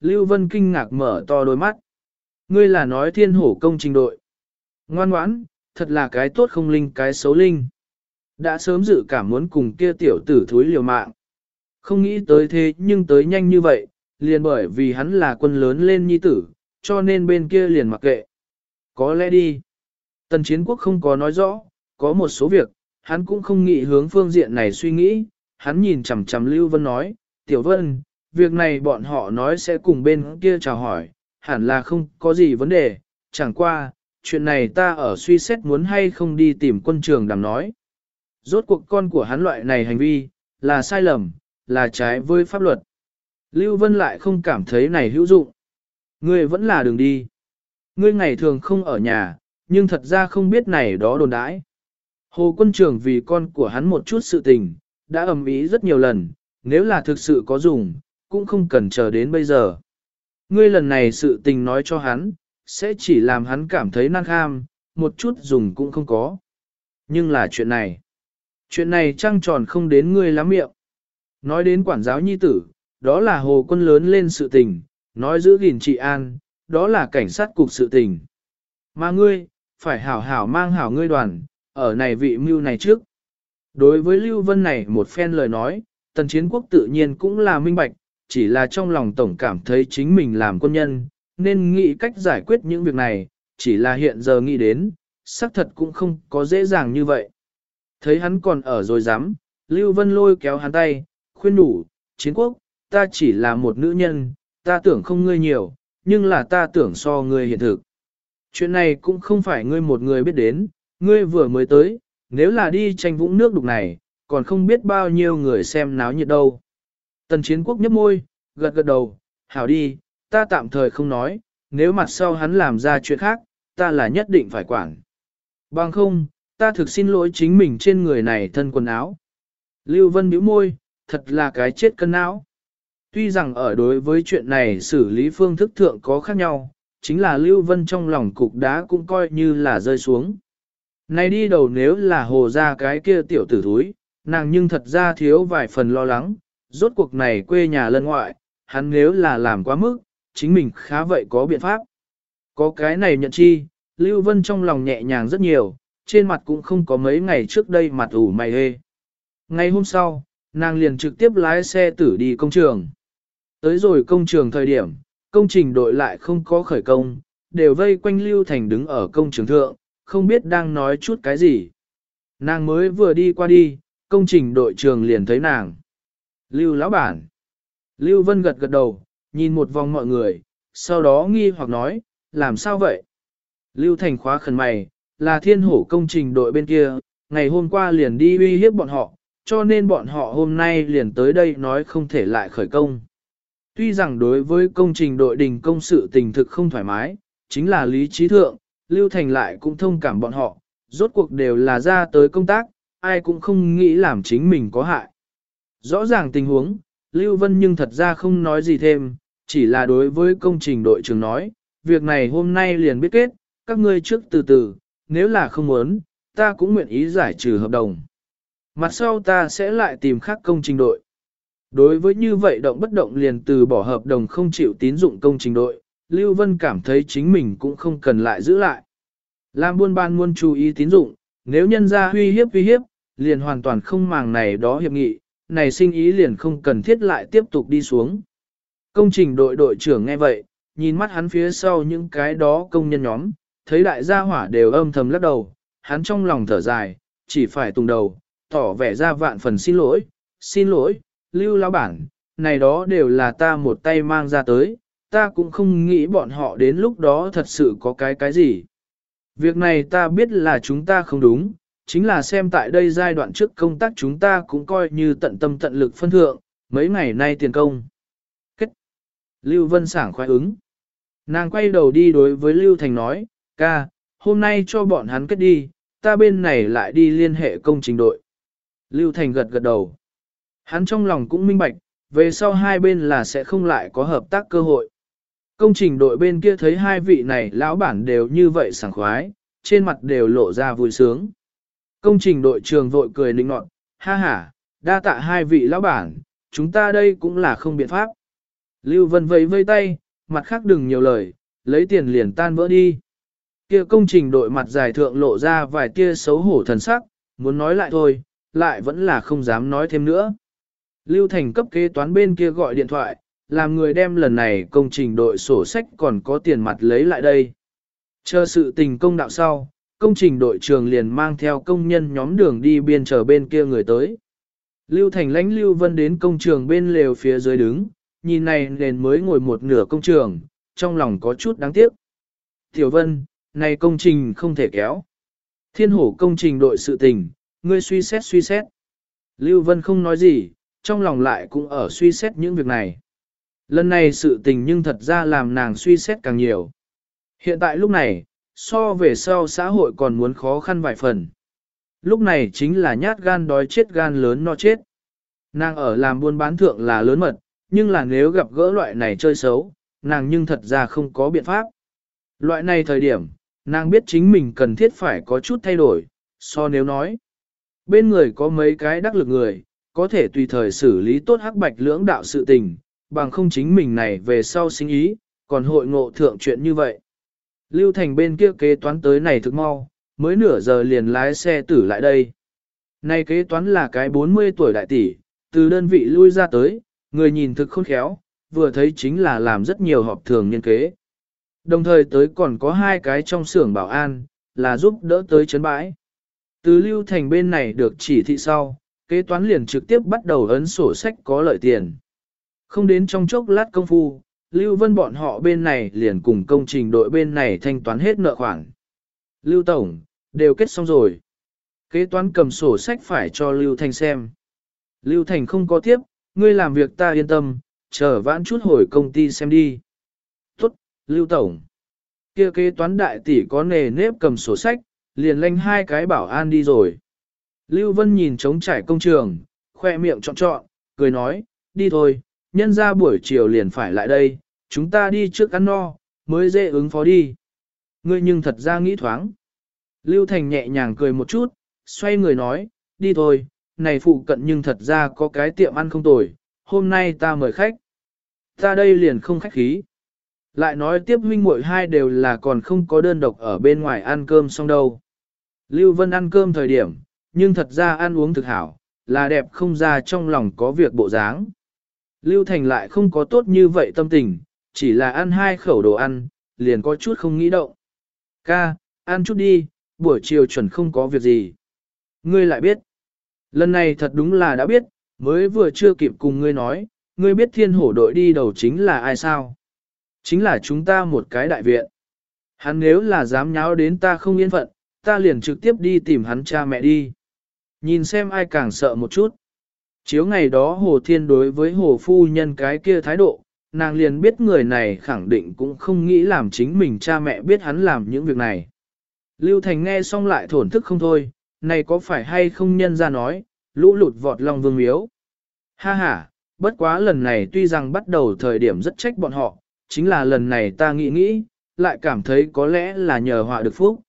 Lưu Vân kinh ngạc mở to đôi mắt. Ngươi là nói thiên hổ công trình đội. Ngoan ngoãn, thật là cái tốt không linh cái xấu linh. Đã sớm dự cảm muốn cùng kia tiểu tử thúi liều mạng. Không nghĩ tới thế nhưng tới nhanh như vậy, liền bởi vì hắn là quân lớn lên nhi tử, cho nên bên kia liền mặc kệ. Có lẽ đi. Tần chiến quốc không có nói rõ, có một số việc, hắn cũng không nghĩ hướng phương diện này suy nghĩ, hắn nhìn chằm chằm Lưu Vân nói, Tiểu Vân, việc này bọn họ nói sẽ cùng bên kia chào hỏi, hẳn là không có gì vấn đề, chẳng qua, chuyện này ta ở suy xét muốn hay không đi tìm quân trường đàm nói. Rốt cuộc con của hắn loại này hành vi, là sai lầm, là trái với pháp luật. Lưu Vân lại không cảm thấy này hữu dụng. Ngươi vẫn là đường đi. Ngươi ngày thường không ở nhà, nhưng thật ra không biết này đó đồn đãi. Hồ quân trưởng vì con của hắn một chút sự tình, đã ầm ý rất nhiều lần, nếu là thực sự có dùng, cũng không cần chờ đến bây giờ. Ngươi lần này sự tình nói cho hắn, sẽ chỉ làm hắn cảm thấy năng kham, một chút dùng cũng không có. Nhưng là chuyện này, chuyện này trăng tròn không đến ngươi lắm miệng. Nói đến quản giáo nhi tử, đó là hồ quân lớn lên sự tình, nói giữ gìn trị an, đó là cảnh sát cục sự tình. Mà ngươi, phải hảo hảo mang hảo ngươi đoàn, ở này vị mưu này trước. Đối với Lưu Vân này một phen lời nói, tần chiến quốc tự nhiên cũng là minh bạch, chỉ là trong lòng tổng cảm thấy chính mình làm quân nhân, nên nghĩ cách giải quyết những việc này, chỉ là hiện giờ nghĩ đến, xác thật cũng không có dễ dàng như vậy. Thấy hắn còn ở rồi dám, Lưu Vân lôi kéo hắn tay, khuyên đủ, chiến quốc, ta chỉ là một nữ nhân, ta tưởng không ngươi nhiều, nhưng là ta tưởng so ngươi hiện thực. Chuyện này cũng không phải ngươi một người biết đến, ngươi vừa mới tới, nếu là đi tranh vũng nước đục này, còn không biết bao nhiêu người xem náo nhiệt đâu. Tần chiến quốc nhấp môi, gật gật đầu, hảo đi, ta tạm thời không nói, nếu mặt sau hắn làm ra chuyện khác, ta là nhất định phải quản. Bằng không, ta thực xin lỗi chính mình trên người này thân quần áo. Lưu Vân bĩu môi, thật là cái chết cân não. Tuy rằng ở đối với chuyện này xử lý phương thức thượng có khác nhau, chính là Lưu Vân trong lòng cục đá cũng coi như là rơi xuống. Này đi đầu nếu là hồ ra cái kia tiểu tử thúi, nàng nhưng thật ra thiếu vài phần lo lắng, rốt cuộc này quê nhà lân ngoại, hắn nếu là làm quá mức, chính mình khá vậy có biện pháp. Có cái này nhận chi, Lưu Vân trong lòng nhẹ nhàng rất nhiều, trên mặt cũng không có mấy ngày trước đây mặt ủ mày hê. Ngày hôm sau, nàng liền trực tiếp lái xe tử đi công trường. Tới rồi công trường thời điểm, công trình đội lại không có khởi công, đều vây quanh Lưu Thành đứng ở công trường thượng, không biết đang nói chút cái gì. Nàng mới vừa đi qua đi, công trình đội trường liền thấy nàng. Lưu lão bản. Lưu Vân gật gật đầu, nhìn một vòng mọi người, sau đó nghi hoặc nói, làm sao vậy? Lưu Thành khóa khẩn mày, là thiên hổ công trình đội bên kia, ngày hôm qua liền đi uy hiếp bọn họ, cho nên bọn họ hôm nay liền tới đây nói không thể lại khởi công. Tuy rằng đối với công trình đội đình công sự tình thực không thoải mái, chính là lý trí thượng, Lưu Thành lại cũng thông cảm bọn họ, rốt cuộc đều là ra tới công tác, ai cũng không nghĩ làm chính mình có hại. Rõ ràng tình huống, Lưu Vân nhưng thật ra không nói gì thêm, chỉ là đối với công trình đội trưởng nói, việc này hôm nay liền biết kết, các ngươi trước từ từ, nếu là không muốn, ta cũng nguyện ý giải trừ hợp đồng. Mặt sau ta sẽ lại tìm khác công trình đội. Đối với như vậy động bất động liền từ bỏ hợp đồng không chịu tín dụng công trình đội, Lưu Vân cảm thấy chính mình cũng không cần lại giữ lại. Làm buôn ban muốn chú ý tín dụng, nếu nhân ra huy hiếp huy hiếp, liền hoàn toàn không màng này đó hiệp nghị, này sinh ý liền không cần thiết lại tiếp tục đi xuống. Công trình đội đội trưởng nghe vậy, nhìn mắt hắn phía sau những cái đó công nhân nhóm, thấy đại gia hỏa đều âm thầm lắc đầu, hắn trong lòng thở dài, chỉ phải tung đầu, tỏ vẻ ra vạn phần xin lỗi, xin lỗi, lưu lão bản, này đó đều là ta một tay mang ra tới, ta cũng không nghĩ bọn họ đến lúc đó thật sự có cái cái gì. Việc này ta biết là chúng ta không đúng, chính là xem tại đây giai đoạn trước công tác chúng ta cũng coi như tận tâm tận lực phân thượng, mấy ngày nay tiền công. Kết. Lưu Vân sảng khoái ứng. Nàng quay đầu đi đối với Lưu Thành nói, ca, hôm nay cho bọn hắn kết đi, ta bên này lại đi liên hệ công trình đội. Lưu Thành gật gật đầu. Hắn trong lòng cũng minh bạch, về sau hai bên là sẽ không lại có hợp tác cơ hội. Công trình đội bên kia thấy hai vị này lão bản đều như vậy sảng khoái, trên mặt đều lộ ra vui sướng. Công trình đội trường vội cười nịnh nọt, ha ha, đa tạ hai vị lão bản, chúng ta đây cũng là không biện pháp. Lưu Vân vẫy vây tay, mặt khác đừng nhiều lời, lấy tiền liền tan vỡ đi. Kia công trình đội mặt dài thượng lộ ra vài tia xấu hổ thần sắc, muốn nói lại thôi, lại vẫn là không dám nói thêm nữa. Lưu Thành cấp kế toán bên kia gọi điện thoại, làm người đem lần này công trình đội sổ sách còn có tiền mặt lấy lại đây. Chờ sự tình công đạo sau, công trình đội trường liền mang theo công nhân nhóm đường đi biên chờ bên kia người tới. Lưu Thành lãnh Lưu Vân đến công trường bên lều phía dưới đứng, nhìn này nền mới ngồi một nửa công trường, trong lòng có chút đáng tiếc. Tiểu Vân, này công trình không thể kéo. Thiên hổ công trình đội sự tình, ngươi suy xét suy xét. Lưu Vân không nói gì, trong lòng lại cũng ở suy xét những việc này. Lần này sự tình nhưng thật ra làm nàng suy xét càng nhiều. Hiện tại lúc này, so về sau xã hội còn muốn khó khăn vài phần. Lúc này chính là nhát gan đói chết gan lớn no chết. Nàng ở làm buôn bán thượng là lớn mật, nhưng là nếu gặp gỡ loại này chơi xấu, nàng nhưng thật ra không có biện pháp. Loại này thời điểm, nàng biết chính mình cần thiết phải có chút thay đổi, so nếu nói. Bên người có mấy cái đắc lực người, có thể tùy thời xử lý tốt hắc bạch lưỡng đạo sự tình, bằng không chính mình này về sau sinh ý, còn hội ngộ thượng chuyện như vậy. Lưu Thành bên kia kế toán tới này thực mau, mới nửa giờ liền lái xe tử lại đây. Này kế toán là cái 40 tuổi đại tỷ, từ đơn vị lui ra tới, người nhìn thực khôn khéo, vừa thấy chính là làm rất nhiều họp thường nhân kế. Đồng thời tới còn có hai cái trong xưởng bảo an, là giúp đỡ tới chấn bãi. Từ Lưu Thành bên này được chỉ thị sau, kế toán liền trực tiếp bắt đầu ấn sổ sách có lợi tiền. Không đến trong chốc lát công phu, Lưu Vân bọn họ bên này liền cùng công trình đội bên này thanh toán hết nợ khoản. Lưu Tổng, đều kết xong rồi. Kế toán cầm sổ sách phải cho Lưu Thành xem. Lưu Thành không có tiếp, ngươi làm việc ta yên tâm, chờ vãn chút hồi công ty xem đi. Tốt, Lưu Tổng. Kia kế toán đại tỷ có nề nếp cầm sổ sách, liền lanh hai cái bảo an đi rồi. Lưu Vân nhìn trống trải công trường, khoe miệng trọn trọn, cười nói, đi thôi, nhân ra buổi chiều liền phải lại đây, chúng ta đi trước ăn no, mới dễ ứng phó đi. Ngươi nhưng thật ra nghĩ thoáng. Lưu Thành nhẹ nhàng cười một chút, xoay người nói, đi thôi, này phụ cận nhưng thật ra có cái tiệm ăn không tồi, hôm nay ta mời khách. Ta đây liền không khách khí. Lại nói tiếp huynh muội hai đều là còn không có đơn độc ở bên ngoài ăn cơm xong đâu. Lưu Vân ăn cơm thời điểm, nhưng thật ra ăn uống thực hảo, là đẹp không ra trong lòng có việc bộ dáng. Lưu Thành lại không có tốt như vậy tâm tình, chỉ là ăn hai khẩu đồ ăn, liền có chút không nghĩ động. Ca, ăn chút đi, buổi chiều chuẩn không có việc gì. Ngươi lại biết. Lần này thật đúng là đã biết, mới vừa chưa kịp cùng ngươi nói, ngươi biết thiên hổ đội đi đầu chính là ai sao? Chính là chúng ta một cái đại viện. Hắn nếu là dám nháo đến ta không yên phận, ta liền trực tiếp đi tìm hắn cha mẹ đi. Nhìn xem ai càng sợ một chút. Chiếu ngày đó Hồ Thiên đối với Hồ Phu Nhân cái kia thái độ, nàng liền biết người này khẳng định cũng không nghĩ làm chính mình cha mẹ biết hắn làm những việc này. Lưu Thành nghe xong lại thổn thức không thôi, này có phải hay không nhân ra nói, lũ lụt vọt long vương miếu. Ha ha, bất quá lần này tuy rằng bắt đầu thời điểm rất trách bọn họ, chính là lần này ta nghĩ nghĩ, lại cảm thấy có lẽ là nhờ họa được phúc.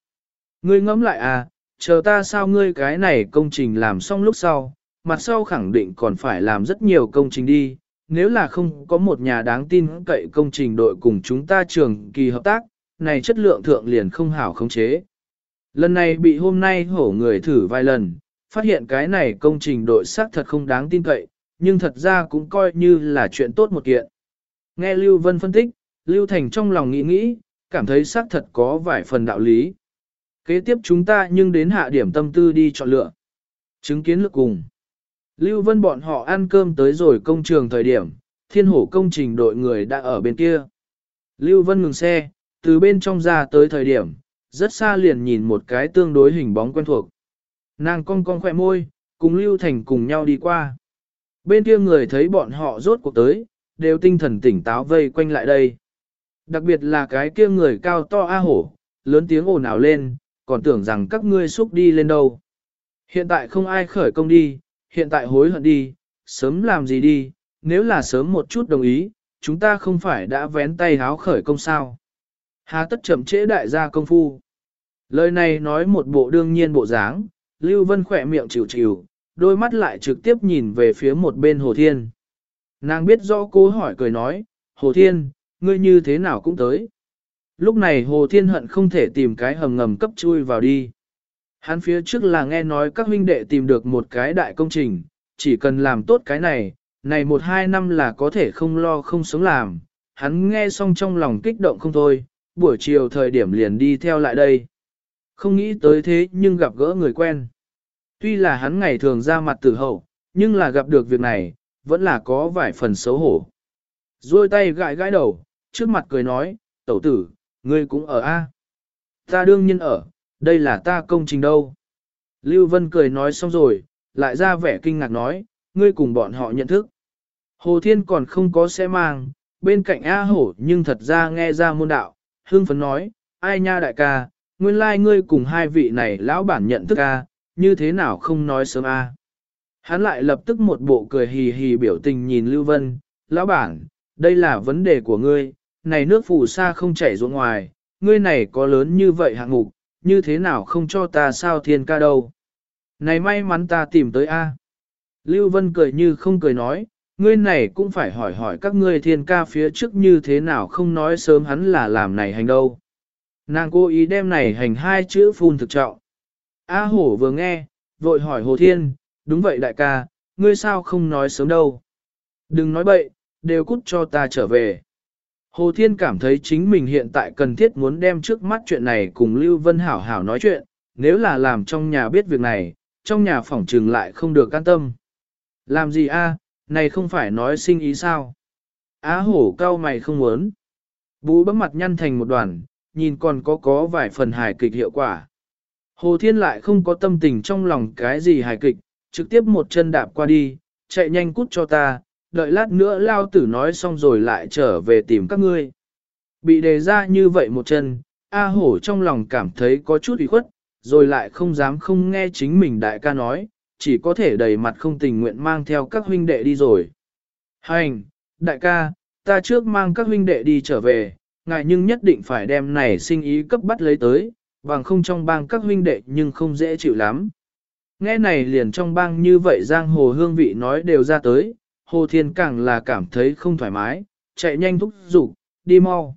Ngươi ngẫm lại à, chờ ta sao ngươi cái này công trình làm xong lúc sau, mặt sau khẳng định còn phải làm rất nhiều công trình đi, nếu là không có một nhà đáng tin cậy công trình đội cùng chúng ta trường kỳ hợp tác, này chất lượng thượng liền không hảo khống chế. Lần này bị hôm nay hổ người thử vài lần, phát hiện cái này công trình đội xác thật không đáng tin cậy, nhưng thật ra cũng coi như là chuyện tốt một kiện. Nghe Lưu Vân phân tích, Lưu Thành trong lòng nghĩ nghĩ, cảm thấy xác thật có vài phần đạo lý. Kế tiếp chúng ta nhưng đến hạ điểm tâm tư đi chọn lựa. Chứng kiến lực cùng. Lưu Vân bọn họ ăn cơm tới rồi công trường thời điểm, thiên hổ công trình đội người đã ở bên kia. Lưu Vân ngừng xe, từ bên trong ra tới thời điểm, rất xa liền nhìn một cái tương đối hình bóng quen thuộc. Nàng cong cong khỏe môi, cùng Lưu Thành cùng nhau đi qua. Bên kia người thấy bọn họ rốt cuộc tới, đều tinh thần tỉnh táo vây quanh lại đây. Đặc biệt là cái kia người cao to a hổ, lớn tiếng ồn ào lên, còn tưởng rằng các ngươi xúc đi lên đâu. Hiện tại không ai khởi công đi, hiện tại hối hận đi, sớm làm gì đi, nếu là sớm một chút đồng ý, chúng ta không phải đã vén tay háo khởi công sao. Hà tất chậm trễ đại gia công phu. Lời này nói một bộ đương nhiên bộ dáng, Lưu Vân khỏe miệng chịu chịu, đôi mắt lại trực tiếp nhìn về phía một bên Hồ Thiên. Nàng biết rõ cô hỏi cười nói, Hồ Thiên, ngươi như thế nào cũng tới. Lúc này Hồ Thiên hận không thể tìm cái hầm ngầm cấp chui vào đi. Hắn phía trước là nghe nói các huynh đệ tìm được một cái đại công trình, chỉ cần làm tốt cái này, này một hai năm là có thể không lo không sống làm. Hắn nghe xong trong lòng kích động không thôi, buổi chiều thời điểm liền đi theo lại đây. Không nghĩ tới thế nhưng gặp gỡ người quen. Tuy là hắn ngày thường ra mặt tử hậu, nhưng là gặp được việc này, vẫn là có vài phần xấu hổ. Rồi tay gãi gãi đầu, trước mặt cười nói, tẩu tử, ngươi cũng ở A. Ta đương nhiên ở, đây là ta công trình đâu. Lưu Vân cười nói xong rồi, lại ra vẻ kinh ngạc nói, ngươi cùng bọn họ nhận thức. Hồ Thiên còn không có xe mang, bên cạnh A hổ nhưng thật ra nghe ra môn đạo, hương phấn nói, ai nha đại ca, nguyên lai like ngươi cùng hai vị này lão bản nhận thức A, như thế nào không nói sớm A. Hắn lại lập tức một bộ cười hì hì biểu tình nhìn Lưu Vân, lão bản, đây là vấn đề của ngươi, này nước phù sa không chảy ruộng ngoài, ngươi này có lớn như vậy hạng mục, như thế nào không cho ta sao thiên ca đâu. Này may mắn ta tìm tới A. Lưu Vân cười như không cười nói, ngươi này cũng phải hỏi hỏi các ngươi thiên ca phía trước như thế nào không nói sớm hắn là làm này hành đâu. Nàng cố ý đem này hành hai chữ phun thực trọng. A hổ vừa nghe, vội hỏi hồ thiên, đúng vậy đại ca, ngươi sao không nói sớm đâu. Đừng nói bậy, đều cút cho ta trở về. Hồ Thiên cảm thấy chính mình hiện tại cần thiết muốn đem trước mắt chuyện này cùng Lưu Vân Hảo Hảo nói chuyện, nếu là làm trong nhà biết việc này, trong nhà phỏng trừng lại không được can tâm. Làm gì a? này không phải nói sinh ý sao? Á hổ cao mày không muốn. Bú bấm mặt nhăn thành một đoàn, nhìn còn có có vài phần hài kịch hiệu quả. Hồ Thiên lại không có tâm tình trong lòng cái gì hài kịch, trực tiếp một chân đạp qua đi, chạy nhanh cút cho ta, đợi lát nữa lao tử nói xong rồi lại trở về tìm các ngươi. Bị đề ra như vậy một chân, A hổ trong lòng cảm thấy có chút ủy khuất, rồi lại không dám không nghe chính mình đại ca nói, chỉ có thể đầy mặt không tình nguyện mang theo các huynh đệ đi rồi. Hành, đại ca, ta trước mang các huynh đệ đi trở về, ngại nhưng nhất định phải đem này sinh ý cấp bắt lấy tới, bằng không trong bang các huynh đệ nhưng không dễ chịu lắm. Nghe này liền trong bang như vậy giang hồ hương vị nói đều ra tới, hồ thiên càng là cảm thấy không thoải mái, chạy nhanh thúc giục, đi mau.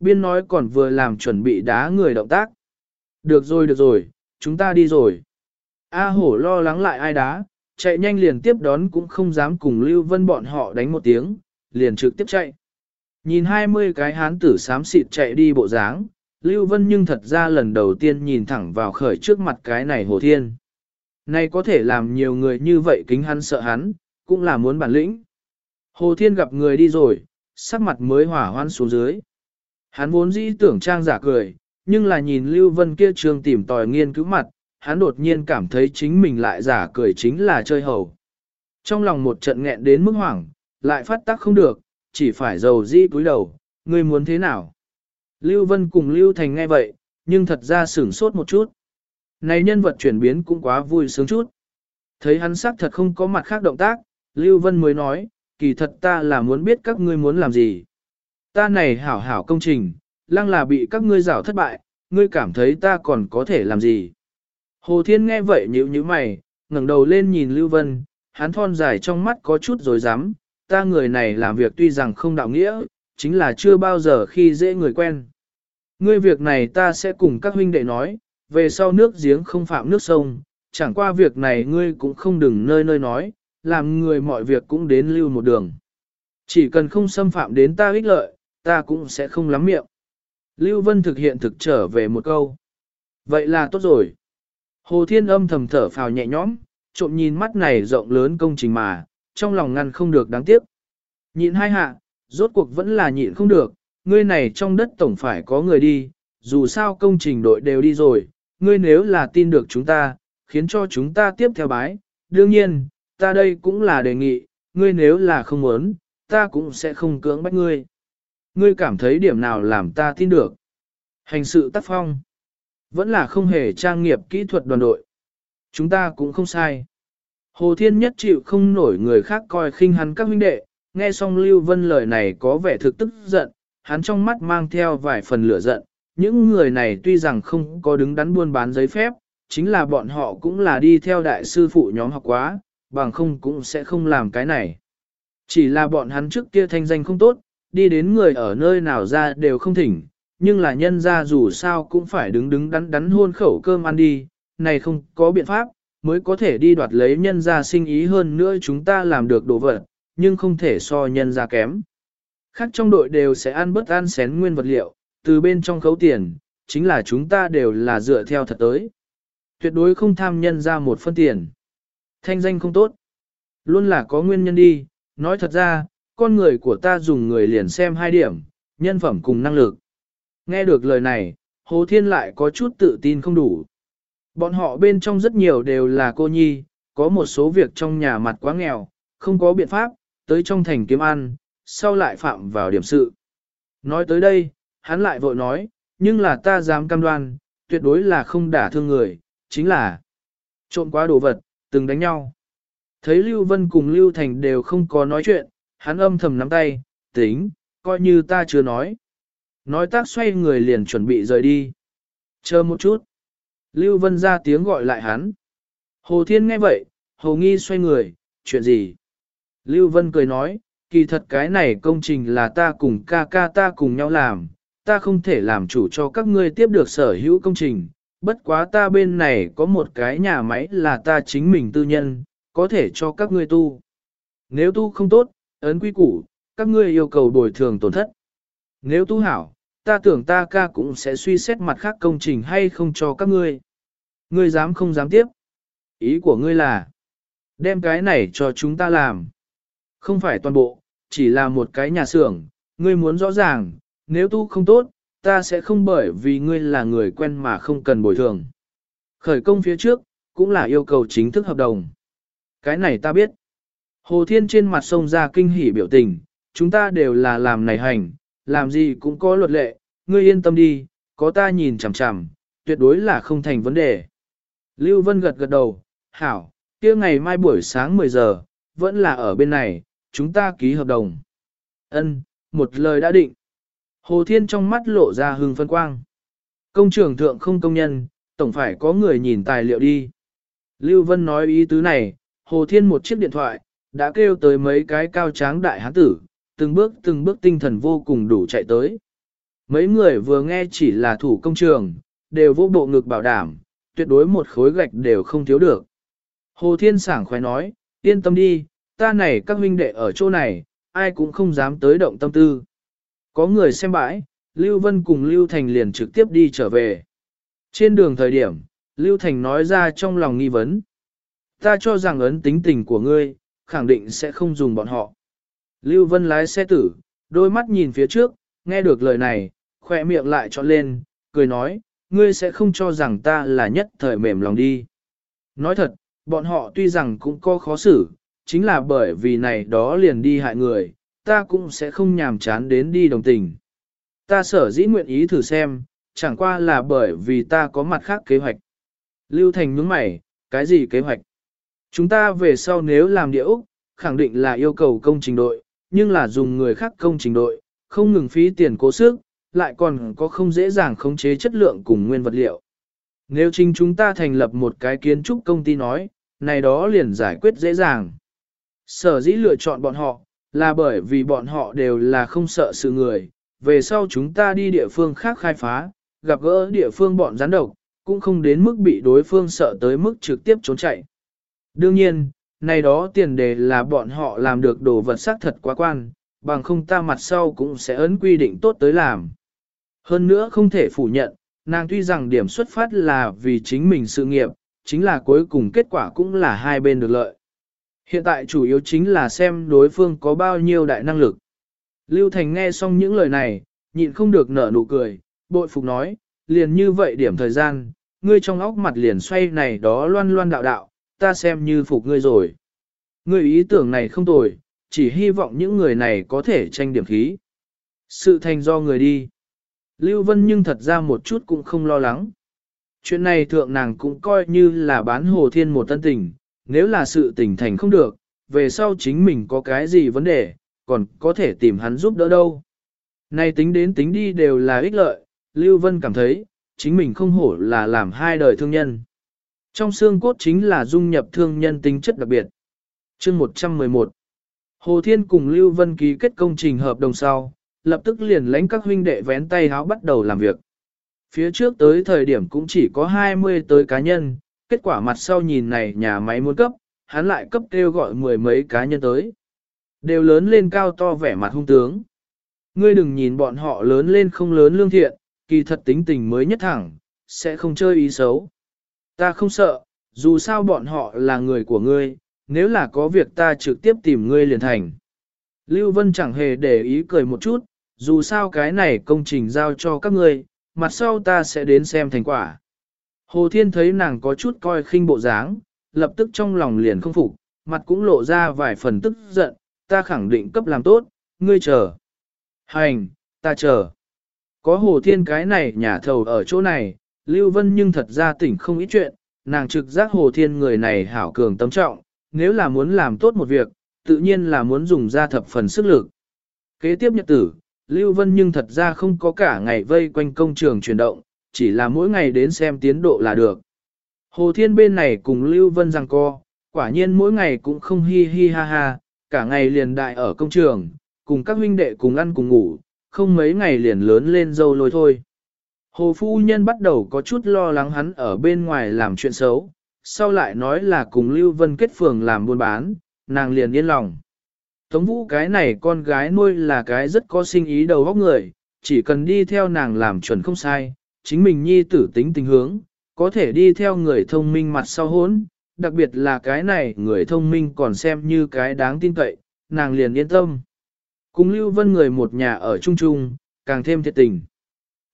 Biên nói còn vừa làm chuẩn bị đá người động tác. Được rồi được rồi, chúng ta đi rồi. A hổ lo lắng lại ai đá, chạy nhanh liền tiếp đón cũng không dám cùng Lưu Vân bọn họ đánh một tiếng, liền trực tiếp chạy. Nhìn 20 cái hán tử xám xịt chạy đi bộ dáng, Lưu Vân nhưng thật ra lần đầu tiên nhìn thẳng vào khởi trước mặt cái này Hồ Thiên. Này có thể làm nhiều người như vậy kính hắn sợ hắn, cũng là muốn bản lĩnh. Hồ Thiên gặp người đi rồi, sắc mặt mới hỏa hoan xuống dưới. Hắn vốn dĩ tưởng trang giả cười, nhưng là nhìn Lưu Vân kia trường tìm tòi nghiên cứu mặt, hắn đột nhiên cảm thấy chính mình lại giả cười chính là chơi hầu. Trong lòng một trận nghẹn đến mức hoảng, lại phát tác không được, chỉ phải dầu dĩ cúi đầu, ngươi muốn thế nào? Lưu Vân cùng Lưu Thành nghe vậy, nhưng thật ra sửng sốt một chút. Này nhân vật chuyển biến cũng quá vui sướng chút. Thấy hắn sắc thật không có mặt khác động tác, Lưu Vân mới nói, kỳ thật ta là muốn biết các ngươi muốn làm gì. Ta này hảo hảo công trình, lăng là bị các ngươi rào thất bại, ngươi cảm thấy ta còn có thể làm gì. Hồ Thiên nghe vậy nhíu nhíu mày, ngẩng đầu lên nhìn Lưu Vân, hắn thon dài trong mắt có chút rồi dám, ta người này làm việc tuy rằng không đạo nghĩa, chính là chưa bao giờ khi dễ người quen. Ngươi việc này ta sẽ cùng các huynh đệ nói, về sau nước giếng không phạm nước sông, chẳng qua việc này ngươi cũng không đừng nơi nơi nói, làm người mọi việc cũng đến lưu một đường. Chỉ cần không xâm phạm đến ta ích lợi, ta cũng sẽ không lắm miệng. Lưu Vân thực hiện thực trở về một câu. Vậy là tốt rồi. Hồ Thiên âm thầm thở phào nhẹ nhõm, trộm nhìn mắt này rộng lớn công trình mà, trong lòng ngăn không được đáng tiếc. Nhịn hai hạ, rốt cuộc vẫn là nhịn không được, ngươi này trong đất tổng phải có người đi, dù sao công trình đội đều đi rồi, ngươi nếu là tin được chúng ta, khiến cho chúng ta tiếp theo bái, đương nhiên, ta đây cũng là đề nghị, ngươi nếu là không muốn, ta cũng sẽ không cưỡng bắt ngươi. Ngươi cảm thấy điểm nào làm ta tin được. Hành sự tác phong, vẫn là không hề trang nghiệp kỹ thuật đoàn đội. Chúng ta cũng không sai. Hồ Thiên nhất chịu không nổi người khác coi khinh hắn các huynh đệ, nghe xong Lưu Vân lời này có vẻ thực tức giận, hắn trong mắt mang theo vài phần lửa giận. Những người này tuy rằng không có đứng đắn buôn bán giấy phép, chính là bọn họ cũng là đi theo đại sư phụ nhóm học quá, bằng không cũng sẽ không làm cái này. Chỉ là bọn hắn trước kia thanh danh không tốt, đi đến người ở nơi nào ra đều không thỉnh, nhưng là nhân ra dù sao cũng phải đứng đứng đắn đắn hôn khẩu cơm ăn đi, này không có biện pháp, mới có thể đi đoạt lấy nhân ra sinh ý hơn nữa chúng ta làm được đồ vật, nhưng không thể so nhân ra kém. Khác trong đội đều sẽ ăn bất ăn xén nguyên vật liệu, từ bên trong khấu tiền, chính là chúng ta đều là dựa theo thật tới. Tuyệt đối không tham nhân ra một phân tiền. Thanh danh không tốt. Luôn là có nguyên nhân đi, nói thật ra, con người của ta dùng người liền xem hai điểm, nhân phẩm cùng năng lực. Nghe được lời này, Hồ Thiên lại có chút tự tin không đủ. Bọn họ bên trong rất nhiều đều là cô nhi, có một số việc trong nhà mặt quá nghèo, không có biện pháp, tới trong thành kiếm ăn, sau lại phạm vào điểm sự. Nói tới đây, hắn lại vội nói, nhưng là ta dám cam đoan, tuyệt đối là không đả thương người, chính là trộm quá đồ vật, từng đánh nhau. Thấy Lưu Vân cùng Lưu Thành đều không có nói chuyện, hắn âm thầm nắm tay, tính, coi như ta chưa nói. Nói tác xoay người liền chuẩn bị rời đi. Chờ một chút. Lưu Vân ra tiếng gọi lại hắn. Hồ Thiên nghe vậy, Hồ Nghi xoay người, chuyện gì? Lưu Vân cười nói, kỳ thật cái này công trình là ta cùng ca ca ta cùng nhau làm, ta không thể làm chủ cho các ngươi tiếp được sở hữu công trình, bất quá ta bên này có một cái nhà máy là ta chính mình tư nhân, có thể cho các ngươi tu. Nếu tu không tốt, ấn quy củ, các ngươi yêu cầu bồi thường tổn thất. Nếu tu hảo, ta tưởng ta ca cũng sẽ suy xét mặt khác công trình hay không cho các ngươi. Ngươi dám không dám tiếp. Ý của ngươi là, đem cái này cho chúng ta làm. Không phải toàn bộ, chỉ là một cái nhà xưởng, ngươi muốn rõ ràng, nếu tu không tốt, ta sẽ không bởi vì ngươi là người quen mà không cần bồi thường. Khởi công phía trước, cũng là yêu cầu chính thức hợp đồng. Cái này ta biết. Hồ Thiên trên mặt sông ra kinh hỉ biểu tình, chúng ta đều là làm này hành, làm gì cũng có luật lệ, ngươi yên tâm đi, có ta nhìn chằm chằm, tuyệt đối là không thành vấn đề. Lưu Vân gật gật đầu, hảo, kia ngày mai buổi sáng 10 giờ, vẫn là ở bên này, chúng ta ký hợp đồng. Ân, một lời đã định. Hồ Thiên trong mắt lộ ra hưng phân quang. Công trường thượng không công nhân, tổng phải có người nhìn tài liệu đi. Lưu Vân nói ý tứ này, Hồ Thiên một chiếc điện thoại, đã kêu tới mấy cái cao tráng đại hán tử, từng bước từng bước tinh thần vô cùng đủ chạy tới. Mấy người vừa nghe chỉ là thủ công trường, đều vô bộ ngực bảo đảm, tuyệt đối một khối gạch đều không thiếu được. Hồ Thiên sảng khoái nói, yên tâm đi, ta này các huynh đệ ở chỗ này, ai cũng không dám tới động tâm tư. Có người xem bãi, Lưu Vân cùng Lưu Thành liền trực tiếp đi trở về. Trên đường thời điểm, Lưu Thành nói ra trong lòng nghi vấn. Ta cho rằng ấn tính tình của ngươi, khẳng định sẽ không dùng bọn họ. Lưu Vân lái xe tử, đôi mắt nhìn phía trước, nghe được lời này, khỏe miệng lại trọn lên, cười nói, ngươi sẽ không cho rằng ta là nhất thời mềm lòng đi. Nói thật, bọn họ tuy rằng cũng có khó xử, chính là bởi vì này đó liền đi hại người, ta cũng sẽ không nhàm chán đến đi đồng tình. Ta sở dĩ nguyện ý thử xem, chẳng qua là bởi vì ta có mặt khác kế hoạch. Lưu Thành nhướng mày, cái gì kế hoạch? Chúng ta về sau nếu làm địa Úc, khẳng định là yêu cầu công trình đội, nhưng là dùng người khác công trình đội, không ngừng phí tiền cố sức, lại còn có không dễ dàng khống chế chất lượng cùng nguyên vật liệu. Nếu chính chúng ta thành lập một cái kiến trúc công ty nói, này đó liền giải quyết dễ dàng. Sở dĩ lựa chọn bọn họ, là bởi vì bọn họ đều là không sợ sự người, về sau chúng ta đi địa phương khác khai phá, gặp gỡ địa phương bọn gián độc, cũng không đến mức bị đối phương sợ tới mức trực tiếp trốn chạy. Đương nhiên, này đó tiền đề là bọn họ làm được đồ vật xác thật quá quan, bằng không ta mặt sau cũng sẽ ấn quy định tốt tới làm. Hơn nữa không thể phủ nhận, nàng tuy rằng điểm xuất phát là vì chính mình sự nghiệp, chính là cuối cùng kết quả cũng là hai bên được lợi. Hiện tại chủ yếu chính là xem đối phương có bao nhiêu đại năng lực. Lưu Thành nghe xong những lời này, nhịn không được nở nụ cười, bội phục nói, liền như vậy điểm thời gian, ngươi trong óc mặt liền xoay này đó loan loan đạo đạo, ta xem như phục ngươi rồi. Ngươi ý tưởng này không tồi, chỉ hy vọng những người này có thể tranh điểm khí. Sự thành do người đi. Lưu Vân nhưng thật ra một chút cũng không lo lắng. Chuyện này thượng nàng cũng coi như là bán hồ thiên một tân tình, nếu là sự tình thành không được, về sau chính mình có cái gì vấn đề, còn có thể tìm hắn giúp đỡ đâu. Này tính đến tính đi đều là ích lợi, Lưu Vân cảm thấy, chính mình không hổ là làm hai đời thương nhân. Trong xương cốt chính là dung nhập thương nhân tính chất đặc biệt. Chương 111 Hồ Thiên cùng Lưu Vân ký kết công trình hợp đồng sau, lập tức liền lãnh các huynh đệ vén tay háo bắt đầu làm việc. Phía trước tới thời điểm cũng chỉ có 20 tới cá nhân, kết quả mặt sau nhìn này nhà máy muốn cấp, hắn lại cấp kêu gọi mười mấy cá nhân tới. Đều lớn lên cao to vẻ mặt hung tướng. Ngươi đừng nhìn bọn họ lớn lên không lớn lương thiện, kỳ thật tính tình mới nhất thẳng, sẽ không chơi ý xấu. Ta không sợ, dù sao bọn họ là người của ngươi, nếu là có việc ta trực tiếp tìm ngươi liền thành. Lưu Vân chẳng hề để ý cười một chút, dù sao cái này công trình giao cho các ngươi, mặt sau ta sẽ đến xem thành quả. Hồ Thiên thấy nàng có chút coi khinh bộ dáng, lập tức trong lòng liền không phục, mặt cũng lộ ra vài phần tức giận, ta khẳng định cấp làm tốt, ngươi chờ. Hành, ta chờ. Có Hồ Thiên cái này nhà thầu ở chỗ này, Lưu Vân nhưng thật ra tỉnh không ít chuyện, nàng trực giác Hồ Thiên người này hảo cường tâm trọng, nếu là muốn làm tốt một việc, tự nhiên là muốn dùng ra thập phần sức lực. Kế tiếp nhật tử, Lưu Vân nhưng thật ra không có cả ngày vây quanh công trường chuyển động, chỉ là mỗi ngày đến xem tiến độ là được. Hồ Thiên bên này cùng Lưu Vân rằng co, quả nhiên mỗi ngày cũng không hi hi ha ha, cả ngày liền đại ở công trường, cùng các huynh đệ cùng ăn cùng ngủ, không mấy ngày liền lớn lên dâu lôi thôi. Hồ Phu Nhân bắt đầu có chút lo lắng hắn ở bên ngoài làm chuyện xấu, sau lại nói là cùng Lưu Vân kết phường làm buôn bán, nàng liền yên lòng. Tống vũ cái này con gái nuôi là cái rất có sinh ý đầu óc người, chỉ cần đi theo nàng làm chuẩn không sai, chính mình nhi tử tính tình hướng, có thể đi theo người thông minh mặt sau hốn, đặc biệt là cái này người thông minh còn xem như cái đáng tin cậy, nàng liền yên tâm. Cùng Lưu Vân người một nhà ở chung chung, càng thêm thiệt tình.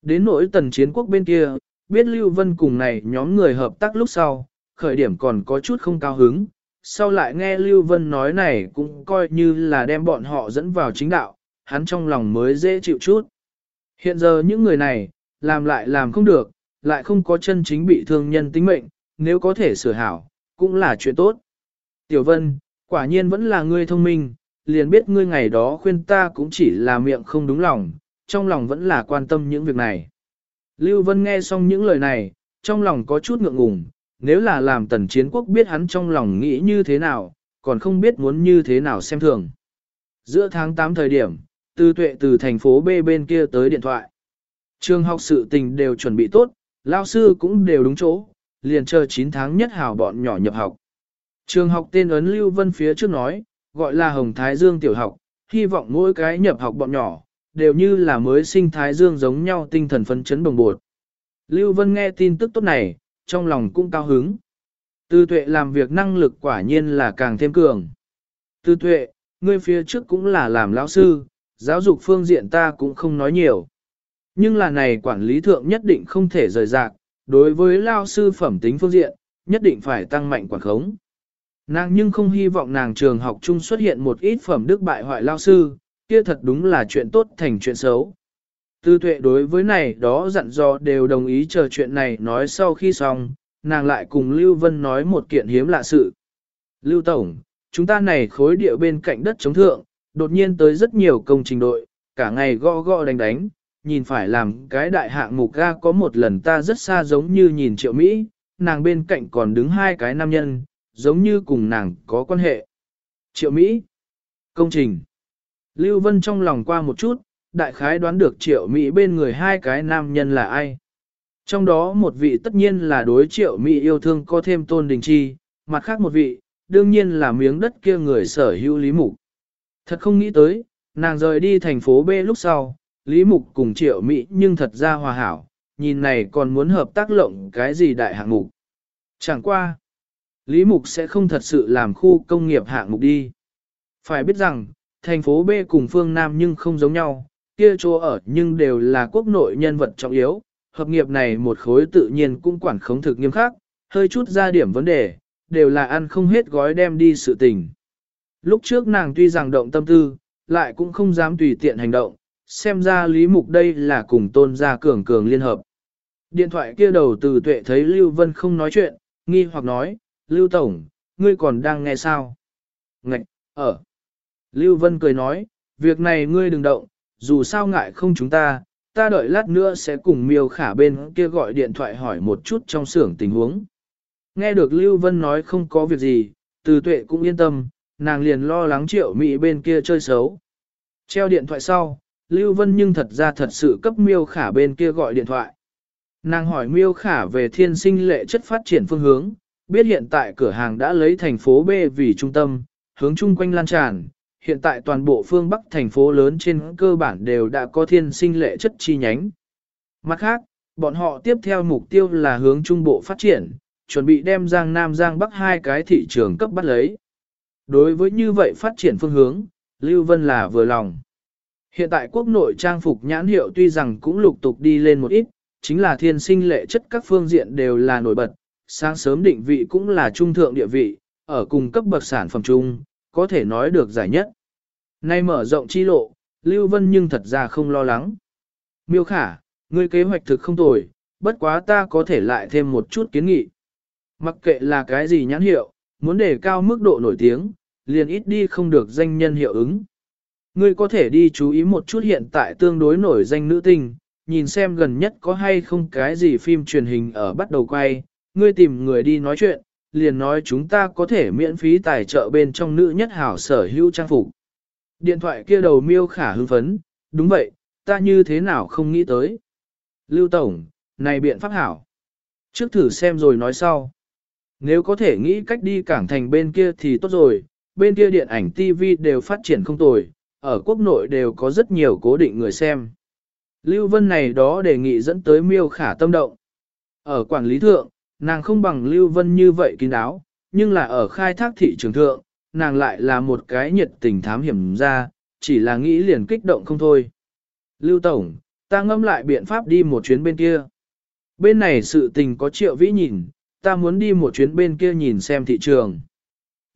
Đến nỗi tần chiến quốc bên kia, biết Lưu Vân cùng này nhóm người hợp tác lúc sau, khởi điểm còn có chút không cao hứng, sau lại nghe Lưu Vân nói này cũng coi như là đem bọn họ dẫn vào chính đạo, hắn trong lòng mới dễ chịu chút. Hiện giờ những người này, làm lại làm không được, lại không có chân chính bị thương nhân tính mệnh, nếu có thể sửa hảo, cũng là chuyện tốt. Tiểu Vân, quả nhiên vẫn là ngươi thông minh, liền biết ngươi ngày đó khuyên ta cũng chỉ là miệng không đúng lòng, trong lòng vẫn là quan tâm những việc này. Lưu Vân nghe xong những lời này, trong lòng có chút ngượng ngùng, nếu là làm tần chiến quốc biết hắn trong lòng nghĩ như thế nào, còn không biết muốn như thế nào xem thường. Giữa tháng 8 thời điểm, tư tuệ từ thành phố B bên kia tới điện thoại. Trường học sự tình đều chuẩn bị tốt, lao sư cũng đều đúng chỗ, liền chờ 9 tháng nhất hào bọn nhỏ nhập học. Trường học tên ấn Lưu Vân phía trước nói, gọi là Hồng Thái Dương Tiểu học, hy vọng mỗi cái nhập học bọn nhỏ, đều như là mới sinh Thái Dương giống nhau tinh thần phấn chấn bồng bột. Lưu Vân nghe tin tức tốt này, trong lòng cũng cao hứng. Tư tuệ làm việc năng lực quả nhiên là càng thêm cường. Tư tuệ, ngươi phía trước cũng là làm lão sư, giáo dục phương diện ta cũng không nói nhiều. Nhưng là này quản lý thượng nhất định không thể rời rạc, đối với lao sư phẩm tính phương diện, nhất định phải tăng mạnh quản khống. Nàng nhưng không hy vọng nàng trường học chung xuất hiện một ít phẩm đức bại hoại lao sư, kia thật đúng là chuyện tốt thành chuyện xấu. Tư tuệ đối với này đó dặn dò đều đồng ý chờ chuyện này nói sau khi xong, nàng lại cùng Lưu Vân nói một kiện hiếm lạ sự. Lưu Tổng, chúng ta này khối địa bên cạnh đất chống thượng, đột nhiên tới rất nhiều công trình đội, cả ngày gõ gõ đánh đánh, nhìn phải làm cái đại hạng mục ga có một lần ta rất xa giống như nhìn triệu Mỹ, nàng bên cạnh còn đứng hai cái nam nhân, giống như cùng nàng có quan hệ. Triệu Mỹ, công trình. Lưu Vân trong lòng qua một chút, đại khái đoán được triệu Mỹ bên người hai cái nam nhân là ai. Trong đó một vị tất nhiên là đối triệu Mỹ yêu thương có thêm tôn đình chi, mặt khác một vị, đương nhiên là miếng đất kia người sở hữu Lý Mục. Thật không nghĩ tới, nàng rời đi thành phố B lúc sau, Lý Mục cùng triệu Mỹ nhưng thật ra hòa hảo, nhìn này còn muốn hợp tác lộng cái gì đại hạng mục. Chẳng qua, Lý Mục sẽ không thật sự làm khu công nghiệp hạng mục đi. Phải biết rằng, thành phố B cùng phương Nam nhưng không giống nhau, kia chỗ ở nhưng đều là quốc nội nhân vật trọng yếu, hợp nghiệp này một khối tự nhiên cũng quản khống thực nghiêm khắc, hơi chút ra điểm vấn đề, đều là ăn không hết gói đem đi sự tình. Lúc trước nàng tuy rằng động tâm tư, lại cũng không dám tùy tiện hành động, xem ra lý mục đây là cùng tôn gia cường cường liên hợp. Điện thoại kia đầu từ tuệ thấy Lưu Vân không nói chuyện, nghi hoặc nói, Lưu Tổng, ngươi còn đang nghe sao? Ngạch, ở. Lưu Vân cười nói, việc này ngươi đừng động, dù sao ngại không chúng ta, ta đợi lát nữa sẽ cùng miêu khả bên kia gọi điện thoại hỏi một chút trong xưởng tình huống. Nghe được Lưu Vân nói không có việc gì, từ tuệ cũng yên tâm, nàng liền lo lắng triệu Mỹ bên kia chơi xấu. Treo điện thoại sau, Lưu Vân nhưng thật ra thật sự cấp miêu khả bên kia gọi điện thoại. Nàng hỏi miêu khả về thiên sinh lệ chất phát triển phương hướng, biết hiện tại cửa hàng đã lấy thành phố B vì trung tâm, hướng chung quanh lan tràn. Hiện tại toàn bộ phương Bắc thành phố lớn trên cơ bản đều đã có thiên sinh lệ chất chi nhánh. Mặt khác, bọn họ tiếp theo mục tiêu là hướng trung bộ phát triển, chuẩn bị đem Giang Nam Giang Bắc hai cái thị trường cấp bắt lấy. Đối với như vậy phát triển phương hướng, Lưu Vân là vừa lòng. Hiện tại quốc nội trang phục nhãn hiệu tuy rằng cũng lục tục đi lên một ít, chính là thiên sinh lệ chất các phương diện đều là nổi bật, sáng sớm định vị cũng là trung thượng địa vị, ở cùng cấp bậc sản phẩm chung, có thể nói được giải nhất. Nay mở rộng chi lộ, Lưu Vân nhưng thật ra không lo lắng. Miêu khả, ngươi kế hoạch thực không tồi, bất quá ta có thể lại thêm một chút kiến nghị. Mặc kệ là cái gì nhãn hiệu, muốn đề cao mức độ nổi tiếng, liền ít đi không được danh nhân hiệu ứng. Ngươi có thể đi chú ý một chút hiện tại tương đối nổi danh nữ tinh, nhìn xem gần nhất có hay không cái gì phim truyền hình ở bắt đầu quay, ngươi tìm người đi nói chuyện, liền nói chúng ta có thể miễn phí tài trợ bên trong nữ nhất hảo sở hữu trang phục. Điện thoại kia đầu miêu khả hưng phấn, đúng vậy, ta như thế nào không nghĩ tới. Lưu Tổng, này biện pháp hảo. Trước thử xem rồi nói sau. Nếu có thể nghĩ cách đi cảng thành bên kia thì tốt rồi, bên kia điện ảnh TV đều phát triển không tồi, ở quốc nội đều có rất nhiều cố định người xem. Lưu Vân này đó đề nghị dẫn tới miêu khả tâm động. Ở quản lý thượng, nàng không bằng Lưu Vân như vậy kín đáo, nhưng là ở khai thác thị trường thượng, nàng lại là một cái nhiệt tình thám hiểm ra, chỉ là nghĩ liền kích động không thôi. Lưu Tổng, ta ngâm lại biện pháp đi một chuyến bên kia. Bên này sự tình có triệu vĩ nhìn, ta muốn đi một chuyến bên kia nhìn xem thị trường.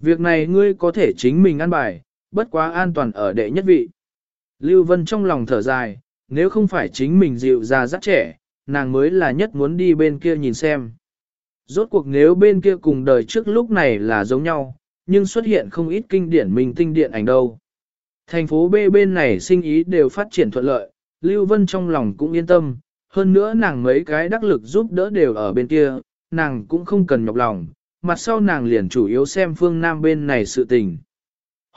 Việc này ngươi có thể chính mình ăn bài, bất quá an toàn ở đệ nhất vị. Lưu Vân trong lòng thở dài, nếu không phải chính mình dịu ra rất trẻ, nàng mới là nhất muốn đi bên kia nhìn xem. Rốt cuộc nếu bên kia cùng đời trước lúc này là giống nhau, nhưng xuất hiện không ít kinh điển mình tinh điện ảnh đâu. Thành phố B bên này sinh ý đều phát triển thuận lợi, Lưu Vân trong lòng cũng yên tâm, hơn nữa nàng mấy cái đắc lực giúp đỡ đều ở bên kia, nàng cũng không cần nhọc lòng, mặt sau nàng liền chủ yếu xem phương Nam bên này sự tình.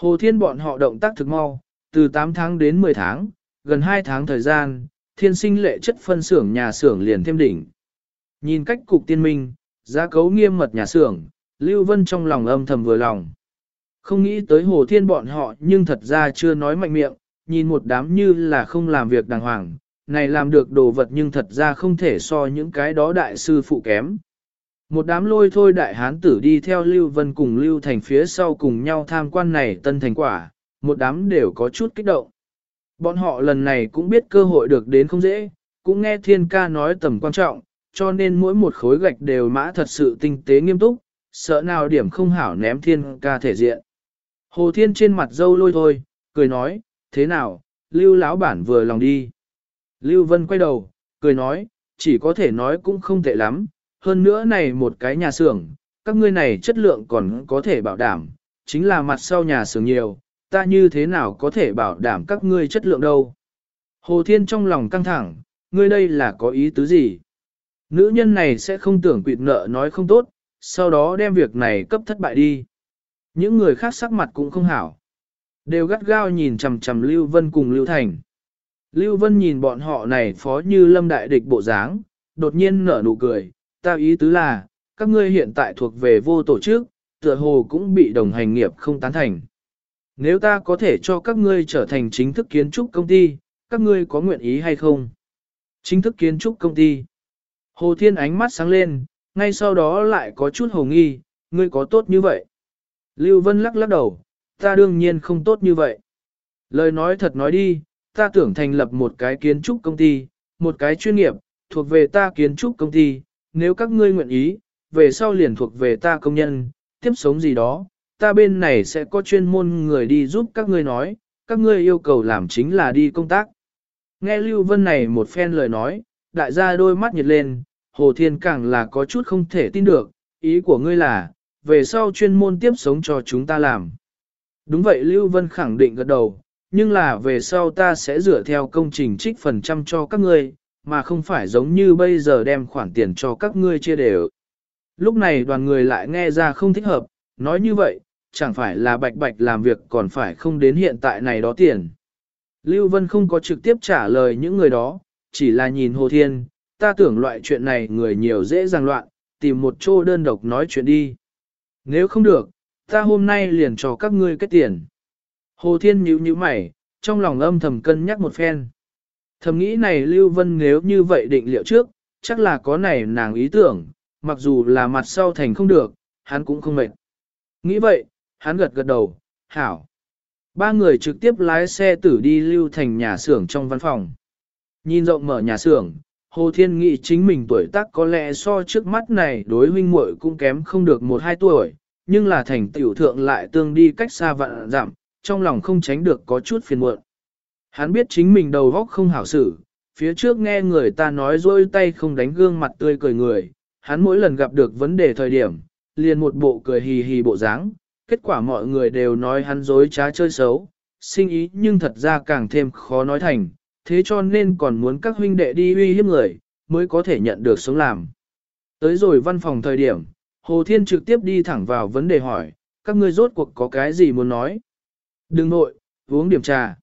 Hồ Thiên bọn họ động tác thực mau, từ 8 tháng đến 10 tháng, gần 2 tháng thời gian, thiên sinh lệ chất phân xưởng nhà xưởng liền thêm đỉnh. Nhìn cách cục tiên minh, giá cấu nghiêm mật nhà xưởng, Lưu Vân trong lòng âm thầm vừa lòng. Không nghĩ tới Hồ Thiên bọn họ nhưng thật ra chưa nói mạnh miệng, nhìn một đám như là không làm việc đàng hoàng, này làm được đồ vật nhưng thật ra không thể so những cái đó đại sư phụ kém. Một đám lôi thôi đại hán tử đi theo Lưu Vân cùng Lưu Thành phía sau cùng nhau tham quan này tân thành quả, một đám đều có chút kích động. Bọn họ lần này cũng biết cơ hội được đến không dễ, cũng nghe thiên ca nói tầm quan trọng, cho nên mỗi một khối gạch đều mã thật sự tinh tế nghiêm túc, sợ nào điểm không hảo ném thiên ca thể diện. Hồ thiên trên mặt dâu lôi thôi, cười nói, thế nào, lưu lão bản vừa lòng đi. Lưu Vân quay đầu, cười nói, chỉ có thể nói cũng không tệ lắm, hơn nữa này một cái nhà xưởng, các ngươi này chất lượng còn có thể bảo đảm, chính là mặt sau nhà xưởng nhiều, ta như thế nào có thể bảo đảm các ngươi chất lượng đâu. Hồ Thiên trong lòng căng thẳng, ngươi đây là có ý tứ gì? Nữ nhân này sẽ không tưởng quỵt nợ nói không tốt, sau đó đem việc này cấp thất bại đi. Những người khác sắc mặt cũng không hảo. Đều gắt gao nhìn chằm chằm Lưu Vân cùng Lưu Thành. Lưu Vân nhìn bọn họ này phó như lâm đại địch bộ dáng, đột nhiên nở nụ cười, ta ý tứ là, các ngươi hiện tại thuộc về vô tổ chức, tựa hồ cũng bị đồng hành nghiệp không tán thành. Nếu ta có thể cho các ngươi trở thành chính thức kiến trúc công ty, các ngươi có nguyện ý hay không? Chính thức kiến trúc công ty. Hồ Thiên ánh mắt sáng lên, ngay sau đó lại có chút hồ nghi, ngươi có tốt như vậy? Lưu Vân lắc lắc đầu, ta đương nhiên không tốt như vậy. Lời nói thật nói đi, ta tưởng thành lập một cái kiến trúc công ty, một cái chuyên nghiệp, thuộc về ta kiến trúc công ty, nếu các ngươi nguyện ý, về sau liền thuộc về ta công nhân, tiếp sống gì đó, ta bên này sẽ có chuyên môn người đi giúp các ngươi nói, các ngươi yêu cầu làm chính là đi công tác. Nghe Lưu Vân này một phen lời nói, đại gia đôi mắt nhiệt lên, Hồ Thiên càng là có chút không thể tin được, ý của ngươi là, về sau chuyên môn tiếp sống cho chúng ta làm. Đúng vậy Lưu Vân khẳng định gật đầu, nhưng là về sau ta sẽ dựa theo công trình trích phần trăm cho các ngươi, mà không phải giống như bây giờ đem khoản tiền cho các ngươi chia đều. Lúc này đoàn người lại nghe ra không thích hợp, nói như vậy, chẳng phải là bạch bạch làm việc còn phải không đến hiện tại này đó tiền. Lưu Vân không có trực tiếp trả lời những người đó, chỉ là nhìn Hồ Thiên, ta tưởng loại chuyện này người nhiều dễ dàng loạn, tìm một chỗ đơn độc nói chuyện đi. Nếu không được, ta hôm nay liền cho các ngươi kết tiền. Hồ Thiên nhíu nhíu mày, trong lòng âm thầm cân nhắc một phen. Thầm nghĩ này Lưu Vân nếu như vậy định liệu trước, chắc là có này nàng ý tưởng, mặc dù là mặt sau thành không được, hắn cũng không mệt. Nghĩ vậy, hắn gật gật đầu, hảo. Ba người trực tiếp lái xe tử đi lưu thành nhà xưởng trong văn phòng. Nhìn rộng mở nhà xưởng, Hồ Thiên nghĩ chính mình tuổi tác có lẽ so trước mắt này đối huynh muội cũng kém không được một hai tuổi, nhưng là thành tiểu thượng lại tương đi cách xa vạn giảm, trong lòng không tránh được có chút phiền muộn. Hắn biết chính mình đầu góc không hảo xử, phía trước nghe người ta nói dôi tay không đánh gương mặt tươi cười người, hắn mỗi lần gặp được vấn đề thời điểm, liền một bộ cười hì hì bộ dáng, kết quả mọi người đều nói hắn dối trá chơi xấu, sinh ý nhưng thật ra càng thêm khó nói thành, thế cho nên còn muốn các huynh đệ đi uy hiếp người, mới có thể nhận được sống làm. Tới rồi văn phòng thời điểm, Hồ Thiên trực tiếp đi thẳng vào vấn đề hỏi, các ngươi rốt cuộc có cái gì muốn nói? Đừng nội, uống điểm trà.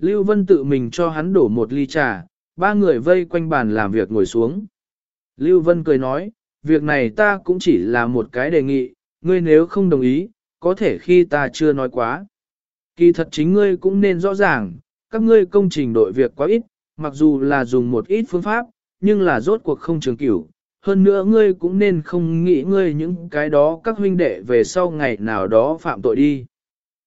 Lưu Vân tự mình cho hắn đổ một ly trà, ba người vây quanh bàn làm việc ngồi xuống. Lưu Vân cười nói, việc này ta cũng chỉ là một cái đề nghị, ngươi nếu không đồng ý, có thể khi ta chưa nói quá. Kỳ thật chính ngươi cũng nên rõ ràng, các ngươi công trình đội việc quá ít, mặc dù là dùng một ít phương pháp, nhưng là rốt cuộc không trường cửu. Hơn nữa ngươi cũng nên không nghĩ ngươi những cái đó các huynh đệ về sau ngày nào đó phạm tội đi.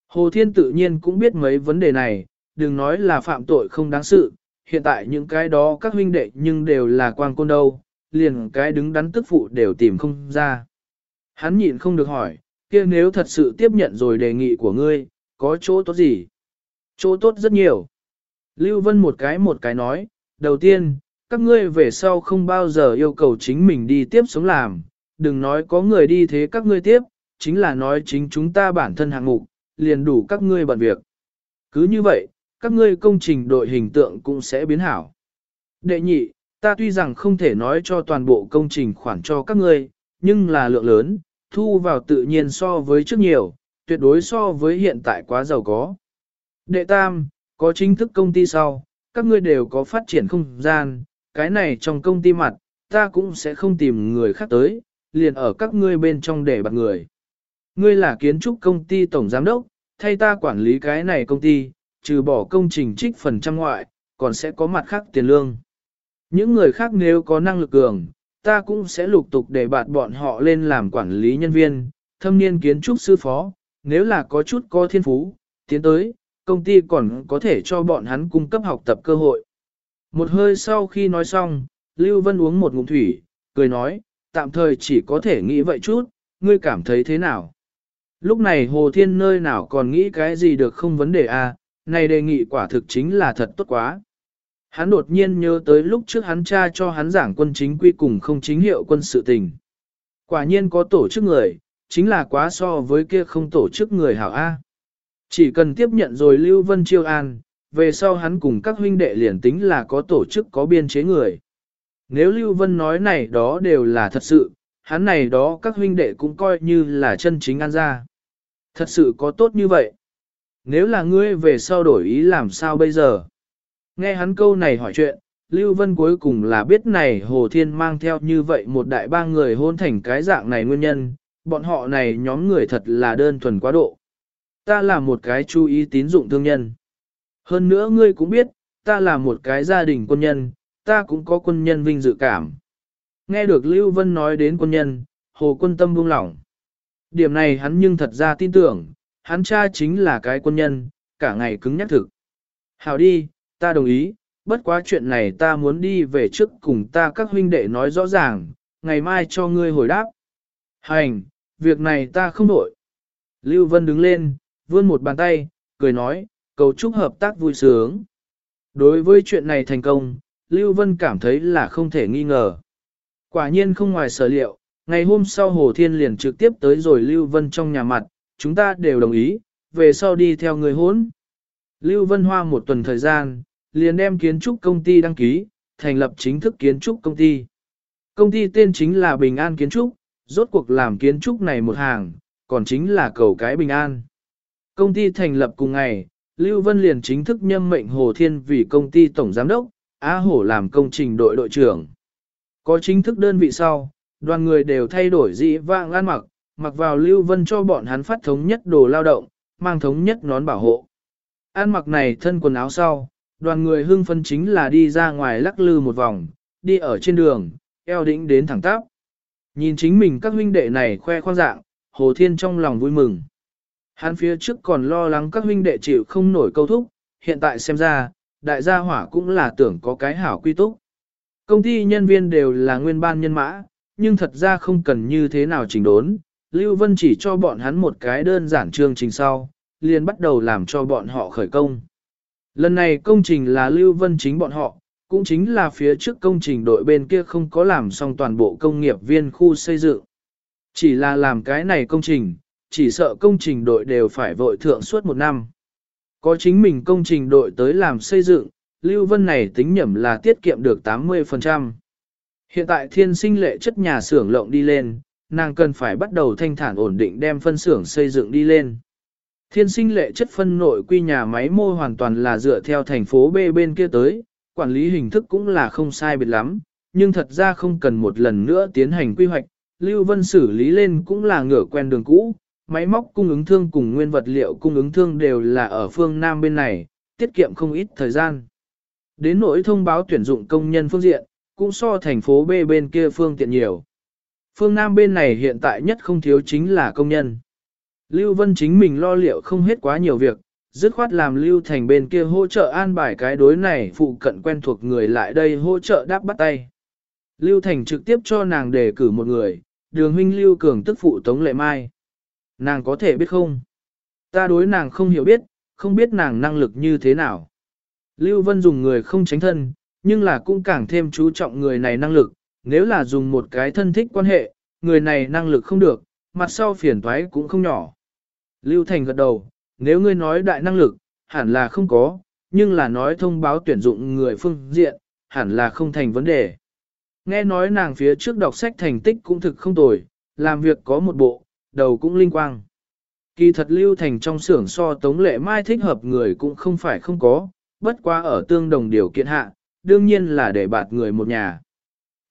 Hồ Thiên tự nhiên cũng biết mấy vấn đề này, đừng nói là phạm tội không đáng sự, hiện tại những cái đó các huynh đệ nhưng đều là quan côn đâu, liền cái đứng đắn tức phụ đều tìm không ra. Hắn nhịn không được hỏi, kia nếu thật sự tiếp nhận rồi đề nghị của ngươi, có chỗ tốt gì? Chỗ tốt rất nhiều. Lưu Vân một cái một cái nói, đầu tiên, các ngươi về sau không bao giờ yêu cầu chính mình đi tiếp sống làm, đừng nói có người đi thế các ngươi tiếp, chính là nói chính chúng ta bản thân hạng mục, liền đủ các ngươi bận việc. Cứ như vậy, các ngươi công trình đội hình tượng cũng sẽ biến hảo. Đệ nhị, ta tuy rằng không thể nói cho toàn bộ công trình khoản cho các ngươi, nhưng là lượng lớn, thu vào tự nhiên so với trước nhiều, tuyệt đối so với hiện tại quá giàu có. Đệ tam, có chính thức công ty sau, các ngươi đều có phát triển không gian, cái này trong công ty mặt, ta cũng sẽ không tìm người khác tới, liền ở các ngươi bên trong để bạc người. Ngươi là kiến trúc công ty tổng giám đốc, thay ta quản lý cái này công ty, trừ bỏ công trình trích phần trăm ngoại, còn sẽ có mặt khác tiền lương. Những người khác nếu có năng lực cường, ta cũng sẽ lục tục để bạt bọn họ lên làm quản lý nhân viên, thâm niên kiến trúc sư phó, nếu là có chút có thiên phú, tiến tới, công ty còn có thể cho bọn hắn cung cấp học tập cơ hội. Một hơi sau khi nói xong, Lưu Vân uống một ngụm thủy, cười nói, tạm thời chỉ có thể nghĩ vậy chút, ngươi cảm thấy thế nào? Lúc này Hồ Thiên nơi nào còn nghĩ cái gì được không vấn đề à, này đề nghị quả thực chính là thật tốt quá. Hắn đột nhiên nhớ tới lúc trước hắn cha cho hắn giảng quân chính quy cùng không chính hiệu quân sự tình. Quả nhiên có tổ chức người, chính là quá so với kia không tổ chức người hảo A. Chỉ cần tiếp nhận rồi Lưu Vân Chiêu An, về sau hắn cùng các huynh đệ liền tính là có tổ chức có biên chế người. Nếu Lưu Vân nói này đó đều là thật sự, hắn này đó các huynh đệ cũng coi như là chân chính an ra. Thật sự có tốt như vậy. Nếu là ngươi về sau đổi ý làm sao bây giờ? Nghe hắn câu này hỏi chuyện, Lưu Vân cuối cùng là biết này Hồ Thiên mang theo như vậy một đại ba người hôn thành cái dạng này nguyên nhân, bọn họ này nhóm người thật là đơn thuần quá độ. Ta là một cái chú ý tín dụng thương nhân. Hơn nữa ngươi cũng biết, ta là một cái gia đình quân nhân, ta cũng có quân nhân vinh dự cảm. Nghe được Lưu Vân nói đến quân nhân, Hồ quân tâm buông lỏng. Điểm này hắn nhưng thật ra tin tưởng, hắn cha chính là cái quân nhân, cả ngày cứng nhắc thực. Hảo đi, ta đồng ý, bất quá chuyện này ta muốn đi về trước cùng ta các huynh đệ nói rõ ràng, ngày mai cho ngươi hồi đáp. Hành, việc này ta không đổi. Lưu Vân đứng lên, vươn một bàn tay, cười nói, cầu chúc hợp tác vui sướng. Đối với chuyện này thành công, Lưu Vân cảm thấy là không thể nghi ngờ. Quả nhiên không ngoài sở liệu, ngày hôm sau Hồ Thiên liền trực tiếp tới rồi Lưu Vân trong nhà mặt, chúng ta đều đồng ý, về sau đi theo người hốn. Lưu Vân Hoa một tuần thời gian, liền đem kiến trúc công ty đăng ký, thành lập chính thức kiến trúc công ty. Công ty tên chính là Bình An Kiến Trúc, rốt cuộc làm kiến trúc này một hàng, còn chính là cầu cái Bình An. Công ty thành lập cùng ngày, Lưu Vân liền chính thức nhâm mệnh Hồ Thiên vì công ty tổng giám đốc, Á Hổ làm công trình đội đội trưởng. Có chính thức đơn vị sau, đoàn người đều thay đổi dị vạng ăn mặc, mặc vào Lưu Vân cho bọn hắn phát thống nhất đồ lao động, mang thống nhất nón bảo hộ. an mặc này thân quần áo sau, đoàn người hưng phân chính là đi ra ngoài lắc lư một vòng, đi ở trên đường, eo đĩnh đến thẳng tắp. Nhìn chính mình các huynh đệ này khoe khoang dạng, Hồ Thiên trong lòng vui mừng. Hắn phía trước còn lo lắng các huynh đệ chịu không nổi câu thúc, hiện tại xem ra, đại gia hỏa cũng là tưởng có cái hảo quy túc. Công ty nhân viên đều là nguyên ban nhân mã, nhưng thật ra không cần như thế nào chỉnh đốn. Lưu Vân chỉ cho bọn hắn một cái đơn giản chương trình sau, liền bắt đầu làm cho bọn họ khởi công. Lần này công trình là Lưu Vân chính bọn họ, cũng chính là phía trước công trình đội bên kia không có làm xong toàn bộ công nghiệp viên khu xây dựng. Chỉ là làm cái này công trình, chỉ sợ công trình đội đều phải vội thượng suốt một năm. Có chính mình công trình đội tới làm xây dựng, Lưu Vân này tính nhẩm là tiết kiệm được 80%. Hiện tại thiên sinh lệ chất nhà xưởng lộng đi lên, nàng cần phải bắt đầu thanh thản ổn định đem phân xưởng xây dựng đi lên. Thiên sinh lệ chất phân nội quy nhà máy mô hoàn toàn là dựa theo thành phố B bên kia tới, quản lý hình thức cũng là không sai biệt lắm, nhưng thật ra không cần một lần nữa tiến hành quy hoạch, Lưu Vân xử lý lên cũng là ngửa quen đường cũ, máy móc cung ứng thương cùng nguyên vật liệu cung ứng thương đều là ở phương Nam bên này, tiết kiệm không ít thời gian. Đến nỗi thông báo tuyển dụng công nhân phương diện, cũng so thành phố B bên kia phương tiện nhiều. Phương Nam bên này hiện tại nhất không thiếu chính là công nhân. Lưu Vân chính mình lo liệu không hết quá nhiều việc, dứt khoát làm Lưu Thành bên kia hỗ trợ an bài cái đối này phụ cận quen thuộc người lại đây hỗ trợ đáp bắt tay. Lưu Thành trực tiếp cho nàng đề cử một người, đường huynh Lưu Cường tức phụ Tống Lệ Mai. Nàng có thể biết không? Ta đối nàng không hiểu biết, không biết nàng năng lực như thế nào. Lưu Vân dùng người không tránh thân, nhưng là cũng càng thêm chú trọng người này năng lực, nếu là dùng một cái thân thích quan hệ, người này năng lực không được, mặt sau phiền toái cũng không nhỏ. Lưu Thành gật đầu, nếu ngươi nói đại năng lực, hẳn là không có, nhưng là nói thông báo tuyển dụng người phương diện, hẳn là không thành vấn đề. Nghe nói nàng phía trước đọc sách thành tích cũng thực không tồi, làm việc có một bộ, đầu cũng linh quang. Kỳ thật Lưu Thành trong xưởng so Tống Lệ Mai thích hợp người cũng không phải không có, bất quá ở tương đồng điều kiện hạ, đương nhiên là để bạt người một nhà.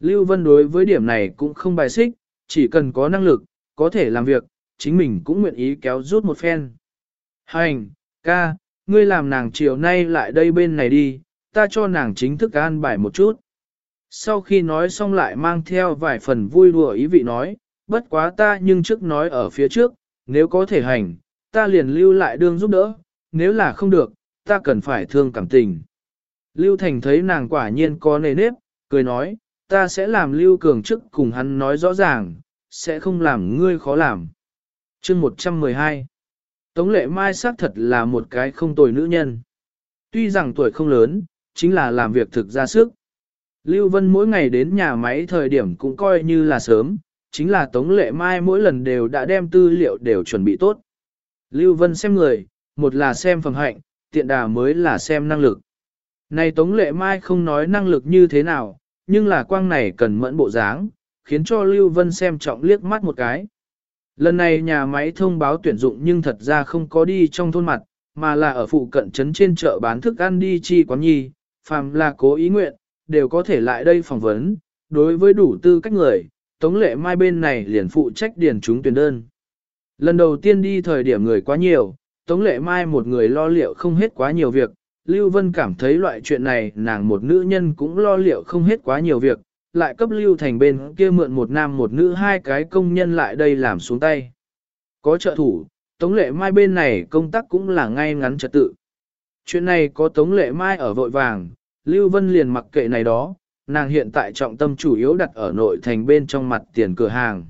Lưu Vân đối với điểm này cũng không bài xích, chỉ cần có năng lực, có thể làm việc, chính mình cũng nguyện ý kéo rút một phen. Hành, ca, ngươi làm nàng chiều nay lại đây bên này đi, ta cho nàng chính thức an bài một chút. Sau khi nói xong lại mang theo vài phần vui đùa ý vị nói, bất quá ta nhưng trước nói ở phía trước, nếu có thể hành, ta liền lưu lại đương giúp đỡ, nếu là không được, ta cần phải thương cảm tình. Lưu Thành thấy nàng quả nhiên có nề nếp, cười nói, ta sẽ làm Lưu Cường trước cùng hắn nói rõ ràng, sẽ không làm ngươi khó làm. chương 112 Tống lệ mai xác thật là một cái không tồi nữ nhân. Tuy rằng tuổi không lớn, chính là làm việc thực ra sức. Lưu Vân mỗi ngày đến nhà máy thời điểm cũng coi như là sớm, chính là Tống Lệ Mai mỗi lần đều đã đem tư liệu đều chuẩn bị tốt. Lưu Vân xem người, một là xem phẩm hạnh, tiện đà mới là xem năng lực. Này Tống Lệ Mai không nói năng lực như thế nào, nhưng là quang này cần mẫn bộ dáng, khiến cho Lưu Vân xem trọng liếc mắt một cái. Lần này nhà máy thông báo tuyển dụng nhưng thật ra không có đi trong thôn mặt, mà là ở phụ cận trấn trên chợ bán thức ăn đi chi quán nhi, phàm là cố ý nguyện, đều có thể lại đây phỏng vấn, đối với đủ tư cách người, Tống Lệ Mai bên này liền phụ trách điền chúng tuyển đơn. Lần đầu tiên đi thời điểm người quá nhiều, Tống Lệ Mai một người lo liệu không hết quá nhiều việc, Lưu Vân cảm thấy loại chuyện này nàng một nữ nhân cũng lo liệu không hết quá nhiều việc, lại cấp Lưu Thành bên kia mượn một nam một nữ hai cái công nhân lại đây làm xuống tay. Có trợ thủ, Tống Lệ Mai bên này công tác cũng là ngay ngắn trật tự. Chuyện này có Tống Lệ Mai ở vội vàng, Lưu Vân liền mặc kệ này đó, nàng hiện tại trọng tâm chủ yếu đặt ở nội thành bên trong mặt tiền cửa hàng.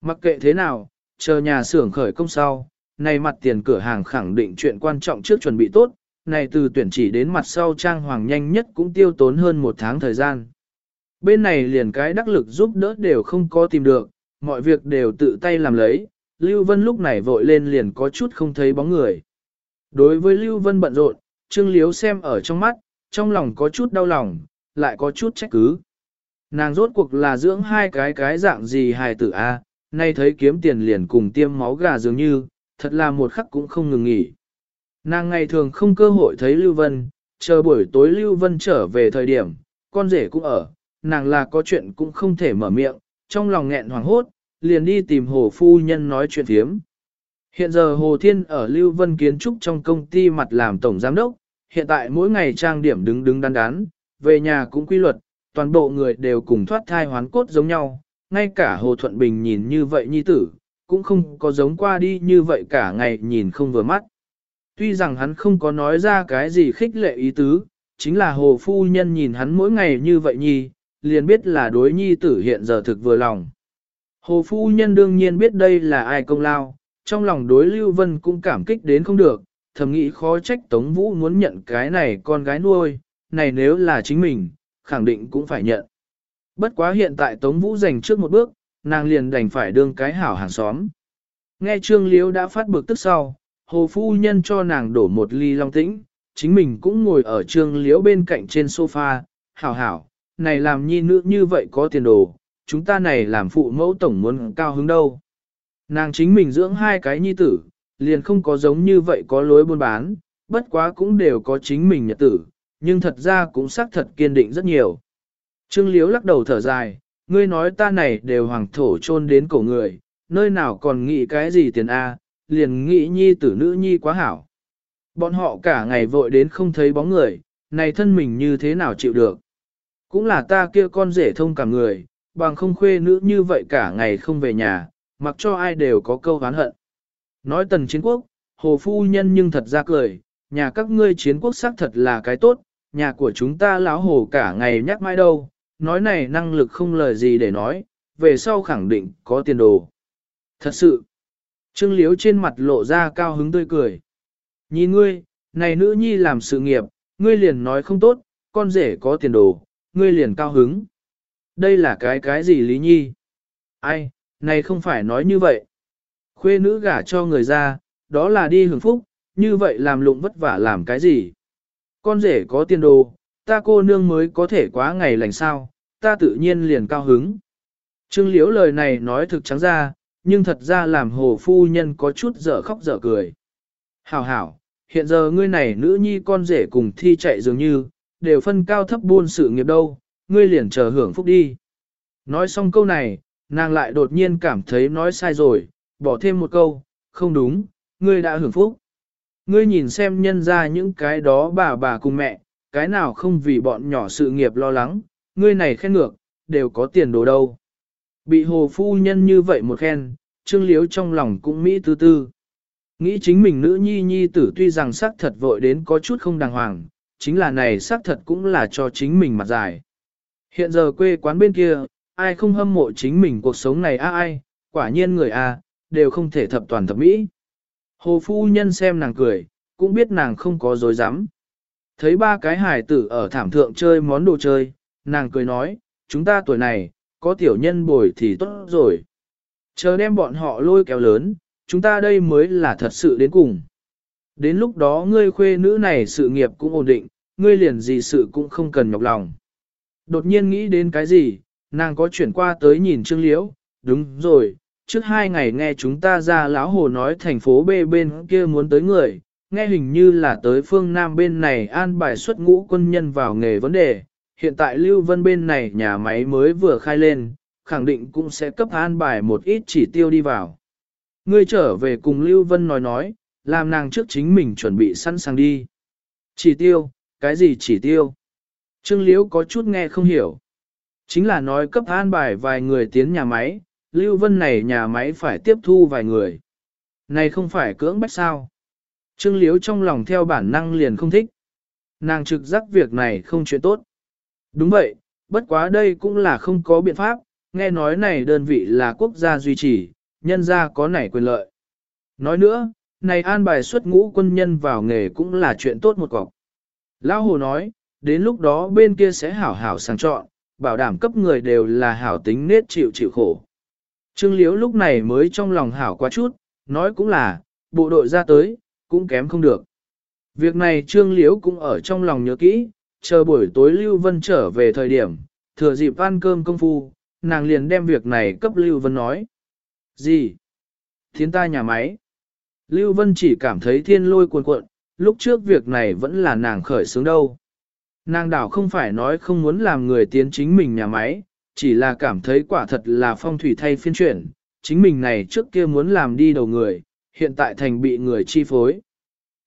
Mặc kệ thế nào, chờ nhà xưởng khởi công sau, này mặt tiền cửa hàng khẳng định chuyện quan trọng trước chuẩn bị tốt, này từ tuyển chỉ đến mặt sau trang hoàng nhanh nhất cũng tiêu tốn hơn một tháng thời gian. Bên này liền cái đắc lực giúp đỡ đều không có tìm được, mọi việc đều tự tay làm lấy, Lưu Vân lúc này vội lên liền có chút không thấy bóng người. Đối với Lưu Vân bận rộn, Trương Liếu xem ở trong mắt, trong lòng có chút đau lòng, lại có chút trách cứ. Nàng rốt cuộc là dưỡng hai cái cái dạng gì hài tử a, nay thấy kiếm tiền liền cùng tiêm máu gà dường như, thật là một khắc cũng không ngừng nghỉ. Nàng ngày thường không cơ hội thấy Lưu Vân, chờ buổi tối Lưu Vân trở về thời điểm, con rể cũng ở, nàng là có chuyện cũng không thể mở miệng, trong lòng nghẹn hoàng hốt, liền đi tìm hồ phu nhân nói chuyện thiếm. Hiện giờ Hồ Thiên ở Lưu Vân Kiến Trúc trong công ty mặt làm tổng giám đốc, hiện tại mỗi ngày trang điểm đứng đứng đắn đắn, về nhà cũng quy luật, toàn bộ người đều cùng thoát thai hoán cốt giống nhau, ngay cả Hồ Thuận Bình nhìn như vậy nhi tử, cũng không có giống qua đi như vậy cả ngày nhìn không vừa mắt. Tuy rằng hắn không có nói ra cái gì khích lệ ý tứ, chính là Hồ Phu Nhân nhìn hắn mỗi ngày như vậy nhi, liền biết là đối nhi tử hiện giờ thực vừa lòng. Hồ Phu Nhân đương nhiên biết đây là ai công lao, trong lòng đối Lưu Vân cũng cảm kích đến không được, thầm nghĩ khó trách Tống Vũ muốn nhận cái này con gái nuôi, này nếu là chính mình, khẳng định cũng phải nhận. Bất quá hiện tại Tống Vũ giành trước một bước, nàng liền đành phải đương cái hảo hàng xóm. Nghe Trương Liễu đã phát bực tức sau, Hồ Phu Nhân cho nàng đổ một ly long tĩnh, chính mình cũng ngồi ở Trương Liễu bên cạnh trên sofa, hảo hảo, này làm nhi nữ như vậy có tiền đồ, chúng ta này làm phụ mẫu tổng muốn cao hứng đâu. Nàng chính mình dưỡng hai cái nhi tử, liền không có giống như vậy có lối buôn bán, bất quá cũng đều có chính mình nhật tử, nhưng thật ra cũng xác thật kiên định rất nhiều. Trương Liếu lắc đầu thở dài, ngươi nói ta này đều hoàng thổ chôn đến cổ người, nơi nào còn nghĩ cái gì tiền A, liền nghĩ nhi tử nữ nhi quá hảo. Bọn họ cả ngày vội đến không thấy bóng người, này thân mình như thế nào chịu được. Cũng là ta kia con rể thông cả người, bằng không khuê nữ như vậy cả ngày không về nhà, mặc cho ai đều có câu hán hận. Nói tần chiến quốc, hồ phu nhân nhưng thật ra cười, nhà các ngươi chiến quốc xác thật là cái tốt, nhà của chúng ta lão hồ cả ngày nhắc mãi đâu, nói này năng lực không lời gì để nói, về sau khẳng định có tiền đồ. Thật sự, Trương Liếu trên mặt lộ ra cao hứng tươi cười. Nhìn ngươi, này nữ nhi làm sự nghiệp, ngươi liền nói không tốt, con rể có tiền đồ, ngươi liền cao hứng. Đây là cái cái gì Lý Nhi? Ai, này không phải nói như vậy. Khuê nữ gả cho người ra, đó là đi hưởng phúc, như vậy làm lụng vất vả làm cái gì? Con rể có tiền đồ, ta cô nương mới có thể quá ngày lành sao, ta tự nhiên liền cao hứng. Trương Liễu lời này nói thực trắng ra, nhưng thật ra làm hồ phu nhân có chút dở khóc dở cười. Hảo hảo, hiện giờ ngươi này nữ nhi con rể cùng thi chạy dường như, đều phân cao thấp buôn sự nghiệp đâu, ngươi liền chờ hưởng phúc đi. Nói xong câu này, nàng lại đột nhiên cảm thấy nói sai rồi, bỏ thêm một câu, không đúng, ngươi đã hưởng phúc. Ngươi nhìn xem nhân ra những cái đó bà bà cùng mẹ, cái nào không vì bọn nhỏ sự nghiệp lo lắng, ngươi này khen ngược, đều có tiền đồ đâu. Bị hồ phu nhân như vậy một khen, trương liếu trong lòng cũng mỹ tư tư. Nghĩ chính mình nữ nhi nhi tử tuy rằng sắc thật vội đến có chút không đàng hoàng, chính là này sắc thật cũng là cho chính mình mặt dài. Hiện giờ quê quán bên kia, ai không hâm mộ chính mình cuộc sống này a ai, quả nhiên người a đều không thể thập toàn thập mỹ. Hồ phu nhân xem nàng cười, cũng biết nàng không có dối dám. Thấy ba cái hải tử ở thảm thượng chơi món đồ chơi, nàng cười nói, chúng ta tuổi này, có tiểu nhân bồi thì tốt rồi. Chờ đem bọn họ lôi kéo lớn, chúng ta đây mới là thật sự đến cùng. Đến lúc đó ngươi khuê nữ này sự nghiệp cũng ổn định, ngươi liền gì sự cũng không cần nhọc lòng. Đột nhiên nghĩ đến cái gì, nàng có chuyển qua tới nhìn Trương Liễu, đúng rồi, trước hai ngày nghe chúng ta ra lão hồ nói thành phố B bên kia muốn tới người, nghe hình như là tới phương Nam bên này an bài xuất ngũ quân nhân vào nghề vấn đề, hiện tại Lưu Vân bên này nhà máy mới vừa khai lên, khẳng định cũng sẽ cấp an bài một ít chỉ tiêu đi vào. Ngươi trở về cùng Lưu Vân nói nói, làm nàng trước chính mình chuẩn bị sẵn sàng đi. Chỉ tiêu, cái gì chỉ tiêu? Trương Liễu có chút nghe không hiểu. Chính là nói cấp an bài vài người tiến nhà máy, Lưu Vân này nhà máy phải tiếp thu vài người. Này không phải cưỡng bách sao. Trương Liễu trong lòng theo bản năng liền không thích. Nàng trực giác việc này không chuyện tốt. Đúng vậy, bất quá đây cũng là không có biện pháp, nghe nói này đơn vị là quốc gia duy trì, nhân gia có nảy quyền lợi. Nói nữa, này an bài xuất ngũ quân nhân vào nghề cũng là chuyện tốt một cọc. Lão Hồ nói, đến lúc đó bên kia sẽ hảo hảo sàng chọn, bảo đảm cấp người đều là hảo tính nết chịu chịu khổ. Trương Liễu lúc này mới trong lòng hảo quá chút, nói cũng là, bộ đội ra tới, cũng kém không được. Việc này Trương Liễu cũng ở trong lòng nhớ kỹ, chờ buổi tối Lưu Vân trở về thời điểm, thừa dịp ăn cơm công phu, nàng liền đem việc này cấp Lưu Vân nói. Gì? Thiến ta nhà máy. Lưu Vân chỉ cảm thấy thiên lôi cuồn cuộn, lúc trước việc này vẫn là nàng khởi xướng đâu. Nàng đảo không phải nói không muốn làm người tiến chính mình nhà máy, chỉ là cảm thấy quả thật là phong thủy thay phiên chuyển, chính mình này trước kia muốn làm đi đầu người, hiện tại thành bị người chi phối.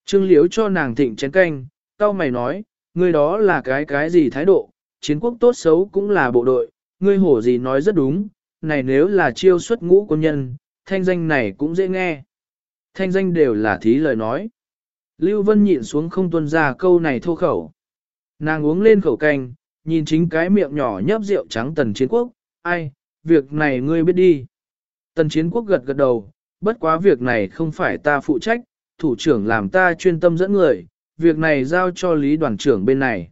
Trương Liễu cho nàng thịnh chén canh, tao mày nói, ngươi đó là cái cái gì thái độ, chiến quốc tốt xấu cũng là bộ đội, ngươi hổ gì nói rất đúng, này nếu là chiêu xuất ngũ quân nhân, thanh danh này cũng dễ nghe. Thanh danh đều là thí lời nói. Lưu Vân nhịn xuống không tuân ra câu này thô khẩu. Nàng uống lên khẩu canh, nhìn chính cái miệng nhỏ nhấp rượu trắng tần chiến quốc, ai, việc này ngươi biết đi. Tần chiến quốc gật gật đầu, bất quá việc này không phải ta phụ trách, thủ trưởng làm ta chuyên tâm dẫn người, việc này giao cho lý đoàn trưởng bên này.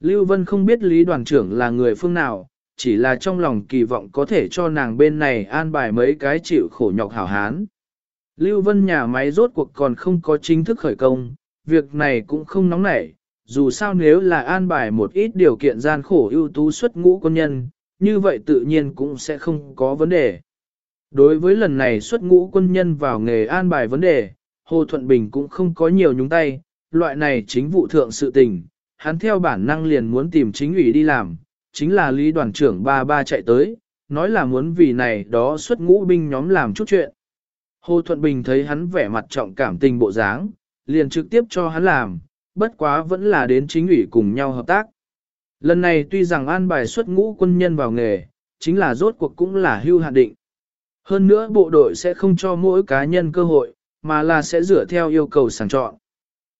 Lưu Vân không biết lý đoàn trưởng là người phương nào, chỉ là trong lòng kỳ vọng có thể cho nàng bên này an bài mấy cái chịu khổ nhọc hảo hán. Lưu Vân nhà máy rốt cuộc còn không có chính thức khởi công, việc này cũng không nóng nảy, dù sao nếu là an bài một ít điều kiện gian khổ ưu tú xuất ngũ quân nhân, như vậy tự nhiên cũng sẽ không có vấn đề. Đối với lần này xuất ngũ quân nhân vào nghề an bài vấn đề, Hồ Thuận Bình cũng không có nhiều nhúng tay, loại này chính vụ thượng sự tình, hắn theo bản năng liền muốn tìm chính ủy đi làm, chính là lý đoàn trưởng ba ba chạy tới, nói là muốn vì này đó xuất ngũ binh nhóm làm chút chuyện. Hồ Thuận Bình thấy hắn vẻ mặt trọng cảm tình bộ dáng, liền trực tiếp cho hắn làm, bất quá vẫn là đến chính ủy cùng nhau hợp tác. Lần này tuy rằng an bài xuất ngũ quân nhân vào nghề, chính là rốt cuộc cũng là hưu hạn định. Hơn nữa bộ đội sẽ không cho mỗi cá nhân cơ hội, mà là sẽ dựa theo yêu cầu sàng chọn.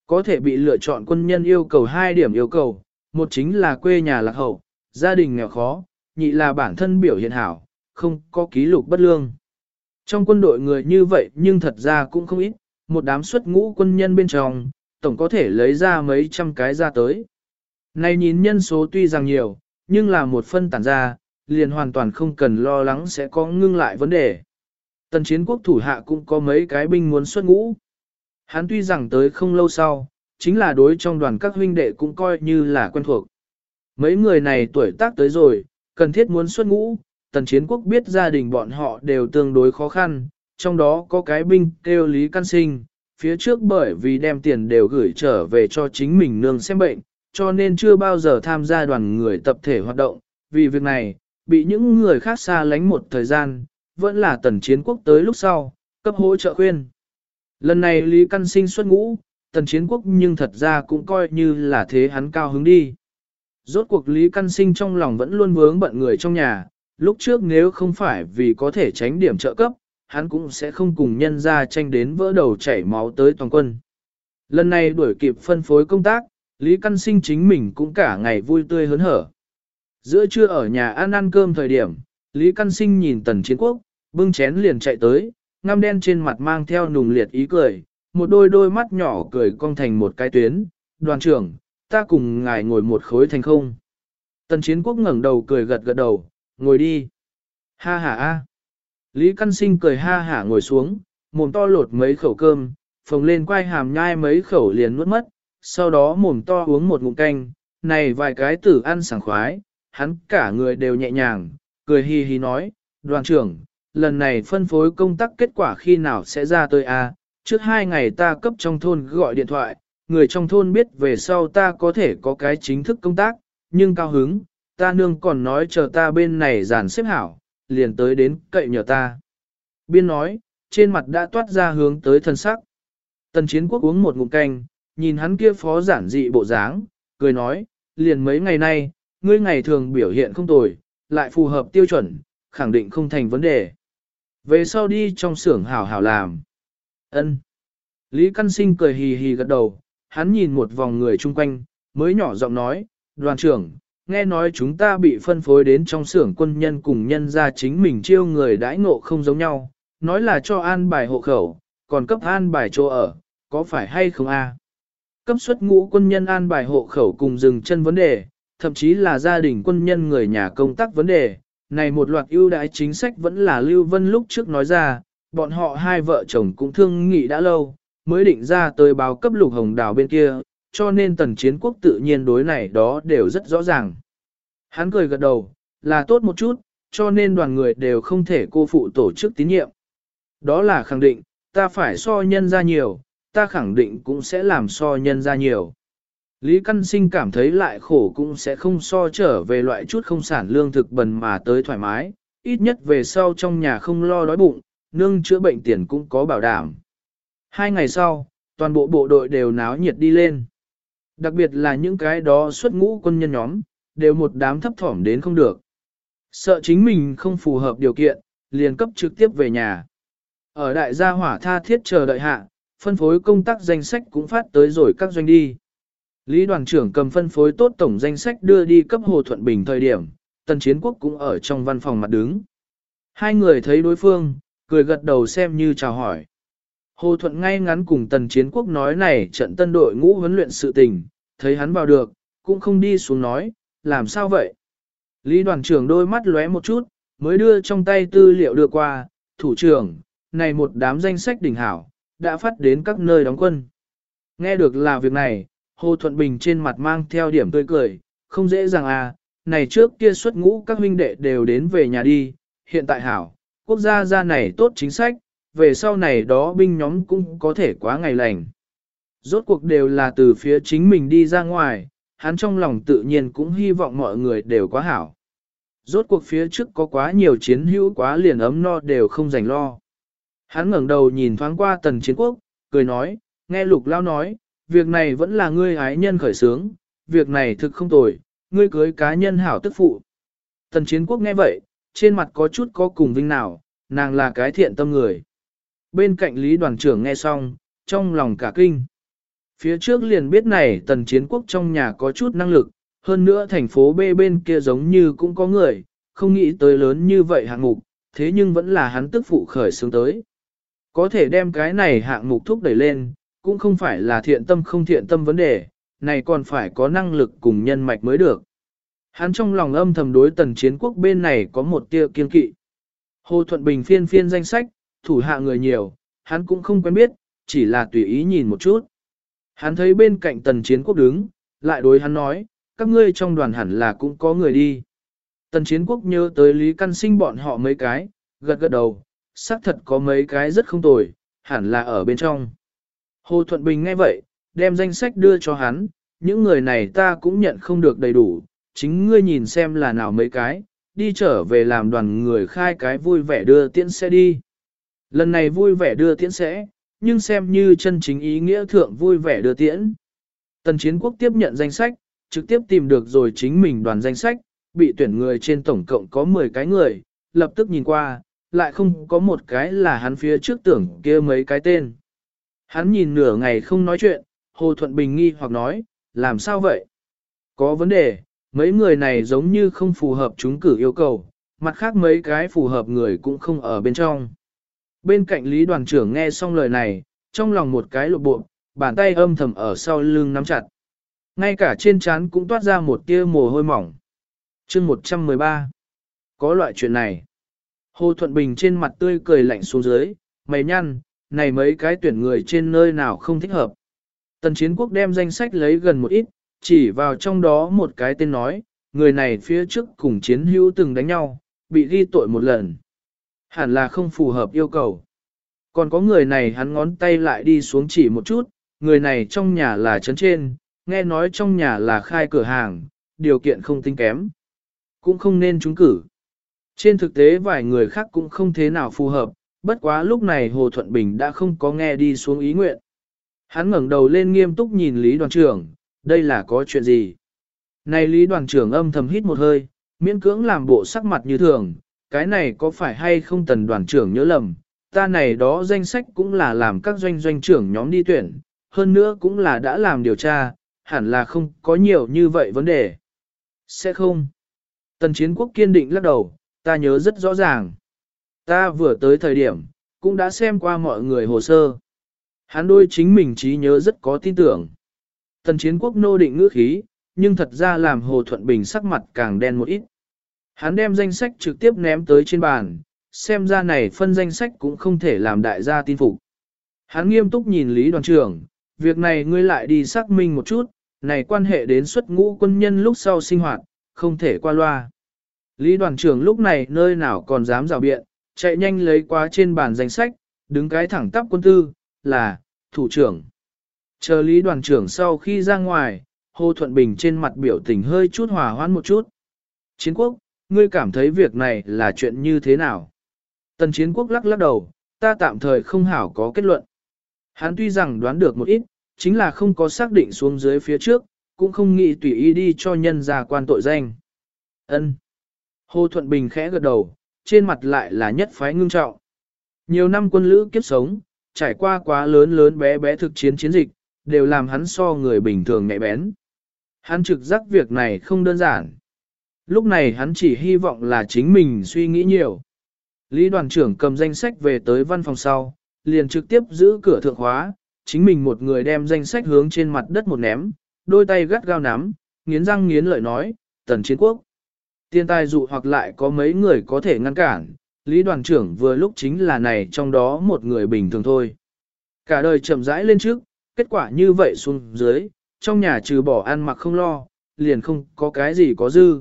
Có thể bị lựa chọn quân nhân yêu cầu hai điểm yêu cầu, một chính là quê nhà lạc hậu, gia đình nghèo khó, nhị là bản thân biểu hiện hảo, không có ký lục bất lương. Trong quân đội người như vậy nhưng thật ra cũng không ít, một đám xuất ngũ quân nhân bên trong, tổng có thể lấy ra mấy trăm cái ra tới. Này nhìn nhân số tuy rằng nhiều, nhưng là một phân tản ra, liền hoàn toàn không cần lo lắng sẽ có ngưng lại vấn đề. Tần chiến quốc thủ hạ cũng có mấy cái binh muốn xuất ngũ. Hắn tuy rằng tới không lâu sau, chính là đối trong đoàn các huynh đệ cũng coi như là quen thuộc. Mấy người này tuổi tác tới rồi, cần thiết muốn xuất ngũ, tần chiến quốc biết gia đình bọn họ đều tương đối khó khăn, trong đó có cái binh kêu Lý Căn Sinh, phía trước bởi vì đem tiền đều gửi trở về cho chính mình nương xem bệnh, cho nên chưa bao giờ tham gia đoàn người tập thể hoạt động, vì việc này, bị những người khác xa lánh một thời gian, vẫn là tần chiến quốc tới lúc sau, cấp hỗ trợ khuyên. Lần này Lý Căn Sinh xuất ngũ, tần chiến quốc nhưng thật ra cũng coi như là thế hắn cao hứng đi. Rốt cuộc Lý Căn Sinh trong lòng vẫn luôn vướng bận người trong nhà, lúc trước nếu không phải vì có thể tránh điểm trợ cấp, hắn cũng sẽ không cùng nhân ra tranh đến vỡ đầu chảy máu tới toàn quân. Lần này đuổi kịp phân phối công tác, Lý Căn Sinh chính mình cũng cả ngày vui tươi hớn hở. Giữa trưa ở nhà ăn ăn cơm thời điểm, Lý Căn Sinh nhìn Tần Chiến Quốc, bưng chén liền chạy tới, ngăm đen trên mặt mang theo nùng liệt ý cười, một đôi đôi mắt nhỏ cười cong thành một cái tuyến, đoàn trưởng, ta cùng ngài ngồi một khối thành không. Tần Chiến Quốc ngẩng đầu cười gật gật đầu, ngồi đi. Ha ha a. Lý Căn Sinh cười ha hả ngồi xuống, mồm to lột mấy khẩu cơm, phồng lên quay hàm nhai mấy khẩu liền nuốt mất, sau đó mồm to uống một ngụm canh, này vài cái tử ăn sảng khoái, hắn cả người đều nhẹ nhàng, cười hi hi nói, đoàn trưởng, lần này phân phối công tác kết quả khi nào sẽ ra tới a? À? trước hai ngày ta cấp trong thôn gọi điện thoại, người trong thôn biết về sau ta có thể có cái chính thức công tác, nhưng cao hứng, ta nương còn nói chờ ta bên này giàn xếp hảo, liền tới đến cậy nhờ ta. Biên nói, trên mặt đã toát ra hướng tới thân sắc. Tần chiến quốc uống một ngụm canh, nhìn hắn kia phó giản dị bộ dáng, cười nói, liền mấy ngày nay, ngươi ngày thường biểu hiện không tồi, lại phù hợp tiêu chuẩn, khẳng định không thành vấn đề. Về sau đi trong xưởng hảo hảo làm. ân Lý Căn Sinh cười hì hì gật đầu, hắn nhìn một vòng người chung quanh, mới nhỏ giọng nói, đoàn trưởng, nghe nói chúng ta bị phân phối đến trong xưởng quân nhân cùng nhân ra chính mình chiêu người đãi ngộ không giống nhau, nói là cho an bài hộ khẩu, còn cấp an bài chỗ ở, có phải hay không a? Cấp xuất ngũ quân nhân an bài hộ khẩu cùng dừng chân vấn đề, thậm chí là gia đình quân nhân người nhà công tác vấn đề, này một loạt ưu đãi chính sách vẫn là Lưu Vân lúc trước nói ra, bọn họ hai vợ chồng cũng thương nghị đã lâu, mới định ra tới báo cấp lục hồng đào bên kia, cho nên tần chiến quốc tự nhiên đối này đó đều rất rõ ràng. Hắn cười gật đầu, là tốt một chút, cho nên đoàn người đều không thể cô phụ tổ chức tín nhiệm. Đó là khẳng định, ta phải so nhân ra nhiều, ta khẳng định cũng sẽ làm so nhân ra nhiều. Lý Căn Sinh cảm thấy lại khổ cũng sẽ không so trở về loại chút không sản lương thực bần mà tới thoải mái, ít nhất về sau trong nhà không lo đói bụng, nương chữa bệnh tiền cũng có bảo đảm. Hai ngày sau, toàn bộ bộ đội đều náo nhiệt đi lên. Đặc biệt là những cái đó xuất ngũ quân nhân nhóm, đều một đám thấp thỏm đến không được. Sợ chính mình không phù hợp điều kiện, liền cấp trực tiếp về nhà. Ở đại gia hỏa tha thiết chờ đợi hạ, phân phối công tác danh sách cũng phát tới rồi các doanh đi. Lý đoàn trưởng cầm phân phối tốt tổng danh sách đưa đi cấp Hồ Thuận Bình thời điểm, tần chiến quốc cũng ở trong văn phòng mặt đứng. Hai người thấy đối phương, cười gật đầu xem như chào hỏi. Hồ Thuận ngay ngắn cùng tần chiến quốc nói này trận tân đội ngũ huấn luyện sự tình, thấy hắn vào được, cũng không đi xuống nói, làm sao vậy? Lý đoàn trưởng đôi mắt lóe một chút, mới đưa trong tay tư liệu đưa qua, thủ trưởng, này một đám danh sách đỉnh hảo, đã phát đến các nơi đóng quân. Nghe được là việc này, Hồ Thuận Bình trên mặt mang theo điểm tươi cười, không dễ dàng à, này trước kia xuất ngũ các huynh đệ đều đến về nhà đi, hiện tại hảo, quốc gia ra này tốt chính sách, về sau này đó binh nhóm cũng có thể quá ngày lành. Rốt cuộc đều là từ phía chính mình đi ra ngoài, hắn trong lòng tự nhiên cũng hy vọng mọi người đều quá hảo. Rốt cuộc phía trước có quá nhiều chiến hữu quá liền ấm no đều không dành lo. Hắn ngẩng đầu nhìn thoáng qua tần chiến quốc, cười nói, nghe lục lao nói, việc này vẫn là ngươi ái nhân khởi sướng, việc này thực không tồi, ngươi cưới cá nhân hảo tức phụ. Tần chiến quốc nghe vậy, trên mặt có chút có cùng vinh nào, nàng là cái thiện tâm người. Bên cạnh lý đoàn trưởng nghe xong, trong lòng cả kinh. Phía trước liền biết này tần chiến quốc trong nhà có chút năng lực, hơn nữa thành phố B bên kia giống như cũng có người, không nghĩ tới lớn như vậy hạng mục, thế nhưng vẫn là hắn tức phụ khởi xướng tới. Có thể đem cái này hạng mục thúc đẩy lên, cũng không phải là thiện tâm không thiện tâm vấn đề, này còn phải có năng lực cùng nhân mạch mới được. Hắn trong lòng âm thầm đối tần chiến quốc bên này có một tia kiên kỵ. Hồ Thuận Bình phiên phiên danh sách, thủ hạ người nhiều, hắn cũng không quen biết, chỉ là tùy ý nhìn một chút. Hắn thấy bên cạnh tần chiến quốc đứng, lại đối hắn nói, các ngươi trong đoàn hẳn là cũng có người đi. Tần chiến quốc nhớ tới Lý Căn Sinh bọn họ mấy cái, gật gật đầu, xác thật có mấy cái rất không tồi, hẳn là ở bên trong. Hồ Thuận Bình nghe vậy, đem danh sách đưa cho hắn, những người này ta cũng nhận không được đầy đủ, chính ngươi nhìn xem là nào mấy cái, đi trở về làm đoàn người khai cái vui vẻ đưa tiễn xe đi. Lần này vui vẻ đưa tiễn sẽ, nhưng xem như chân chính ý nghĩa thượng vui vẻ đưa tiễn. Tần chiến quốc tiếp nhận danh sách, trực tiếp tìm được rồi chính mình đoàn danh sách, bị tuyển người trên tổng cộng có 10 cái người, lập tức nhìn qua, lại không có một cái là hắn phía trước tưởng kia mấy cái tên. Hắn nhìn nửa ngày không nói chuyện, Hồ Thuận Bình nghi hoặc nói, làm sao vậy? Có vấn đề, mấy người này giống như không phù hợp chúng cử yêu cầu, mặt khác mấy cái phù hợp người cũng không ở bên trong. Bên cạnh Lý đoàn trưởng nghe xong lời này, trong lòng một cái lộ bộ, bàn tay âm thầm ở sau lưng nắm chặt. Ngay cả trên trán cũng toát ra một tia mồ hôi mỏng. chương 113. Có loại chuyện này. Hồ Thuận Bình trên mặt tươi cười lạnh xuống dưới, mày nhăn, này mấy cái tuyển người trên nơi nào không thích hợp. Tần chiến quốc đem danh sách lấy gần một ít, chỉ vào trong đó một cái tên nói, người này phía trước cùng chiến hữu từng đánh nhau, bị ghi tội một lần. Hẳn là không phù hợp yêu cầu. Còn có người này hắn ngón tay lại đi xuống chỉ một chút, người này trong nhà là trấn trên, nghe nói trong nhà là khai cửa hàng, điều kiện không tính kém. Cũng không nên trúng cử. Trên thực tế vài người khác cũng không thế nào phù hợp, bất quá lúc này Hồ Thuận Bình đã không có nghe đi xuống ý nguyện. Hắn ngẩng đầu lên nghiêm túc nhìn Lý đoàn trưởng, đây là có chuyện gì? Này Lý đoàn trưởng âm thầm hít một hơi, miễn cưỡng làm bộ sắc mặt như thường, cái này có phải hay không tần đoàn trưởng nhớ lầm, ta này đó danh sách cũng là làm các doanh doanh trưởng nhóm đi tuyển, hơn nữa cũng là đã làm điều tra, hẳn là không có nhiều như vậy vấn đề. Sẽ không. Tần chiến quốc kiên định lắc đầu, ta nhớ rất rõ ràng. Ta vừa tới thời điểm, cũng đã xem qua mọi người hồ sơ. Hắn đôi chính mình trí nhớ rất có tin tưởng. Tần chiến quốc nô định ngữ khí, nhưng thật ra làm Hồ Thuận Bình sắc mặt càng đen một ít. Hắn đem danh sách trực tiếp ném tới trên bàn, xem ra này phân danh sách cũng không thể làm đại gia tin phục. Hắn nghiêm túc nhìn Lý đoàn trưởng, việc này ngươi lại đi xác minh một chút, này quan hệ đến xuất ngũ quân nhân lúc sau sinh hoạt, không thể qua loa. Lý đoàn trưởng lúc này nơi nào còn dám rào biện, chạy nhanh lấy qua trên bàn danh sách, đứng cái thẳng tắp quân tư, là, thủ trưởng. Chờ lý đoàn trưởng sau khi ra ngoài, Hồ Thuận Bình trên mặt biểu tình hơi chút hòa hoãn một chút. Chiến quốc, ngươi cảm thấy việc này là chuyện như thế nào? Tần chiến quốc lắc lắc đầu, ta tạm thời không hảo có kết luận. Hắn tuy rằng đoán được một ít, chính là không có xác định xuống dưới phía trước, cũng không nghĩ tùy ý đi cho nhân ra quan tội danh. Ân. Hồ Thuận Bình khẽ gật đầu, trên mặt lại là nhất phái ngưng trọng. Nhiều năm quân lữ kiếp sống, trải qua quá lớn lớn bé bé thực chiến chiến dịch, đều làm hắn so người bình thường nhạy bén. Hắn trực giác việc này không đơn giản. Lúc này hắn chỉ hy vọng là chính mình suy nghĩ nhiều. Lý đoàn trưởng cầm danh sách về tới văn phòng sau, liền trực tiếp giữ cửa thượng khóa, chính mình một người đem danh sách hướng trên mặt đất một ném, đôi tay gắt gao nắm, nghiến răng nghiến lợi nói, tần chiến quốc. Tiên tài dụ hoặc lại có mấy người có thể ngăn cản, Lý đoàn trưởng vừa lúc chính là này trong đó một người bình thường thôi. Cả đời chậm rãi lên trước, kết quả như vậy xuống dưới, trong nhà trừ bỏ ăn mặc không lo, liền không có cái gì có dư.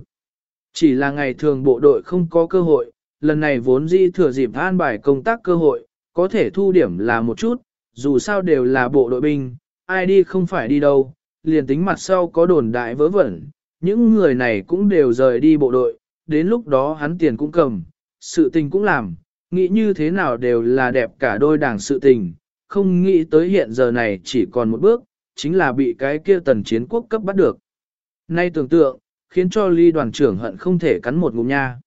Chỉ là ngày thường bộ đội không có cơ hội, lần này vốn di thừa dịp an bài công tác cơ hội, có thể thu điểm là một chút, dù sao đều là bộ đội binh, ai đi không phải đi đâu, liền tính mặt sau có đồn đại vớ vẩn, những người này cũng đều rời đi bộ đội, đến lúc đó hắn tiền cũng cầm, sự tình cũng làm, nghĩ như thế nào đều là đẹp cả đôi đảng sự tình, không nghĩ tới hiện giờ này chỉ còn một bước, chính là bị cái kia tần chiến quốc cấp bắt được. Nay tưởng tượng, khiến cho ly đoàn trưởng hận không thể cắn một ngụm nha.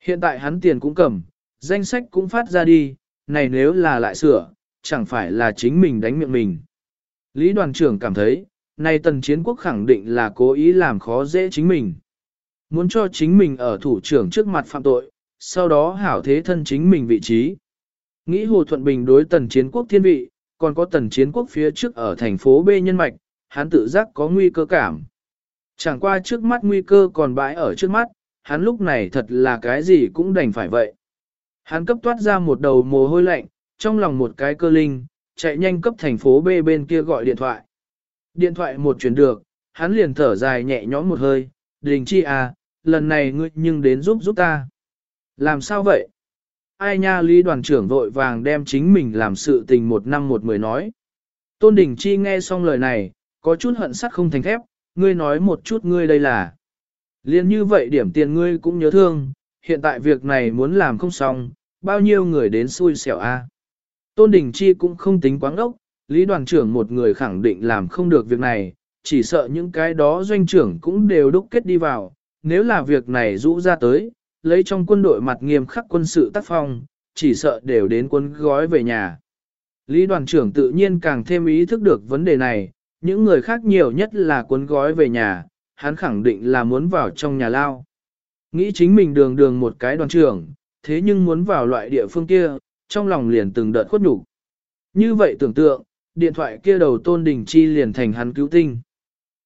Hiện tại hắn tiền cũng cầm, danh sách cũng phát ra đi, này nếu là lại sửa, chẳng phải là chính mình đánh miệng mình. Lý đoàn trưởng cảm thấy, này tần chiến quốc khẳng định là cố ý làm khó dễ chính mình. Muốn cho chính mình ở thủ trưởng trước mặt phạm tội, sau đó hảo thế thân chính mình vị trí. Nghĩ Hồ Thuận Bình đối tần chiến quốc thiên vị, còn có tần chiến quốc phía trước ở thành phố B nhân mạch, hắn tự giác có nguy cơ cảm. Chẳng qua trước mắt nguy cơ còn bãi ở trước mắt, hắn lúc này thật là cái gì cũng đành phải vậy. Hắn cấp toát ra một đầu mồ hôi lạnh, trong lòng một cái cơ linh, chạy nhanh cấp thành phố B bên kia gọi điện thoại. Điện thoại một chuyển được, hắn liền thở dài nhẹ nhõm một hơi, đình chi à, lần này ngươi nhưng đến giúp giúp ta. Làm sao vậy? Ai nha lý đoàn trưởng vội vàng đem chính mình làm sự tình một năm một mười nói. Tôn Đình Chi nghe xong lời này, có chút hận sắt không thành thép, ngươi nói một chút ngươi đây là. Liên như vậy điểm tiền ngươi cũng nhớ thương, hiện tại việc này muốn làm không xong, bao nhiêu người đến xui xẻo a. Tôn Đình Chi cũng không tính quáng ốc, Lý đoàn trưởng một người khẳng định làm không được việc này, chỉ sợ những cái đó doanh trưởng cũng đều đúc kết đi vào, nếu là việc này rũ ra tới, lấy trong quân đội mặt nghiêm khắc quân sự tác phong, chỉ sợ đều đến quân gói về nhà. Lý đoàn trưởng tự nhiên càng thêm ý thức được vấn đề này, những người khác nhiều nhất là quân gói về nhà, hắn khẳng định là muốn vào trong nhà lao. Nghĩ chính mình đường đường một cái đoàn trưởng, thế nhưng muốn vào loại địa phương kia, trong lòng liền từng đợt khuất nhục. Như vậy tưởng tượng, điện thoại kia đầu tôn đình chi liền thành hắn cứu tinh.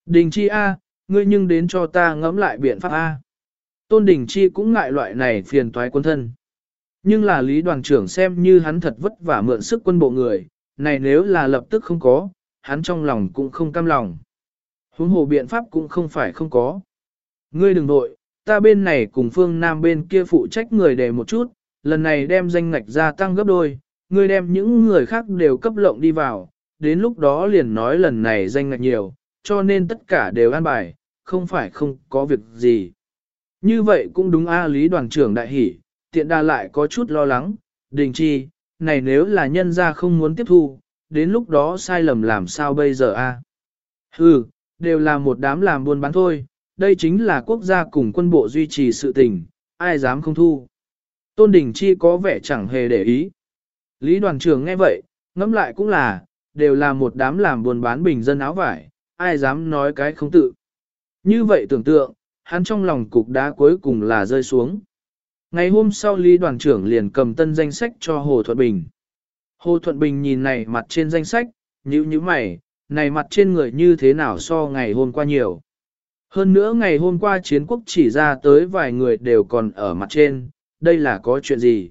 Đình chi A, ngươi nhưng đến cho ta ngẫm lại biện pháp A. Tôn đình chi cũng ngại loại này phiền toái quân thân. Nhưng là lý đoàn trưởng xem như hắn thật vất vả mượn sức quân bộ người, này nếu là lập tức không có, hắn trong lòng cũng không cam lòng. Huống hồ biện pháp cũng không phải không có. Ngươi đừng nội, ta bên này cùng phương Nam bên kia phụ trách người để một chút, lần này đem danh ngạch gia tăng gấp đôi, ngươi đem những người khác đều cấp lộng đi vào, đến lúc đó liền nói lần này danh ngạch nhiều, cho nên tất cả đều an bài, không phải không có việc gì. Như vậy cũng đúng A Lý đoàn trưởng đại hỷ, tiện đa lại có chút lo lắng, đình chi, này nếu là nhân gia không muốn tiếp thu, đến lúc đó sai lầm làm sao bây giờ A. Hừ, đều là một đám làm buôn bán thôi, đây chính là quốc gia cùng quân bộ duy trì sự tình, ai dám không thu. Tôn Đình Chi có vẻ chẳng hề để ý. Lý đoàn trưởng nghe vậy, ngẫm lại cũng là, đều là một đám làm buôn bán bình dân áo vải, ai dám nói cái không tự. Như vậy tưởng tượng, hắn trong lòng cục đá cuối cùng là rơi xuống. Ngày hôm sau Lý đoàn trưởng liền cầm tân danh sách cho Hồ Thuận Bình. Hồ Thuận Bình nhìn này mặt trên danh sách, nhíu nhíu mày, này mặt trên người như thế nào so ngày hôm qua nhiều. Hơn nữa ngày hôm qua chiến quốc chỉ ra tới vài người đều còn ở mặt trên, đây là có chuyện gì?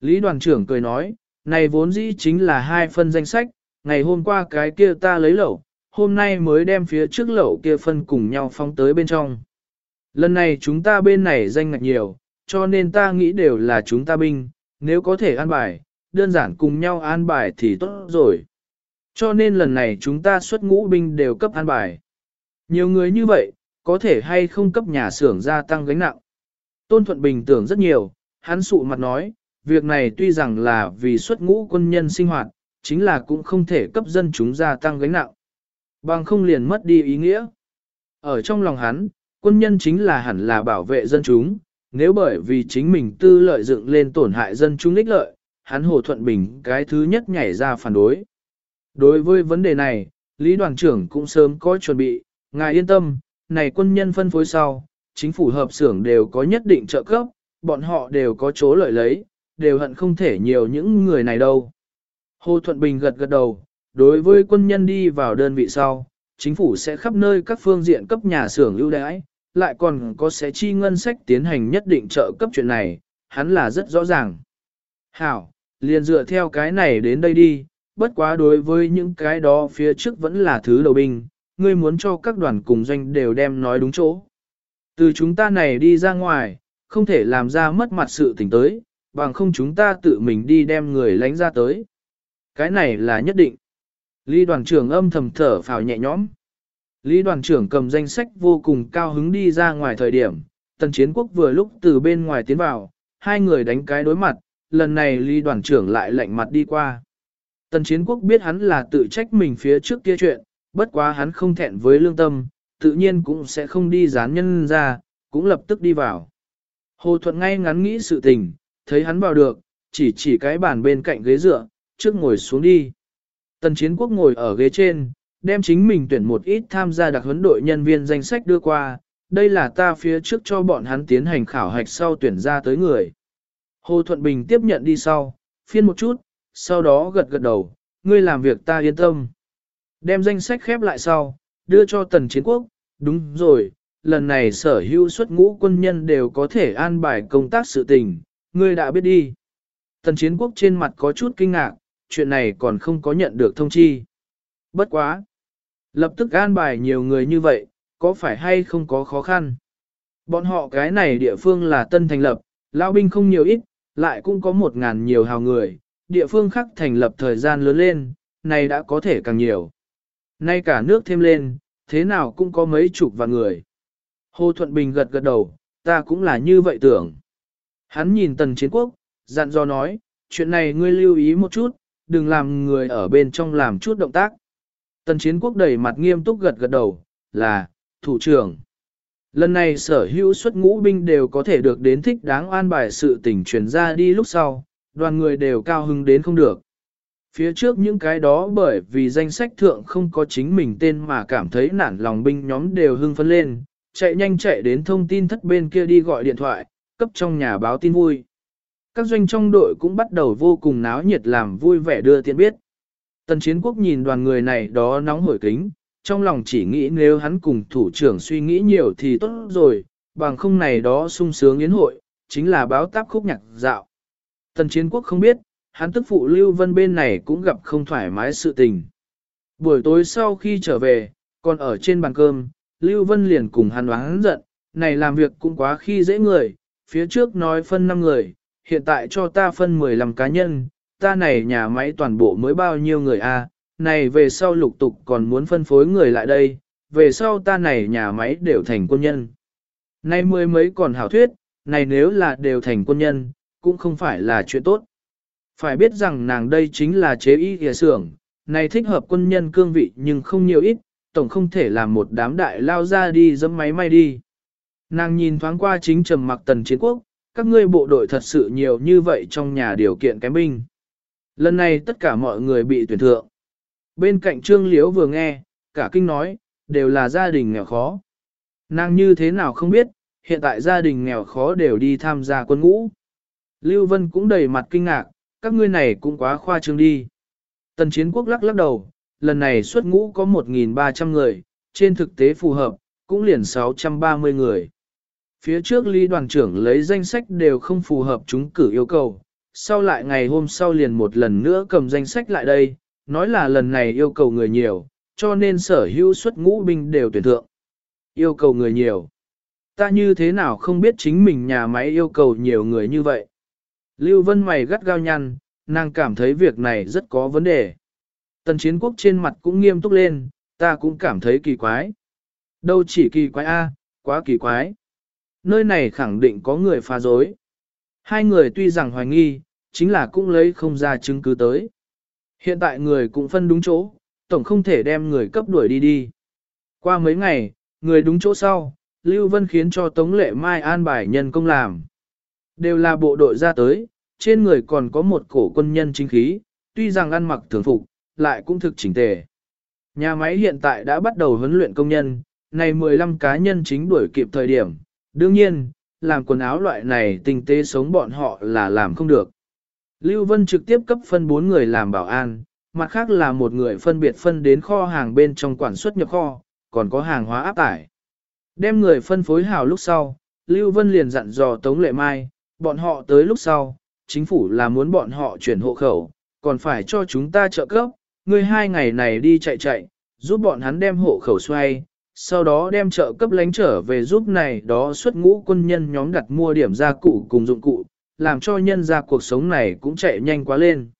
Lý đoàn trưởng cười nói, này vốn dĩ chính là hai phân danh sách, ngày hôm qua cái kia ta lấy lẩu, hôm nay mới đem phía trước lẩu kia phân cùng nhau phóng tới bên trong. Lần này chúng ta bên này danh ngạch nhiều, cho nên ta nghĩ đều là chúng ta binh, nếu có thể an bài, đơn giản cùng nhau an bài thì tốt rồi. Cho nên lần này chúng ta xuất ngũ binh đều cấp an bài. Nhiều người như vậy, có thể hay không cấp nhà xưởng gia tăng gánh nặng. Tôn Thuận Bình tưởng rất nhiều, hắn sụ mặt nói, việc này tuy rằng là vì xuất ngũ quân nhân sinh hoạt, chính là cũng không thể cấp dân chúng gia tăng gánh nặng. Bằng không liền mất đi ý nghĩa. Ở trong lòng hắn, quân nhân chính là hẳn là bảo vệ dân chúng, nếu bởi vì chính mình tư lợi dựng lên tổn hại dân chúng ích lợi, hắn Hồ Thuận Bình cái thứ nhất nhảy ra phản đối. Đối với vấn đề này, Lý đoàn trưởng cũng sớm có chuẩn bị, ngài yên tâm, này quân nhân phân phối sau, chính phủ hợp xưởng đều có nhất định trợ cấp, bọn họ đều có chỗ lợi lấy, đều hận không thể nhiều những người này đâu. Hồ Thuận Bình gật gật đầu, đối với quân nhân đi vào đơn vị sau, chính phủ sẽ khắp nơi các phương diện cấp nhà xưởng ưu đãi, lại còn có sẽ chi ngân sách tiến hành nhất định trợ cấp chuyện này, hắn là rất rõ ràng. Hảo, liền dựa theo cái này đến đây đi, bất quá đối với những cái đó phía trước vẫn là thứ đầu binh, ngươi muốn cho các đoàn cùng doanh đều đem nói đúng chỗ. Từ chúng ta này đi ra ngoài, không thể làm ra mất mặt sự tình tới, bằng không chúng ta tự mình đi đem người lánh ra tới. Cái này là nhất định. Lý đoàn trưởng âm thầm thở phào nhẹ nhõm. Lý đoàn trưởng cầm danh sách vô cùng cao hứng đi ra ngoài thời điểm, tần chiến quốc vừa lúc từ bên ngoài tiến vào, hai người đánh cái đối mặt, lần này Lý đoàn trưởng lại lạnh mặt đi qua. Tần chiến quốc biết hắn là tự trách mình phía trước kia chuyện, bất quá hắn không thẹn với lương tâm, tự nhiên cũng sẽ không đi dán nhân ra, cũng lập tức đi vào. Hồ Thuận ngay ngắn nghĩ sự tình, thấy hắn vào được, chỉ chỉ cái bàn bên cạnh ghế dựa, trước ngồi xuống đi. Tần chiến quốc ngồi ở ghế trên, đem chính mình tuyển một ít tham gia đặc huấn đội nhân viên danh sách đưa qua, đây là ta phía trước cho bọn hắn tiến hành khảo hạch sau tuyển ra tới người. Hồ Thuận Bình tiếp nhận đi sau, phiên một chút, sau đó gật gật đầu, ngươi làm việc ta yên tâm. Đem danh sách khép lại sau, đưa cho tần chiến quốc, đúng rồi, lần này sở hữu xuất ngũ quân nhân đều có thể an bài công tác sự tình, ngươi đã biết đi. Tần chiến quốc trên mặt có chút kinh ngạc, chuyện này còn không có nhận được thông chi. Bất quá. Lập tức an bài nhiều người như vậy, có phải hay không có khó khăn? Bọn họ cái này địa phương là tân thành lập, lao binh không nhiều ít, lại cũng có một ngàn nhiều hào người, địa phương khác thành lập thời gian lớn lên, này đã có thể càng nhiều. Nay cả nước thêm lên, thế nào cũng có mấy chục vạn người. Hồ Thuận Bình gật gật đầu, ta cũng là như vậy tưởng. Hắn nhìn tần chiến quốc, dặn dò nói, chuyện này ngươi lưu ý một chút, đừng làm người ở bên trong làm chút động tác. Tần chiến quốc đầy mặt nghiêm túc gật gật đầu, là, thủ trưởng. Lần này sở hữu xuất ngũ binh đều có thể được đến thích đáng an bài sự tình truyền ra đi lúc sau, đoàn người đều cao hứng đến không được. Phía trước những cái đó bởi vì danh sách thượng không có chính mình tên mà cảm thấy nản lòng binh nhóm đều hưng phấn lên, chạy nhanh chạy đến thông tin thất bên kia đi gọi điện thoại, cấp trong nhà báo tin vui. Các doanh trong đội cũng bắt đầu vô cùng náo nhiệt làm vui vẻ đưa tiện biết. Tần chiến quốc nhìn đoàn người này đó nóng hổi kính, trong lòng chỉ nghĩ nếu hắn cùng thủ trưởng suy nghĩ nhiều thì tốt rồi, bằng không này đó sung sướng yến hội, chính là báo táp khúc nhạc dạo. Tần chiến quốc không biết, hắn tức phụ Lưu Vân bên này cũng gặp không thoải mái sự tình. Buổi tối sau khi trở về, còn ở trên bàn cơm, Lưu Vân liền cùng hắn oán giận, này làm việc cũng quá khi dễ người, phía trước nói phân năm người, hiện tại cho ta phân 15 cá nhân, ta này nhà máy toàn bộ mới bao nhiêu người a? này về sau lục tục còn muốn phân phối người lại đây, về sau ta này nhà máy đều thành quân nhân. Này mười mấy còn hảo thuyết, này nếu là đều thành quân nhân, cũng không phải là chuyện tốt. Phải biết rằng nàng đây chính là chế y kìa xưởng, này thích hợp quân nhân cương vị nhưng không nhiều ít, tổng không thể làm một đám đại lao ra đi dẫm máy may đi. Nàng nhìn thoáng qua chính trầm mặc tần chiến quốc, các ngươi bộ đội thật sự nhiều như vậy trong nhà điều kiện kém binh. Lần này tất cả mọi người bị tuyển thượng. Bên cạnh Trương Liễu vừa nghe, cả kinh nói, đều là gia đình nghèo khó. Nàng như thế nào không biết, hiện tại gia đình nghèo khó đều đi tham gia quân ngũ. Lưu Vân cũng đầy mặt kinh ngạc, các ngươi này cũng quá khoa trương đi. Tần chiến quốc lắc lắc đầu, lần này xuất ngũ có 1.300 người, trên thực tế phù hợp, cũng liền 630 người. Phía trước lý đoàn trưởng lấy danh sách đều không phù hợp chúng cử yêu cầu, sau lại ngày hôm sau liền một lần nữa cầm danh sách lại đây, nói là lần này yêu cầu người nhiều, cho nên sở hữu xuất ngũ binh đều tuyển thượng. Yêu cầu người nhiều. Ta như thế nào không biết chính mình nhà máy yêu cầu nhiều người như vậy. Lưu Vân mày gắt gao nhăn, nàng cảm thấy việc này rất có vấn đề. Tần chiến quốc trên mặt cũng nghiêm túc lên, ta cũng cảm thấy kỳ quái. Đâu chỉ kỳ quái a, quá kỳ quái. Nơi này khẳng định có người phá dối. Hai người tuy rằng hoài nghi, chính là cũng lấy không ra chứng cứ tới. Hiện tại người cũng phân đúng chỗ, tổng không thể đem người cấp đuổi đi đi. Qua mấy ngày, người đúng chỗ sau, Lưu Vân khiến cho Tống Lệ Mai an bài nhân công làm. Đều là bộ đội ra tới, trên người còn có một cổ quân nhân chính khí, tuy rằng ăn mặc thường phục, lại cũng thực chỉnh tề. Nhà máy hiện tại đã bắt đầu huấn luyện công nhân, này 15 cá nhân chính đuổi kịp thời điểm. Đương nhiên, làm quần áo loại này tinh tế sống bọn họ là làm không được. Lưu Vân trực tiếp cấp phân 4 người làm bảo an, mặt khác là một người phân biệt phân đến kho hàng bên trong quản xuất nhập kho, còn có hàng hóa áp tải. Đem người phân phối hào lúc sau, Lưu Vân liền dặn dò Tống Lệ Mai, bọn họ tới lúc sau, chính phủ là muốn bọn họ chuyển hộ khẩu, còn phải cho chúng ta trợ cấp, người hai ngày này đi chạy chạy, giúp bọn hắn đem hộ khẩu xoay, sau đó đem trợ cấp lánh trở về giúp này đó xuất ngũ quân nhân nhóm đặt mua điểm gia cụ cùng dụng cụ, làm cho nhân ra cuộc sống này cũng chạy nhanh quá lên.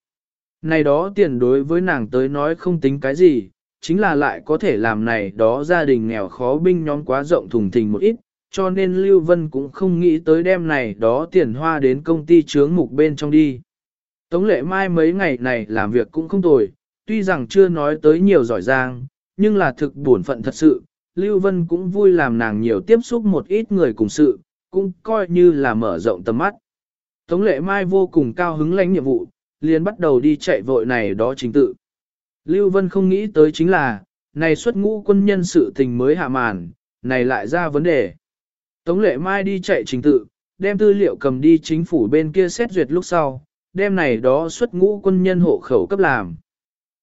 Này đó tiền đối với nàng tới nói không tính cái gì, chính là lại có thể làm này đó gia đình nghèo khó binh nhóm quá rộng thùng thình một ít, cho nên Lưu Vân cũng không nghĩ tới đem này đó tiền hoa đến công ty chướng mục bên trong đi. Tống lệ mai mấy ngày này làm việc cũng không tồi, tuy rằng chưa nói tới nhiều giỏi giang, nhưng là thực bổn phận thật sự, Lưu Vân cũng vui làm nàng nhiều tiếp xúc một ít người cùng sự, cũng coi như là mở rộng tầm mắt. Tống lệ mai vô cùng cao hứng lãnh nhiệm vụ, liền bắt đầu đi chạy vội này đó chính tự. Lưu Vân không nghĩ tới chính là, này xuất ngũ quân nhân sự tình mới hạ màn, này lại ra vấn đề. Tống lệ mai đi chạy trình tự, đem tư liệu cầm đi chính phủ bên kia xét duyệt lúc sau, đem này đó xuất ngũ quân nhân hộ khẩu cấp làm.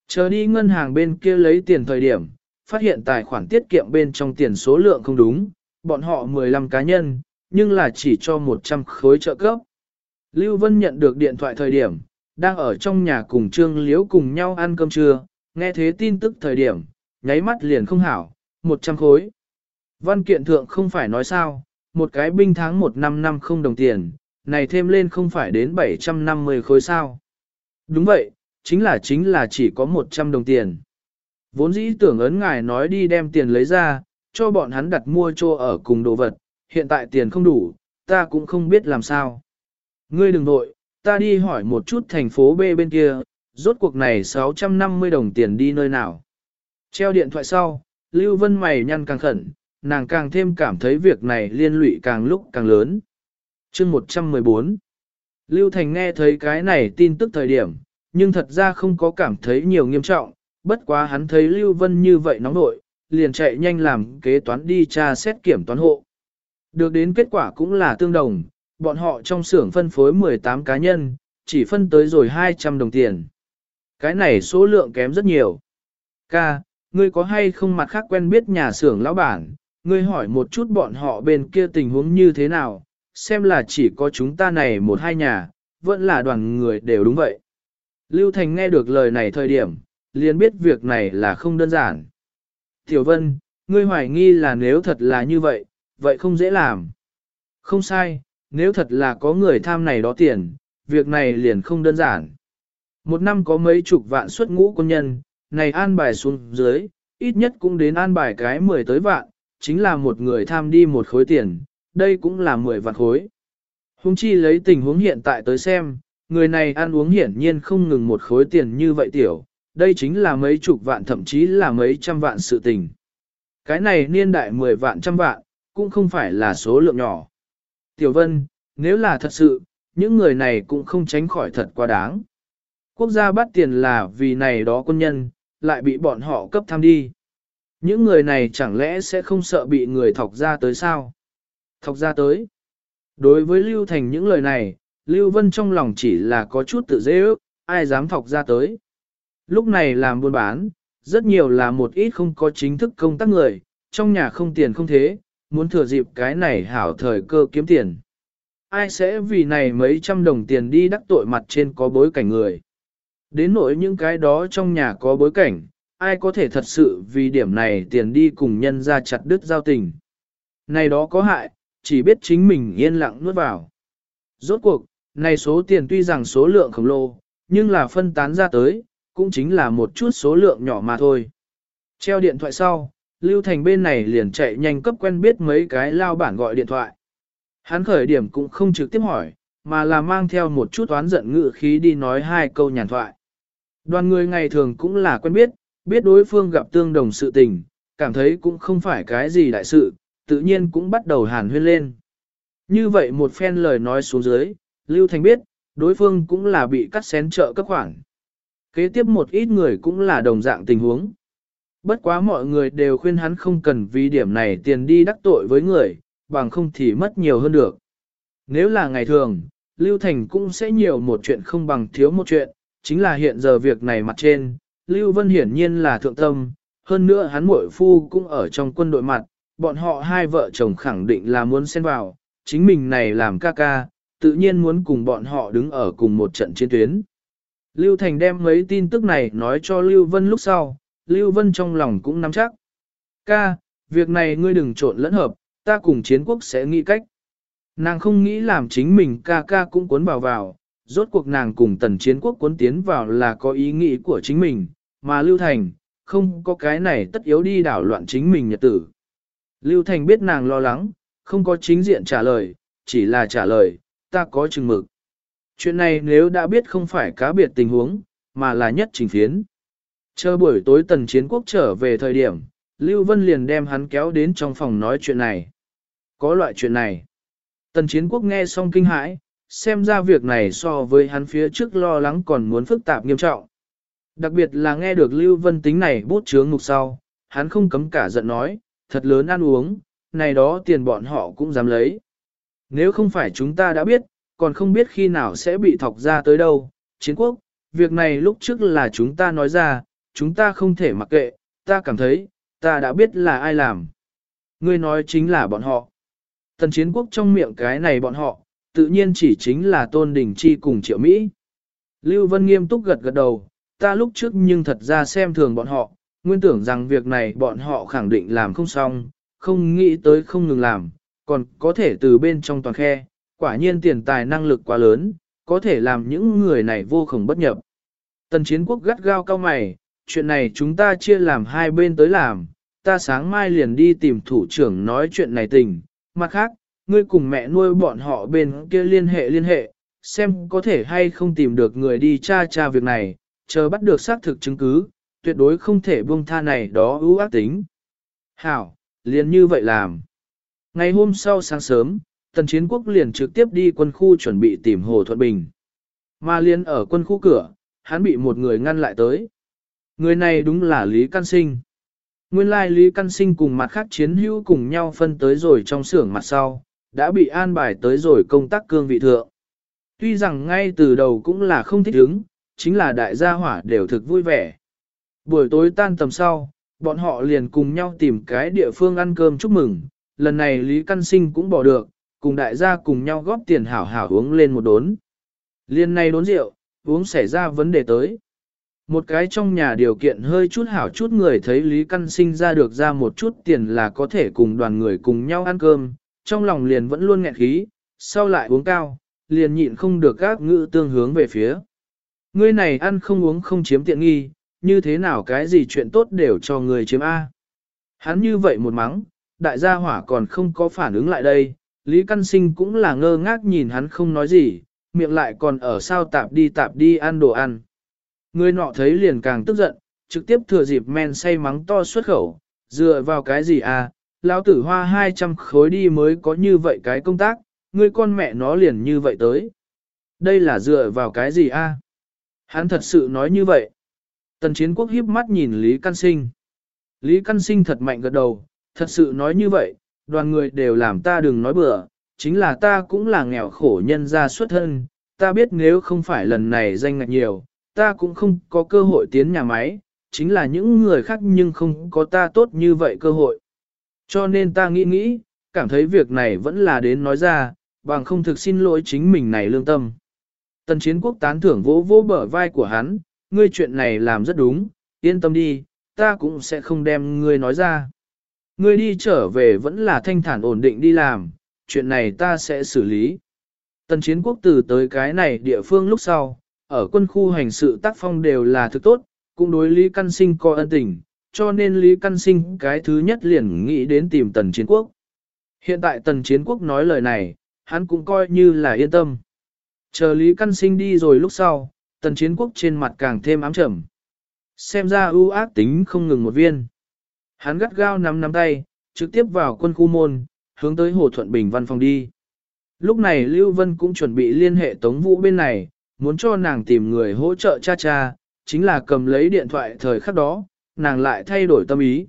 Chờ đi ngân hàng bên kia lấy tiền thời điểm, phát hiện tài khoản tiết kiệm bên trong tiền số lượng không đúng, bọn họ 15 cá nhân, nhưng là chỉ cho 100 khối trợ cấp. Lưu Vân nhận được điện thoại thời điểm, đang ở trong nhà cùng Trương Liễu cùng nhau ăn cơm trưa, nghe thế tin tức thời điểm, nháy mắt liền không hảo, 100 khối. Văn kiện thượng không phải nói sao, một cái binh tháng một năm năm không đồng tiền, này thêm lên không phải đến 750 khối sao. Đúng vậy, chính là chính là chỉ có 100 đồng tiền. Vốn dĩ tưởng ấn ngài nói đi đem tiền lấy ra, cho bọn hắn đặt mua chỗ ở cùng đồ vật, hiện tại tiền không đủ, ta cũng không biết làm sao. Ngươi đừng nội, ta đi hỏi một chút thành phố B bên kia, rốt cuộc này 650 đồng tiền đi nơi nào. Treo điện thoại sau, Lưu Vân mày nhăn càng khẩn, nàng càng thêm cảm thấy việc này liên lụy càng lúc càng lớn. chương 114 Lưu Thành nghe thấy cái này tin tức thời điểm, nhưng thật ra không có cảm thấy nhiều nghiêm trọng, bất quá hắn thấy Lưu Vân như vậy nóng nội, liền chạy nhanh làm kế toán đi tra xét kiểm toán hộ. Được đến kết quả cũng là tương đồng, bọn họ trong xưởng phân phối 18 cá nhân, chỉ phân tới rồi 200 đồng tiền. Cái này số lượng kém rất nhiều. Ca, ngươi có hay không mặt khác quen biết nhà xưởng lão bản, ngươi hỏi một chút bọn họ bên kia tình huống như thế nào, xem là chỉ có chúng ta này một hai nhà, vẫn là đoàn người đều đúng vậy. Lưu Thành nghe được lời này thời điểm, liền biết việc này là không đơn giản. Tiểu Vân, ngươi hoài nghi là nếu thật là như vậy, vậy không dễ làm. Không sai, nếu thật là có người tham này đó tiền, việc này liền không đơn giản. Một năm có mấy chục vạn xuất ngũ quân nhân, này an bài xuống dưới, ít nhất cũng đến an bài cái 10 tới vạn, chính là một người tham đi một khối tiền, đây cũng là 10 vạn khối. Hùng chi lấy tình huống hiện tại tới xem, người này ăn uống hiển nhiên không ngừng một khối tiền như vậy tiểu, đây chính là mấy chục vạn thậm chí là mấy trăm vạn sự tình. Cái này niên đại 10 vạn trăm vạn, cũng không phải là số lượng nhỏ. Tiểu Vân, nếu là thật sự, những người này cũng không tránh khỏi thật quá đáng. Quốc gia bắt tiền là vì này đó quân nhân, lại bị bọn họ cấp tham đi. Những người này chẳng lẽ sẽ không sợ bị người thọc ra tới sao? Thọc ra tới. Đối với Lưu Thành những lời này, Lưu Vân trong lòng chỉ là có chút tự dễ ước, ai dám thọc ra tới. Lúc này làm buôn bán, rất nhiều là một ít không có chính thức công tác người, trong nhà không tiền không thế, muốn thừa dịp cái này hảo thời cơ kiếm tiền. Ai sẽ vì này mấy trăm đồng tiền đi đắc tội mặt trên có bối cảnh người. Đến nỗi những cái đó trong nhà có bối cảnh, ai có thể thật sự vì điểm này tiền đi cùng nhân ra chặt đứt giao tình. Này đó có hại, chỉ biết chính mình yên lặng nuốt vào. Rốt cuộc, này số tiền tuy rằng số lượng khổng lồ, nhưng là phân tán ra tới, cũng chính là một chút số lượng nhỏ mà thôi. Treo điện thoại sau, Lưu Thành bên này liền chạy nhanh cấp quen biết mấy cái lao bản gọi điện thoại. Hắn khởi điểm cũng không trực tiếp hỏi, mà là mang theo một chút oán giận ngự khí đi nói hai câu nhàn thoại. Đoàn người ngày thường cũng là quen biết, biết đối phương gặp tương đồng sự tình, cảm thấy cũng không phải cái gì đại sự, tự nhiên cũng bắt đầu hàn huyên lên. Như vậy một phen lời nói xuống dưới, Lưu Thành biết, đối phương cũng là bị cắt xén trợ cấp khoản. Kế tiếp một ít người cũng là đồng dạng tình huống. Bất quá mọi người đều khuyên hắn không cần vì điểm này tiền đi đắc tội với người, bằng không thì mất nhiều hơn được. Nếu là ngày thường, Lưu Thành cũng sẽ nhiều một chuyện không bằng thiếu một chuyện, chính là hiện giờ việc này mặt trên, Lưu Vân hiển nhiên là thượng tâm, hơn nữa hắn muội phu cũng ở trong quân đội mặt, bọn họ hai vợ chồng khẳng định là muốn xen vào, chính mình này làm ca ca, tự nhiên muốn cùng bọn họ đứng ở cùng một trận chiến tuyến. Lưu Thành đem mấy tin tức này nói cho Lưu Vân lúc sau, Lưu Vân trong lòng cũng nắm chắc. Ca, việc này ngươi đừng trộn lẫn hợp, ta cùng chiến quốc sẽ nghĩ cách. Nàng không nghĩ làm chính mình ca ca cũng cuốn vào vào, rốt cuộc nàng cùng tần chiến quốc cuốn tiến vào là có ý nghĩ của chính mình, mà Lưu Thành, không có cái này tất yếu đi đảo loạn chính mình nhật tử. Lưu Thành biết nàng lo lắng, không có chính diện trả lời, chỉ là trả lời, ta có chừng mực. Chuyện này nếu đã biết không phải cá biệt tình huống, mà là nhất trình phiến. Chờ buổi tối tần chiến quốc trở về thời điểm, Lưu Vân liền đem hắn kéo đến trong phòng nói chuyện này. Có loại chuyện này. Tần chiến quốc nghe xong kinh hãi, xem ra việc này so với hắn phía trước lo lắng còn muốn phức tạp nghiêm trọng. Đặc biệt là nghe được Lưu Vân tính này bút chướng ngục sau, hắn không cấm cả giận nói, thật lớn ăn uống, này đó tiền bọn họ cũng dám lấy. Nếu không phải chúng ta đã biết, còn không biết khi nào sẽ bị thọc ra tới đâu. Chiến quốc, việc này lúc trước là chúng ta nói ra, chúng ta không thể mặc kệ, ta cảm thấy, ta đã biết là ai làm. Ngươi nói chính là bọn họ. Tần chiến quốc trong miệng cái này bọn họ, tự nhiên chỉ chính là Tôn Đình Chi cùng Triệu Mỹ. Lưu Vân nghiêm túc gật gật đầu, ta lúc trước nhưng thật ra xem thường bọn họ, nguyên tưởng rằng việc này bọn họ khẳng định làm không xong, không nghĩ tới không ngừng làm, còn có thể từ bên trong toàn khe, quả nhiên tiền tài năng lực quá lớn, có thể làm những người này vô khổng bất nhập. Tần chiến quốc gắt gao cao mày, chuyện này chúng ta chia làm hai bên tới làm, ta sáng mai liền đi tìm thủ trưởng nói chuyện này tình, mặt khác, ngươi cùng mẹ nuôi bọn họ bên kia liên hệ liên hệ, xem có thể hay không tìm được người đi tra tra việc này, chờ bắt được xác thực chứng cứ, tuyệt đối không thể buông tha này đó ưu ác tính. Hảo, liền như vậy làm. Ngày hôm sau sáng sớm, tần chiến quốc liền trực tiếp đi quân khu chuẩn bị tìm Hồ Thuận Bình. Mà liền ở quân khu cửa, hắn bị một người ngăn lại tới. Người này đúng là Lý Căn Sinh. Nguyên lai Lý Căn Sinh cùng mặt khác chiến hữu cùng nhau phân tới rồi trong xưởng mặt sau, đã bị an bài tới rồi công tác cương vị thượng. Tuy rằng ngay từ đầu cũng là không thích ứng, chính là đại gia hỏa đều thực vui vẻ. Buổi tối tan tầm sau, bọn họ liền cùng nhau tìm cái địa phương ăn cơm chúc mừng, lần này Lý Căn Sinh cũng bỏ được, cùng đại gia cùng nhau góp tiền hảo hảo uống lên một đốn. Liên này đốn rượu, uống xảy ra vấn đề tới. Một cái trong nhà điều kiện hơi chút hảo chút người thấy Lý Căn Sinh ra được ra một chút tiền là có thể cùng đoàn người cùng nhau ăn cơm, trong lòng liền vẫn luôn nghẹn khí, sau lại uống cao, liền nhịn không được các ngữ tương hướng về phía. Ngươi này ăn không uống không chiếm tiện nghi, như thế nào cái gì chuyện tốt đều cho người chiếm A. Hắn như vậy một mắng, đại gia hỏa còn không có phản ứng lại đây, Lý Căn Sinh cũng là ngơ ngác nhìn hắn không nói gì, miệng lại còn ở sao tạp đi tạp đi ăn đồ ăn. Người nọ thấy liền càng tức giận, trực tiếp thừa dịp men say mắng to xuất khẩu, dựa vào cái gì à, lão tử hoa 200 khối đi mới có như vậy cái công tác, ngươi con mẹ nó liền như vậy tới. Đây là dựa vào cái gì a? Hắn thật sự nói như vậy. Tần chiến quốc hiếp mắt nhìn Lý Căn Sinh. Lý Căn Sinh thật mạnh gật đầu, thật sự nói như vậy, đoàn người đều làm ta đừng nói bừa, chính là ta cũng là nghèo khổ nhân gia xuất thân, ta biết nếu không phải lần này danh ngạch nhiều, ta cũng không có cơ hội tiến nhà máy, chính là những người khác nhưng không có ta tốt như vậy cơ hội. Cho nên ta nghĩ nghĩ, cảm thấy việc này vẫn là đến nói ra, bằng không thực xin lỗi chính mình này lương tâm. Tần chiến quốc tán thưởng vỗ vỗ bờ vai của hắn, ngươi chuyện này làm rất đúng, yên tâm đi, ta cũng sẽ không đem ngươi nói ra. Ngươi đi trở về vẫn là thanh thản ổn định đi làm, chuyện này ta sẽ xử lý. Tần chiến quốc từ tới cái này địa phương lúc sau, ở quân khu hành sự tác phong đều là thực tốt, cũng đối Lý Căn Sinh coi ân tình, cho nên Lý Căn Sinh cái thứ nhất liền nghĩ đến tìm Tần Chiến Quốc. Hiện tại Tần Chiến Quốc nói lời này, hắn cũng coi như là yên tâm. Chờ Lý Căn Sinh đi rồi lúc sau, Tần Chiến Quốc trên mặt càng thêm ám trầm. Xem ra ưu ác tính không ngừng một viên. Hắn gắt gao nắm nắm tay, trực tiếp vào quân khu môn, hướng tới Hồ Thuận Bình văn phòng đi. Lúc này Lưu Vân cũng chuẩn bị liên hệ Tống Vũ bên này, muốn cho nàng tìm người hỗ trợ cha cha, chính là cầm lấy điện thoại thời khắc đó, nàng lại thay đổi tâm ý.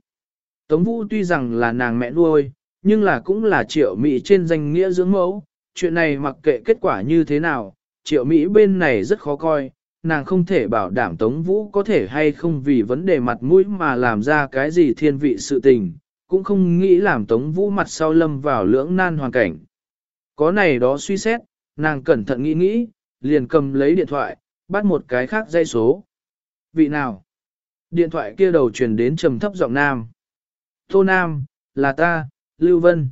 Tống Vũ tuy rằng là nàng mẹ nuôi, nhưng là cũng là triệu Mỹ trên danh nghĩa dưỡng mẫu, chuyện này mặc kệ kết quả như thế nào, triệu Mỹ bên này rất khó coi, nàng không thể bảo đảm Tống Vũ có thể hay không vì vấn đề mặt mũi mà làm ra cái gì thiên vị sự tình, cũng không nghĩ làm Tống Vũ mặt sau lâm vào lưỡng nan hoàn cảnh. Có này đó suy xét, nàng cẩn thận nghĩ nghĩ, liền cầm lấy điện thoại, bắt một cái khác dây số. Vị nào? Điện thoại kia đầu truyền đến trầm thấp giọng nam. Tô Nam, là ta, Lưu Vân.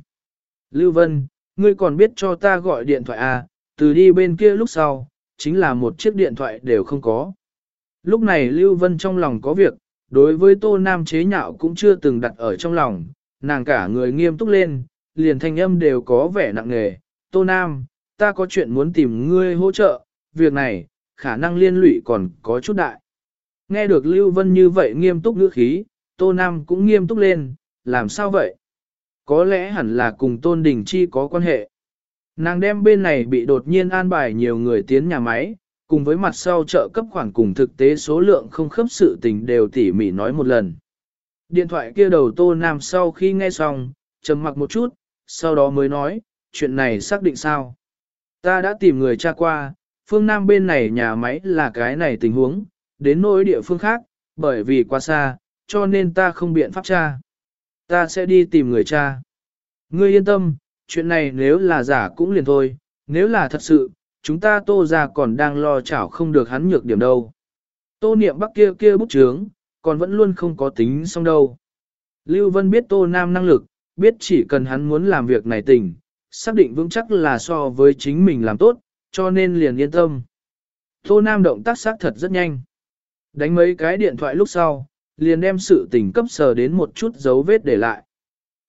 Lưu Vân, ngươi còn biết cho ta gọi điện thoại à, từ đi bên kia lúc sau, chính là một chiếc điện thoại đều không có. Lúc này Lưu Vân trong lòng có việc, đối với Tô Nam chế nhạo cũng chưa từng đặt ở trong lòng, nàng cả người nghiêm túc lên, liền thanh âm đều có vẻ nặng nề. Tô Nam, ta có chuyện muốn tìm ngươi hỗ trợ, việc này, khả năng liên lụy còn có chút đại. Nghe được Lưu Vân như vậy nghiêm túc ngữ khí, Tô Nam cũng nghiêm túc lên, làm sao vậy? Có lẽ hẳn là cùng Tôn Đình Chi có quan hệ. Nàng đem bên này bị đột nhiên an bài nhiều người tiến nhà máy, cùng với mặt sau trợ cấp khoản cùng thực tế số lượng không khớp sự tình đều tỉ mỉ nói một lần. Điện thoại kia đầu Tô Nam sau khi nghe xong, trầm mặc một chút, sau đó mới nói, chuyện này xác định sao? Ta đã tìm người tra qua, phương Nam bên này nhà máy là cái này tình huống, đến nỗi địa phương khác, bởi vì quá xa, cho nên ta không biện pháp tra. Ta sẽ đi tìm người cha. Ngươi yên tâm, chuyện này nếu là giả cũng liền thôi, nếu là thật sự, chúng ta tô ra còn đang lo chảo không được hắn nhược điểm đâu. Tô niệm bắc kia kia bút chướng, còn vẫn luôn không có tính xong đâu. Lưu Vân biết tô nam năng lực, biết chỉ cần hắn muốn làm việc này tình, xác định vững chắc là so với chính mình làm tốt, cho nên liền yên tâm. Tô Nam động tác xác thật rất nhanh. Đánh mấy cái điện thoại lúc sau, liền đem sự tình cấp sờ đến một chút dấu vết để lại.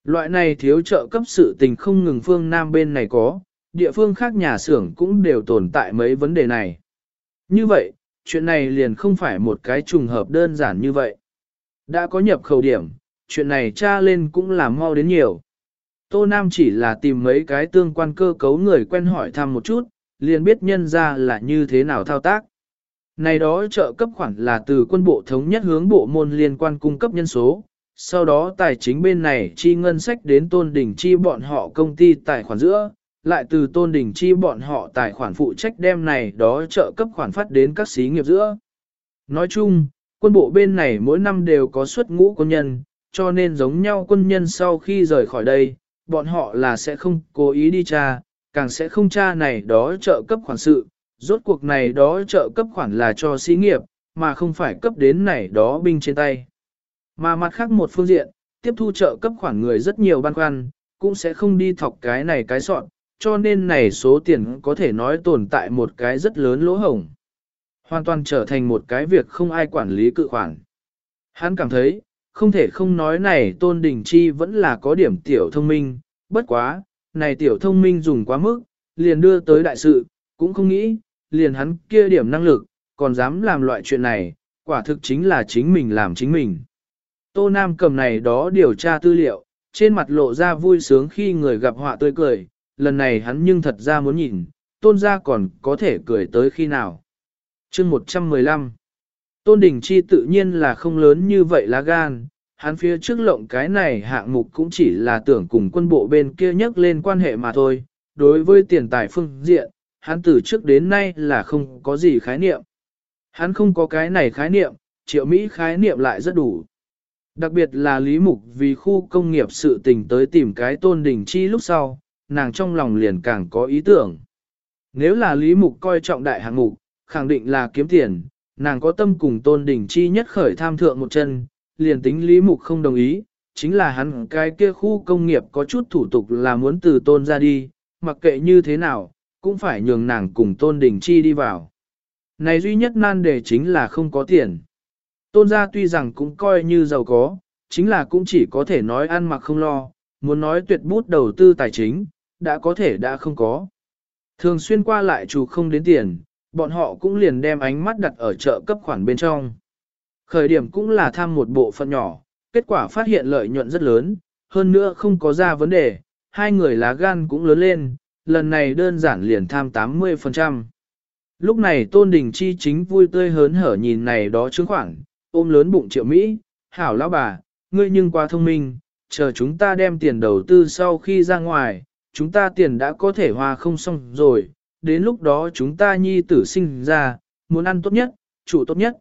Loại này thiếu trợ cấp sự tình không ngừng phương Nam bên này có, địa phương khác nhà xưởng cũng đều tồn tại mấy vấn đề này. Như vậy, chuyện này liền không phải một cái trùng hợp đơn giản như vậy. Đã có nhập khẩu điểm, chuyện này tra lên cũng làm mau đến nhiều. Tô Nam chỉ là tìm mấy cái tương quan cơ cấu người quen hỏi thăm một chút, liền biết nhân ra là như thế nào thao tác. Này đó trợ cấp khoản là từ quân bộ thống nhất hướng bộ môn liên quan cung cấp nhân số, sau đó tài chính bên này chi ngân sách đến tôn đỉnh chi bọn họ công ty tài khoản giữa, lại từ tôn đỉnh chi bọn họ tài khoản phụ trách đem này đó trợ cấp khoản phát đến các xí nghiệp giữa. Nói chung, quân bộ bên này mỗi năm đều có xuất ngũ quân nhân, cho nên giống nhau quân nhân sau khi rời khỏi đây, bọn họ là sẽ không cố ý đi tra, càng sẽ không tra này đó trợ cấp khoản sự, rốt cuộc này đó trợ cấp khoản là cho xí nghiệp, mà không phải cấp đến này đó binh trên tay. Mà mặt khác một phương diện, tiếp thu trợ cấp khoản người rất nhiều băn khoăn, cũng sẽ không đi thọc cái này cái sọn, cho nên này số tiền có thể nói tồn tại một cái rất lớn lỗ hổng. Hoàn toàn trở thành một cái việc không ai quản lý cự khoản. Hắn cảm thấy, không thể không nói này Tôn Đình Chi vẫn là có điểm tiểu thông minh, bất quá, này tiểu thông minh dùng quá mức, liền đưa tới đại sự, cũng không nghĩ, liền hắn kia điểm năng lực, còn dám làm loại chuyện này, quả thực chính là chính mình làm chính mình. Tô Nam cầm này đó điều tra tư liệu, trên mặt lộ ra vui sướng khi người gặp họa tươi cười, lần này hắn nhưng thật ra muốn nhìn, tôn gia còn có thể cười tới khi nào. chương 115 Tôn Đình Chi tự nhiên là không lớn như vậy lá gan, hắn phía trước lộng cái này hạng mục cũng chỉ là tưởng cùng quân bộ bên kia nhắc lên quan hệ mà thôi, đối với tiền tài phương diện, hắn từ trước đến nay là không có gì khái niệm. Hắn không có cái này khái niệm, triệu Mỹ khái niệm lại rất đủ. Đặc biệt là Lý Mục vì khu công nghiệp sự tình tới tìm cái tôn đình chi lúc sau, nàng trong lòng liền càng có ý tưởng. Nếu là Lý Mục coi trọng đại hạng mục, khẳng định là kiếm tiền, nàng có tâm cùng tôn đình chi nhất khởi tham thượng một chân, liền tính Lý Mục không đồng ý, chính là hắn cái kia khu công nghiệp có chút thủ tục là muốn từ tôn ra đi, mặc kệ như thế nào, cũng phải nhường nàng cùng tôn đình chi đi vào. Này duy nhất nan đề chính là không có tiền. Tôn gia tuy rằng cũng coi như giàu có, chính là cũng chỉ có thể nói ăn mặc không lo, muốn nói tuyệt bút đầu tư tài chính, đã có thể đã không có. Thường xuyên qua lại chủ không đến tiền, bọn họ cũng liền đem ánh mắt đặt ở chợ cấp khoản bên trong. Khởi điểm cũng là tham một bộ phận nhỏ, kết quả phát hiện lợi nhuận rất lớn, hơn nữa không có ra vấn đề, hai người lá gan cũng lớn lên, lần này đơn giản liền tham 80%. Lúc này Tôn Đình Chi chính vui tươi hớn hở nhìn này đó chứng khoản, ôm lớn bụng triệu Mỹ, hảo lão bà, ngươi nhưng quá thông minh, chờ chúng ta đem tiền đầu tư sau khi ra ngoài, chúng ta tiền đã có thể hoa không xong rồi, đến lúc đó chúng ta nhi tử sinh ra, muốn ăn tốt nhất, chủ tốt nhất.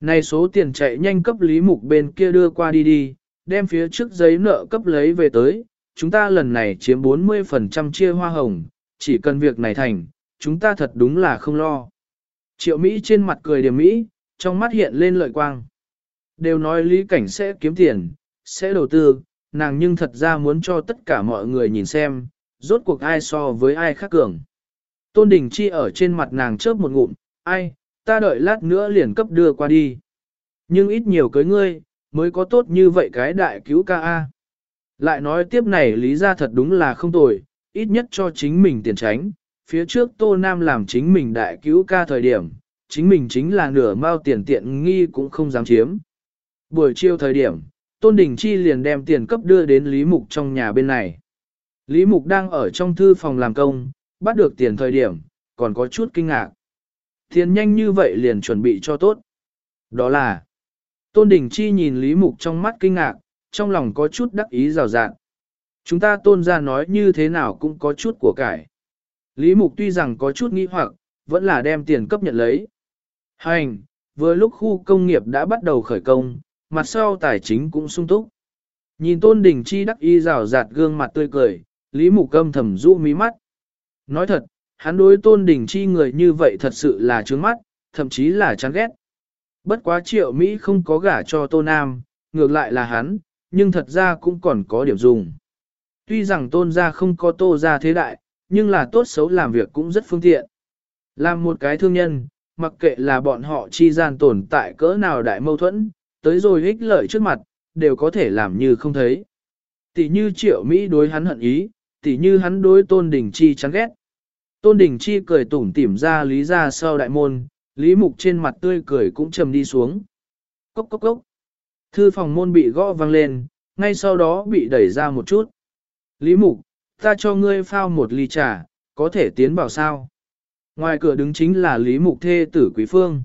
Này số tiền chạy nhanh cấp lý mục bên kia đưa qua đi đi, đem phía trước giấy nợ cấp lấy về tới, chúng ta lần này chiếm 40% chia hoa hồng, chỉ cần việc này thành, chúng ta thật đúng là không lo. Triệu Mỹ trên mặt cười điểm Mỹ, trong mắt hiện lên lợi quang. Đều nói lý cảnh sẽ kiếm tiền, sẽ đầu tư, nàng nhưng thật ra muốn cho tất cả mọi người nhìn xem, rốt cuộc ai so với ai khác cường. Tôn Đình Chi ở trên mặt nàng chớp một ngụm, ai, ta đợi lát nữa liền cấp đưa qua đi. Nhưng ít nhiều cưới ngươi, mới có tốt như vậy cái đại cứu ca A. Lại nói tiếp này lý ra thật đúng là không tồi, ít nhất cho chính mình tiền tránh. Phía trước Tô Nam làm chính mình đại cứu ca thời điểm, chính mình chính là nửa mao tiền tiện nghi cũng không dám chiếm. Buổi chiều thời điểm, Tôn Đình Chi liền đem tiền cấp đưa đến Lý Mục trong nhà bên này. Lý Mục đang ở trong thư phòng làm công, bắt được tiền thời điểm, còn có chút kinh ngạc. Tiền nhanh như vậy liền chuẩn bị cho tốt. Đó là, Tôn Đình Chi nhìn Lý Mục trong mắt kinh ngạc, trong lòng có chút đắc ý rào rạng. Chúng ta tôn ra nói như thế nào cũng có chút của cải. Lý Mục tuy rằng có chút nghi hoặc, vẫn là đem tiền cấp nhận lấy. Hành, vừa lúc khu công nghiệp đã bắt đầu khởi công, mặt sau tài chính cũng sung túc. Nhìn Tôn Đình Chi đắc y rào rạt gương mặt tươi cười, Lý Mục câm thầm rũ mí mắt. Nói thật, hắn đối Tôn Đình Chi người như vậy thật sự là trướng mắt, thậm chí là chán ghét. Bất quá triệu Mỹ không có gả cho Tô Nam, ngược lại là hắn, nhưng thật ra cũng còn có điểm dùng. Tuy rằng tôn gia không có tô gia thế đại, nhưng là tốt xấu làm việc cũng rất phương tiện. Làm một cái thương nhân, mặc kệ là bọn họ chi gian tồn tại cỡ nào đại mâu thuẫn, tới rồi ích lợi trước mặt, đều có thể làm như không thấy. Tỷ như triệu Mỹ đối hắn hận ý, tỷ như hắn đối tôn đình chi chán ghét. Tôn đình chi cười tủm tỉm ra lý ra sau đại môn, lý mục trên mặt tươi cười cũng trầm đi xuống. Cốc cốc cốc. Thư phòng môn bị gõ vang lên, ngay sau đó bị đẩy ra một chút. Lý Mục, ta cho ngươi phao một ly trà, có thể tiến vào sao? Ngoài cửa đứng chính là Lý Mục thê tử Quý Phương.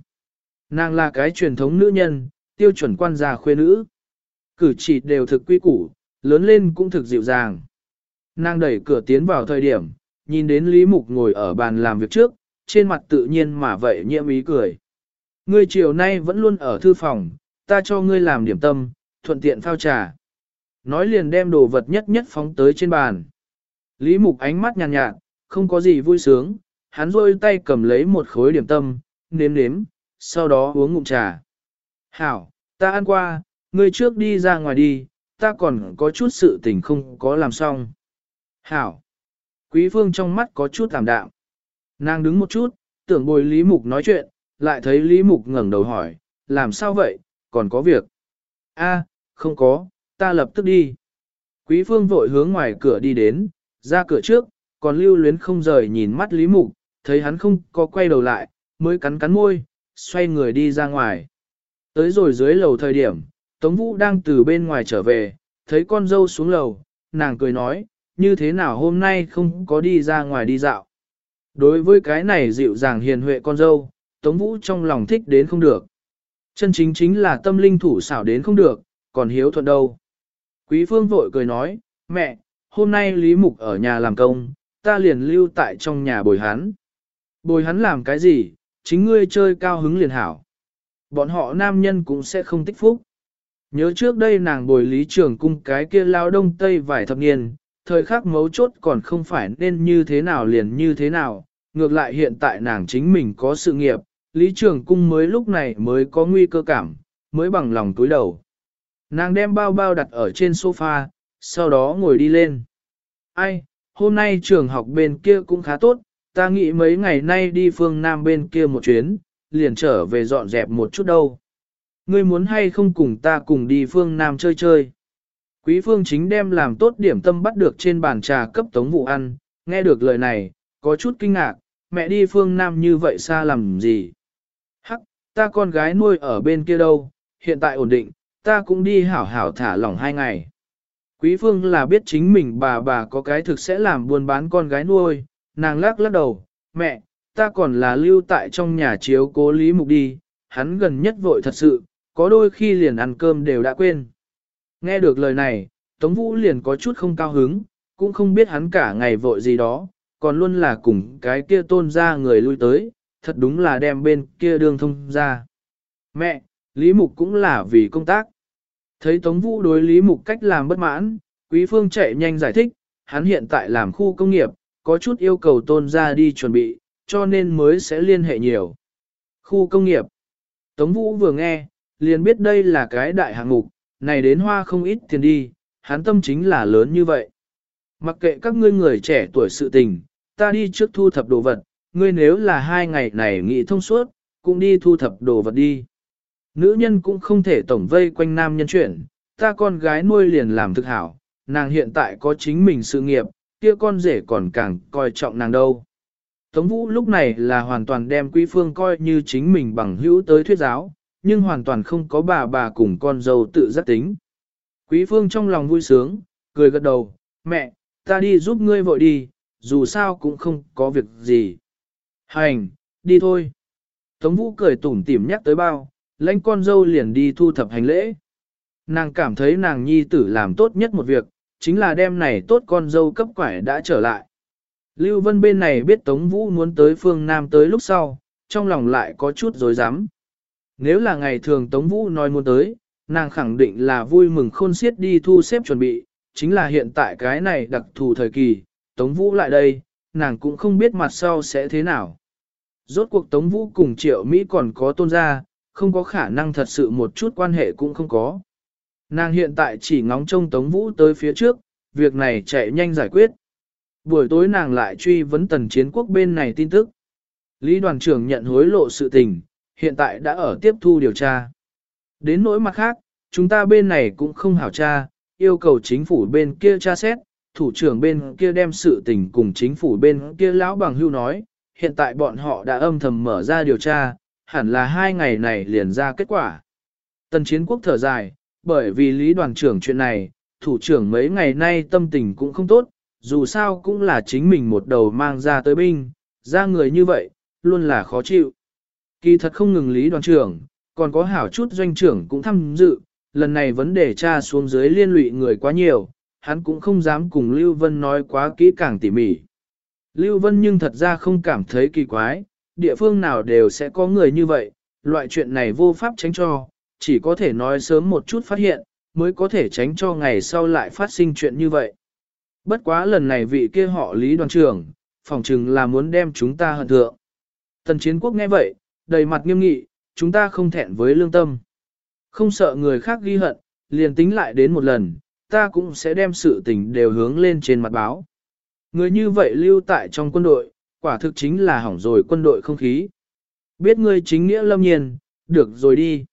Nàng là cái truyền thống nữ nhân, tiêu chuẩn quan gia khuê nữ. Cử chỉ đều thực quy củ, lớn lên cũng thực dịu dàng. Nàng đẩy cửa tiến vào thời điểm, nhìn đến Lý Mục ngồi ở bàn làm việc trước, trên mặt tự nhiên mà vậy nhiễm ý cười. Ngươi chiều nay vẫn luôn ở thư phòng, ta cho ngươi làm điểm tâm, thuận tiện phao trà. Nói liền đem đồ vật nhất nhất phóng tới trên bàn. Lý Mục ánh mắt nhàn nhạt, nhạt, không có gì vui sướng, hắn rôi tay cầm lấy một khối điểm tâm, nếm nếm, sau đó uống ngụm trà. Hảo, ta ăn qua, ngươi trước đi ra ngoài đi, ta còn có chút sự tình không có làm xong. Hảo, quý phương trong mắt có chút tạm đạm. Nàng đứng một chút, tưởng bồi Lý Mục nói chuyện, lại thấy Lý Mục ngẩng đầu hỏi, làm sao vậy, còn có việc. A, không có, ta lập tức đi. Quý phương vội hướng ngoài cửa đi đến, ra cửa trước, còn lưu luyến không rời nhìn mắt Lý Mục, thấy hắn không có quay đầu lại, mới cắn cắn môi, xoay người đi ra ngoài. Tới rồi dưới lầu thời điểm, Tống Vũ đang từ bên ngoài trở về, thấy con dâu xuống lầu, nàng cười nói, như thế nào hôm nay không có đi ra ngoài đi dạo. Đối với cái này dịu dàng hiền huệ con dâu, Tống Vũ trong lòng thích đến không được. Chân chính chính là tâm linh thủ xảo đến không được, còn hiếu thuận đâu. Quý phương vội cười nói, mẹ, hôm nay Lý Mục ở nhà làm công, ta liền lưu tại trong nhà bồi hắn. Bồi hắn làm cái gì, chính ngươi chơi cao hứng liền hảo. Bọn họ nam nhân cũng sẽ không tích phúc. Nhớ trước đây nàng bồi lý trường cung cái kia lao đông tây vài thập niên, thời khắc mấu chốt còn không phải nên như thế nào liền như thế nào, ngược lại hiện tại nàng chính mình có sự nghiệp, Lý Trường Cung mới lúc này mới có nguy cơ cảm, mới bằng lòng túi đầu. Nàng đem bao bao đặt ở trên sofa, sau đó ngồi đi lên. Ai, hôm nay trường học bên kia cũng khá tốt, ta nghĩ mấy ngày nay đi phương Nam bên kia một chuyến, liền trở về dọn dẹp một chút đâu. Ngươi muốn hay không cùng ta cùng đi phương Nam chơi chơi. Quý phương chính đem làm tốt điểm tâm bắt được trên bàn trà cấp tống vụ ăn, nghe được lời này, có chút kinh ngạc, mẹ đi phương Nam như vậy xa làm gì? Hắc, ta con gái nuôi ở bên kia đâu, hiện tại ổn định, ta cũng đi hảo hảo thả lỏng hai ngày. Quý phương là biết chính mình bà bà có cái thực sẽ làm buôn bán con gái nuôi, nàng lắc lắc đầu, mẹ, ta còn là lưu tại trong nhà chiếu cố lý mục đi, hắn gần nhất vội thật sự, có đôi khi liền ăn cơm đều đã quên. Nghe được lời này, Tống Vũ liền có chút không cao hứng, cũng không biết hắn cả ngày vội gì đó, còn luôn là cùng cái kia tôn ra người lui tới, thật đúng là đem bên kia đường thông ra. Mẹ, Lý Mục cũng là vì công tác. Thấy Tống Vũ đối Lý Mục cách làm bất mãn, Quý Phương chạy nhanh giải thích, hắn hiện tại làm khu công nghiệp, có chút yêu cầu tôn ra đi chuẩn bị, cho nên mới sẽ liên hệ nhiều. Khu công nghiệp. Tống Vũ vừa nghe, liền biết đây là cái đại hạng mục, này đến hoa không ít tiền đi, hắn tâm chính là lớn như vậy. Mặc kệ các ngươi người trẻ tuổi sự tình, ta đi trước thu thập đồ vật, ngươi nếu là hai ngày này nghỉ thông suốt, cũng đi thu thập đồ vật đi. Nữ nhân cũng không thể tổng vây quanh nam nhân chuyển, ta con gái nuôi liền làm thực hảo, nàng hiện tại có chính mình sự nghiệp, kia con rể còn càng coi trọng nàng đâu. Tống Vũ lúc này là hoàn toàn đem Quý Phương coi như chính mình bằng hữu tới thuyết giáo, nhưng hoàn toàn không có bà bà cùng con dâu tự giác tính. Quý Phương trong lòng vui sướng, cười gật đầu, mẹ, ta đi giúp ngươi vội đi, dù sao cũng không có việc gì. Hành, đi thôi. Tống Vũ cười tủm tỉm nhắc tới bao, lãnh con dâu liền đi thu thập hành lễ. Nàng cảm thấy nàng nhi tử làm tốt nhất một việc, chính là đem này tốt con dâu cấp quải đã trở lại. Lưu Vân bên này biết Tống Vũ muốn tới phương Nam tới lúc sau, trong lòng lại có chút dối rắm Nếu là ngày thường Tống Vũ nói muốn tới, nàng khẳng định là vui mừng khôn xiết đi thu xếp chuẩn bị, chính là hiện tại cái này đặc thù thời kỳ, Tống Vũ lại đây, nàng cũng không biết mặt sau sẽ thế nào. Rốt cuộc Tống Vũ cùng Triệu Mỹ còn có tôn gia, không có khả năng thật sự một chút quan hệ cũng không có. Nàng hiện tại chỉ ngóng trông Tống Vũ tới phía trước, việc này chạy nhanh giải quyết. Buổi tối nàng lại truy vấn tần chiến quốc bên này tin tức. Lý đoàn trưởng nhận hối lộ sự tình, hiện tại đã ở tiếp thu điều tra. Đến nỗi mặt khác, chúng ta bên này cũng không hảo tra, yêu cầu chính phủ bên kia tra xét, thủ trưởng bên kia đem sự tình cùng chính phủ bên kia lão bằng hưu nói, hiện tại bọn họ đã âm thầm mở ra điều tra, hẳn là hai ngày này liền ra kết quả. Tần chiến quốc thở dài, bởi vì lý đoàn trưởng chuyện này, thủ trưởng mấy ngày nay tâm tình cũng không tốt, dù sao cũng là chính mình một đầu mang ra tới binh, ra người như vậy, luôn là khó chịu. Kỳ thật không ngừng lý đoàn trưởng, còn có hảo chút doanh trưởng cũng tham dự, lần này vấn đề tra xuống dưới liên lụy người quá nhiều, hắn cũng không dám cùng Lưu Vân nói quá kỹ càng tỉ mỉ. Lưu Vân nhưng thật ra không cảm thấy kỳ quái, địa phương nào đều sẽ có người như vậy, loại chuyện này vô pháp tránh cho, chỉ có thể nói sớm một chút phát hiện, mới có thể tránh cho ngày sau lại phát sinh chuyện như vậy. Bất quá lần này vị kia họ Lý đoàn trưởng, phòng chừng là muốn đem chúng ta hận thượng. Tần chiến quốc nghe vậy, đầy mặt nghiêm nghị, chúng ta không thẹn với lương tâm. Không sợ người khác ghi hận, liền tính lại đến một lần, ta cũng sẽ đem sự tình đều hướng lên trên mặt báo. Người như vậy lưu tại trong quân đội, quả thực chính là hỏng rồi quân đội không khí. Biết ngươi chính nghĩa lâm nhiên, được rồi đi.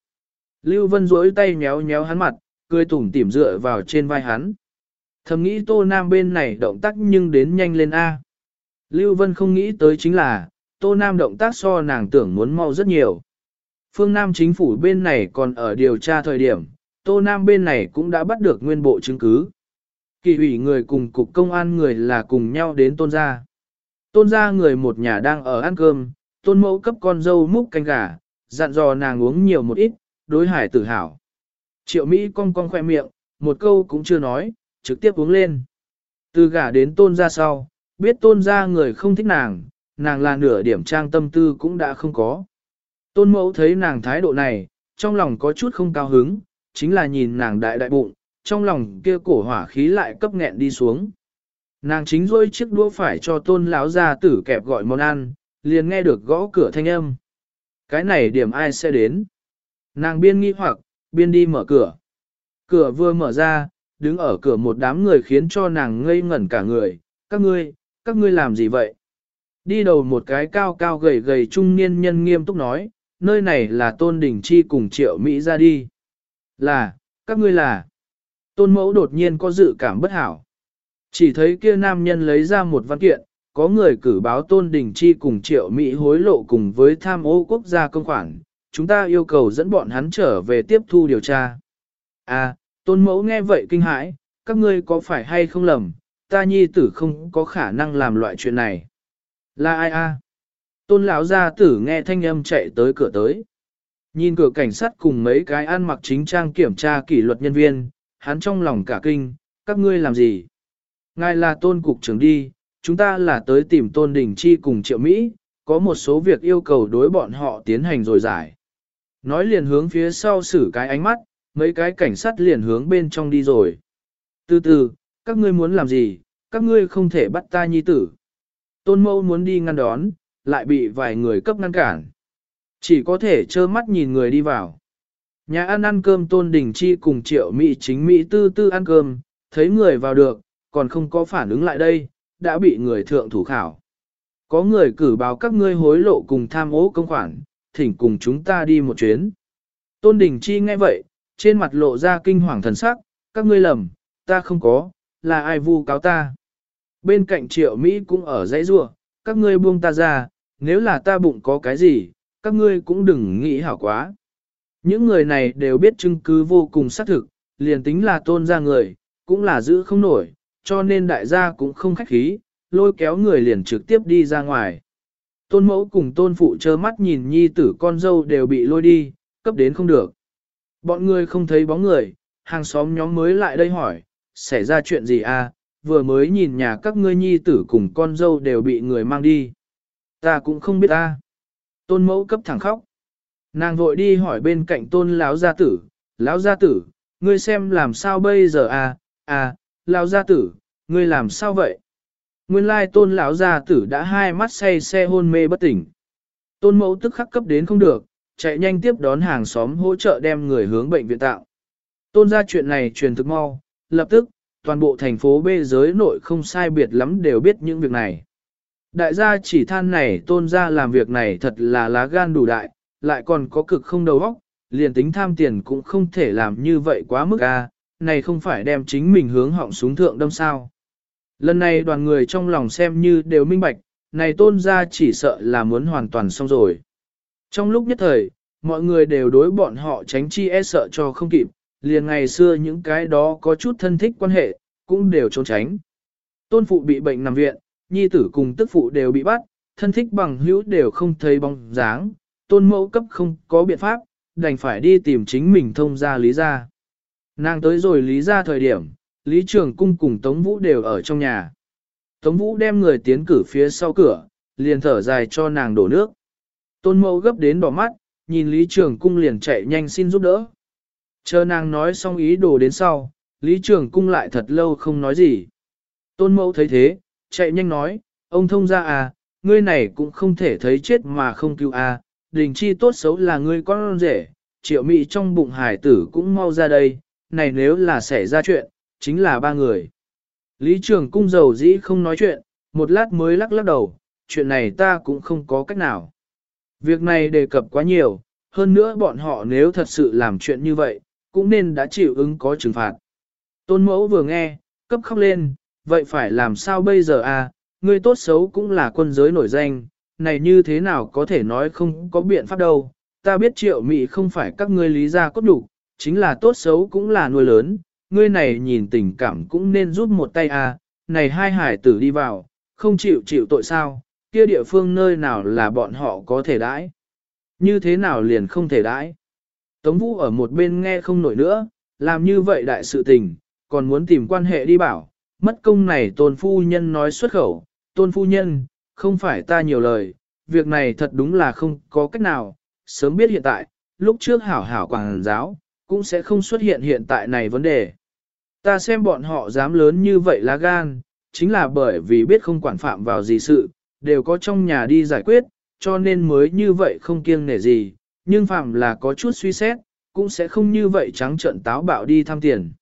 Lưu Vân duỗi tay nhéo nhéo hắn mặt, cười tủm tỉm dựa vào trên vai hắn. Thầm nghĩ Tô Nam bên này động tác nhưng đến nhanh lên A. Lưu Vân không nghĩ tới chính là, Tô Nam động tác so nàng tưởng muốn mau rất nhiều. Phương Nam chính phủ bên này còn ở điều tra thời điểm, Tô Nam bên này cũng đã bắt được nguyên bộ chứng cứ. Kỳ ủy người cùng cục công an người là cùng nhau đến tôn gia. Tôn gia người một nhà đang ở ăn cơm, tôn mẫu cấp con dâu múc canh gà, dặn dò nàng uống nhiều một ít, đối hải tự hào. Triệu Mỹ cong cong khoe miệng, một câu cũng chưa nói, trực tiếp uống lên. Từ gả đến tôn gia sau, biết tôn gia người không thích nàng, nàng là nửa điểm trang tâm tư cũng đã không có. Tôn mẫu thấy nàng thái độ này, trong lòng có chút không cao hứng, chính là nhìn nàng đại đại bụng, trong lòng kia cổ hỏa khí lại cấp nghẹn đi xuống. Nàng chính rôi chiếc đũa phải cho tôn lão ra tử kẹp gọi món ăn, liền nghe được gõ cửa thanh âm. Cái này điểm ai sẽ đến? Nàng biên nghi hoặc, biên đi mở cửa. Cửa vừa mở ra, đứng ở cửa một đám người khiến cho nàng ngây ngẩn cả người. Các ngươi, các ngươi làm gì vậy? Đi đầu một cái cao cao gầy gầy trung niên nhân nghiêm túc nói, nơi này là tôn đình chi cùng triệu Mỹ ra đi. Là, các ngươi là. Tôn mẫu đột nhiên có dự cảm bất hảo. Chỉ thấy kia nam nhân lấy ra một văn kiện, có người cử báo tôn đình chi cùng triệu Mỹ hối lộ cùng với tham ô quốc gia công khoản. Chúng ta yêu cầu dẫn bọn hắn trở về tiếp thu điều tra. À, tôn mẫu nghe vậy kinh hãi, các ngươi có phải hay không lầm, ta nhi tử không có khả năng làm loại chuyện này. Là ai a? Tôn lão gia tử nghe thanh âm chạy tới cửa tới. Nhìn cửa cảnh sát cùng mấy cái ăn mặc chính trang kiểm tra kỷ luật nhân viên, hắn trong lòng cả kinh, các ngươi làm gì? Ngài là tôn cục trưởng đi, chúng ta là tới tìm tôn đình chi cùng triệu Mỹ, có một số việc yêu cầu đối bọn họ tiến hành rồi giải. Nói liền hướng phía sau xử cái ánh mắt, mấy cái cảnh sát liền hướng bên trong đi rồi. Từ từ, các ngươi muốn làm gì, các ngươi không thể bắt ta nhi tử. Tôn mâu muốn đi ngăn đón, lại bị vài người cấp ngăn cản. Chỉ có thể trơ mắt nhìn người đi vào. Nhà ăn ăn cơm tôn đình chi cùng triệu Mỹ chính Mỹ tư tư ăn cơm, thấy người vào được, còn không có phản ứng lại đây, đã bị người thượng thủ khảo. Có người cử báo các ngươi hối lộ cùng tham ô công khoản, thỉnh cùng chúng ta đi một chuyến. Tôn đình chi nghe vậy, trên mặt lộ ra kinh hoàng thần sắc, các ngươi lầm, ta không có, là ai vu cáo ta. Bên cạnh triệu Mỹ cũng ở dãy rua, các ngươi buông ta ra, nếu là ta bụng có cái gì, các ngươi cũng đừng nghĩ hảo quá. Những người này đều biết chứng cứ vô cùng xác thực, liền tính là tôn ra người, cũng là giữ không nổi, cho nên đại gia cũng không khách khí, lôi kéo người liền trực tiếp đi ra ngoài. Tôn mẫu cùng tôn phụ trơ mắt nhìn nhi tử con dâu đều bị lôi đi, cấp đến không được. Bọn người không thấy bóng người, hàng xóm nhóm mới lại đây hỏi, xảy ra chuyện gì à, vừa mới nhìn nhà các ngươi nhi tử cùng con dâu đều bị người mang đi. Ta cũng không biết ta. Tôn mẫu cấp thẳng khóc. Nàng vội đi hỏi bên cạnh tôn lão gia tử, lão gia tử, ngươi xem làm sao bây giờ à, à, lão gia tử, ngươi làm sao vậy? Nguyên lai tôn lão gia tử đã hai mắt say xe hôn mê bất tỉnh. Tôn mẫu tức khắc cấp đến không được, chạy nhanh tiếp đón hàng xóm hỗ trợ đem người hướng bệnh viện tạo. Tôn ra chuyện này truyền thực mau, lập tức, toàn bộ thành phố B giới nội không sai biệt lắm đều biết những việc này. Đại gia chỉ than này tôn ra làm việc này thật là lá gan đủ đại, lại còn có cực không đầu óc, liền tính tham tiền cũng không thể làm như vậy quá mức a, này không phải đem chính mình hướng họng súng thượng đâm sao. Lần này đoàn người trong lòng xem như đều minh bạch, này tôn ra chỉ sợ là muốn hoàn toàn xong rồi. Trong lúc nhất thời, mọi người đều đối bọn họ tránh chi e sợ cho không kịp, liền ngày xưa những cái đó có chút thân thích quan hệ, cũng đều trốn tránh. Tôn phụ bị bệnh nằm viện, nhi tử cùng tức phụ đều bị bắt, thân thích bằng hữu đều không thấy bóng dáng, tôn mẫu cấp không có biện pháp, đành phải đi tìm chính mình thông ra lý ra. Nàng tới rồi lý ra thời điểm, lý trường cung cùng Tống Vũ đều ở trong nhà. Tống Vũ đem người tiến cử phía sau cửa, liền thở dài cho nàng đổ nước. Tôn mẫu gấp đến đỏ mắt, nhìn lý trường cung liền chạy nhanh xin giúp đỡ. Chờ nàng nói xong ý đồ đến sau, Lý Trường Cung lại thật lâu không nói gì. Tôn mẫu thấy thế, chạy nhanh nói, ông thông ra à, ngươi này cũng không thể thấy chết mà không cứu à, đình chi tốt xấu là ngươi con rể, triệu mị trong bụng hải tử cũng mau ra đây, này nếu là xảy ra chuyện, chính là ba người. Lý Trường Cung giàu dĩ không nói chuyện, một lát mới lắc lắc đầu, chuyện này ta cũng không có cách nào. Việc này đề cập quá nhiều, hơn nữa bọn họ nếu thật sự làm chuyện như vậy, cũng nên đã chịu ứng có trừng phạt. Tôn mẫu vừa nghe, cấp khóc lên, vậy phải làm sao bây giờ à, ngươi tốt xấu cũng là quân giới nổi danh, này như thế nào có thể nói không có biện pháp đâu, ta biết triệu mị không phải các ngươi lý gia cốt đủ, chính là tốt xấu cũng là nuôi lớn, ngươi này nhìn tình cảm cũng nên giúp một tay à, này hai hải tử đi vào, không chịu chịu tội sao, kia địa phương nơi nào là bọn họ có thể đãi. Như thế nào liền không thể đãi. Tống Vũ ở một bên nghe không nổi nữa, làm như vậy đại sự tình, còn muốn tìm quan hệ đi bảo, mất công này tôn phu nhân nói xuất khẩu, tôn phu nhân, không phải ta nhiều lời, việc này thật đúng là không có cách nào, sớm biết hiện tại, lúc trước hảo hảo quảng giáo, cũng sẽ không xuất hiện hiện tại này vấn đề. Ta xem bọn họ dám lớn như vậy lá gan, chính là bởi vì biết không quản phạm vào gì sự, đều có trong nhà đi giải quyết, cho nên mới như vậy không kiêng nể gì, nhưng phạm là có chút suy xét, cũng sẽ không như vậy trắng trợn táo bạo đi tham tiền.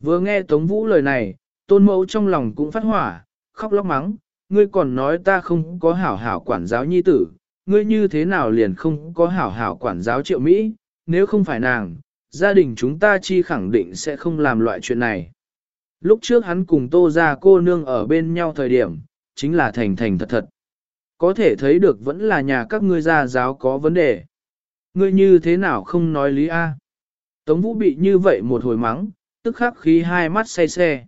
Vừa nghe Tống Vũ lời này, tôn mẫu trong lòng cũng phát hỏa, khóc lóc mắng, ngươi còn nói ta không có hảo hảo quản giáo nhi tử, ngươi như thế nào liền không có hảo hảo quản giáo triệu Mỹ, nếu không phải nàng, gia đình chúng ta chi khẳng định sẽ không làm loại chuyện này. Lúc trước hắn cùng tô ra cô nương ở bên nhau thời điểm, chính là thành thành thật thật. Có thể thấy được vẫn là nhà các ngươi gia giáo có vấn đề. Ngươi như thế nào không nói lý A. Tống vũ bị như vậy một hồi mắng, tức khắc khí hai mắt say xe.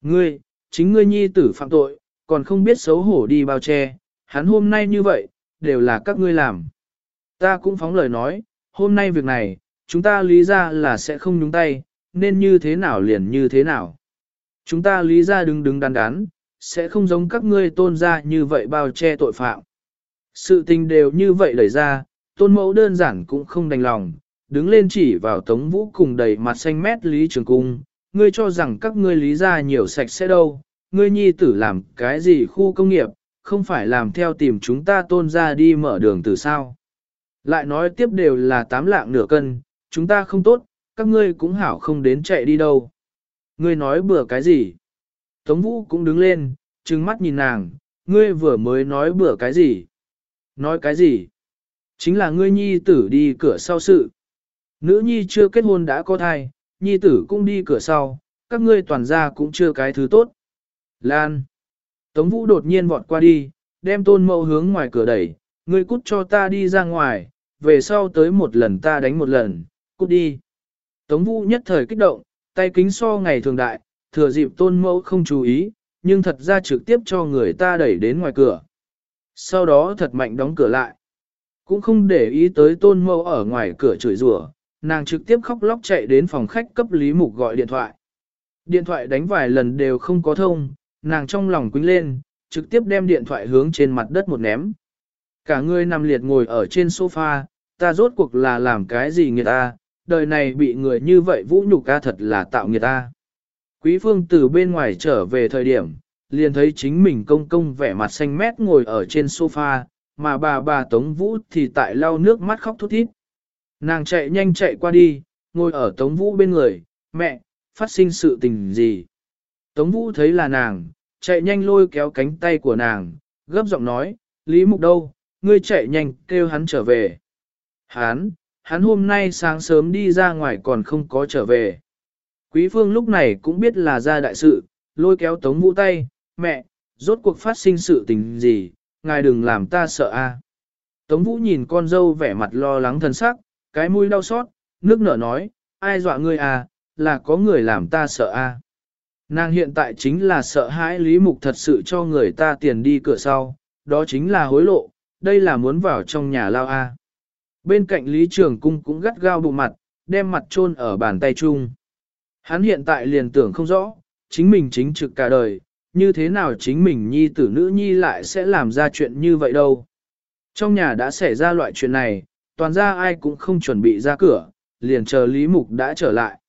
Ngươi, chính ngươi nhi tử phạm tội, còn không biết xấu hổ đi bao che, hắn hôm nay như vậy, đều là các ngươi làm. Ta cũng phóng lời nói, hôm nay việc này, chúng ta lý ra là sẽ không nhúng tay, nên như thế nào liền như thế nào. Chúng ta lý ra đứng đứng đắn đắn, sẽ không giống các ngươi tôn ra như vậy bao che tội phạm. Sự tình đều như vậy đẩy ra, tôn mẫu đơn giản cũng không đành lòng, đứng lên chỉ vào tống vũ cùng đầy mặt xanh mét lý trường cung, ngươi cho rằng các ngươi lý ra nhiều sạch sẽ đâu, ngươi nhi tử làm cái gì khu công nghiệp, không phải làm theo tìm chúng ta tôn ra đi mở đường từ sao. Lại nói tiếp đều là tám lạng nửa cân, chúng ta không tốt, các ngươi cũng hảo không đến chạy đi đâu. Ngươi nói bừa cái gì? Tống Vũ cũng đứng lên, trừng mắt nhìn nàng, ngươi vừa mới nói bừa cái gì? Nói cái gì? Chính là ngươi nhi tử đi cửa sau sự. Nữ nhi chưa kết hôn đã có thai, nhi tử cũng đi cửa sau, các ngươi toàn gia cũng chưa cái thứ tốt. Lan. Tống Vũ đột nhiên vọt qua đi, đem tôn mẫu hướng ngoài cửa đẩy, ngươi cút cho ta đi ra ngoài, về sau tới một lần ta đánh một lần, cút đi. Tống Vũ nhất thời kích động, tay kính so ngày thường đại, thừa dịp tôn mẫu không chú ý, nhưng thật ra trực tiếp cho người ta đẩy đến ngoài cửa. Sau đó thật mạnh đóng cửa lại. Cũng không để ý tới tôn mẫu ở ngoài cửa chửi rủa, nàng trực tiếp khóc lóc chạy đến phòng khách cấp Lý Mục gọi điện thoại. Điện thoại đánh vài lần đều không có thông, nàng trong lòng quýnh lên, trực tiếp đem điện thoại hướng trên mặt đất một ném. Cả người nằm liệt ngồi ở trên sofa, ta rốt cuộc là làm cái gì người ta, đời này bị người như vậy vũ nhục ca thật là tạo người ta. Quý phương từ bên ngoài trở về thời điểm, liền thấy chính mình công công vẻ mặt xanh mét ngồi ở trên sofa, mà bà bà Tống Vũ thì tại lau nước mắt khóc thút thít. Nàng chạy nhanh chạy qua đi, ngồi ở Tống Vũ bên người, mẹ, phát sinh sự tình gì? Tống Vũ thấy là nàng, chạy nhanh lôi kéo cánh tay của nàng, gấp giọng nói, Lý Mục đâu, ngươi chạy nhanh kêu hắn trở về. Hắn, hắn hôm nay sáng sớm đi ra ngoài còn không có trở về. Quý phương lúc này cũng biết là ra đại sự, lôi kéo Tống Vũ tay, mẹ, rốt cuộc phát sinh sự tình gì, ngài đừng làm ta sợ a. Tống Vũ nhìn con dâu vẻ mặt lo lắng thân sắc, cái mũi đau xót, nước nở nói, ai dọa ngươi à, là có người làm ta sợ a. Nàng hiện tại chính là sợ hãi Lý Mục thật sự cho người ta tiền đi cửa sau, đó chính là hối lộ, đây là muốn vào trong nhà lao a. Bên cạnh Lý Trường Cung cũng gắt gao bụng mặt, đem mặt chôn ở bàn tay chung. Hắn hiện tại liền tưởng không rõ, chính mình chính trực cả đời, như thế nào chính mình nhi tử nữ nhi lại sẽ làm ra chuyện như vậy đâu. Trong nhà đã xảy ra loại chuyện này, toàn ra ai cũng không chuẩn bị ra cửa, liền chờ Lý Mục đã trở lại.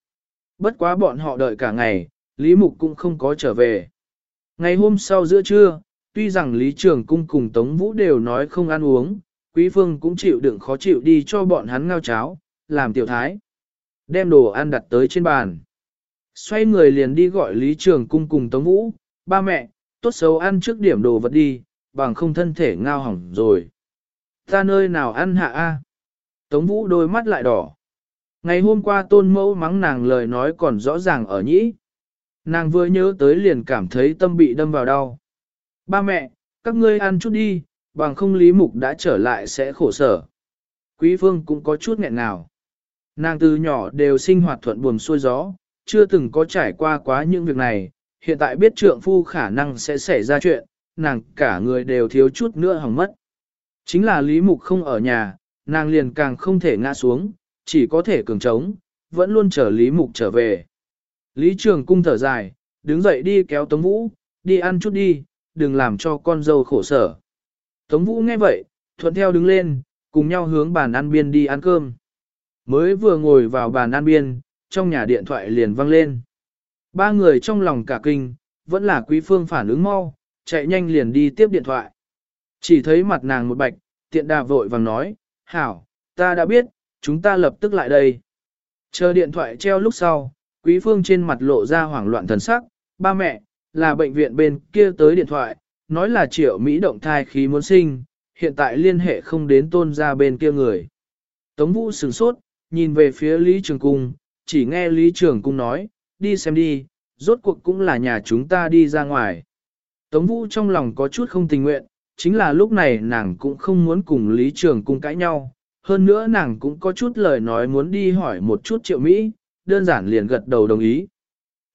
Bất quá bọn họ đợi cả ngày, Lý Mục cũng không có trở về. Ngày hôm sau giữa trưa, tuy rằng Lý Trường Cung cùng Tống Vũ đều nói không ăn uống, Quý Phương cũng chịu đựng khó chịu đi cho bọn hắn ngao cháo, làm tiểu thái. Đem đồ ăn đặt tới trên bàn. Xoay người liền đi gọi Lý Trường Cung cùng Tống Vũ, ba mẹ, tốt xấu ăn trước điểm đồ vật đi, bằng không thân thể ngao hỏng rồi. Ta nơi nào ăn hạ a? Tống Vũ đôi mắt lại đỏ. Ngày hôm qua tôn mẫu mắng nàng lời nói còn rõ ràng ở nhĩ. Nàng vừa nhớ tới liền cảm thấy tâm bị đâm vào đau. Ba mẹ, các ngươi ăn chút đi, bằng không lý mục đã trở lại sẽ khổ sở. Quý phương cũng có chút nghẹn nào. Nàng từ nhỏ đều sinh hoạt thuận buồm xuôi gió, chưa từng có trải qua quá những việc này, hiện tại biết trượng phu khả năng sẽ xảy ra chuyện, nàng cả người đều thiếu chút nữa hỏng mất. Chính là Lý Mục không ở nhà, nàng liền càng không thể ngã xuống, chỉ có thể cường trống, vẫn luôn chờ Lý Mục trở về. Lý Trường Cung thở dài, đứng dậy đi kéo Tống Vũ, đi ăn chút đi, đừng làm cho con dâu khổ sở. Tống Vũ nghe vậy, thuận theo đứng lên, cùng nhau hướng bàn ăn biên đi ăn cơm. Mới vừa ngồi vào bàn ăn biên, trong nhà điện thoại liền vang lên. Ba người trong lòng cả kinh, vẫn là quý phương phản ứng mau, chạy nhanh liền đi tiếp điện thoại. Chỉ thấy mặt nàng một bạch, tiện đà vội vàng nói, hảo, ta đã biết, chúng ta lập tức lại đây. Chờ điện thoại treo lúc sau, quý phương trên mặt lộ ra hoảng loạn thần sắc, ba mẹ, là bệnh viện bên kia tới điện thoại, nói là triệu Mỹ động thai khí muốn sinh, hiện tại liên hệ không đến tôn ra bên kia người. Tống Vũ sửng sốt, nhìn về phía Lý Trường Cung, chỉ nghe Lý Trường Cung nói, đi xem đi, rốt cuộc cũng là nhà chúng ta đi ra ngoài. Tống Vũ trong lòng có chút không tình nguyện, chính là lúc này nàng cũng không muốn cùng Lý Trường Cung cãi nhau, hơn nữa nàng cũng có chút lời nói muốn đi hỏi một chút triệu Mỹ, đơn giản liền gật đầu đồng ý.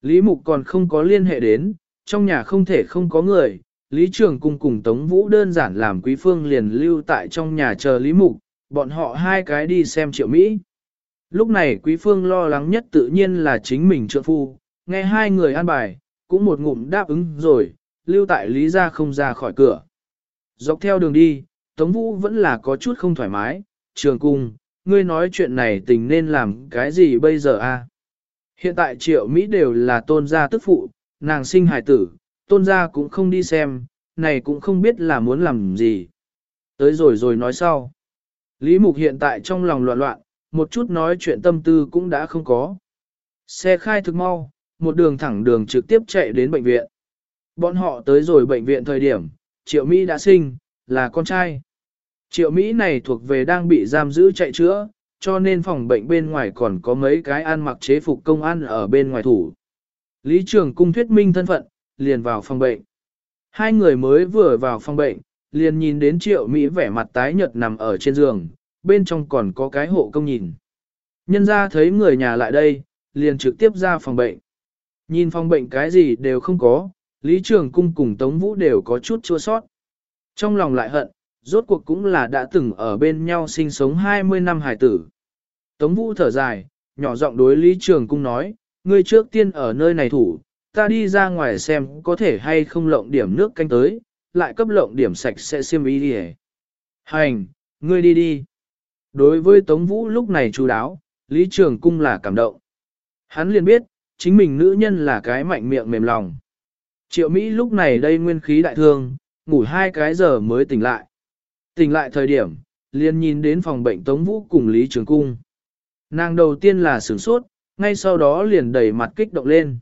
Lý Mục còn không có liên hệ đến, trong nhà không thể không có người, Lý Trường Cung cùng Tống Vũ đơn giản làm Quý Phương liền lưu tại trong nhà chờ Lý Mục, bọn họ hai cái đi xem triệu Mỹ. Lúc này Quý Phương lo lắng nhất tự nhiên là chính mình trượng phu, nghe hai người an bài, cũng một ngụm đáp ứng rồi, lưu tại Lý ra không ra khỏi cửa. Dọc theo đường đi, Tống Vũ vẫn là có chút không thoải mái, trường cung, ngươi nói chuyện này tình nên làm cái gì bây giờ a? Hiện tại triệu Mỹ đều là tôn gia tức phụ, nàng sinh hải tử, tôn gia cũng không đi xem, này cũng không biết là muốn làm gì. Tới rồi rồi nói sau. Lý Mục hiện tại trong lòng loạn loạn, một chút nói chuyện tâm tư cũng đã không có. Xe khai thực mau, một đường thẳng đường trực tiếp chạy đến bệnh viện. Bọn họ tới rồi bệnh viện thời điểm, Triệu Mỹ đã sinh, là con trai. Triệu Mỹ này thuộc về đang bị giam giữ chạy chữa, cho nên phòng bệnh bên ngoài còn có mấy cái ăn mặc chế phục công an ở bên ngoài thủ. Lý Trường Cung thuyết minh thân phận, liền vào phòng bệnh. Hai người mới vừa vào phòng bệnh, liền nhìn đến Triệu Mỹ vẻ mặt tái nhợt nằm ở trên giường, bên trong còn có cái hộ công nhìn. Nhân ra thấy người nhà lại đây, liền trực tiếp ra phòng bệnh. Nhìn phòng bệnh cái gì đều không có, Lý Trường Cung cùng Tống Vũ đều có chút chua sót. Trong lòng lại hận, rốt cuộc cũng là đã từng ở bên nhau sinh sống 20 năm hải tử. Tống Vũ thở dài, nhỏ giọng đối Lý Trường Cung nói, ngươi trước tiên ở nơi này thủ, ta đi ra ngoài xem có thể hay không lộng điểm nước canh tới, lại cấp lộng điểm sạch sẽ xiêm ý đi Hành, ngươi đi đi. Đối với Tống Vũ lúc này chú đáo, Lý Trường Cung là cảm động. Hắn liền biết, chính mình nữ nhân là cái mạnh miệng mềm lòng. Triệu Mỹ lúc này đây nguyên khí đại thương, ngủ hai cái giờ mới tỉnh lại. Tỉnh lại thời điểm, liền nhìn đến phòng bệnh Tống Vũ cùng Lý Trường Cung. Nàng đầu tiên là sửng sốt, ngay sau đó liền đẩy mặt kích động lên.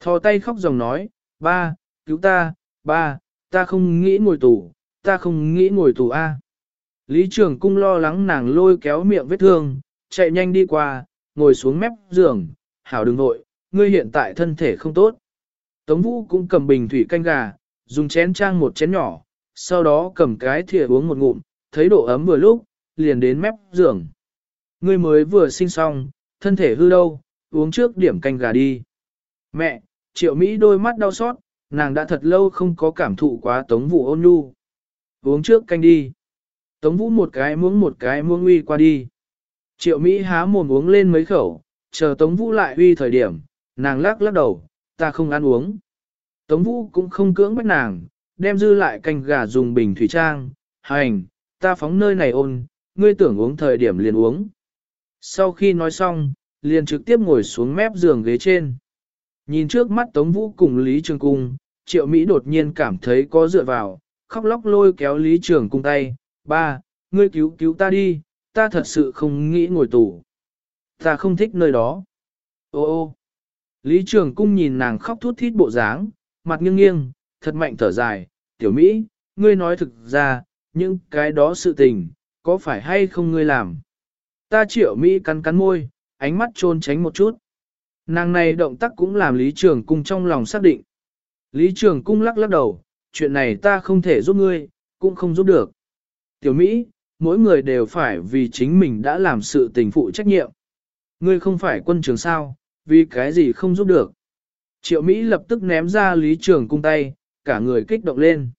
Thò tay khóc dòng nói, ba, cứu ta, ba, ta không nghĩ ngồi tù, ta không nghĩ ngồi tù a. Lý Trường Cung lo lắng nàng lôi kéo miệng vết thương, chạy nhanh đi qua, ngồi xuống mép giường, hảo đừng nội, ngươi hiện tại thân thể không tốt. Tống Vũ cũng cầm bình thủy canh gà, dùng chén trang một chén nhỏ, sau đó cầm cái thìa uống một ngụm, thấy độ ấm vừa lúc, liền đến mép giường. Ngươi mới vừa sinh xong, thân thể hư đâu, uống trước điểm canh gà đi. Mẹ, triệu Mỹ đôi mắt đau xót, nàng đã thật lâu không có cảm thụ quá Tống Vũ ôn nhu. Uống trước canh đi. Tống Vũ một cái muỗng một cái muống uy qua đi. Triệu Mỹ há mồm uống lên mấy khẩu, chờ Tống Vũ lại uy thời điểm, nàng lắc lắc đầu, ta không ăn uống. Tống Vũ cũng không cưỡng bắt nàng, đem dư lại canh gà dùng bình thủy trang, hành, ta phóng nơi này ôn, ngươi tưởng uống thời điểm liền uống. Sau khi nói xong, liền trực tiếp ngồi xuống mép giường ghế trên. Nhìn trước mắt Tống Vũ cùng Lý Trường Cung, Triệu Mỹ đột nhiên cảm thấy có dựa vào, khóc lóc lôi kéo Lý Trường Cung tay, ba, ngươi cứu cứu ta đi, ta thật sự không nghĩ ngồi tù. Ta không thích nơi đó. Ô ô, Lý Trường Cung nhìn nàng khóc thút thít bộ dáng, mặt nghiêng nghiêng, thật mạnh thở dài, tiểu Mỹ, ngươi nói thực ra, những cái đó sự tình, có phải hay không ngươi làm? Ta triệu Mỹ cắn cắn môi, ánh mắt trôn tránh một chút. Nàng này động tác cũng làm Lý Trường Cung trong lòng xác định. Lý Trường Cung lắc lắc đầu, chuyện này ta không thể giúp ngươi, cũng không giúp được. Tiểu Mỹ, mỗi người đều phải vì chính mình đã làm sự tình phụ trách nhiệm. Ngươi không phải quân trường sao, vì cái gì không giúp được. Triệu Mỹ lập tức ném ra Lý Trường cung tay, cả người kích động lên.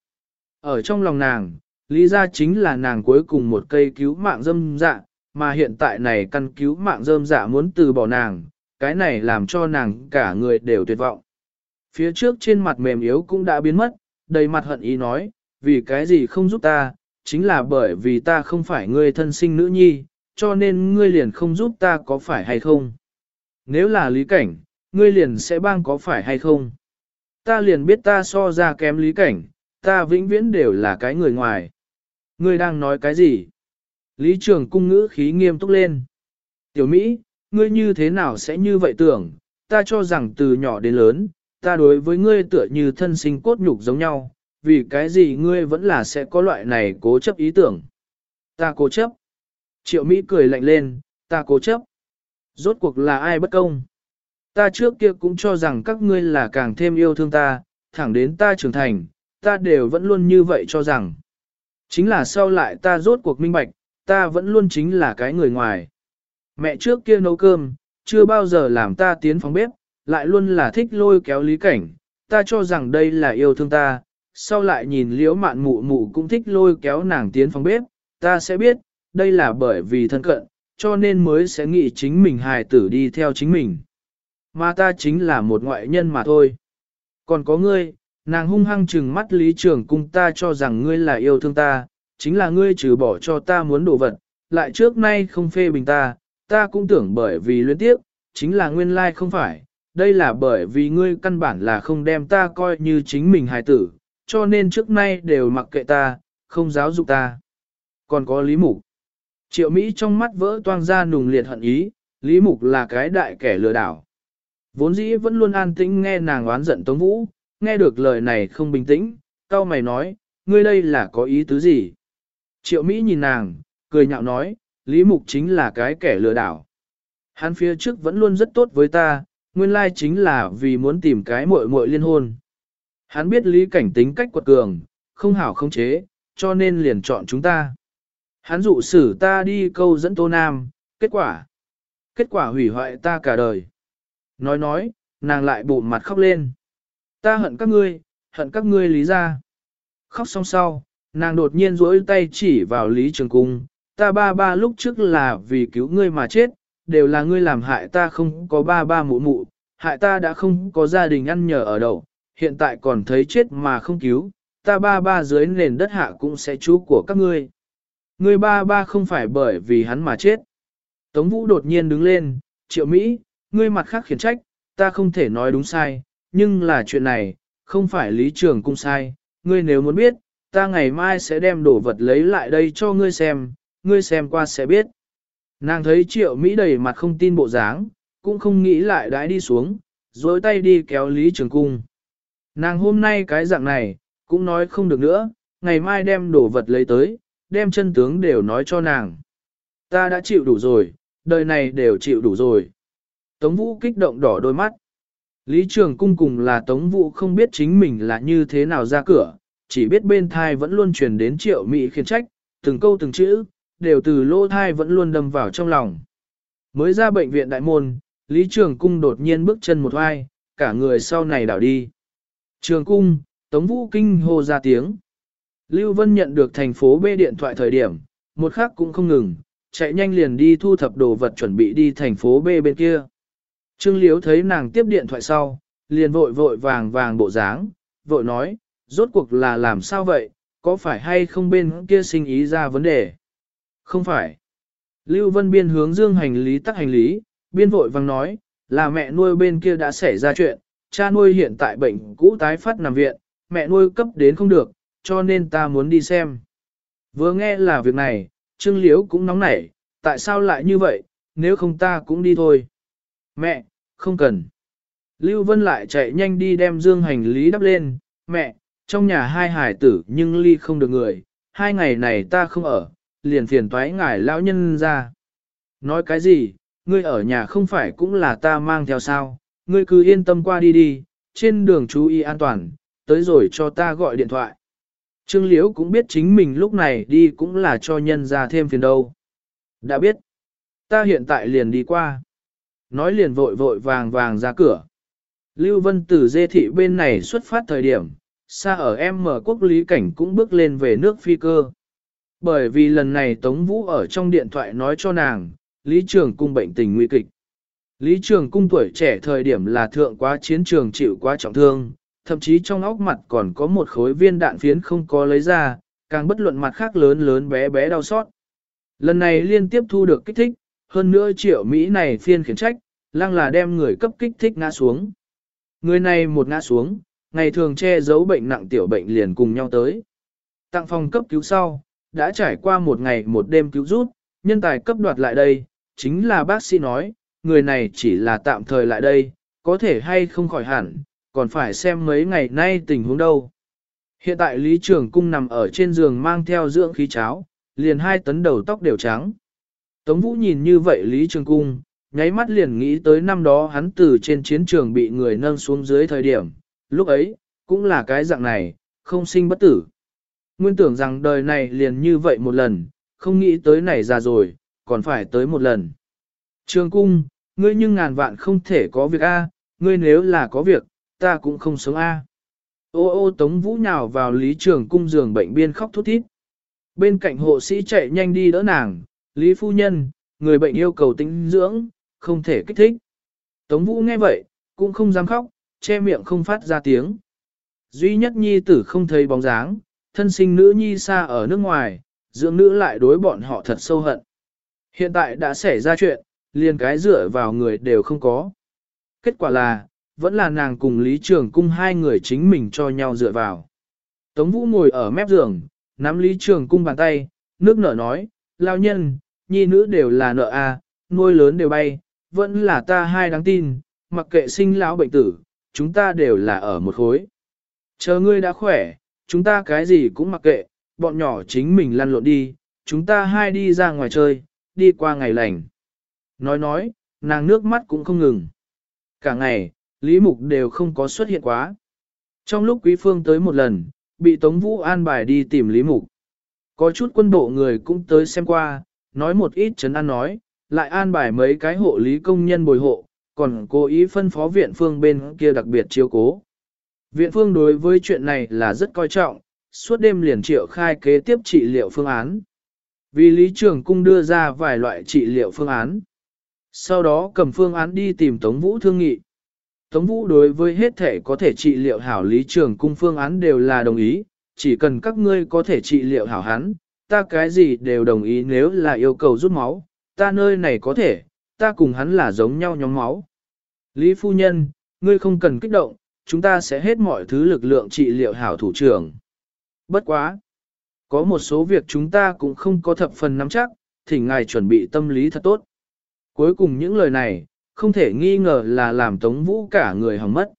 Ở trong lòng nàng, Lý ra chính là nàng cuối cùng một cây cứu mạng dâm dạ, mà hiện tại này căn cứu mạng dâm dạ muốn từ bỏ nàng, cái này làm cho nàng cả người đều tuyệt vọng. Phía trước trên mặt mềm yếu cũng đã biến mất, đầy mặt hận ý nói, vì cái gì không giúp ta, chính là bởi vì ta không phải ngươi thân sinh nữ nhi, cho nên ngươi liền không giúp ta có phải hay không. Nếu là lý cảnh, ngươi liền sẽ bang có phải hay không. Ta liền biết ta so ra kém lý cảnh, ta vĩnh viễn đều là cái người ngoài. Ngươi đang nói cái gì? Lý trường cung ngữ khí nghiêm túc lên. Tiểu Mỹ, ngươi như thế nào sẽ như vậy tưởng, ta cho rằng từ nhỏ đến lớn, ta đối với ngươi tựa như thân sinh cốt nhục giống nhau, vì cái gì ngươi vẫn là sẽ có loại này cố chấp ý tưởng. Ta cố chấp. Triệu Mỹ cười lạnh lên, ta cố chấp. Rốt cuộc là ai bất công? Ta trước kia cũng cho rằng các ngươi là càng thêm yêu thương ta, thẳng đến ta trưởng thành, ta đều vẫn luôn như vậy cho rằng. Chính là sau lại ta rốt cuộc minh bạch, ta vẫn luôn chính là cái người ngoài. Mẹ trước kia nấu cơm, chưa bao giờ làm ta tiến phòng bếp, lại luôn là thích lôi kéo lý cảnh, ta cho rằng đây là yêu thương ta, sau lại nhìn liễu mạn mụ mụ cũng thích lôi kéo nàng tiến phòng bếp, ta sẽ biết, đây là bởi vì thân cận, cho nên mới sẽ nghĩ chính mình hài tử đi theo chính mình. Mà ta chính là một ngoại nhân mà thôi. Còn có ngươi, nàng hung hăng trừng mắt lý trưởng cung ta cho rằng ngươi là yêu thương ta, chính là ngươi trừ bỏ cho ta muốn đồ vật, lại trước nay không phê bình ta, ta cũng tưởng bởi vì luyến tiếp, chính là nguyên lai không phải, đây là bởi vì ngươi căn bản là không đem ta coi như chính mình hài tử, cho nên trước nay đều mặc kệ ta, không giáo dục ta. Còn có Lý Mục. Triệu Mỹ trong mắt vỡ toang ra nùng liệt hận ý, Lý Mục là cái đại kẻ lừa đảo. Vốn dĩ vẫn luôn an tĩnh nghe nàng oán giận Tống Vũ, nghe được lời này không bình tĩnh, cao mày nói, ngươi đây là có ý tứ gì? Triệu Mỹ nhìn nàng, cười nhạo nói, Lý Mục chính là cái kẻ lừa đảo. Hắn phía trước vẫn luôn rất tốt với ta, nguyên lai chính là vì muốn tìm cái muội muội liên hôn. Hắn biết Lý Cảnh tính cách quật cường, không hảo không chế, cho nên liền chọn chúng ta. Hắn dụ xử ta đi câu dẫn Tô Nam, kết quả. Kết quả hủy hoại ta cả đời. Nói nói, nàng lại bụng mặt khóc lên. Ta hận các ngươi, hận các ngươi lý ra. Khóc xong sau, nàng đột nhiên rỗi tay chỉ vào Lý Trường Cung. Ta ba ba lúc trước là vì cứu ngươi mà chết, đều là ngươi làm hại ta không có ba ba mụ mụ, hại ta đã không có gia đình ăn nhờ ở đâu, hiện tại còn thấy chết mà không cứu, ta ba ba dưới nền đất hạ cũng sẽ chú của các ngươi. Ngươi ba ba không phải bởi vì hắn mà chết. Tống Vũ đột nhiên đứng lên, triệu Mỹ, ngươi mặt khác khiển trách, ta không thể nói đúng sai, nhưng là chuyện này, không phải lý trường cung sai, ngươi nếu muốn biết, ta ngày mai sẽ đem đồ vật lấy lại đây cho ngươi xem, ngươi xem qua sẽ biết. Nàng thấy triệu Mỹ đầy mặt không tin bộ dáng, cũng không nghĩ lại đãi đi xuống, dối tay đi kéo Lý Trường Cung. Nàng hôm nay cái dạng này, cũng nói không được nữa, ngày mai đem đồ vật lấy tới, đem chân tướng đều nói cho nàng. Ta đã chịu đủ rồi, đời này đều chịu đủ rồi. Tống Vũ kích động đỏ đôi mắt. Lý Trường Cung cùng là Tống Vũ không biết chính mình là như thế nào ra cửa, chỉ biết bên thai vẫn luôn truyền đến triệu Mỹ khiến trách, từng câu từng chữ, đều từ lỗ thai vẫn luôn đâm vào trong lòng. Mới ra bệnh viện đại môn, Lý Trường Cung đột nhiên bước chân một oai, cả người sau này đảo đi. Trường Cung, Tống Vũ kinh hô ra tiếng. Lưu Vân nhận được thành phố B điện thoại thời điểm, một khắc cũng không ngừng, chạy nhanh liền đi thu thập đồ vật chuẩn bị đi thành phố B bên kia. Trương Liếu thấy nàng tiếp điện thoại sau, liền vội vội vàng vàng bộ dáng, vội nói, rốt cuộc là làm sao vậy, có phải hay không bên kia sinh ý ra vấn đề? Không phải. Lưu Vân Biên hướng dương hành lý tắc hành lý, biên vội vàng nói, là mẹ nuôi bên kia đã xảy ra chuyện, cha nuôi hiện tại bệnh cũ tái phát nằm viện, mẹ nuôi cấp đến không được, cho nên ta muốn đi xem. Vừa nghe là việc này, Trương Liễu cũng nóng nảy, tại sao lại như vậy, nếu không ta cũng đi thôi. Mẹ, không cần. Lưu Vân lại chạy nhanh đi đem dương hành lý đắp lên, mẹ, trong nhà hai hải tử nhưng ly không được người, hai ngày này ta không ở, liền phiền toái ngài lão nhân ra. Nói cái gì, ngươi ở nhà không phải cũng là ta mang theo sao, ngươi cứ yên tâm qua đi đi, trên đường chú ý an toàn, tới rồi cho ta gọi điện thoại. Trương Liễu cũng biết chính mình lúc này đi cũng là cho nhân ra thêm phiền đâu. Đã biết, ta hiện tại liền đi qua. Nói liền vội vội vàng vàng ra cửa. Lưu Vân từ dê thị bên này xuất phát thời điểm, xa ở em mở quốc lý cảnh cũng bước lên về nước phi cơ. Bởi vì lần này Tống Vũ ở trong điện thoại nói cho nàng, Lý Trường Cung bệnh tình nguy kịch. Lý Trường Cung tuổi trẻ thời điểm là thượng quá chiến trường chịu quá trọng thương, thậm chí trong óc mặt còn có một khối viên đạn phiến không có lấy ra, càng bất luận mặt khác lớn lớn bé bé đau xót. Lần này liên tiếp thu được kích thích, hơn nữa triệu Mỹ này phiên khiển trách, lăng là đem người cấp kích thích ngã xuống. Người này một ngã xuống, ngày thường che giấu bệnh nặng tiểu bệnh liền cùng nhau tới. Tặng phòng cấp cứu sau, đã trải qua một ngày một đêm cứu rút, nhân tài cấp đoạt lại đây, chính là bác sĩ nói, người này chỉ là tạm thời lại đây, có thể hay không khỏi hẳn, còn phải xem mấy ngày nay tình huống đâu. Hiện tại Lý Trường Cung nằm ở trên giường mang theo dưỡng khí cháo, liền hai tấn đầu tóc đều trắng. Tống Vũ nhìn như vậy Lý Trường Cung, nháy mắt liền nghĩ tới năm đó hắn từ trên chiến trường bị người nâng xuống dưới thời điểm, lúc ấy, cũng là cái dạng này, không sinh bất tử. Nguyên tưởng rằng đời này liền như vậy một lần, không nghĩ tới này ra rồi, còn phải tới một lần. Trường cung, ngươi nhưng ngàn vạn không thể có việc A, ngươi nếu là có việc, ta cũng không sống A. Ô ô tống vũ nhào vào lý trường cung giường bệnh biên khóc thút thít. Bên cạnh hộ sĩ chạy nhanh đi đỡ nàng, lý phu nhân, người bệnh yêu cầu tính dưỡng, không thể kích thích. Tống vũ nghe vậy, cũng không dám khóc, che miệng không phát ra tiếng. Duy nhất nhi tử không thấy bóng dáng, thân sinh nữ nhi xa ở nước ngoài, dưỡng nữ lại đối bọn họ thật sâu hận. Hiện tại đã xảy ra chuyện, liền cái dựa vào người đều không có. Kết quả là, vẫn là nàng cùng Lý Trường Cung hai người chính mình cho nhau dựa vào. Tống Vũ ngồi ở mép giường, nắm Lý Trường Cung bàn tay, nước nở nói, lao nhân, nhi nữ đều là nợ a, nuôi lớn đều bay, vẫn là ta hai đáng tin, mặc kệ sinh lão bệnh tử, chúng ta đều là ở một khối. Chờ ngươi đã khỏe, chúng ta cái gì cũng mặc kệ, bọn nhỏ chính mình lăn lộn đi, chúng ta hai đi ra ngoài chơi, đi qua ngày lành. Nói nói, nàng nước mắt cũng không ngừng. Cả ngày, Lý Mục đều không có xuất hiện quá. Trong lúc Quý Phương tới một lần, bị Tống Vũ an bài đi tìm Lý Mục. Có chút quân bộ người cũng tới xem qua, nói một ít chấn an nói, lại an bài mấy cái hộ lý công nhân bồi hộ, còn cố ý phân phó viện phương bên kia đặc biệt chiếu cố. Viện phương đối với chuyện này là rất coi trọng, suốt đêm liền triệu khai kế tiếp trị liệu phương án. Vì Lý Trường Cung đưa ra vài loại trị liệu phương án. Sau đó cầm phương án đi tìm Tống Vũ thương nghị. Tống Vũ đối với hết thể có thể trị liệu hảo Lý Trường Cung phương án đều là đồng ý, chỉ cần các ngươi có thể trị liệu hảo hắn, ta cái gì đều đồng ý nếu là yêu cầu rút máu, ta nơi này có thể, ta cùng hắn là giống nhau nhóm máu. Lý Phu Nhân, ngươi không cần kích động, chúng ta sẽ hết mọi thứ lực lượng trị liệu hảo thủ trưởng. Bất quá. Có một số việc chúng ta cũng không có thập phần nắm chắc, thỉnh ngài chuẩn bị tâm lý thật tốt. Cuối cùng những lời này, không thể nghi ngờ là làm Tống Vũ cả người hỏng mất.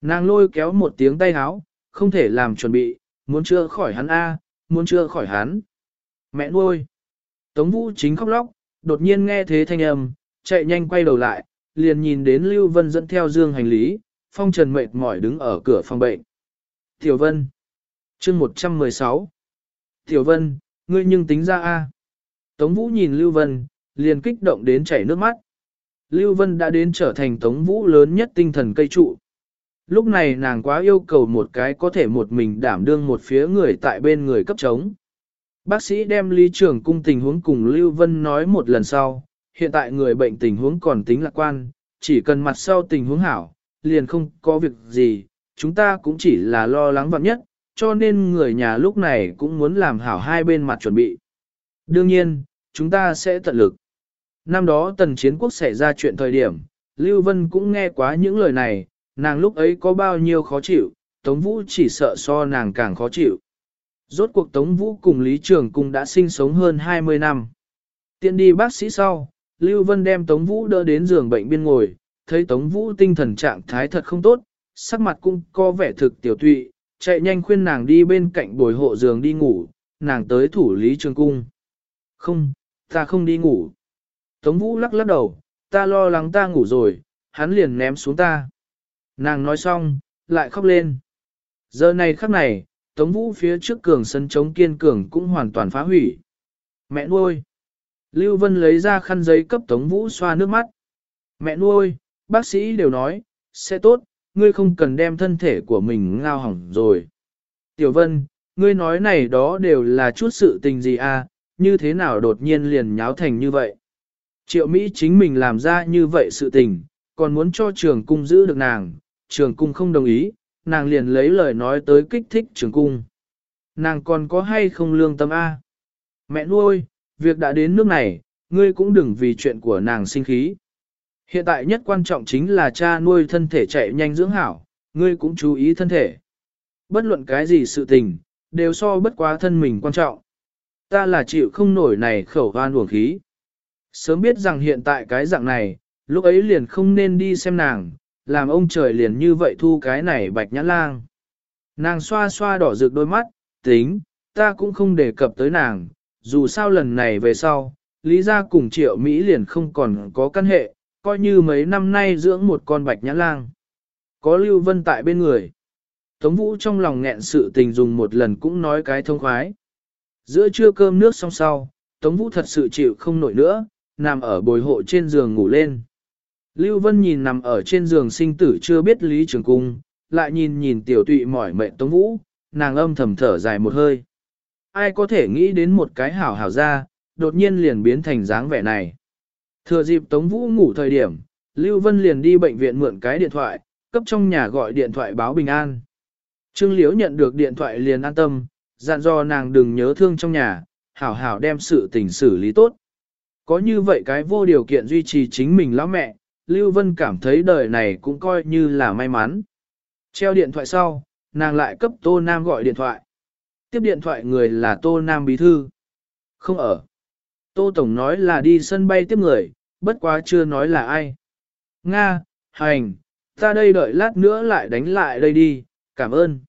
Nàng lôi kéo một tiếng tay háo, không thể làm chuẩn bị, muốn chưa khỏi hắn A, muốn chưa khỏi hắn. Mẹ nuôi. Tống Vũ chính khóc lóc, đột nhiên nghe thế thanh âm, chạy nhanh quay đầu lại, liền nhìn đến Lưu Vân dẫn theo dương hành lý, phong trần mệt mỏi đứng ở cửa phòng bệnh. Tiểu Vân. chương 116. Tiểu Vân, ngươi nhưng tính ra a. Tống Vũ nhìn Lưu Vân, liền kích động đến chảy nước mắt. Lưu Vân đã đến trở thành Tống Vũ lớn nhất tinh thần cây trụ. Lúc này nàng quá yêu cầu một cái có thể một mình đảm đương một phía người tại bên người cấp trống. Bác sĩ đem lý trưởng cung tình huống cùng Lưu Vân nói một lần sau, hiện tại người bệnh tình huống còn tính lạc quan, chỉ cần mặt sau tình huống hảo, liền không có việc gì, chúng ta cũng chỉ là lo lắng vạn nhất, cho nên người nhà lúc này cũng muốn làm hảo hai bên mặt chuẩn bị. Đương nhiên, chúng ta sẽ tận lực. Năm đó tần chiến quốc xảy ra chuyện thời điểm, Lưu Vân cũng nghe quá những lời này, nàng lúc ấy có bao nhiêu khó chịu, Tống Vũ chỉ sợ so nàng càng khó chịu. Rốt cuộc Tống Vũ cùng Lý Trường Cung đã sinh sống hơn 20 năm. Tiện đi bác sĩ sau, Lưu Vân đem Tống Vũ đỡ đến giường bệnh biên ngồi, thấy Tống Vũ tinh thần trạng thái thật không tốt, sắc mặt cũng có vẻ thực tiểu tụy, chạy nhanh khuyên nàng đi bên cạnh bồi hộ giường đi ngủ, nàng tới thủ lý trường cung. Không, ta không đi ngủ. Tống Vũ lắc lắc đầu, ta lo lắng ta ngủ rồi, hắn liền ném xuống ta. Nàng nói xong, lại khóc lên. Giờ này khắc này, Tống Vũ phía trước cường sân chống kiên cường cũng hoàn toàn phá hủy. Mẹ nuôi. Lưu Vân lấy ra khăn giấy cấp Tống Vũ xoa nước mắt. Mẹ nuôi, bác sĩ đều nói, sẽ tốt, ngươi không cần đem thân thể của mình ngao hỏng rồi. Tiểu Vân, ngươi nói này đó đều là chút sự tình gì à, như thế nào đột nhiên liền nháo thành như vậy. Triệu Mỹ chính mình làm ra như vậy sự tình, còn muốn cho trường cung giữ được nàng, trường cung không đồng ý, nàng liền lấy lời nói tới kích thích trường cung. Nàng còn có hay không lương tâm A? Mẹ nuôi, việc đã đến nước này, ngươi cũng đừng vì chuyện của nàng sinh khí. Hiện tại nhất quan trọng chính là cha nuôi thân thể chạy nhanh dưỡng hảo, ngươi cũng chú ý thân thể. Bất luận cái gì sự tình, đều so bất quá thân mình quan trọng. Ta là chịu không nổi này khẩu hoan uổng khí. Sớm biết rằng hiện tại cái dạng này, lúc ấy liền không nên đi xem nàng, làm ông trời liền như vậy thu cái này bạch nhãn lang. Nàng xoa xoa đỏ rực đôi mắt, tính, ta cũng không đề cập tới nàng, dù sao lần này về sau, lý ra cùng triệu Mỹ liền không còn có căn hệ, coi như mấy năm nay dưỡng một con bạch nhã lang. Có Lưu Vân tại bên người. Tống Vũ trong lòng nghẹn sự tình dùng một lần cũng nói cái thông khoái. Giữa trưa cơm nước xong sau, Tống Vũ thật sự chịu không nổi nữa, nằm ở bồi hộ trên giường ngủ lên. Lưu Vân nhìn nằm ở trên giường sinh tử chưa biết Lý Trường Cung, lại nhìn nhìn tiểu tụy mỏi mệt Tống Vũ, nàng âm thầm thở dài một hơi. Ai có thể nghĩ đến một cái hảo hảo ra, đột nhiên liền biến thành dáng vẻ này. Thừa dịp Tống Vũ ngủ thời điểm, Lưu Vân liền đi bệnh viện mượn cái điện thoại, cấp trong nhà gọi điện thoại báo bình an. Trương Liễu nhận được điện thoại liền an tâm, dặn dò nàng đừng nhớ thương trong nhà, hảo hảo đem sự tình xử lý tốt. Có như vậy cái vô điều kiện duy trì chính mình lão mẹ, Lưu Vân cảm thấy đời này cũng coi như là may mắn. Treo điện thoại sau, nàng lại cấp Tô Nam gọi điện thoại. Tiếp điện thoại người là Tô Nam Bí Thư. Không ở. Tô Tổng nói là đi sân bay tiếp người, bất quá chưa nói là ai. Nga, hành, ta đây đợi lát nữa lại đánh lại đây đi, cảm ơn.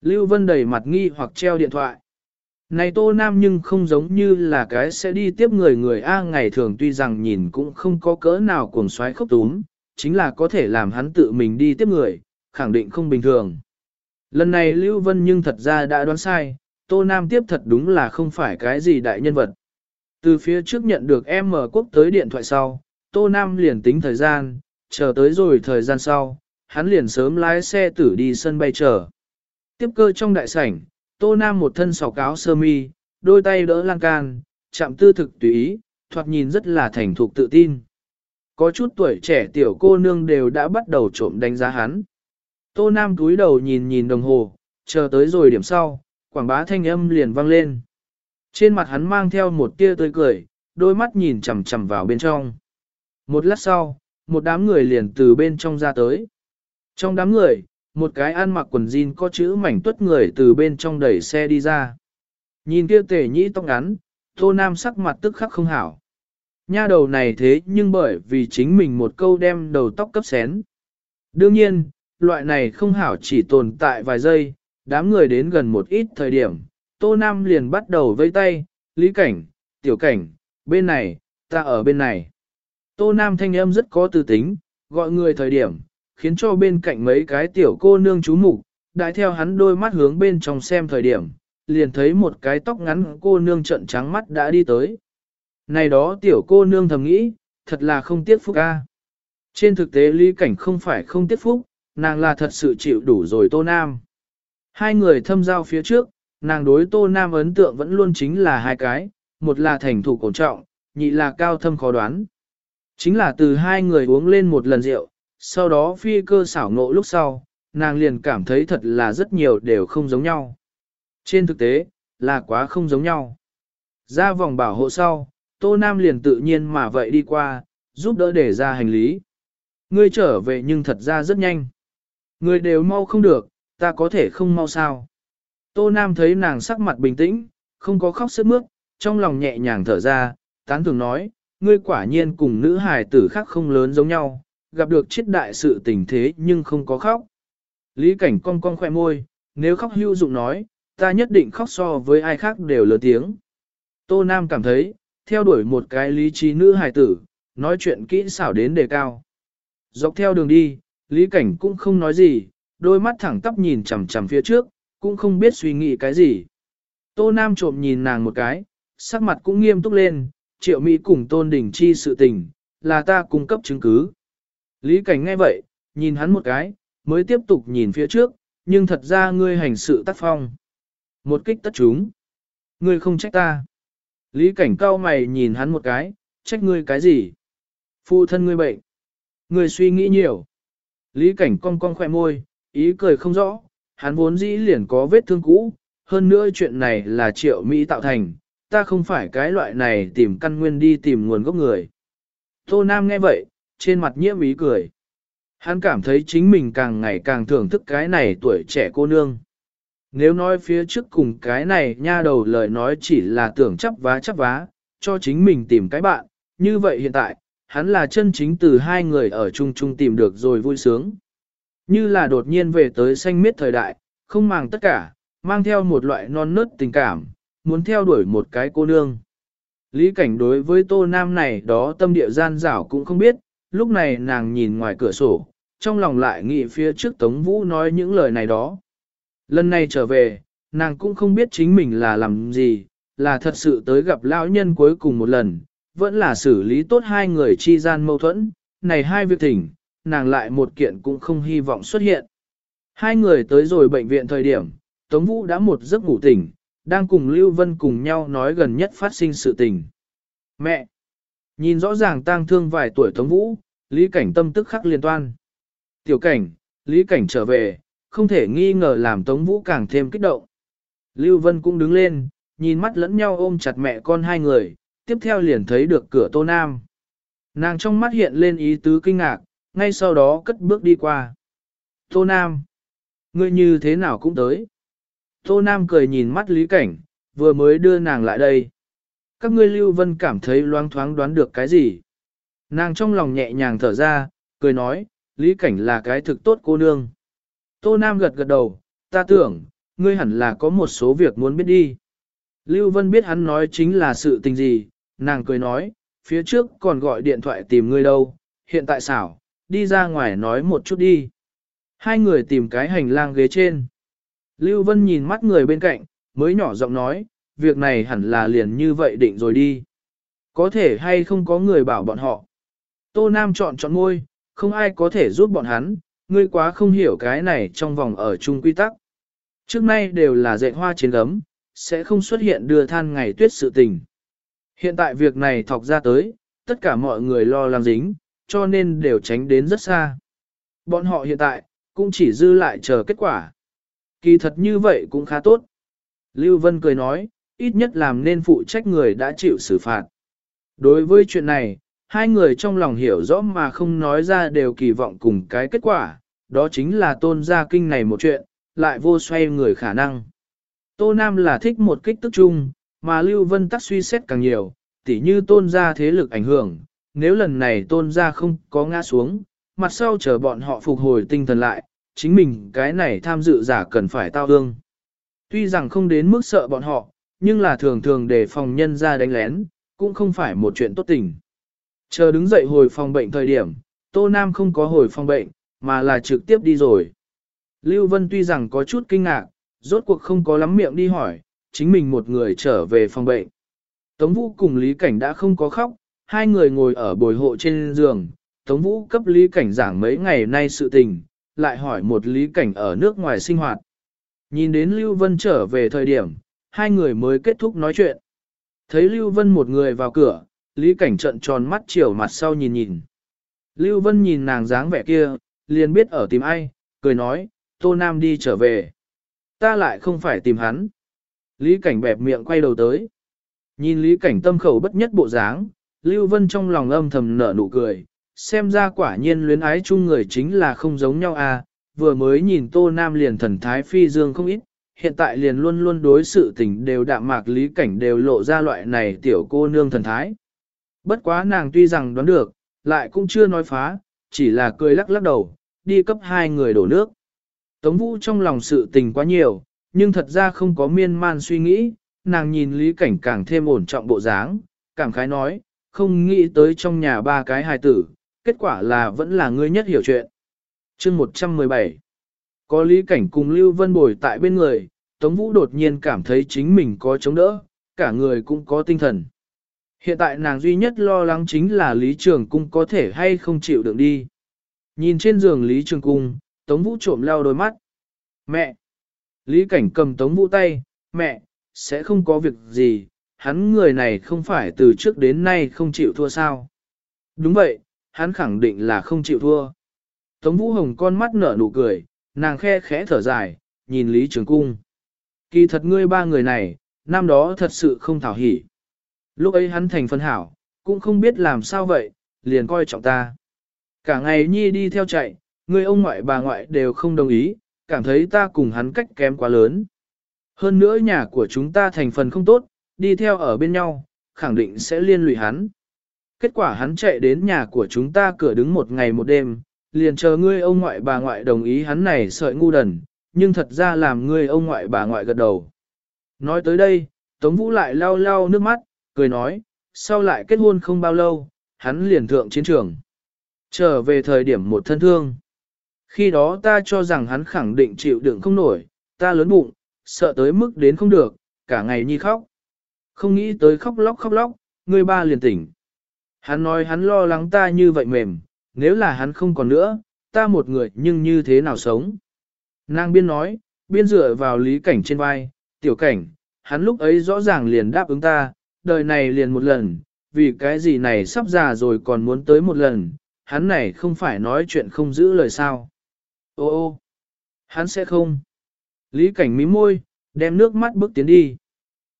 Lưu Vân đầy mặt nghi hoặc treo điện thoại. Này Tô Nam nhưng không giống như là cái sẽ đi tiếp người người A ngày thường tuy rằng nhìn cũng không có cỡ nào cuồng xoáy khốc túm, chính là có thể làm hắn tự mình đi tiếp người, khẳng định không bình thường. Lần này Lưu Vân nhưng thật ra đã đoán sai, Tô Nam tiếp thật đúng là không phải cái gì đại nhân vật. Từ phía trước nhận được em mở quốc tới điện thoại sau, Tô Nam liền tính thời gian, chờ tới rồi thời gian sau, hắn liền sớm lái xe tử đi sân bay chờ. Tiếp cơ trong đại sảnh, Tô Nam một thân sọc áo sơ mi, đôi tay đỡ lan can, chạm tư thực tùy ý, thoạt nhìn rất là thành thục tự tin. Có chút tuổi trẻ tiểu cô nương đều đã bắt đầu trộm đánh giá hắn. Tô Nam cúi đầu nhìn nhìn đồng hồ, chờ tới rồi điểm sau, quảng bá thanh âm liền vang lên. Trên mặt hắn mang theo một tia tươi cười, đôi mắt nhìn chằm chằm vào bên trong. Một lát sau, một đám người liền từ bên trong ra tới. Trong đám người, một cái ăn mặc quần jean có chữ mảnh tuất người từ bên trong đẩy xe đi ra. Nhìn kia tể nhĩ tóc ngắn, tô nam sắc mặt tức khắc không hảo. Nha đầu này thế nhưng bởi vì chính mình một câu đem đầu tóc cấp xén. Đương nhiên, loại này không hảo chỉ tồn tại vài giây, đám người đến gần một ít thời điểm, tô nam liền bắt đầu vây tay, lý cảnh, tiểu cảnh, bên này, ta ở bên này. Tô nam thanh âm rất có tư tính, gọi người thời điểm, khiến cho bên cạnh mấy cái tiểu cô nương chú mục đại theo hắn đôi mắt hướng bên trong xem thời điểm, liền thấy một cái tóc ngắn cô nương trận trắng mắt đã đi tới. Này đó tiểu cô nương thầm nghĩ, thật là không tiếc phúc ca. Trên thực tế lý cảnh không phải không tiếc phúc, nàng là thật sự chịu đủ rồi tô nam. Hai người thâm giao phía trước, nàng đối tô nam ấn tượng vẫn luôn chính là hai cái, một là thành thủ cổ trọng, nhị là cao thâm khó đoán. Chính là từ hai người uống lên một lần rượu, sau đó phi cơ xảo ngộ lúc sau, nàng liền cảm thấy thật là rất nhiều đều không giống nhau. Trên thực tế, là quá không giống nhau. Ra vòng bảo hộ sau, Tô Nam liền tự nhiên mà vậy đi qua, giúp đỡ để ra hành lý. Ngươi trở về nhưng thật ra rất nhanh. Ngươi đều mau không được, ta có thể không mau sao. Tô Nam thấy nàng sắc mặt bình tĩnh, không có khóc sướt mướt, trong lòng nhẹ nhàng thở ra, tán thường nói, ngươi quả nhiên cùng nữ hài tử khác không lớn giống nhau, gặp được chết đại sự tình thế nhưng không có khóc. Lý cảnh cong cong khoe môi, nếu khóc hưu dụng nói, ta nhất định khóc so với ai khác đều lớn tiếng. Tô Nam cảm thấy, theo đuổi một cái lý trí nữ hài tử, nói chuyện kỹ xảo đến đề cao. Dọc theo đường đi, Lý Cảnh cũng không nói gì, đôi mắt thẳng tắp nhìn chằm chằm phía trước, cũng không biết suy nghĩ cái gì. Tô Nam trộm nhìn nàng một cái, sắc mặt cũng nghiêm túc lên, triệu Mỹ cùng tôn đình chi sự tình, là ta cung cấp chứng cứ. Lý Cảnh nghe vậy, nhìn hắn một cái, mới tiếp tục nhìn phía trước, nhưng thật ra ngươi hành sự tác phong. Một kích tất chúng. Ngươi không trách ta. Lý Cảnh cao mày nhìn hắn một cái, trách ngươi cái gì? Phụ thân ngươi bệnh. Ngươi suy nghĩ nhiều. Lý Cảnh cong cong khỏe môi, ý cười không rõ, hắn vốn dĩ liền có vết thương cũ, hơn nữa chuyện này là triệu Mỹ tạo thành, ta không phải cái loại này tìm căn nguyên đi tìm nguồn gốc người. Tô Nam nghe vậy, trên mặt nhiễm ý cười. Hắn cảm thấy chính mình càng ngày càng thưởng thức cái này tuổi trẻ cô nương. Nếu nói phía trước cùng cái này nha đầu lời nói chỉ là tưởng chấp vá chấp vá, cho chính mình tìm cái bạn, như vậy hiện tại, hắn là chân chính từ hai người ở chung chung tìm được rồi vui sướng. Như là đột nhiên về tới xanh miết thời đại, không màng tất cả, mang theo một loại non nớt tình cảm, muốn theo đuổi một cái cô nương. Lý cảnh đối với tô nam này đó tâm địa gian rảo cũng không biết, lúc này nàng nhìn ngoài cửa sổ, trong lòng lại nghĩ phía trước Tống Vũ nói những lời này đó. Lần này trở về, nàng cũng không biết chính mình là làm gì, là thật sự tới gặp lão nhân cuối cùng một lần, vẫn là xử lý tốt hai người chi gian mâu thuẫn, này hai việc thỉnh, nàng lại một kiện cũng không hy vọng xuất hiện. Hai người tới rồi bệnh viện thời điểm, Tống Vũ đã một giấc ngủ tỉnh, đang cùng Lưu Vân cùng nhau nói gần nhất phát sinh sự tình. Mẹ! Nhìn rõ ràng tang thương vài tuổi Tống Vũ, Lý Cảnh tâm tức khắc liên toan. Tiểu cảnh, Lý Cảnh trở về, không thể nghi ngờ làm Tống Vũ càng thêm kích động. Lưu Vân cũng đứng lên, nhìn mắt lẫn nhau ôm chặt mẹ con hai người, tiếp theo liền thấy được cửa Tô Nam. Nàng trong mắt hiện lên ý tứ kinh ngạc, ngay sau đó cất bước đi qua. Tô Nam! Ngươi như thế nào cũng tới. Tô Nam cười nhìn mắt Lý Cảnh, vừa mới đưa nàng lại đây. Các ngươi Lưu Vân cảm thấy loang thoáng đoán được cái gì. Nàng trong lòng nhẹ nhàng thở ra, cười nói, Lý Cảnh là cái thực tốt cô nương. Tô Nam gật gật đầu, ta tưởng, ngươi hẳn là có một số việc muốn biết đi. Lưu Vân biết hắn nói chính là sự tình gì, nàng cười nói, phía trước còn gọi điện thoại tìm ngươi đâu, hiện tại xảo, đi ra ngoài nói một chút đi. Hai người tìm cái hành lang ghế trên. Lưu Vân nhìn mắt người bên cạnh, mới nhỏ giọng nói, việc này hẳn là liền như vậy định rồi đi. Có thể hay không có người bảo bọn họ. Tô Nam chọn chọn ngôi, không ai có thể giúp bọn hắn, ngươi quá không hiểu cái này trong vòng ở chung quy tắc. Trước nay đều là dạy hoa trên gấm, sẽ không xuất hiện đưa than ngày tuyết sự tình. Hiện tại việc này thọc ra tới, tất cả mọi người lo làm dính, cho nên đều tránh đến rất xa. Bọn họ hiện tại, cũng chỉ dư lại chờ kết quả. Kỳ thật như vậy cũng khá tốt. Lưu Vân cười nói, ít nhất làm nên phụ trách người đã chịu xử phạt. Đối với chuyện này, hai người trong lòng hiểu rõ mà không nói ra đều kỳ vọng cùng cái kết quả, đó chính là tôn gia kinh này một chuyện, lại vô xoay người khả năng. Tô Nam là thích một kích tức chung, mà Lưu Vân tắc suy xét càng nhiều, tỉ như tôn gia thế lực ảnh hưởng, nếu lần này tôn gia không có ngã xuống, mặt sau chờ bọn họ phục hồi tinh thần lại, chính mình cái này tham dự giả cần phải tao ương. Tuy rằng không đến mức sợ bọn họ, nhưng là thường thường để phòng nhân ra đánh lén, cũng không phải một chuyện tốt tình. Chờ đứng dậy hồi phòng bệnh thời điểm, Tô Nam không có hồi phòng bệnh, mà là trực tiếp đi rồi. Lưu Vân tuy rằng có chút kinh ngạc, rốt cuộc không có lắm miệng đi hỏi, chính mình một người trở về phòng bệnh. Tống Vũ cùng Lý Cảnh đã không có khóc, hai người ngồi ở bồi hộ trên giường, Tống Vũ cấp Lý Cảnh giảng mấy ngày nay sự tình, lại hỏi một Lý Cảnh ở nước ngoài sinh hoạt. Nhìn đến Lưu Vân trở về thời điểm, hai người mới kết thúc nói chuyện. Thấy Lưu Vân một người vào cửa, Lý Cảnh trận tròn mắt chiều mặt sau nhìn nhìn. Lưu Vân nhìn nàng dáng vẻ kia, liền biết ở tìm ai, cười nói, Tô Nam đi trở về. Ta lại không phải tìm hắn. Lý Cảnh bẹp miệng quay đầu tới. Nhìn Lý Cảnh tâm khẩu bất nhất bộ dáng, Lưu Vân trong lòng âm thầm nở nụ cười, xem ra quả nhiên luyến ái chung người chính là không giống nhau à, vừa mới nhìn Tô Nam liền thần thái phi dương không ít, hiện tại liền luôn luôn đối sự tình đều đạm mạc lý cảnh đều lộ ra loại này tiểu cô nương thần thái. Bất quá nàng tuy rằng đoán được, lại cũng chưa nói phá, chỉ là cười lắc lắc đầu, đi cấp hai người đổ nước. Tống Vũ trong lòng sự tình quá nhiều, nhưng thật ra không có miên man suy nghĩ, nàng nhìn lý cảnh càng thêm ổn trọng bộ dáng, cảm khái nói, không nghĩ tới trong nhà ba cái hài tử, kết quả là vẫn là ngươi nhất hiểu chuyện. Chương 117 Có lý cảnh cùng Lưu Vân Bồi tại bên người, Tống Vũ đột nhiên cảm thấy chính mình có chống đỡ, cả người cũng có tinh thần. Hiện tại nàng duy nhất lo lắng chính là Lý Trường Cung có thể hay không chịu đựng đi. Nhìn trên giường Lý Trường Cung, Tống Vũ trộm leo đôi mắt. Mẹ! Lý Cảnh cầm Tống Vũ tay, mẹ, sẽ không có việc gì, hắn người này không phải từ trước đến nay không chịu thua sao. Đúng vậy, hắn khẳng định là không chịu thua. Tống Vũ Hồng con mắt nở nụ cười, nàng khe khẽ thở dài, nhìn Lý Trường Cung. Kỳ thật ngươi ba người này, năm đó thật sự không thảo hỉ. Lúc ấy hắn thành phân hảo, cũng không biết làm sao vậy, liền coi trọng ta. Cả ngày nhi đi theo chạy, người ông ngoại bà ngoại đều không đồng ý, cảm thấy ta cùng hắn cách kém quá lớn. Hơn nữa nhà của chúng ta thành phần không tốt, đi theo ở bên nhau, khẳng định sẽ liên lụy hắn. Kết quả hắn chạy đến nhà của chúng ta cửa đứng một ngày một đêm, liền chờ ngươi ông ngoại bà ngoại đồng ý hắn này sợi ngu đần, nhưng thật ra làm ngươi ông ngoại bà ngoại gật đầu. Nói tới đây, Tống Vũ lại lau lau nước mắt, cười nói, sau lại kết hôn không bao lâu, hắn liền thượng chiến trường. Trở về thời điểm một thân thương. Khi đó ta cho rằng hắn khẳng định chịu đựng không nổi, ta lớn bụng, sợ tới mức đến không được, cả ngày nhi khóc. Không nghĩ tới khóc lóc khóc lóc, người ba liền tỉnh. Hắn nói hắn lo lắng ta như vậy mềm, nếu là hắn không còn nữa, ta một người nhưng như thế nào sống. Nàng biên nói, biên dựa vào lý cảnh trên vai, tiểu cảnh, hắn lúc ấy rõ ràng liền đáp ứng ta, đời này liền một lần, vì cái gì này sắp già rồi còn muốn tới một lần, hắn này không phải nói chuyện không giữ lời sao. Ô ô, hắn sẽ không. Lý cảnh mí môi, đem nước mắt bước tiến đi.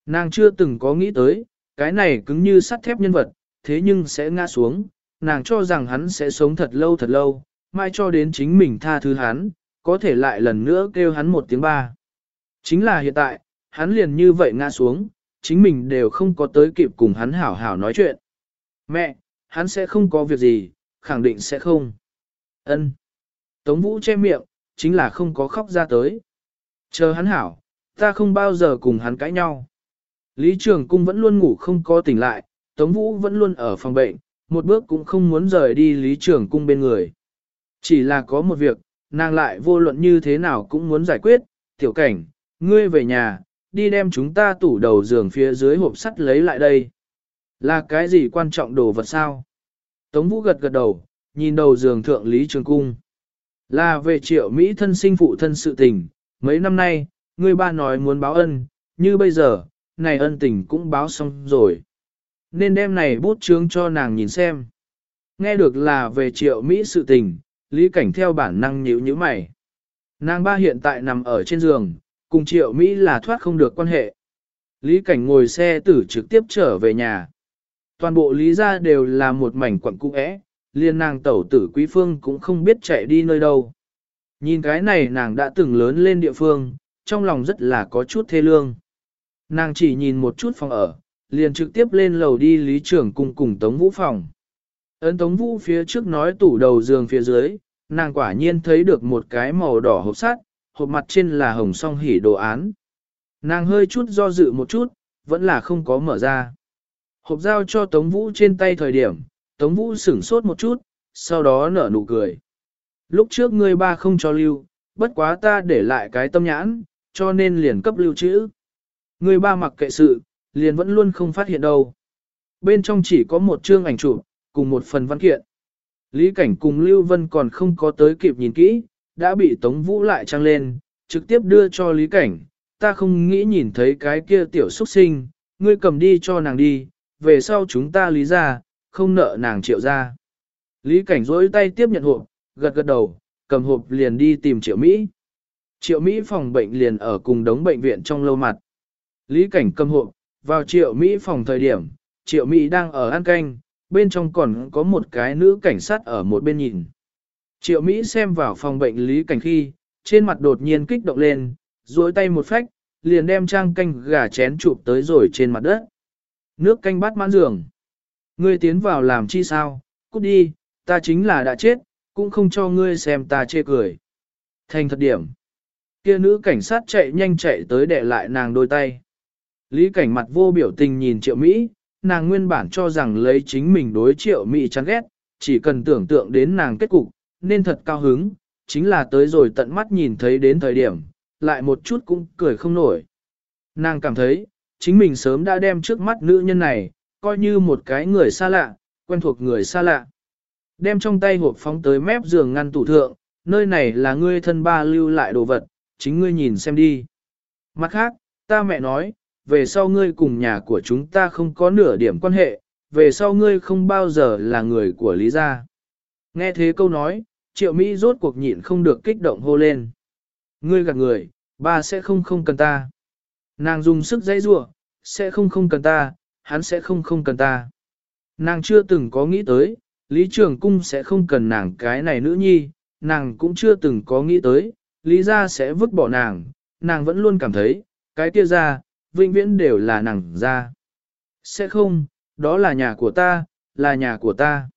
Nàng chưa từng có nghĩ tới, cái này cứng như sắt thép nhân vật, thế nhưng sẽ ngã xuống, nàng cho rằng hắn sẽ sống thật lâu thật lâu, mai cho đến chính mình tha thứ hắn, có thể lại lần nữa kêu hắn một tiếng ba. Chính là hiện tại, hắn liền như vậy ngã xuống, chính mình đều không có tới kịp cùng hắn hảo hảo nói chuyện. Mẹ, hắn sẽ không có việc gì, khẳng định sẽ không. Ân. Tống Vũ che miệng, chính là không có khóc ra tới. Chờ hắn hảo, ta không bao giờ cùng hắn cãi nhau. Lý Trường Cung vẫn luôn ngủ không có tỉnh lại, Tống Vũ vẫn luôn ở phòng bệnh, một bước cũng không muốn rời đi Lý Trường Cung bên người. Chỉ là có một việc, nàng lại vô luận như thế nào cũng muốn giải quyết, tiểu cảnh, ngươi về nhà, đi đem chúng ta tủ đầu giường phía dưới hộp sắt lấy lại đây. Là cái gì quan trọng đồ vật sao? Tống Vũ gật gật đầu, nhìn đầu giường thượng Lý Trường Cung. Là về triệu Mỹ thân sinh phụ thân sự tình, mấy năm nay, ngươi ba nói muốn báo ân, như bây giờ, này ân tình cũng báo xong rồi. Nên đem này bút chướng cho nàng nhìn xem. Nghe được là về triệu Mỹ sự tình, Lý Cảnh theo bản năng nhíu nhíu mày. Nàng ba hiện tại nằm ở trên giường, cùng triệu Mỹ là thoát không được quan hệ. Lý Cảnh ngồi xe tử trực tiếp trở về nhà. Toàn bộ Lý gia đều là một mảnh quận cung ẽ, liên nàng tẩu tử quý phương cũng không biết chạy đi nơi đâu. Nhìn cái này nàng đã từng lớn lên địa phương, trong lòng rất là có chút thê lương. Nàng chỉ nhìn một chút phòng ở, liền trực tiếp lên lầu đi lý trưởng cùng cùng Tống Vũ phòng. Ấn Tống Vũ phía trước nói tủ đầu giường phía dưới, nàng quả nhiên thấy được một cái màu đỏ hộp sắt, hộp mặt trên là hồng song hỉ đồ án. Nàng hơi chút do dự một chút, vẫn là không có mở ra. Hộp giao cho Tống Vũ trên tay thời điểm, Tống Vũ sửng sốt một chút, sau đó nở nụ cười. Lúc trước ngươi ba không cho lưu, bất quá ta để lại cái tâm nhãn, cho nên liền cấp lưu trữ. Người ba mặc kệ sự, liền vẫn luôn không phát hiện đâu. Bên trong chỉ có một chương ảnh chụp, cùng một phần văn kiện. Lý Cảnh cùng Lưu Vân còn không có tới kịp nhìn kỹ, đã bị Tống Vũ lại trăng lên, trực tiếp đưa cho Lý Cảnh. Ta không nghĩ nhìn thấy cái kia tiểu xuất sinh, ngươi cầm đi cho nàng đi, về sau chúng ta lý ra, không nợ nàng triệu ra. Lý Cảnh rỗi tay tiếp nhận hộp, gật gật đầu, cầm hộp liền đi tìm triệu Mỹ. Triệu Mỹ phòng bệnh liền ở cùng đống bệnh viện trong lâu mặt. Lý Cảnh cầm hộp, vào triệu Mỹ phòng thời điểm, triệu Mỹ đang ở ăn canh, bên trong còn có một cái nữ cảnh sát ở một bên nhìn. Triệu Mỹ xem vào phòng bệnh Lý Cảnh khi, trên mặt đột nhiên kích động lên, duỗi tay một phách, liền đem trang canh gà chén chụp tới rồi trên mặt đất. Nước canh bát mãn giường. Ngươi tiến vào làm chi sao, cút đi, ta chính là đã chết, cũng không cho ngươi xem ta chê cười. Thành thật điểm. Kia nữ cảnh sát chạy nhanh chạy tới để lại nàng đôi tay. Lý cảnh mặt vô biểu tình nhìn triệu Mỹ, nàng nguyên bản cho rằng lấy chính mình đối triệu Mỹ chán ghét, chỉ cần tưởng tượng đến nàng kết cục, nên thật cao hứng, chính là tới rồi tận mắt nhìn thấy đến thời điểm, lại một chút cũng cười không nổi. Nàng cảm thấy, chính mình sớm đã đem trước mắt nữ nhân này, coi như một cái người xa lạ, quen thuộc người xa lạ. Đem trong tay hộp phóng tới mép giường ngăn tủ thượng, nơi này là ngươi thân ba lưu lại đồ vật, chính ngươi nhìn xem đi. Mặt khác, ta mẹ nói, về sau ngươi cùng nhà của chúng ta không có nửa điểm quan hệ, về sau ngươi không bao giờ là người của Lý gia. Nghe thế câu nói, triệu Mỹ rốt cuộc nhịn không được kích động hô lên. Ngươi gạt người, ba sẽ không không cần ta. Nàng dùng sức dãy rủa, sẽ không không cần ta, hắn sẽ không không cần ta. Nàng chưa từng có nghĩ tới, Lý Trường Cung sẽ không cần nàng cái này nữ nhi, nàng cũng chưa từng có nghĩ tới, Lý gia sẽ vứt bỏ nàng, nàng vẫn luôn cảm thấy, cái kia ra, vĩnh viễn đều là nàng ra. Sẽ không, đó là nhà của ta, là nhà của ta.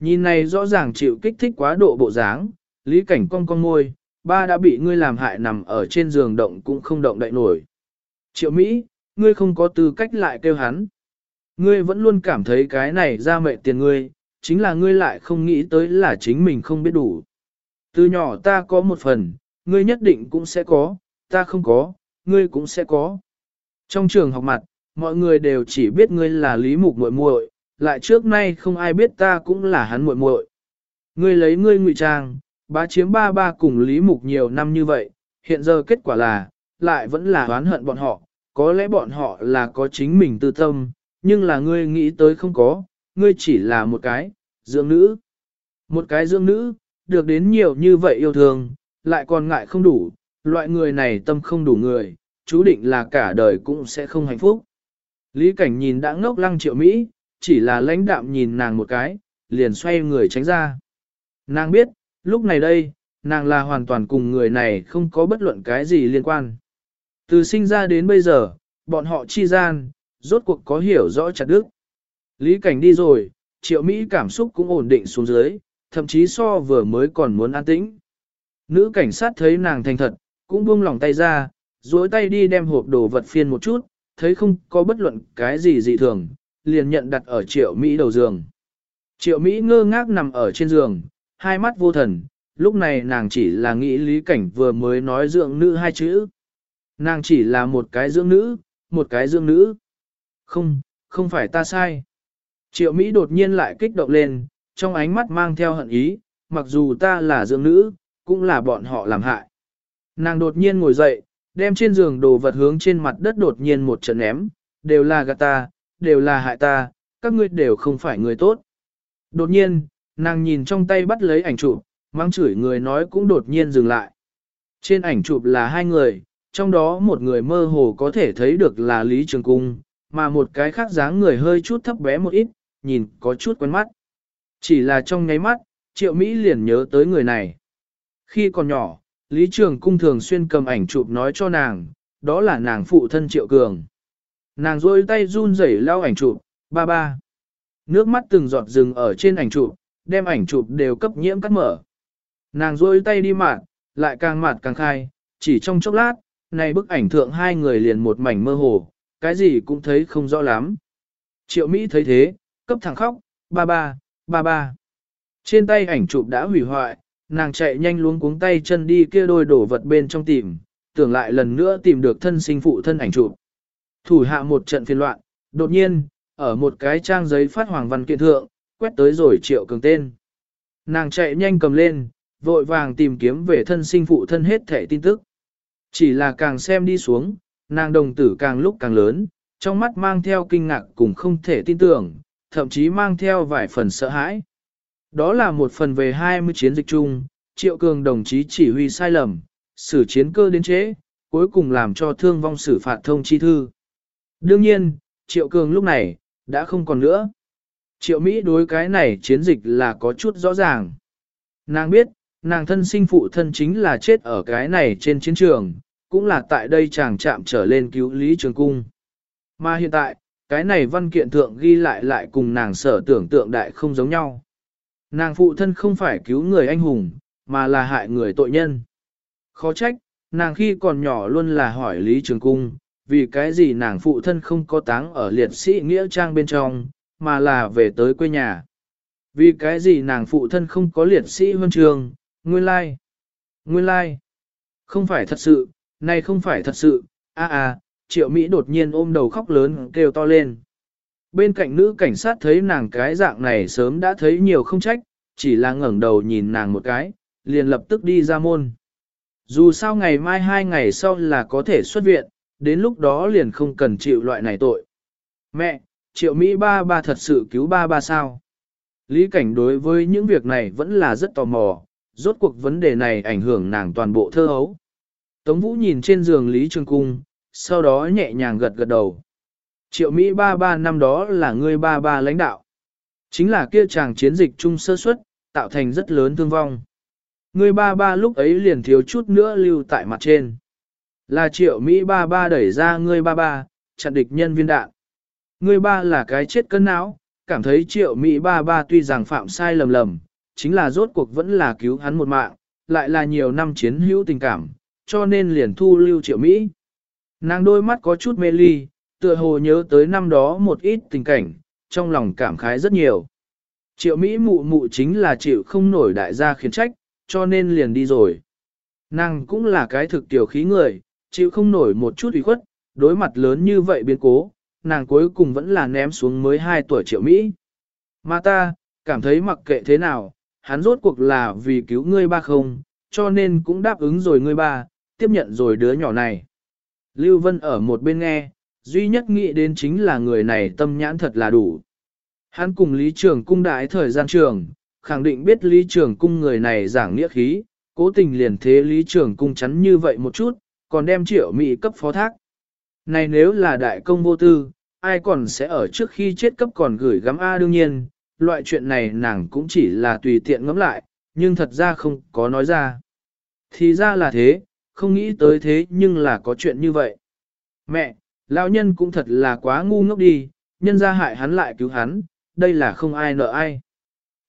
Nhìn này rõ ràng chịu kích thích quá độ bộ dáng, Lý Cảnh cong cong môi, ba đã bị ngươi làm hại nằm ở trên giường động cũng không động đậy nổi. Triệu Mỹ, ngươi không có tư cách lại kêu hắn. Ngươi vẫn luôn cảm thấy cái này ra mệnh tiền ngươi, chính là ngươi lại không nghĩ tới là chính mình không biết đủ. Từ nhỏ ta có một phần, ngươi nhất định cũng sẽ có, ta không có, ngươi cũng sẽ có. Trong trường học mặt, mọi người đều chỉ biết ngươi là Lý Mục muội muội, lại trước nay không ai biết ta cũng là hắn muội muội. Ngươi lấy ngươi ngụy trang, bá chiếm ba ba cùng Lý Mục nhiều năm như vậy, hiện giờ kết quả là, lại vẫn là oán hận bọn họ, có lẽ bọn họ là có chính mình tư tâm, nhưng là ngươi nghĩ tới không có, ngươi chỉ là một cái, dưỡng nữ. Một cái dưỡng nữ, được đến nhiều như vậy yêu thương, lại còn ngại không đủ, loại người này tâm không đủ người, chú định là cả đời cũng sẽ không hạnh phúc. Lý cảnh nhìn đã ngốc lăng triệu Mỹ, chỉ là lãnh đạm nhìn nàng một cái, liền xoay người tránh ra. Nàng biết, lúc này đây, nàng là hoàn toàn cùng người này không có bất luận cái gì liên quan. Từ sinh ra đến bây giờ, bọn họ chi gian, rốt cuộc có hiểu rõ chặt đức. Lý cảnh đi rồi, triệu Mỹ cảm xúc cũng ổn định xuống dưới, thậm chí so vừa mới còn muốn an tĩnh. Nữ cảnh sát thấy nàng thành thật, cũng buông lòng tay ra, duỗi tay đi đem hộp đồ vật phiên một chút, thấy không có bất luận cái gì dị thường, liền nhận đặt ở triệu Mỹ đầu giường. Triệu Mỹ ngơ ngác nằm ở trên giường, hai mắt vô thần, lúc này nàng chỉ là nghĩ lý cảnh vừa mới nói dưỡng nữ hai chữ. Nàng chỉ là một cái dưỡng nữ, một cái dưỡng nữ. Không, không phải ta sai. Triệu Mỹ đột nhiên lại kích động lên, trong ánh mắt mang theo hận ý, mặc dù ta là dưỡng nữ, cũng là bọn họ làm hại. Nàng đột nhiên ngồi dậy, đem trên giường đồ vật hướng trên mặt đất đột nhiên một trận ném, đều là gạt ta, đều là hại ta, các ngươi đều không phải người tốt. Đột nhiên, nàng nhìn trong tay bắt lấy ảnh chụp, mang chửi người nói cũng đột nhiên dừng lại. Trên ảnh chụp là hai người, trong đó một người mơ hồ có thể thấy được là Lý Trường Cung, mà một cái khác dáng người hơi chút thấp bé một ít, nhìn có chút quen mắt. Chỉ là trong nháy mắt, Triệu Mỹ liền nhớ tới người này. Khi còn nhỏ, Lý Trường Cung thường xuyên cầm ảnh chụp nói cho nàng, đó là nàng phụ thân Triệu Cường. Nàng rôi tay run rẩy lau ảnh chụp, ba ba. Nước mắt từng giọt rừng ở trên ảnh chụp, đem ảnh chụp đều cấp nhiễm cắt mở. Nàng rôi tay đi mạt, lại càng mạt càng khai, chỉ trong chốc lát, này bức ảnh thượng hai người liền một mảnh mơ hồ, cái gì cũng thấy không rõ lắm. Triệu Mỹ thấy thế, cấp thẳng khóc, ba ba, ba ba. Trên tay ảnh chụp đã hủy hoại, nàng chạy nhanh luống cuống tay chân đi kia đôi đổ vật bên trong tìm, tưởng lại lần nữa tìm được thân sinh phụ thân ảnh chụp. Thủ hạ một trận phiên loạn, đột nhiên, ở một cái trang giấy phát hoàng văn kiện thượng, quét tới rồi triệu cường tên. Nàng chạy nhanh cầm lên, vội vàng tìm kiếm về thân sinh phụ thân hết thể tin tức. Chỉ là càng xem đi xuống, nàng đồng tử càng lúc càng lớn, trong mắt mang theo kinh ngạc cùng không thể tin tưởng, thậm chí mang theo vài phần sợ hãi. Đó là một phần về 20 chiến dịch chung, triệu cường đồng chí chỉ huy sai lầm, xử chiến cơ đến chế, cuối cùng làm cho thương vong xử phạt thông chi thư. Đương nhiên, triệu cường lúc này, đã không còn nữa. Triệu Mỹ đối cái này chiến dịch là có chút rõ ràng. Nàng biết, nàng thân sinh phụ thân chính là chết ở cái này trên chiến trường, cũng là tại đây chàng chạm trở lên cứu Lý Trường Cung. Mà hiện tại, cái này văn kiện thượng ghi lại lại cùng nàng sở tưởng tượng đại không giống nhau. Nàng phụ thân không phải cứu người anh hùng, mà là hại người tội nhân. Khó trách, nàng khi còn nhỏ luôn là hỏi Lý Trường Cung, vì cái gì nàng phụ thân không có táng ở liệt sĩ nghĩa trang bên trong, mà là về tới quê nhà. Vì cái gì nàng phụ thân không có liệt sĩ huân trường, nguyên lai. Nguyên lai. Không phải thật sự, này không phải thật sự, a a, triệu Mỹ đột nhiên ôm đầu khóc lớn kêu to lên. Bên cạnh nữ cảnh sát thấy nàng cái dạng này sớm đã thấy nhiều không trách, chỉ là ngẩng đầu nhìn nàng một cái, liền lập tức đi ra môn. Dù sao ngày mai hai ngày sau là có thể xuất viện, đến lúc đó liền không cần chịu loại này tội. Mẹ, triệu Mỹ ba ba thật sự cứu ba ba sao? Lý cảnh đối với những việc này vẫn là rất tò mò, rốt cuộc vấn đề này ảnh hưởng nàng toàn bộ thơ hấu. Tống Vũ nhìn trên giường Lý Trường Cung, sau đó nhẹ nhàng gật gật đầu. Triệu Mỹ ba ba năm đó là người ba ba lãnh đạo. Chính là kia chàng chiến dịch chung sơ suất, tạo thành rất lớn thương vong. Người ba ba lúc ấy liền thiếu chút nữa lưu tại mặt trên. Là triệu Mỹ ba ba đẩy ra ngươi ba ba, chặn địch nhân viên đạn. Ngươi ba là cái chết cân não, cảm thấy triệu Mỹ ba ba tuy rằng phạm sai lầm lầm, chính là rốt cuộc vẫn là cứu hắn một mạng, lại là nhiều năm chiến hữu tình cảm, cho nên liền thu lưu triệu Mỹ. Nàng đôi mắt có chút mê ly, tựa hồ nhớ tới năm đó một ít tình cảnh, trong lòng cảm khái rất nhiều. Triệu Mỹ mụ mụ chính là chịu không nổi đại gia khiến trách, cho nên liền đi rồi. Nàng cũng là cái thực tiểu khí người, chịu không nổi một chút ủy khuất, đối mặt lớn như vậy biến cố, nàng cuối cùng vẫn là ném xuống mới 2 tuổi triệu Mỹ. Mà ta, cảm thấy mặc kệ thế nào, hắn rốt cuộc là vì cứu ngươi ba không, cho nên cũng đáp ứng rồi ngươi ba, tiếp nhận rồi đứa nhỏ này. Lưu Vân ở một bên nghe, duy nhất nghĩ đến chính là người này tâm nhãn thật là đủ. Hắn cùng Lý Trường Cung đại thời gian trường, khẳng định biết Lý Trường Cung người này giảng nghĩa khí, cố tình liền thế Lý Trường Cung chắn như vậy một chút, còn đem triệu mỹ cấp phó thác. Này nếu là đại công vô tư, ai còn sẽ ở trước khi chết cấp còn gửi gắm A đương nhiên, loại chuyện này nàng cũng chỉ là tùy tiện ngẫm lại, nhưng thật ra không có nói ra. Thì ra là thế, không nghĩ tới thế nhưng là có chuyện như vậy. Mẹ, lão nhân cũng thật là quá ngu ngốc đi, nhân ra hại hắn lại cứu hắn, đây là không ai nợ ai.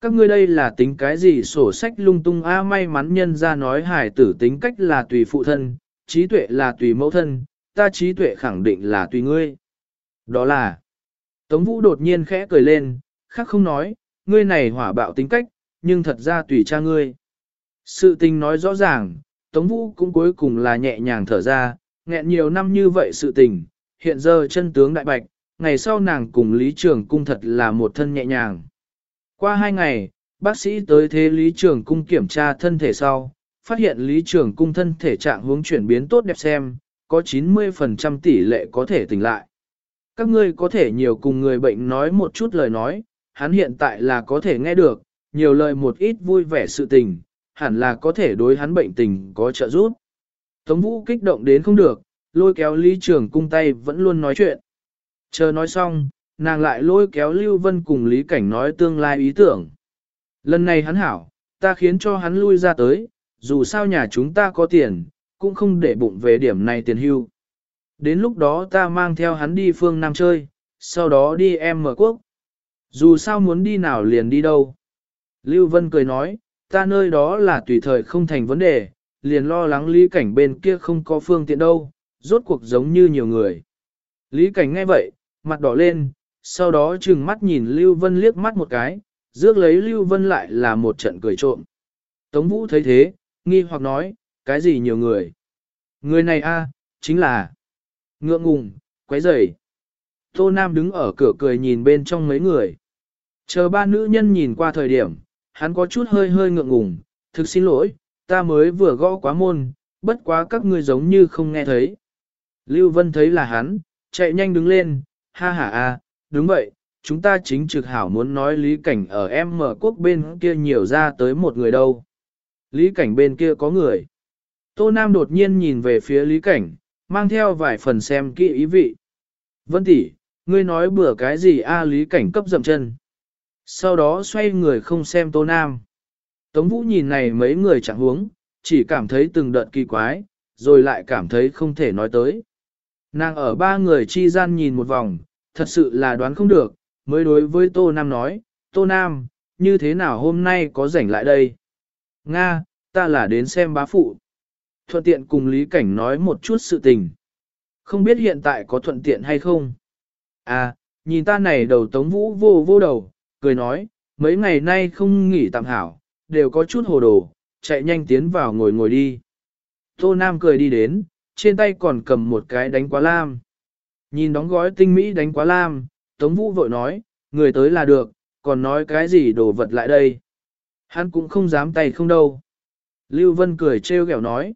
Các ngươi đây là tính cái gì sổ sách lung tung a may mắn nhân ra nói hải tử tính cách là tùy phụ thân, trí tuệ là tùy mẫu thân, ta trí tuệ khẳng định là tùy ngươi. Đó là, Tống Vũ đột nhiên khẽ cười lên, khác không nói, ngươi này hỏa bạo tính cách, nhưng thật ra tùy cha ngươi. Sự tình nói rõ ràng, Tống Vũ cũng cuối cùng là nhẹ nhàng thở ra, nghẹn nhiều năm như vậy sự tình, hiện giờ chân tướng đại bạch, ngày sau nàng cùng Lý Trường Cung thật là một thân nhẹ nhàng. Qua hai ngày, bác sĩ tới thế Lý Trường Cung kiểm tra thân thể sau, phát hiện Lý Trường Cung thân thể trạng hướng chuyển biến tốt đẹp xem, có 90% tỷ lệ có thể tỉnh lại. Các ngươi có thể nhiều cùng người bệnh nói một chút lời nói, hắn hiện tại là có thể nghe được, nhiều lời một ít vui vẻ sự tình, hẳn là có thể đối hắn bệnh tình có trợ giúp. Tống Vũ kích động đến không được, lôi kéo Lý Trường cung tay vẫn luôn nói chuyện. Chờ nói xong, nàng lại lôi kéo Lưu Vân cùng Lý Cảnh nói tương lai ý tưởng. Lần này hắn hảo, ta khiến cho hắn lui ra tới, dù sao nhà chúng ta có tiền, cũng không để bụng về điểm này tiền hưu. Đến lúc đó ta mang theo hắn đi phương Nam chơi, sau đó đi em mở quốc. Dù sao muốn đi nào liền đi đâu. Lưu Vân cười nói, ta nơi đó là tùy thời không thành vấn đề, liền lo lắng lý cảnh bên kia không có phương tiện đâu, rốt cuộc giống như nhiều người. Lý cảnh nghe vậy, mặt đỏ lên, sau đó trừng mắt nhìn Lưu Vân liếc mắt một cái, rước lấy Lưu Vân lại là một trận cười trộm. Tống Vũ thấy thế, nghi hoặc nói, cái gì nhiều người? Người này a, chính là ngượng ngùng, quấy rầy. Tô Nam đứng ở cửa cười nhìn bên trong mấy người. Chờ ba nữ nhân nhìn qua thời điểm, hắn có chút hơi hơi ngượng ngùng, thực xin lỗi, ta mới vừa gõ quá môn, bất quá các ngươi giống như không nghe thấy. Lưu Vân thấy là hắn, chạy nhanh đứng lên, ha ha a, đúng vậy, chúng ta chính trực hảo muốn nói lý cảnh ở em mở quốc bên kia nhiều ra tới một người đâu. Lý cảnh bên kia có người. Tô Nam đột nhiên nhìn về phía lý cảnh, mang theo vài phần xem kỹ ý vị. Vân tỷ, ngươi nói bữa cái gì a lý cảnh cấp dậm chân. Sau đó xoay người không xem Tô Nam. Tống Vũ nhìn này mấy người chẳng huống, chỉ cảm thấy từng đợt kỳ quái, rồi lại cảm thấy không thể nói tới. Nàng ở ba người chi gian nhìn một vòng, thật sự là đoán không được, mới đối với Tô Nam nói, Tô Nam, như thế nào hôm nay có rảnh lại đây? Nga, ta là đến xem bá phụ. Thuận tiện cùng Lý Cảnh nói một chút sự tình. Không biết hiện tại có thuận tiện hay không? À, nhìn ta này đầu tống vũ vô vô đầu, cười nói, mấy ngày nay không nghỉ tạm hảo, đều có chút hồ đồ, chạy nhanh tiến vào ngồi ngồi đi. Tô Nam cười đi đến, trên tay còn cầm một cái đánh quá lam. Nhìn đóng gói tinh mỹ đánh quá lam, Tống Vũ vội nói, người tới là được, còn nói cái gì đồ vật lại đây. Hắn cũng không dám tay không đâu. Lưu Vân cười trêu ghẹo nói.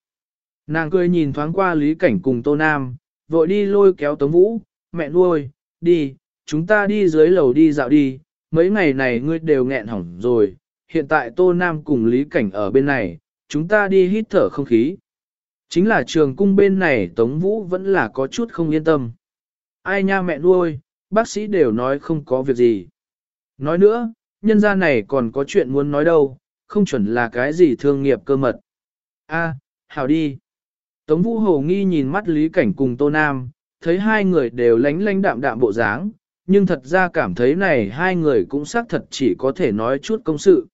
Nàng cười nhìn thoáng qua Lý Cảnh cùng Tô Nam, vội đi lôi kéo Tống Vũ, mẹ nuôi, đi, chúng ta đi dưới lầu đi dạo đi, mấy ngày này ngươi đều nghẹn hỏng rồi, hiện tại Tô Nam cùng Lý Cảnh ở bên này, chúng ta đi hít thở không khí. Chính là trường cung bên này Tống Vũ vẫn là có chút không yên tâm. Ai nha mẹ nuôi, bác sĩ đều nói không có việc gì. Nói nữa, nhân gia này còn có chuyện muốn nói đâu, không chuẩn là cái gì thương nghiệp cơ mật. A, hảo đi. Tống Vũ Hồ nghi nhìn mắt Lý Cảnh cùng Tô Nam, thấy hai người đều lánh lánh đạm đạm bộ dáng, nhưng thật ra cảm thấy này hai người cũng xác thật chỉ có thể nói chút công sự.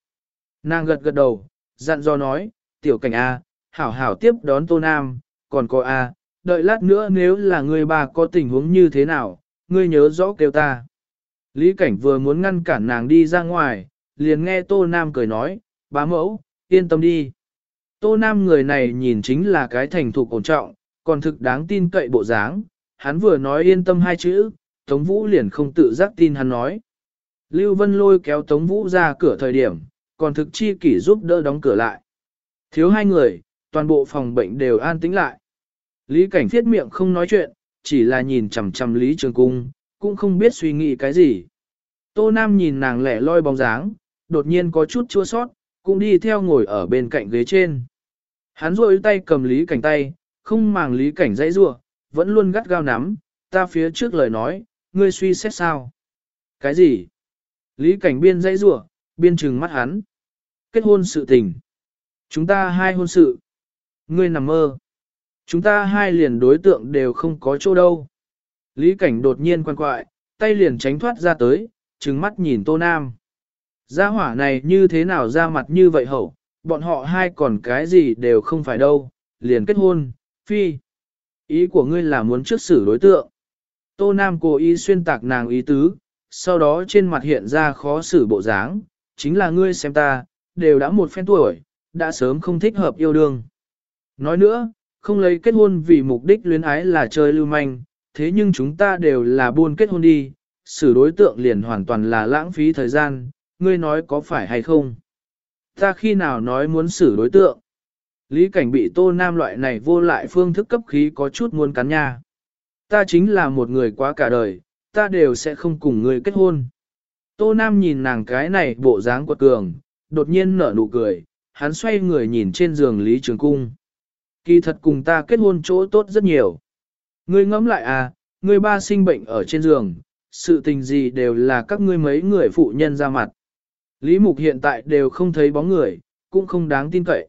Nàng gật gật đầu, dặn dò nói, tiểu cảnh A, hảo hảo tiếp đón Tô Nam, còn có A, đợi lát nữa nếu là người bà có tình huống như thế nào, ngươi nhớ rõ kêu ta. Lý cảnh vừa muốn ngăn cản nàng đi ra ngoài, liền nghe Tô Nam cười nói, bá mẫu, yên tâm đi. Tô Nam người này nhìn chính là cái thành thục ổn trọng, còn thực đáng tin cậy bộ dáng, hắn vừa nói yên tâm hai chữ, Tống Vũ liền không tự giác tin hắn nói. Lưu Vân lôi kéo Tống Vũ ra cửa thời điểm, còn thực chi kỷ giúp đỡ đóng cửa lại. Thiếu hai người, toàn bộ phòng bệnh đều an tĩnh lại. Lý Cảnh Thiết miệng không nói chuyện, chỉ là nhìn chằm chằm Lý Trường Cung, cũng không biết suy nghĩ cái gì. Tô Nam nhìn nàng lẻ loi bóng dáng, đột nhiên có chút chua sót, cũng đi theo ngồi ở bên cạnh ghế trên. Hắn rôi tay cầm Lý Cảnh tay, không màng Lý Cảnh dãy rua, vẫn luôn gắt gao nắm, ta phía trước lời nói, ngươi suy xét sao? Cái gì? Lý Cảnh biên dãy rua, biên trừng mắt hắn. Kết hôn sự tình. Chúng ta hai hôn sự. Ngươi nằm mơ. Chúng ta hai liền đối tượng đều không có chỗ đâu. Lý cảnh đột nhiên quan quại, tay liền tránh thoát ra tới, trừng mắt nhìn tô nam. Gia hỏa này như thế nào ra mặt như vậy hậu, bọn họ hai còn cái gì đều không phải đâu, liền kết hôn, phi. Ý của ngươi là muốn trước xử đối tượng. Tô Nam cố ý xuyên tạc nàng ý tứ, sau đó trên mặt hiện ra khó xử bộ dáng, chính là ngươi xem ta, đều đã một phen tuổi, đã sớm không thích hợp yêu đương. Nói nữa, không lấy kết hôn vì mục đích luyến ái là chơi lưu manh, thế nhưng chúng ta đều là buôn kết hôn đi, xử đối tượng liền hoàn toàn là lãng phí thời gian, ngươi nói có phải hay không? Ta khi nào nói muốn xử đối tượng? Lý cảnh bị tô nam loại này vô lại phương thức cấp khí có chút muốn cắn nha. Ta chính là một người quá cả đời, ta đều sẽ không cùng ngươi kết hôn. Tô nam nhìn nàng cái này bộ dáng quật cường, đột nhiên nở nụ cười, hắn xoay người nhìn trên giường Lý Trường Cung. Kỳ thật cùng ta kết hôn chỗ tốt rất nhiều. Ngươi ngẫm lại à, ngươi ba sinh bệnh ở trên giường, sự tình gì đều là các ngươi mấy người phụ nhân ra mặt. Lý Mục hiện tại đều không thấy bóng người, cũng không đáng tin cậy.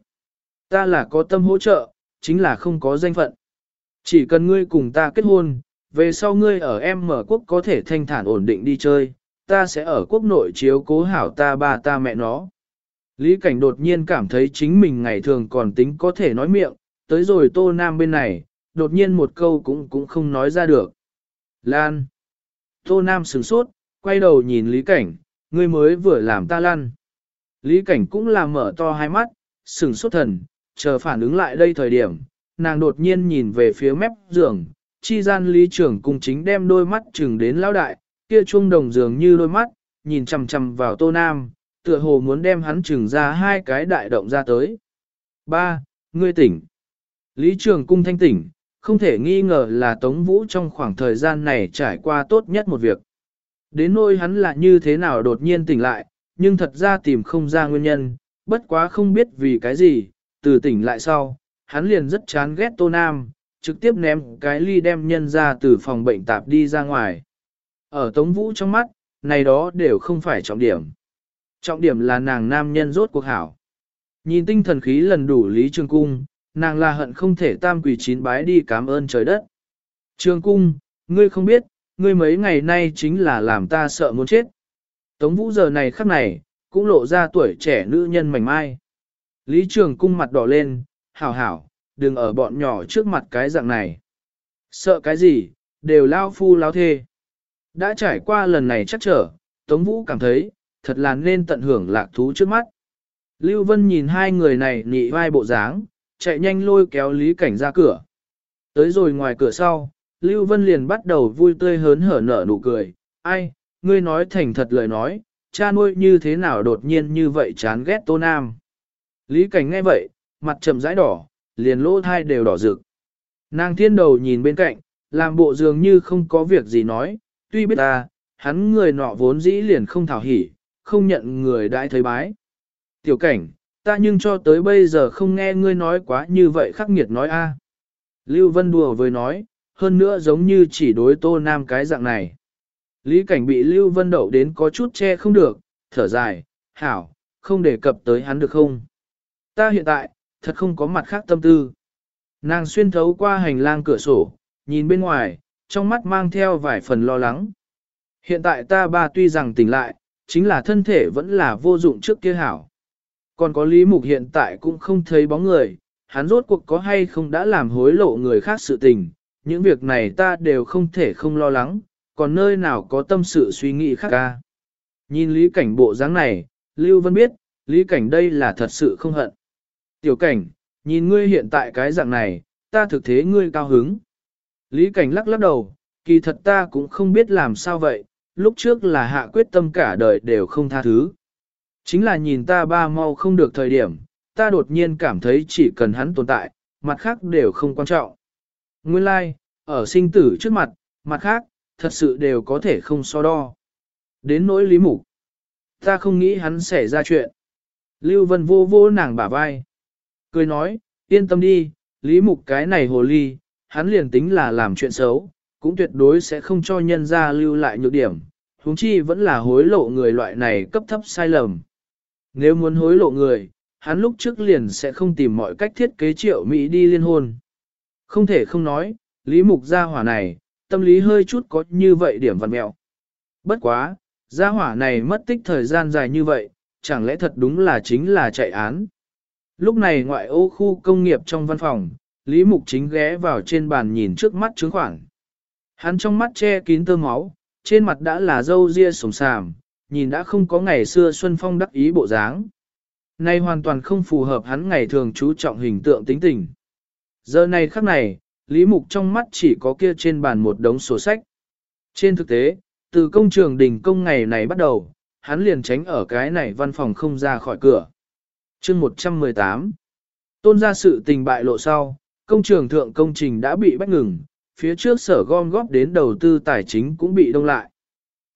Ta là có tâm hỗ trợ, chính là không có danh phận. Chỉ cần ngươi cùng ta kết hôn, về sau ngươi ở em mở quốc có thể thanh thản ổn định đi chơi, ta sẽ ở quốc nội chiếu cố hảo ta ba ta mẹ nó. Lý Cảnh đột nhiên cảm thấy chính mình ngày thường còn tính có thể nói miệng, tới rồi Tô Nam bên này, đột nhiên một câu cũng cũng không nói ra được. Lan. Tô Nam sửng sốt, quay đầu nhìn Lý Cảnh, ngươi mới vừa làm ta lăn. Lý Cảnh cũng làm mở to hai mắt, sửng sốt thần, chờ phản ứng lại đây thời điểm, nàng đột nhiên nhìn về phía mép giường, chi gian Lý trưởng cùng chính đem đôi mắt chừng đến lão đại, kia chuông đồng dường như đôi mắt, nhìn chằm chằm vào Tô Nam, tựa hồ muốn đem hắn chừng ra hai cái đại động ra tới. Ba, ngươi tỉnh. Lý Trường Cung thanh tỉnh, không thể nghi ngờ là Tống Vũ trong khoảng thời gian này trải qua tốt nhất một việc. Đến nỗi hắn là như thế nào đột nhiên tỉnh lại, nhưng thật ra tìm không ra nguyên nhân, bất quá không biết vì cái gì, từ tỉnh lại sau, hắn liền rất chán ghét Tô Nam, trực tiếp ném cái ly đem nhân ra từ phòng bệnh tạp đi ra ngoài. Ở Tống Vũ trong mắt, này đó đều không phải trọng điểm. Trọng điểm là nàng nam nhân rốt cuộc hảo. Nhìn tinh thần khí lần đủ Lý Trường Cung, nàng là hận không thể tam quỷ chín bái đi cảm ơn trời đất. Trường Cung, ngươi không biết, ngươi mấy ngày nay chính là làm ta sợ muốn chết. Tống Vũ giờ này khắc này, cũng lộ ra tuổi trẻ nữ nhân mảnh mai. Lý Trường Cung mặt đỏ lên, hảo hảo, đừng ở bọn nhỏ trước mặt cái dạng này. Sợ cái gì, đều lao phu lao thê. Đã trải qua lần này chắc trở, Tống Vũ cảm thấy, thật là nên tận hưởng lạc thú trước mắt. Lưu Vân nhìn hai người này nị vai bộ dáng, chạy nhanh lôi kéo Lý Cảnh ra cửa. Tới rồi ngoài cửa sau, Lưu Vân liền bắt đầu vui tươi hớn hở nở nụ cười. Ai, ngươi nói thành thật lời nói, cha nuôi như thế nào đột nhiên như vậy chán ghét Tô Nam. Lý Cảnh nghe vậy, mặt trầm rãi đỏ, liền lỗ thai đều đỏ rực. Nàng thiên đầu nhìn bên cạnh, làm bộ dường như không có việc gì nói, tuy biết ta, hắn người nọ vốn dĩ liền không thảo hỉ, không nhận người đãi thấy bái. Tiểu cảnh, ta nhưng cho tới bây giờ không nghe ngươi nói quá như vậy khắc nghiệt nói a. Lưu Vân đùa với nói, hơn nữa giống như chỉ đối tô nam cái dạng này. Lý cảnh bị Lưu Vân đậu đến có chút che không được, thở dài, hảo, không đề cập tới hắn được không? Ta hiện tại, thật không có mặt khác tâm tư. Nàng xuyên thấu qua hành lang cửa sổ, nhìn bên ngoài, trong mắt mang theo vài phần lo lắng. Hiện tại ta ba tuy rằng tỉnh lại, chính là thân thể vẫn là vô dụng trước kia hảo. Còn có Lý Mục hiện tại cũng không thấy bóng người, hắn rốt cuộc có hay không đã làm hối lộ người khác sự tình, những việc này ta đều không thể không lo lắng, còn nơi nào có tâm sự suy nghĩ khác ca. Nhìn Lý Cảnh bộ dáng này, Lưu Vân biết, Lý Cảnh đây là thật sự không hận. Tiểu Cảnh, nhìn ngươi hiện tại cái dạng này, ta thực thế ngươi cao hứng. Lý Cảnh lắc lắc đầu, kỳ thật ta cũng không biết làm sao vậy, lúc trước là hạ quyết tâm cả đời đều không tha thứ. Chính là nhìn ta ba mau không được thời điểm, ta đột nhiên cảm thấy chỉ cần hắn tồn tại, mặt khác đều không quan trọng. Nguyên lai, like, ở sinh tử trước mặt, mặt khác, thật sự đều có thể không so đo. Đến nỗi lý mục, ta không nghĩ hắn sẽ ra chuyện. Lưu Vân vô vô nàng bả vai. Cười nói, yên tâm đi, lý mục cái này hồ ly, hắn liền tính là làm chuyện xấu, cũng tuyệt đối sẽ không cho nhân ra lưu lại nhược điểm, huống chi vẫn là hối lộ người loại này cấp thấp sai lầm. Nếu muốn hối lộ người, hắn lúc trước liền sẽ không tìm mọi cách thiết kế triệu Mỹ đi liên hôn. Không thể không nói, Lý Mục gia hỏa này, tâm lý hơi chút có như vậy điểm văn mẹo. Bất quá, gia hỏa này mất tích thời gian dài như vậy, chẳng lẽ thật đúng là chính là chạy án. Lúc này ngoại ô khu công nghiệp trong văn phòng, Lý Mục chính ghé vào trên bàn nhìn trước mắt chứng khoản. Hắn trong mắt che kín tơ máu, trên mặt đã là dâu ria sồng sàm, nhìn đã không có ngày xưa Xuân Phong đắc ý bộ dáng. Nay hoàn toàn không phù hợp hắn ngày thường chú trọng hình tượng tính tình. Giờ này khắc này, Lý Mục trong mắt chỉ có kia trên bàn một đống sổ sách. Trên thực tế, từ công trường đình công ngày này bắt đầu, hắn liền tránh ở cái này văn phòng không ra khỏi cửa. chương 118 Tôn ra sự tình bại lộ sau, công trường thượng công trình đã bị bách ngừng, phía trước sở gom góp đến đầu tư tài chính cũng bị đông lại.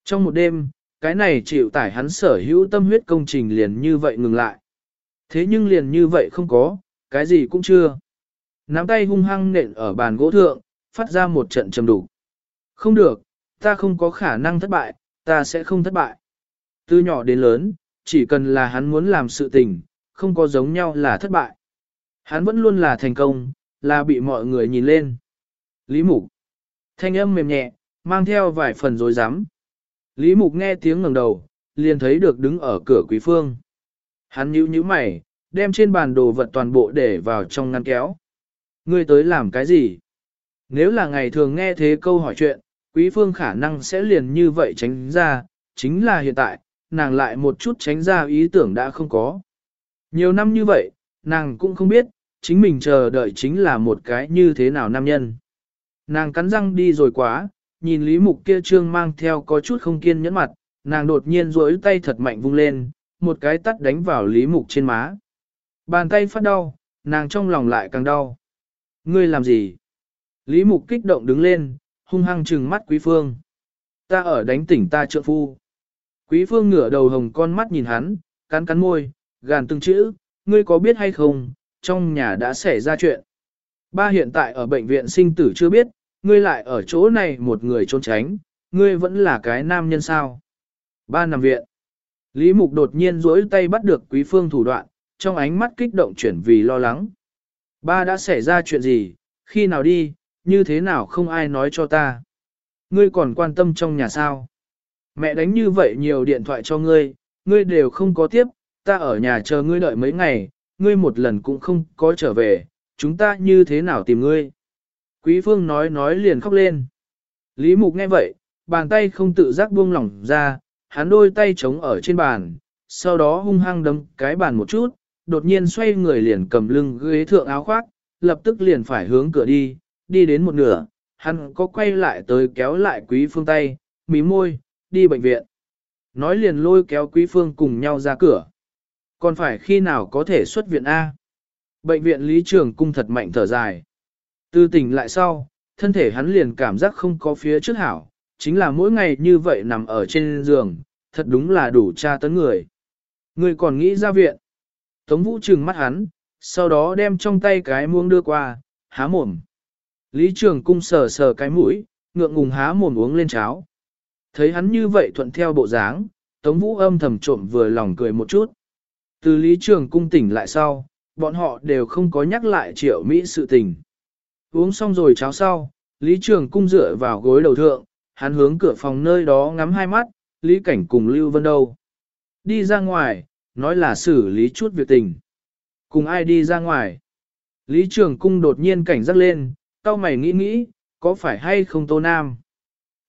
Trong một đêm, cái này chịu tải hắn sở hữu tâm huyết công trình liền như vậy ngừng lại. Thế nhưng liền như vậy không có, cái gì cũng chưa. Nắm tay hung hăng nện ở bàn gỗ thượng, phát ra một trận trầm đủ. Không được, ta không có khả năng thất bại, ta sẽ không thất bại. Từ nhỏ đến lớn, chỉ cần là hắn muốn làm sự tình, không có giống nhau là thất bại. Hắn vẫn luôn là thành công, là bị mọi người nhìn lên. Lý Mục. Thanh âm mềm nhẹ, mang theo vài phần dối rắm Lý Mục nghe tiếng ngẩng đầu, liền thấy được đứng ở cửa Quý Phương. Hắn nhíu nhíu mày, đem trên bàn đồ vật toàn bộ để vào trong ngăn kéo. Ngươi tới làm cái gì? Nếu là ngày thường nghe thế câu hỏi chuyện, Quý Phương khả năng sẽ liền như vậy tránh ra, chính là hiện tại, nàng lại một chút tránh ra ý tưởng đã không có. Nhiều năm như vậy, nàng cũng không biết, chính mình chờ đợi chính là một cái như thế nào nam nhân. Nàng cắn răng đi rồi quá, nhìn Lý Mục kia trương mang theo có chút không kiên nhẫn mặt, nàng đột nhiên duỗi tay thật mạnh vung lên, một cái tắt đánh vào Lý Mục trên má. Bàn tay phát đau, nàng trong lòng lại càng đau. Ngươi làm gì? Lý Mục kích động đứng lên, hung hăng trừng mắt Quý Phương. Ta ở đánh tỉnh ta trợ phu. Quý Phương ngửa đầu hồng con mắt nhìn hắn, cắn cắn môi, gàn từng chữ, ngươi có biết hay không, trong nhà đã xảy ra chuyện. Ba hiện tại ở bệnh viện sinh tử chưa biết, ngươi lại ở chỗ này một người trốn tránh, ngươi vẫn là cái nam nhân sao. Ba nằm viện. Lý Mục đột nhiên duỗi tay bắt được quý phương thủ đoạn, trong ánh mắt kích động chuyển vì lo lắng. Ba đã xảy ra chuyện gì, khi nào đi, như thế nào không ai nói cho ta. Ngươi còn quan tâm trong nhà sao. Mẹ đánh như vậy nhiều điện thoại cho ngươi, ngươi đều không có tiếp, ta ở nhà chờ ngươi đợi mấy ngày, ngươi một lần cũng không có trở về, chúng ta như thế nào tìm ngươi. Quý phương nói nói liền khóc lên. Lý Mục nghe vậy, bàn tay không tự giác buông lỏng ra, hắn đôi tay chống ở trên bàn, sau đó hung hăng đấm cái bàn một chút, đột nhiên xoay người liền cầm lưng ghế thượng áo khoác, lập tức liền phải hướng cửa đi, đi đến một nửa, hắn có quay lại tới kéo lại quý phương tay, mí môi, đi bệnh viện. Nói liền lôi kéo quý phương cùng nhau ra cửa. Còn phải khi nào có thể xuất viện A? Bệnh viện Lý Trường Cung thật mạnh thở dài. Từ tỉnh lại sau, thân thể hắn liền cảm giác không có phía trước hảo, chính là mỗi ngày như vậy nằm ở trên giường, thật đúng là đủ tra tấn người. Người còn nghĩ ra viện. Tống Vũ trừng mắt hắn, sau đó đem trong tay cái muông đưa qua, há mồm. Lý Trường Cung sờ sờ cái mũi, ngượng ngùng há mồm uống lên cháo. Thấy hắn như vậy thuận theo bộ dáng, Tống Vũ âm thầm trộm vừa lòng cười một chút. Từ Lý Trường Cung tỉnh lại sau, bọn họ đều không có nhắc lại triệu Mỹ sự tình. Uống xong rồi cháo sau, Lý Trường Cung dựa vào gối đầu thượng, hắn hướng cửa phòng nơi đó ngắm hai mắt, Lý Cảnh cùng Lưu Vân đâu. Đi ra ngoài, nói là xử lý chút việc tình. Cùng ai đi ra ngoài. Lý Trường Cung đột nhiên cảnh giác lên, tao mày nghĩ nghĩ, có phải hay không Tô Nam?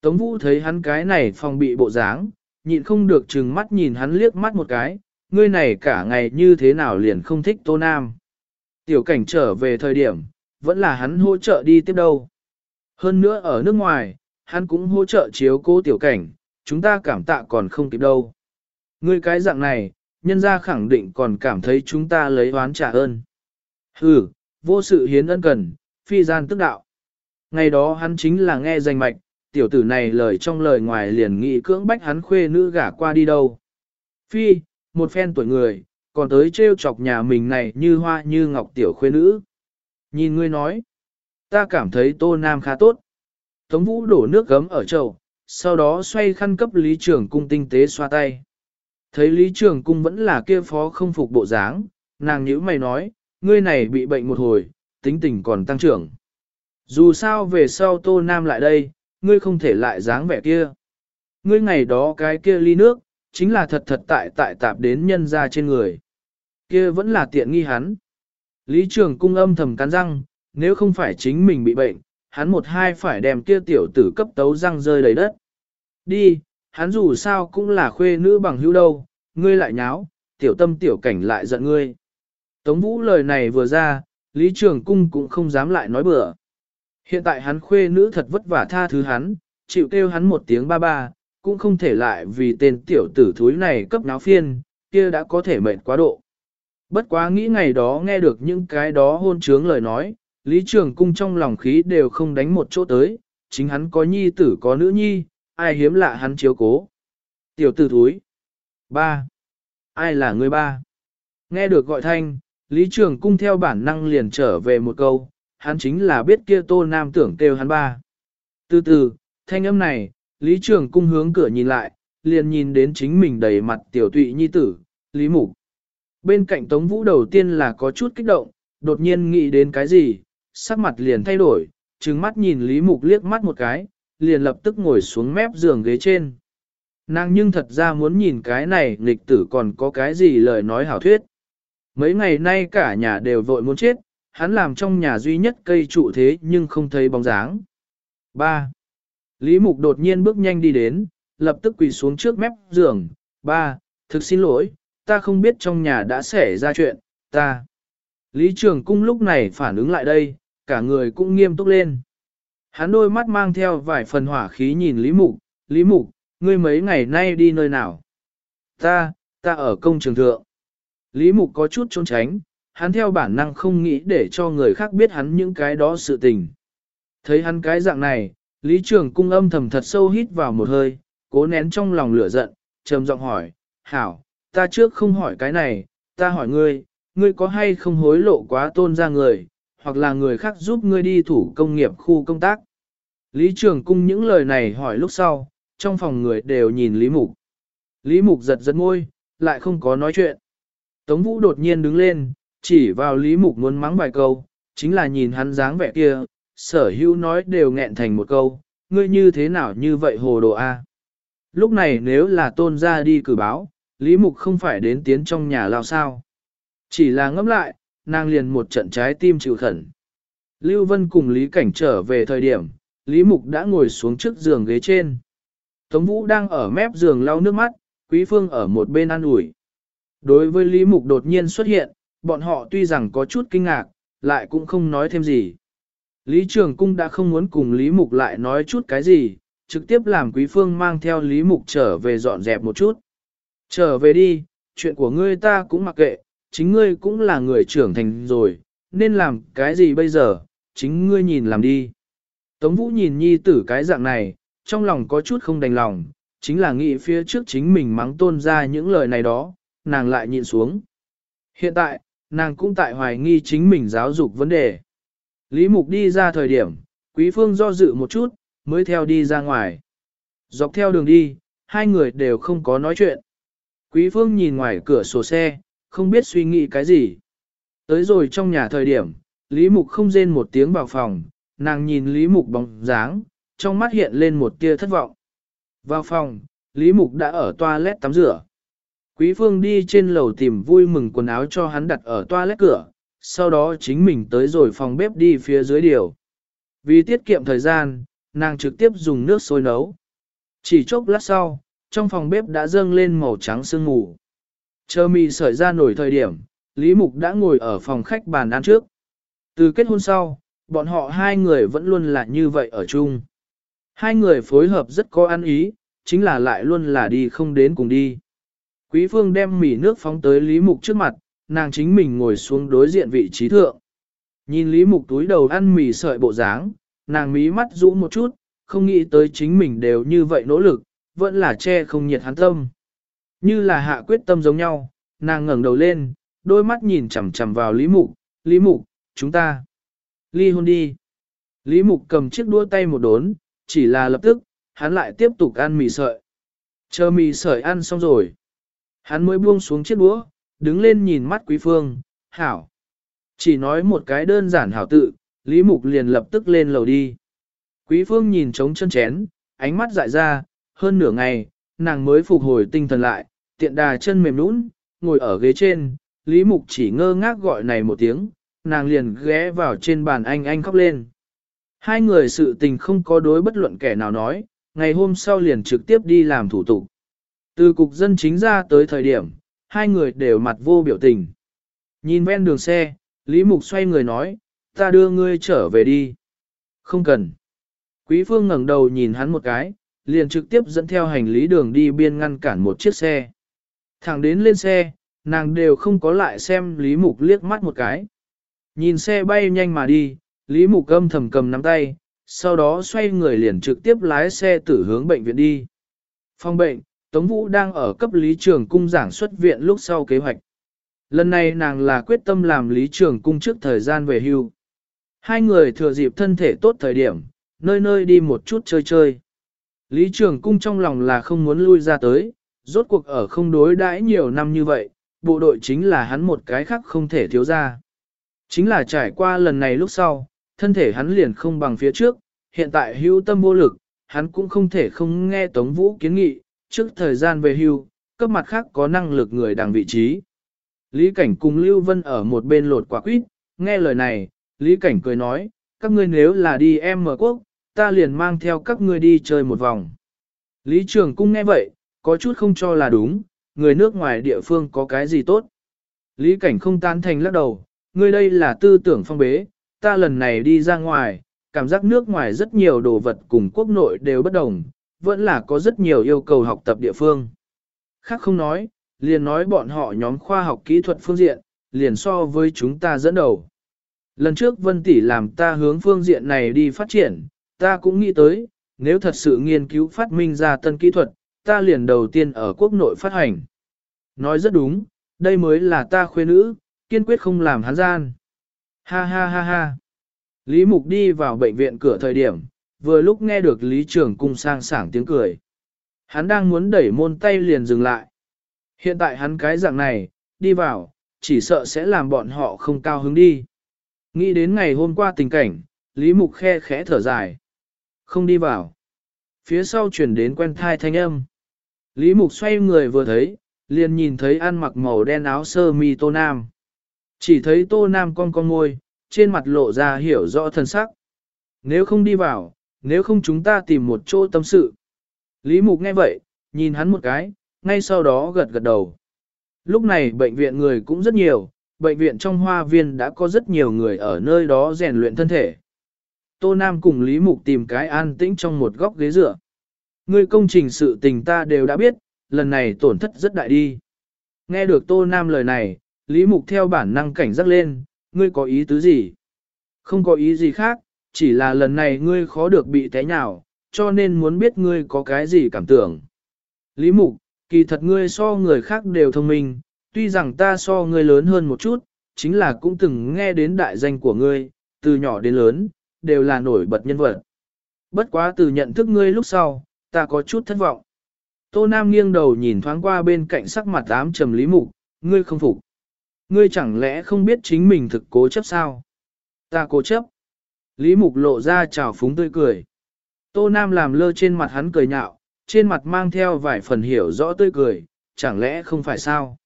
Tống Vũ thấy hắn cái này phòng bị bộ dáng, nhịn không được chừng mắt nhìn hắn liếc mắt một cái, ngươi này cả ngày như thế nào liền không thích Tô Nam. Tiểu cảnh trở về thời điểm, vẫn là hắn hỗ trợ đi tiếp đâu. Hơn nữa ở nước ngoài, hắn cũng hỗ trợ chiếu cố tiểu cảnh, chúng ta cảm tạ còn không kịp đâu. Ngươi cái dạng này, nhân gia khẳng định còn cảm thấy chúng ta lấy oán trả ơn. Hừ, vô sự hiến ân cần, phi gian tức đạo. Ngày đó hắn chính là nghe danh mạch, tiểu tử này lời trong lời ngoài liền nghị cưỡng bách hắn khuê nữ gả qua đi đâu. Phi, một phen tuổi người, còn tới trêu chọc nhà mình này như hoa như ngọc tiểu khuê nữ. Nhìn ngươi nói, ta cảm thấy tô nam khá tốt. Tống vũ đổ nước gấm ở chậu, sau đó xoay khăn cấp lý trưởng cung tinh tế xoa tay. Thấy lý trưởng cung vẫn là kia phó không phục bộ dáng, nàng nhữ mày nói, ngươi này bị bệnh một hồi, tính tình còn tăng trưởng. Dù sao về sau tô nam lại đây, ngươi không thể lại dáng vẻ kia. Ngươi ngày đó cái kia ly nước, chính là thật thật tại tại tạp đến nhân ra trên người. Kia vẫn là tiện nghi hắn. Lý trường cung âm thầm cắn răng, nếu không phải chính mình bị bệnh, hắn một hai phải đem kia tiểu tử cấp tấu răng rơi đầy đất. Đi, hắn dù sao cũng là khuê nữ bằng hữu đâu, ngươi lại nháo, tiểu tâm tiểu cảnh lại giận ngươi. Tống vũ lời này vừa ra, Lý Trường Cung cũng không dám lại nói bừa. Hiện tại hắn khuê nữ thật vất vả tha thứ hắn, chịu kêu hắn một tiếng ba ba, cũng không thể lại vì tên tiểu tử thúi này cấp náo phiên, kia đã có thể mệnh quá độ. Bất quá nghĩ ngày đó nghe được những cái đó hôn trướng lời nói, Lý Trường Cung trong lòng khí đều không đánh một chỗ tới, chính hắn có nhi tử có nữ nhi, ai hiếm lạ hắn chiếu cố. Tiểu tử thúi. Ba. Ai là người ba? Nghe được gọi thanh, Lý Trường Cung theo bản năng liền trở về một câu, hắn chính là biết kia tô nam tưởng kêu hắn ba. Từ từ, thanh âm này, Lý Trường Cung hướng cửa nhìn lại, liền nhìn đến chính mình đầy mặt tiểu tụy nhi tử, Lý Mục. Bên cạnh Tống Vũ đầu tiên là có chút kích động, đột nhiên nghĩ đến cái gì, sắc mặt liền thay đổi, trừng mắt nhìn Lý Mục liếc mắt một cái, liền lập tức ngồi xuống mép giường ghế trên. Nàng nhưng thật ra muốn nhìn cái này nghịch tử còn có cái gì lời nói hảo thuyết. Mấy ngày nay cả nhà đều vội muốn chết, hắn làm trong nhà duy nhất cây trụ thế nhưng không thấy bóng dáng. 3. Lý Mục đột nhiên bước nhanh đi đến, lập tức quỳ xuống trước mép giường. 3. Thực xin lỗi, ta không biết trong nhà đã xảy ra chuyện, ta. Lý Trường Cung lúc này phản ứng lại đây, cả người cũng nghiêm túc lên. Hắn đôi mắt mang theo vài phần hỏa khí nhìn Lý Mục, Lý Mục, ngươi mấy ngày nay đi nơi nào? Ta, ta ở công trường thượng. Lý Mục có chút trốn tránh, hắn theo bản năng không nghĩ để cho người khác biết hắn những cái đó sự tình. Thấy hắn cái dạng này, Lý Trường cung âm thầm thật sâu hít vào một hơi, cố nén trong lòng lửa giận, trầm giọng hỏi, Hảo, ta trước không hỏi cái này, ta hỏi ngươi, ngươi có hay không hối lộ quá tôn ra người, hoặc là người khác giúp ngươi đi thủ công nghiệp khu công tác. Lý Trường cung những lời này hỏi lúc sau, trong phòng người đều nhìn Lý Mục. Lý Mục giật giật môi, lại không có nói chuyện. Tống Vũ đột nhiên đứng lên, chỉ vào Lý Mục muốn mắng vài câu, chính là nhìn hắn dáng vẻ kia, sở hữu nói đều nghẹn thành một câu, ngươi như thế nào như vậy hồ đồ a? Lúc này nếu là tôn ra đi cử báo, Lý Mục không phải đến tiến trong nhà lao sao. Chỉ là ngẫm lại, nàng liền một trận trái tim chịu khẩn. Lưu Vân cùng Lý Cảnh trở về thời điểm, Lý Mục đã ngồi xuống trước giường ghế trên. Tống Vũ đang ở mép giường lau nước mắt, Quý Phương ở một bên ăn ủi. Đối với Lý Mục đột nhiên xuất hiện, bọn họ tuy rằng có chút kinh ngạc, lại cũng không nói thêm gì. Lý Trường Cung đã không muốn cùng Lý Mục lại nói chút cái gì, trực tiếp làm Quý Phương mang theo Lý Mục trở về dọn dẹp một chút. Trở về đi, chuyện của ngươi ta cũng mặc kệ, chính ngươi cũng là người trưởng thành rồi, nên làm cái gì bây giờ, chính ngươi nhìn làm đi. Tống Vũ nhìn nhi tử cái dạng này, trong lòng có chút không đành lòng, chính là nghĩ phía trước chính mình mắng tôn ra những lời này đó, nàng lại nhịn xuống. Hiện tại, nàng cũng tại hoài nghi chính mình giáo dục vấn đề. Lý Mục đi ra thời điểm, Quý Phương do dự một chút, mới theo đi ra ngoài. Dọc theo đường đi, hai người đều không có nói chuyện. Quý Phương nhìn ngoài cửa sổ xe, không biết suy nghĩ cái gì. Tới rồi trong nhà thời điểm, Lý Mục không rên một tiếng vào phòng, nàng nhìn Lý Mục bóng dáng, trong mắt hiện lên một tia thất vọng. Vào phòng, Lý Mục đã ở toilet tắm rửa. Quý phương đi trên lầu tìm vui mừng quần áo cho hắn đặt ở toilet cửa, sau đó chính mình tới rồi phòng bếp đi phía dưới điều. Vì tiết kiệm thời gian, nàng trực tiếp dùng nước sôi nấu. Chỉ chốc lát sau, trong phòng bếp đã dâng lên màu trắng sương mù. Chờ mì sợi ra nổi thời điểm, Lý Mục đã ngồi ở phòng khách bàn ăn trước. Từ kết hôn sau, bọn họ hai người vẫn luôn là như vậy ở chung. Hai người phối hợp rất có ăn ý, chính là lại luôn là đi không đến cùng đi. Quý phương đem mì nước phóng tới Lý Mục trước mặt, nàng chính mình ngồi xuống đối diện vị trí thượng. Nhìn Lý Mục túi đầu ăn mì sợi bộ dáng, nàng mí mắt rũ một chút, không nghĩ tới chính mình đều như vậy nỗ lực, vẫn là che không nhiệt hắn tâm. Như là hạ quyết tâm giống nhau, nàng ngẩng đầu lên, đôi mắt nhìn chằm chằm vào Lý Mục, Lý Mục, chúng ta ly hôn đi. Lý Mục cầm chiếc đũa tay một đốn, chỉ là lập tức, hắn lại tiếp tục ăn mì sợi. Chờ mì sợi ăn xong rồi. Hắn mới buông xuống chiếc đũa, đứng lên nhìn mắt quý phương, hảo. Chỉ nói một cái đơn giản hảo tự, Lý Mục liền lập tức lên lầu đi. Quý phương nhìn trống chân chén, ánh mắt dại ra, hơn nửa ngày, nàng mới phục hồi tinh thần lại, tiện đà chân mềm nũng, ngồi ở ghế trên, Lý Mục chỉ ngơ ngác gọi này một tiếng, nàng liền ghé vào trên bàn anh anh khóc lên. Hai người sự tình không có đối bất luận kẻ nào nói, ngày hôm sau liền trực tiếp đi làm thủ tục. Từ cục dân chính ra tới thời điểm, hai người đều mặt vô biểu tình. Nhìn ven đường xe, Lý Mục xoay người nói, ta đưa ngươi trở về đi. Không cần. Quý phương ngẩng đầu nhìn hắn một cái, liền trực tiếp dẫn theo hành lý đường đi biên ngăn cản một chiếc xe. Thẳng đến lên xe, nàng đều không có lại xem Lý Mục liếc mắt một cái. Nhìn xe bay nhanh mà đi, Lý Mục âm thầm cầm nắm tay, sau đó xoay người liền trực tiếp lái xe tử hướng bệnh viện đi. Phòng bệnh, Tống Vũ đang ở cấp Lý Trường Cung giảng xuất viện lúc sau kế hoạch. Lần này nàng là quyết tâm làm Lý Trường Cung trước thời gian về hưu. Hai người thừa dịp thân thể tốt thời điểm, nơi nơi đi một chút chơi chơi. Lý Trường Cung trong lòng là không muốn lui ra tới, rốt cuộc ở không đối đãi nhiều năm như vậy, bộ đội chính là hắn một cái khác không thể thiếu ra. Chính là trải qua lần này lúc sau, thân thể hắn liền không bằng phía trước, hiện tại hưu tâm vô lực, hắn cũng không thể không nghe Tống Vũ kiến nghị, trước thời gian về hưu, cấp mặt khác có năng lực người đằng vị trí. Lý Cảnh cùng Lưu Vân ở một bên lột quả quýt, nghe lời này, Lý Cảnh cười nói, các ngươi nếu là đi em mở quốc, ta liền mang theo các ngươi đi chơi một vòng. Lý Trường Cung nghe vậy, có chút không cho là đúng, người nước ngoài địa phương có cái gì tốt. Lý Cảnh không tán thành lắc đầu, ngươi đây là tư tưởng phong bế, ta lần này đi ra ngoài, cảm giác nước ngoài rất nhiều đồ vật cùng quốc nội đều bất đồng, vẫn là có rất nhiều yêu cầu học tập địa phương. Khác không nói, liền nói bọn họ nhóm khoa học kỹ thuật phương diện, liền so với chúng ta dẫn đầu. Lần trước Vân Tỷ làm ta hướng phương diện này đi phát triển, ta cũng nghĩ tới, nếu thật sự nghiên cứu phát minh ra tân kỹ thuật, ta liền đầu tiên ở quốc nội phát hành. Nói rất đúng, đây mới là ta khuê nữ, kiên quyết không làm hắn gian. Ha ha ha ha. Lý Mục đi vào bệnh viện cửa thời điểm, vừa lúc nghe được Lý Trường Cung sang sảng tiếng cười. Hắn đang muốn đẩy môn tay liền dừng lại. Hiện tại hắn cái dạng này, đi vào, chỉ sợ sẽ làm bọn họ không cao hứng đi. Nghĩ đến ngày hôm qua tình cảnh, Lý Mục khe khẽ thở dài. Không đi vào. Phía sau chuyển đến quen thai thanh âm. Lý Mục xoay người vừa thấy, liền nhìn thấy ăn mặc màu đen áo sơ mi Tô Nam. Chỉ thấy Tô Nam con con ngôi, trên mặt lộ ra hiểu rõ thân sắc. Nếu không đi vào, nếu không chúng ta tìm một chỗ tâm sự. Lý Mục nghe vậy, nhìn hắn một cái, ngay sau đó gật gật đầu. Lúc này bệnh viện người cũng rất nhiều, bệnh viện trong hoa viên đã có rất nhiều người ở nơi đó rèn luyện thân thể. Tô Nam cùng Lý Mục tìm cái an tĩnh trong một góc ghế dựa. Người công trình sự tình ta đều đã biết, lần này tổn thất rất đại đi. Nghe được Tô Nam lời này, Lý Mục theo bản năng cảnh giác lên, ngươi có ý tứ gì? Không có ý gì khác, chỉ là lần này ngươi khó được bị té nhào, cho nên muốn biết ngươi có cái gì cảm tưởng. Lý Mục, kỳ thật ngươi so người khác đều thông minh, tuy rằng ta so ngươi lớn hơn một chút, chính là cũng từng nghe đến đại danh của ngươi, từ nhỏ đến lớn, đều là nổi bật nhân vật. Bất quá từ nhận thức ngươi lúc sau, ta có chút thất vọng. Tô Nam nghiêng đầu nhìn thoáng qua bên cạnh sắc mặt ám trầm Lý Mục, ngươi không phục. Ngươi chẳng lẽ không biết chính mình thực cố chấp sao? Ta cố chấp. Lý Mục lộ ra trào phúng tươi cười. Tô Nam làm lơ trên mặt hắn cười nhạo, trên mặt mang theo vài phần hiểu rõ tươi cười, chẳng lẽ không phải sao?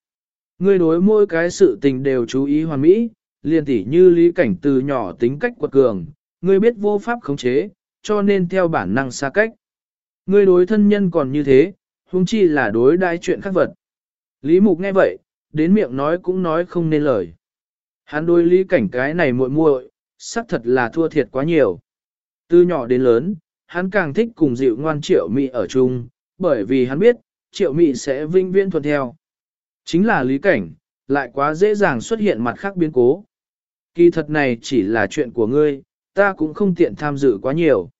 Ngươi đối mỗi cái sự tình đều chú ý hoàn mỹ, liền tỉ như lý cảnh từ nhỏ tính cách quật cường, ngươi biết vô pháp khống chế, cho nên theo bản năng xa cách. Ngươi đối thân nhân còn như thế, huống chi là đối đai chuyện khác vật. Lý Mục nghe vậy, đến miệng nói cũng nói không nên lời. Hắn đối lý cảnh cái này muội muội, xác thật là thua thiệt quá nhiều. Từ nhỏ đến lớn, hắn càng thích cùng dịu ngoan triệu mị ở chung, bởi vì hắn biết, triệu mị sẽ vinh viễn thuận theo. Chính là lý cảnh, lại quá dễ dàng xuất hiện mặt khác biến cố. Kỳ thật này chỉ là chuyện của ngươi, ta cũng không tiện tham dự quá nhiều.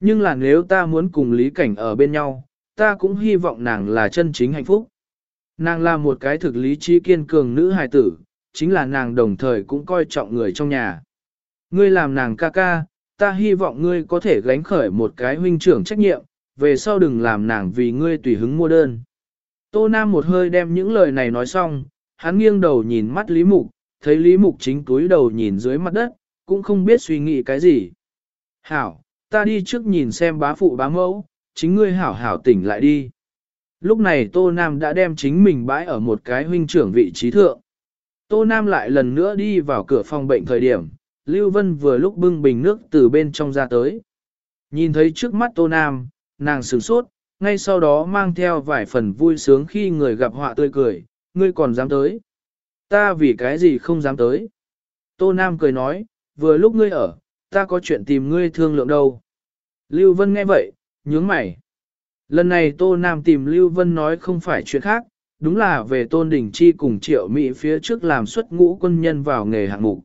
Nhưng là nếu ta muốn cùng lý cảnh ở bên nhau, ta cũng hy vọng nàng là chân chính hạnh phúc. Nàng là một cái thực lý trí kiên cường nữ hài tử, chính là nàng đồng thời cũng coi trọng người trong nhà. Ngươi làm nàng ca ca, ta hy vọng ngươi có thể gánh khởi một cái huynh trưởng trách nhiệm, về sau đừng làm nàng vì ngươi tùy hứng mua đơn. Tô Nam một hơi đem những lời này nói xong, hắn nghiêng đầu nhìn mắt Lý Mục, thấy Lý Mục chính túi đầu nhìn dưới mặt đất, cũng không biết suy nghĩ cái gì. Hảo, ta đi trước nhìn xem bá phụ bá mẫu, chính ngươi hảo hảo tỉnh lại đi. Lúc này Tô Nam đã đem chính mình bãi ở một cái huynh trưởng vị trí thượng. Tô Nam lại lần nữa đi vào cửa phòng bệnh thời điểm, Lưu Vân vừa lúc bưng bình nước từ bên trong ra tới. Nhìn thấy trước mắt Tô Nam, nàng sửng sốt, ngay sau đó mang theo vài phần vui sướng khi người gặp họa tươi cười, ngươi còn dám tới. Ta vì cái gì không dám tới. Tô Nam cười nói, vừa lúc ngươi ở, ta có chuyện tìm ngươi thương lượng đâu. Lưu Vân nghe vậy, nhướng mày. Lần này Tô Nam tìm Lưu Vân nói không phải chuyện khác, đúng là về Tôn Đình Chi cùng triệu Mỹ phía trước làm xuất ngũ quân nhân vào nghề hạng mục.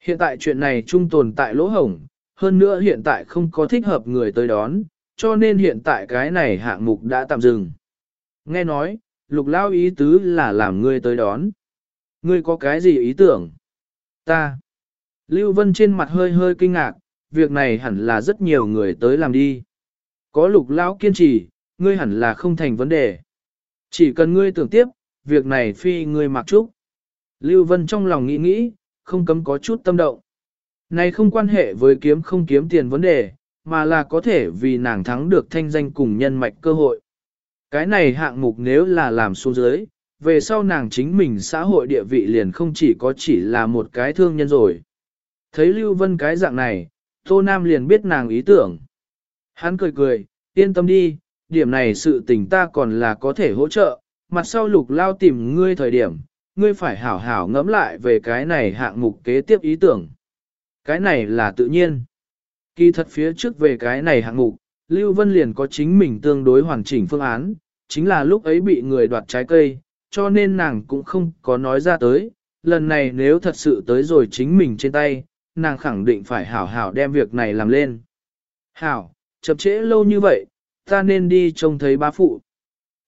Hiện tại chuyện này trung tồn tại lỗ hổng, hơn nữa hiện tại không có thích hợp người tới đón, cho nên hiện tại cái này hạng mục đã tạm dừng. Nghe nói, lục lao ý tứ là làm ngươi tới đón. Ngươi có cái gì ý tưởng? Ta. Lưu Vân trên mặt hơi hơi kinh ngạc, việc này hẳn là rất nhiều người tới làm đi. Có lục lão kiên trì, ngươi hẳn là không thành vấn đề. Chỉ cần ngươi tưởng tiếp, việc này phi ngươi mặc trúc. Lưu Vân trong lòng nghĩ nghĩ, không cấm có chút tâm động. Này không quan hệ với kiếm không kiếm tiền vấn đề, mà là có thể vì nàng thắng được thanh danh cùng nhân mạch cơ hội. Cái này hạng mục nếu là làm xuống dưới, về sau nàng chính mình xã hội địa vị liền không chỉ có chỉ là một cái thương nhân rồi. Thấy Lưu Vân cái dạng này, Tô Nam liền biết nàng ý tưởng. Hắn cười cười, yên tâm đi, điểm này sự tình ta còn là có thể hỗ trợ, mặt sau lục lao tìm ngươi thời điểm, ngươi phải hảo hảo ngẫm lại về cái này hạng mục kế tiếp ý tưởng. Cái này là tự nhiên. Kỳ thật phía trước về cái này hạng mục, Lưu Vân liền có chính mình tương đối hoàn chỉnh phương án, chính là lúc ấy bị người đoạt trái cây, cho nên nàng cũng không có nói ra tới, lần này nếu thật sự tới rồi chính mình trên tay, nàng khẳng định phải hảo hảo đem việc này làm lên. Hảo, chậm trễ lâu như vậy, ta nên đi trông thấy bá phụ.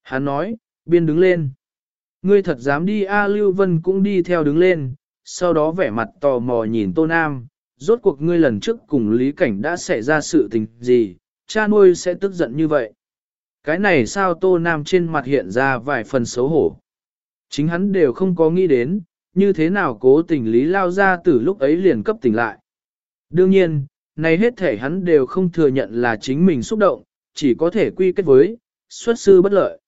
Hắn nói, biên đứng lên. Ngươi thật dám đi A Lưu Vân cũng đi theo đứng lên, sau đó vẻ mặt tò mò nhìn Tô Nam, rốt cuộc ngươi lần trước cùng Lý Cảnh đã xảy ra sự tình gì, cha nuôi sẽ tức giận như vậy. Cái này sao Tô Nam trên mặt hiện ra vài phần xấu hổ. Chính hắn đều không có nghĩ đến, như thế nào cố tình Lý lao ra từ lúc ấy liền cấp tỉnh lại. Đương nhiên, này hết thể hắn đều không thừa nhận là chính mình xúc động, chỉ có thể quy kết với, xuất sư bất lợi.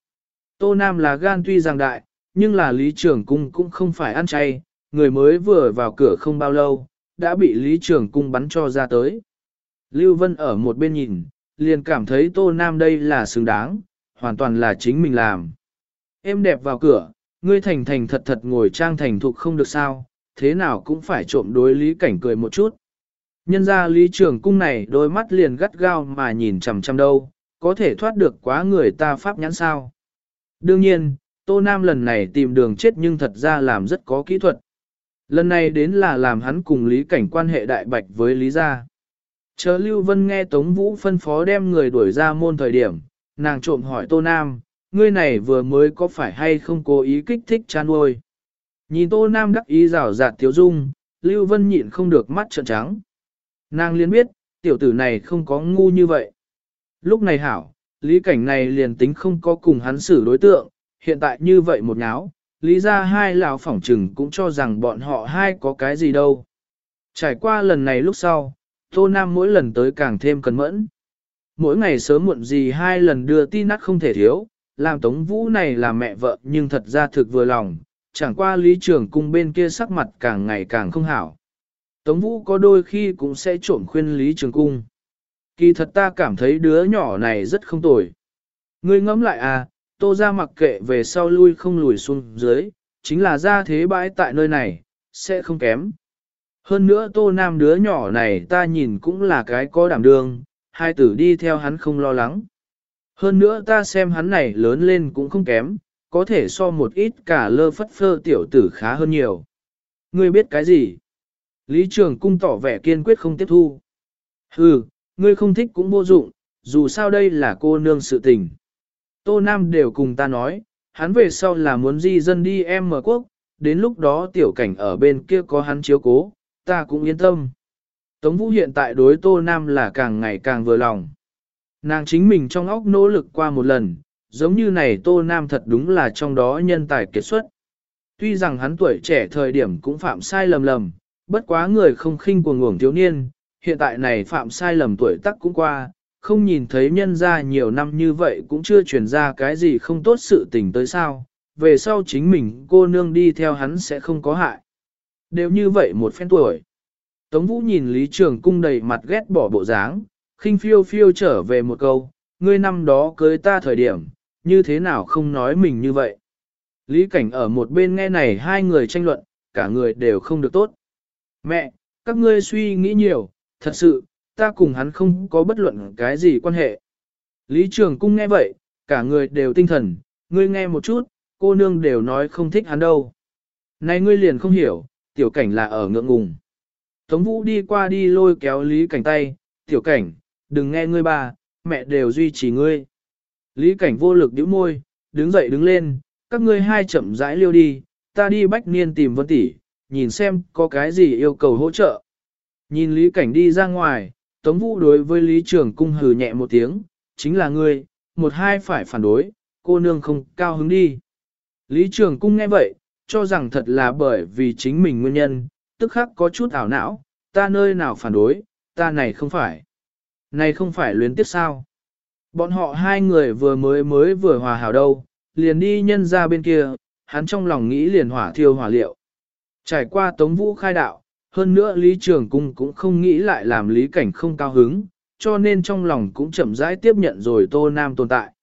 Tô Nam là gan tuy rằng đại, nhưng là Lý Trường Cung cũng không phải ăn chay, người mới vừa vào cửa không bao lâu, đã bị Lý Trường Cung bắn cho ra tới. Lưu Vân ở một bên nhìn, liền cảm thấy Tô Nam đây là xứng đáng, hoàn toàn là chính mình làm. Em đẹp vào cửa, ngươi thành thành thật thật ngồi trang thành thục không được sao, thế nào cũng phải trộm đối Lý Cảnh cười một chút. Nhân ra Lý Trường Cung này đôi mắt liền gắt gao mà nhìn chằm chằm đâu, có thể thoát được quá người ta pháp nhãn sao. Đương nhiên, Tô Nam lần này tìm đường chết nhưng thật ra làm rất có kỹ thuật. Lần này đến là làm hắn cùng Lý Cảnh quan hệ đại bạch với Lý Gia. Chờ Lưu Vân nghe Tống Vũ phân phó đem người đuổi ra môn thời điểm, nàng trộm hỏi Tô Nam, ngươi này vừa mới có phải hay không cố ý kích thích cha nuôi. Nhìn Tô Nam đắc ý rào rạt thiếu dung, Lưu Vân nhịn không được mắt trợn trắng. Nàng liền biết, tiểu tử này không có ngu như vậy. Lúc này hảo, lý cảnh này liền tính không có cùng hắn xử đối tượng, hiện tại như vậy một nháo, lý ra hai lão phỏng trừng cũng cho rằng bọn họ hai có cái gì đâu. Trải qua lần này lúc sau, Tô Nam mỗi lần tới càng thêm cẩn mẫn. Mỗi ngày sớm muộn gì hai lần đưa tin nát không thể thiếu, làm Tống Vũ này là mẹ vợ nhưng thật ra thực vừa lòng, chẳng qua Lý Trường Cung bên kia sắc mặt càng ngày càng không hảo. Tống Vũ có đôi khi cũng sẽ trộm khuyên Lý Trường Cung. Kỳ thật ta cảm thấy đứa nhỏ này rất không tồi. Ngươi ngẫm lại à, tô ra mặc kệ về sau lui không lùi xuống dưới, chính là ra thế bãi tại nơi này, sẽ không kém. Hơn nữa tô nam đứa nhỏ này ta nhìn cũng là cái có đảm đương, hai tử đi theo hắn không lo lắng. Hơn nữa ta xem hắn này lớn lên cũng không kém, có thể so một ít cả lơ phất phơ tiểu tử khá hơn nhiều. Ngươi biết cái gì? Lý Trường Cung tỏ vẻ kiên quyết không tiếp thu. Hừ, ngươi không thích cũng vô dụng, dù sao đây là cô nương sự tình. Tô Nam đều cùng ta nói, hắn về sau là muốn di dân đi em mở quốc, đến lúc đó tiểu cảnh ở bên kia có hắn chiếu cố, ta cũng yên tâm. Tống Vũ hiện tại đối Tô Nam là càng ngày càng vừa lòng. Nàng chính mình trong óc nỗ lực qua một lần, giống như này Tô Nam thật đúng là trong đó nhân tài kết xuất. Tuy rằng hắn tuổi trẻ thời điểm cũng phạm sai lầm lầm, bất quá người không khinh cuồng ngưỡng thiếu niên, hiện tại này phạm sai lầm tuổi tắc cũng qua, không nhìn thấy nhân ra nhiều năm như vậy cũng chưa truyền ra cái gì không tốt sự tình tới sao, về sau chính mình cô nương đi theo hắn sẽ không có hại. Đều như vậy một phen tuổi. Tống Vũ nhìn Lý Trường Cung đầy mặt ghét bỏ bộ dáng, khinh phiêu phiêu trở về một câu, ngươi năm đó cưới ta thời điểm, như thế nào không nói mình như vậy. Lý Cảnh ở một bên nghe này hai người tranh luận, cả người đều không được tốt. Mẹ, các ngươi suy nghĩ nhiều, thật sự, ta cùng hắn không có bất luận cái gì quan hệ. Lý Trường Cung nghe vậy, cả người đều tinh thần, ngươi nghe một chút, cô nương đều nói không thích hắn đâu. Này ngươi liền không hiểu, tiểu cảnh là ở ngượng ngùng. Tống Vũ đi qua đi lôi kéo Lý Cảnh tay, tiểu cảnh, đừng nghe ngươi ba, mẹ đều duy trì ngươi. Lý Cảnh vô lực nhíu môi, đứng dậy đứng lên, các ngươi hai chậm rãi liêu đi, ta đi bách niên tìm vân tỷ, nhìn xem có cái gì yêu cầu hỗ trợ. Nhìn Lý Cảnh đi ra ngoài, Tống Vũ đối với Lý Trường Cung hừ nhẹ một tiếng, chính là ngươi, một hai phải phản đối, cô nương không cao hứng đi. Lý Trường Cung nghe vậy, cho rằng thật là bởi vì chính mình nguyên nhân, tức khắc có chút ảo não, ta nơi nào phản đối, ta này không phải. Này không phải luyến tiếp sao. Bọn họ hai người vừa mới mới vừa hòa hảo đâu, liền đi nhân ra bên kia, hắn trong lòng nghĩ liền hỏa thiêu hỏa liệu. Trải qua Tống Vũ khai đạo, hơn nữa Lý Trường Cung cũng không nghĩ lại làm Lý Cảnh không cao hứng, cho nên trong lòng cũng chậm rãi tiếp nhận rồi Tô Nam tồn tại.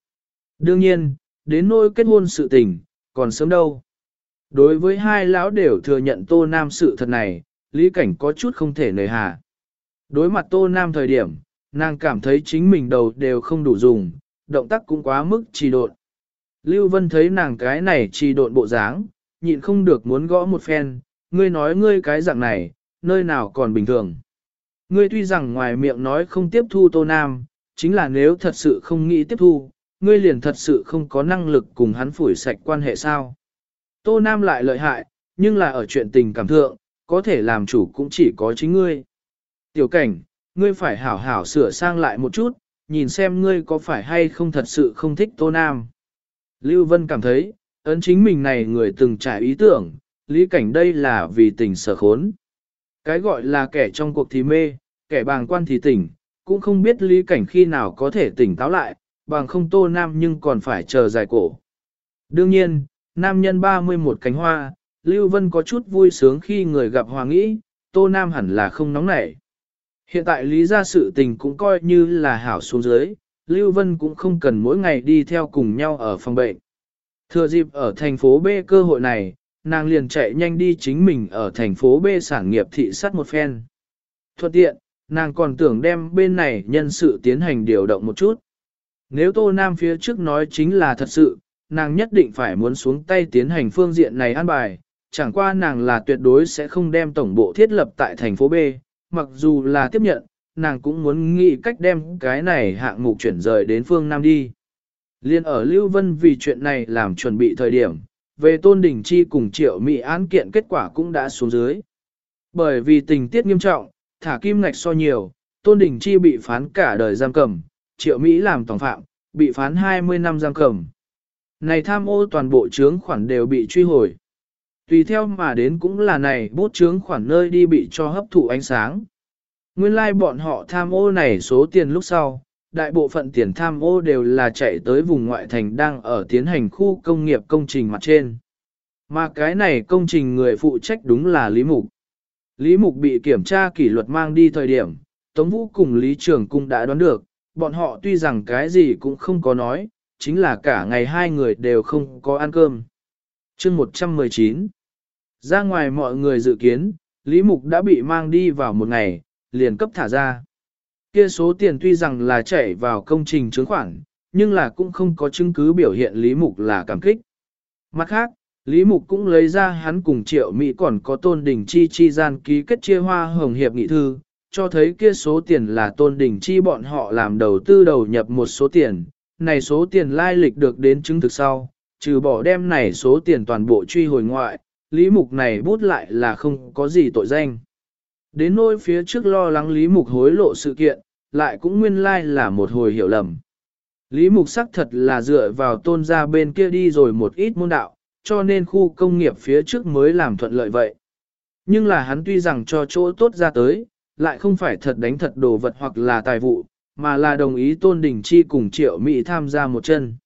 Đương nhiên, đến nỗi kết hôn sự tình, còn sớm đâu. Đối với hai lão đều thừa nhận Tô Nam sự thật này, Lý Cảnh có chút không thể nề hà. Đối mặt Tô Nam thời điểm, nàng cảm thấy chính mình đầu đều không đủ dùng, động tác cũng quá mức trì độn. Lưu Vân thấy nàng cái này trì độn bộ dáng, nhịn không được muốn gõ một phen, ngươi nói ngươi cái dạng này, nơi nào còn bình thường. Ngươi tuy rằng ngoài miệng nói không tiếp thu Tô Nam, chính là nếu thật sự không nghĩ tiếp thu, ngươi liền thật sự không có năng lực cùng hắn phủi sạch quan hệ sao. Tô Nam lại lợi hại, nhưng là ở chuyện tình cảm thượng, có thể làm chủ cũng chỉ có chính ngươi. Tiểu cảnh, ngươi phải hảo hảo sửa sang lại một chút, nhìn xem ngươi có phải hay không thật sự không thích Tô Nam. Lưu Vân cảm thấy, ấn chính mình này người từng trải ý tưởng, lý cảnh đây là vì tình sở khốn. Cái gọi là kẻ trong cuộc thì mê, kẻ bàng quan thì tỉnh, cũng không biết lý cảnh khi nào có thể tỉnh táo lại, bằng không Tô Nam nhưng còn phải chờ dài cổ. Đương nhiên, nam nhân 31 cánh hoa, Lưu Vân có chút vui sướng khi người gặp Hoàng nghĩ, Tô Nam hẳn là không nóng nảy. Hiện tại lý ra sự tình cũng coi như là hảo xuống dưới, Lưu Vân cũng không cần mỗi ngày đi theo cùng nhau ở phòng bệnh. Thừa dịp ở thành phố B cơ hội này, nàng liền chạy nhanh đi chính mình ở thành phố B sản nghiệp thị sát một phen. Thuận tiện, nàng còn tưởng đem bên này nhân sự tiến hành điều động một chút. Nếu Tô Nam phía trước nói chính là thật sự, nàng nhất định phải muốn xuống tay tiến hành phương diện này an bài, chẳng qua nàng là tuyệt đối sẽ không đem tổng bộ thiết lập tại thành phố B, mặc dù là tiếp nhận, nàng cũng muốn nghĩ cách đem cái này hạng mục chuyển rời đến phương Nam đi. Liên ở Lưu Vân vì chuyện này làm chuẩn bị thời điểm, về Tôn Đình Chi cùng triệu mỹ án kiện kết quả cũng đã xuống dưới. Bởi vì tình tiết nghiêm trọng, thả kim ngạch so nhiều, Tôn Đình Chi bị phán cả đời giam cầm, triệu Mỹ làm tổng phạm, bị phán 20 năm giam cầm. Này tham ô toàn bộ trướng khoản đều bị truy hồi. Tùy theo mà đến cũng là này bút chướng khoản nơi đi bị cho hấp thụ ánh sáng. Nguyên lai like bọn họ tham ô này số tiền lúc sau, đại bộ phận tiền tham ô đều là chạy tới vùng ngoại thành đang ở tiến hành khu công nghiệp công trình mặt trên. Mà cái này công trình người phụ trách đúng là Lý Mục. Lý Mục bị kiểm tra kỷ luật mang đi thời điểm, Tống Vũ cùng Lý Trường Cung đã đoán được, bọn họ tuy rằng cái gì cũng không có nói, chính là cả ngày hai người đều không có ăn cơm chương 119 Ra ngoài mọi người dự kiến, Lý Mục đã bị mang đi vào một ngày, liền cấp thả ra. Kia số tiền tuy rằng là chảy vào công trình chứng khoản, nhưng là cũng không có chứng cứ biểu hiện Lý Mục là cảm kích. Mặt khác, Lý Mục cũng lấy ra hắn cùng triệu Mỹ còn có tôn đỉnh chi chi gian ký kết chia hoa hồng hiệp nghị thư, cho thấy kia số tiền là tôn đỉnh chi bọn họ làm đầu tư đầu nhập một số tiền, này số tiền lai lịch được đến chứng thực sau, trừ bỏ đem này số tiền toàn bộ truy hồi ngoại, Lý Mục này bút lại là không có gì tội danh. Đến nỗi phía trước lo lắng Lý Mục hối lộ sự kiện, lại cũng nguyên lai là một hồi hiểu lầm. Lý Mục sắc thật là dựa vào tôn gia bên kia đi rồi một ít môn đạo, cho nên khu công nghiệp phía trước mới làm thuận lợi vậy. Nhưng là hắn tuy rằng cho chỗ tốt ra tới, lại không phải thật đánh thật đồ vật hoặc là tài vụ, mà là đồng ý Tôn Đình Chi cùng Triệu Mỹ tham gia một chân.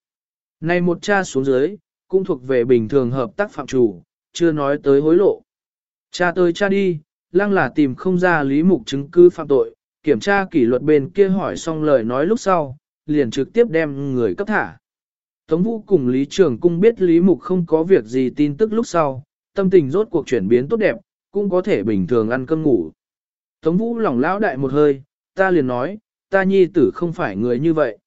Này một cha xuống dưới, cũng thuộc về bình thường hợp tác phạm chủ, chưa nói tới hối lộ. Cha tới cha đi, lăng là tìm không ra lý mục chứng cứ phạm tội, kiểm tra kỷ luật bên kia hỏi xong lời nói lúc sau, liền trực tiếp đem người cấp thả. Tống Vũ cùng Lý Trường Cung biết Lý Mục không có việc gì tin tức lúc sau, tâm tình rốt cuộc chuyển biến tốt đẹp, cũng có thể bình thường ăn cơm ngủ. Tống Vũ lỏng lão đại một hơi, ta liền nói, ta nhi tử không phải người như vậy.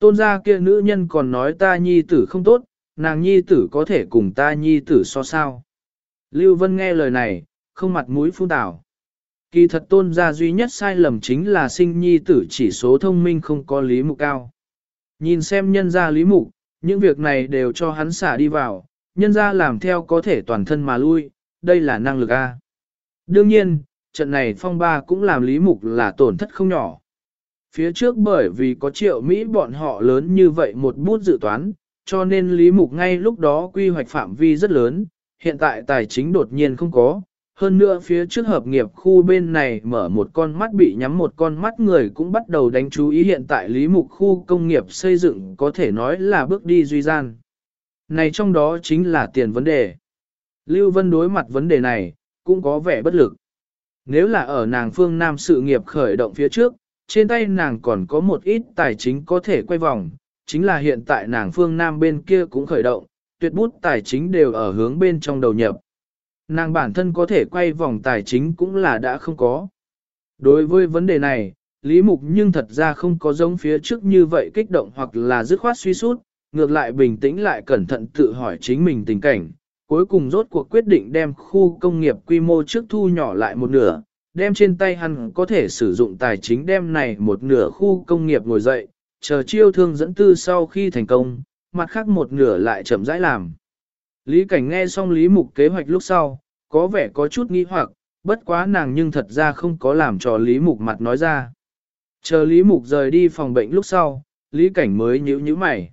Tôn gia kia nữ nhân còn nói ta nhi tử không tốt, nàng nhi tử có thể cùng ta nhi tử so sao. Lưu Vân nghe lời này, không mặt mũi phun tảo. Kỳ thật tôn gia duy nhất sai lầm chính là sinh nhi tử chỉ số thông minh không có lý mục cao. Nhìn xem nhân gia lý mục, những việc này đều cho hắn xả đi vào, nhân gia làm theo có thể toàn thân mà lui, đây là năng lực A. Đương nhiên, trận này phong ba cũng làm lý mục là tổn thất không nhỏ. Phía trước bởi vì có triệu Mỹ bọn họ lớn như vậy một bút dự toán, cho nên lý mục ngay lúc đó quy hoạch phạm vi rất lớn, hiện tại tài chính đột nhiên không có. Hơn nữa phía trước hợp nghiệp khu bên này mở một con mắt bị nhắm một con mắt người cũng bắt đầu đánh chú ý hiện tại lý mục khu công nghiệp xây dựng có thể nói là bước đi duy gian. Này trong đó chính là tiền vấn đề. Lưu Vân đối mặt vấn đề này, cũng có vẻ bất lực. Nếu là ở nàng phương Nam sự nghiệp khởi động phía trước, trên tay nàng còn có một ít tài chính có thể quay vòng, chính là hiện tại nàng phương Nam bên kia cũng khởi động, tuyệt bút tài chính đều ở hướng bên trong đầu nhập. Nàng bản thân có thể quay vòng tài chính cũng là đã không có. Đối với vấn đề này, Lý Mục nhưng thật ra không có giống phía trước như vậy kích động hoặc là dứt khoát suy sút, ngược lại bình tĩnh lại cẩn thận tự hỏi chính mình tình cảnh, cuối cùng rốt cuộc quyết định đem khu công nghiệp quy mô trước thu nhỏ lại một nửa, đem trên tay hắn có thể sử dụng tài chính đem này một nửa khu công nghiệp ngồi dậy, chờ chiêu thương dẫn tư sau khi thành công, mặt khác một nửa lại chậm rãi làm. Lý Cảnh nghe xong Lý Mục kế hoạch lúc sau, có vẻ có chút nghi hoặc, bất quá nàng nhưng thật ra không có làm cho Lý Mục mặt nói ra. Chờ Lý Mục rời đi phòng bệnh lúc sau, Lý Cảnh mới nhíu nhíu mày.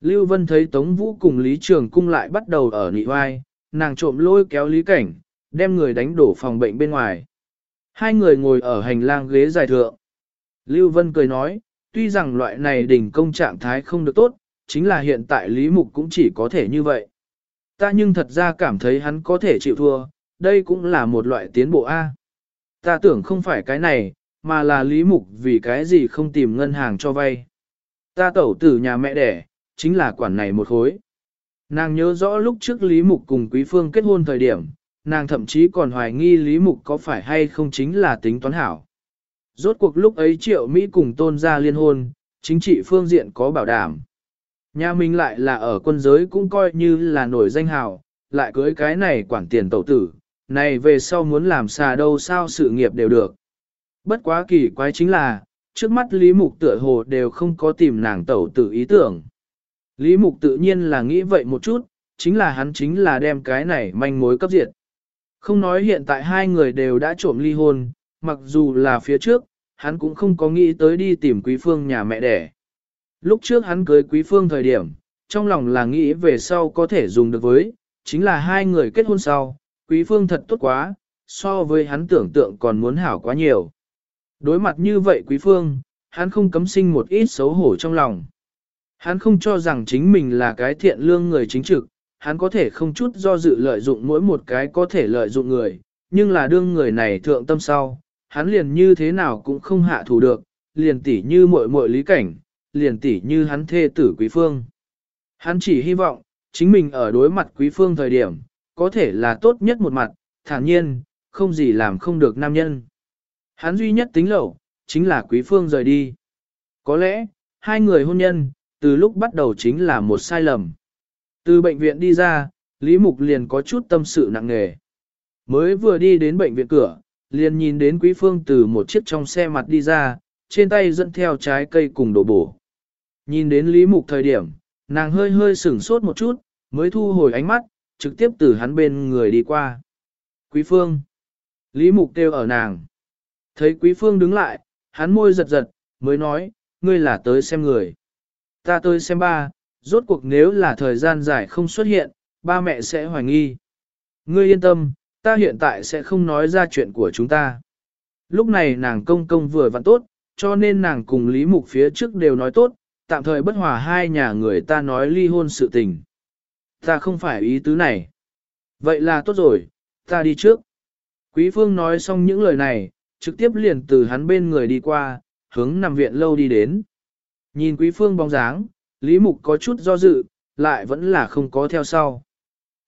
Lưu Vân thấy Tống Vũ cùng Lý Trường Cung lại bắt đầu ở nị hoai, nàng trộm lôi kéo Lý Cảnh, đem người đánh đổ phòng bệnh bên ngoài. Hai người ngồi ở hành lang ghế dài thượng. Lưu Vân cười nói, tuy rằng loại này đỉnh công trạng thái không được tốt, chính là hiện tại Lý Mục cũng chỉ có thể như vậy. Ta nhưng thật ra cảm thấy hắn có thể chịu thua, đây cũng là một loại tiến bộ A. Ta tưởng không phải cái này, mà là Lý Mục vì cái gì không tìm ngân hàng cho vay. Ta tẩu tử nhà mẹ đẻ, chính là quản này một khối. Nàng nhớ rõ lúc trước Lý Mục cùng Quý Phương kết hôn thời điểm, nàng thậm chí còn hoài nghi Lý Mục có phải hay không chính là tính toán hảo. Rốt cuộc lúc ấy triệu Mỹ cùng tôn gia liên hôn, chính trị phương diện có bảo đảm. Nhà mình lại là ở quân giới cũng coi như là nổi danh hào, lại cưới cái này quản tiền tẩu tử, này về sau muốn làm xà đâu sao sự nghiệp đều được. Bất quá kỳ quái chính là, trước mắt Lý Mục tựa hồ đều không có tìm nàng tẩu tử ý tưởng. Lý Mục tự nhiên là nghĩ vậy một chút, chính là hắn chính là đem cái này manh mối cấp diệt. Không nói hiện tại hai người đều đã trộm ly hôn, mặc dù là phía trước, hắn cũng không có nghĩ tới đi tìm quý phương nhà mẹ đẻ. Lúc trước hắn cưới quý phương thời điểm, trong lòng là nghĩ về sau có thể dùng được với, chính là hai người kết hôn sau, quý phương thật tốt quá, so với hắn tưởng tượng còn muốn hảo quá nhiều. Đối mặt như vậy quý phương, hắn không cấm sinh một ít xấu hổ trong lòng. Hắn không cho rằng chính mình là cái thiện lương người chính trực, hắn có thể không chút do dự lợi dụng mỗi một cái có thể lợi dụng người, nhưng là đương người này thượng tâm sau, hắn liền như thế nào cũng không hạ thủ được, liền tỉ như muội muội lý cảnh, liền tỉ như hắn thê tử quý phương. Hắn chỉ hy vọng, chính mình ở đối mặt quý phương thời điểm, có thể là tốt nhất một mặt, thản nhiên, không gì làm không được nam nhân. Hắn duy nhất tính lẩu, chính là quý phương rời đi. Có lẽ, hai người hôn nhân, từ lúc bắt đầu chính là một sai lầm. Từ bệnh viện đi ra, Lý Mục liền có chút tâm sự nặng nề. Mới vừa đi đến bệnh viện cửa, liền nhìn đến Quý Phương từ một chiếc trong xe mặt đi ra, trên tay dẫn theo trái cây cùng đổ bổ. Nhìn đến Lý Mục thời điểm, nàng hơi hơi sửng sốt một chút, mới thu hồi ánh mắt, trực tiếp từ hắn bên người đi qua. Quý Phương. Lý Mục kêu ở nàng. Thấy Quý Phương đứng lại, hắn môi giật giật, mới nói, ngươi là tới xem người. Ta tới xem ba, rốt cuộc nếu là thời gian dài không xuất hiện, ba mẹ sẽ hoài nghi. Ngươi yên tâm, ta hiện tại sẽ không nói ra chuyện của chúng ta. Lúc này nàng công công vừa vặn tốt, cho nên nàng cùng Lý Mục phía trước đều nói tốt, tạm thời bất hòa hai nhà người ta nói ly hôn sự tình. Ta không phải ý tứ này. Vậy là tốt rồi, ta đi trước. Quý Phương nói xong những lời này, trực tiếp liền từ hắn bên người đi qua, hướng nằm viện lâu đi đến. Nhìn Quý Phương bóng dáng, Lý Mục có chút do dự, lại vẫn là không có theo sau.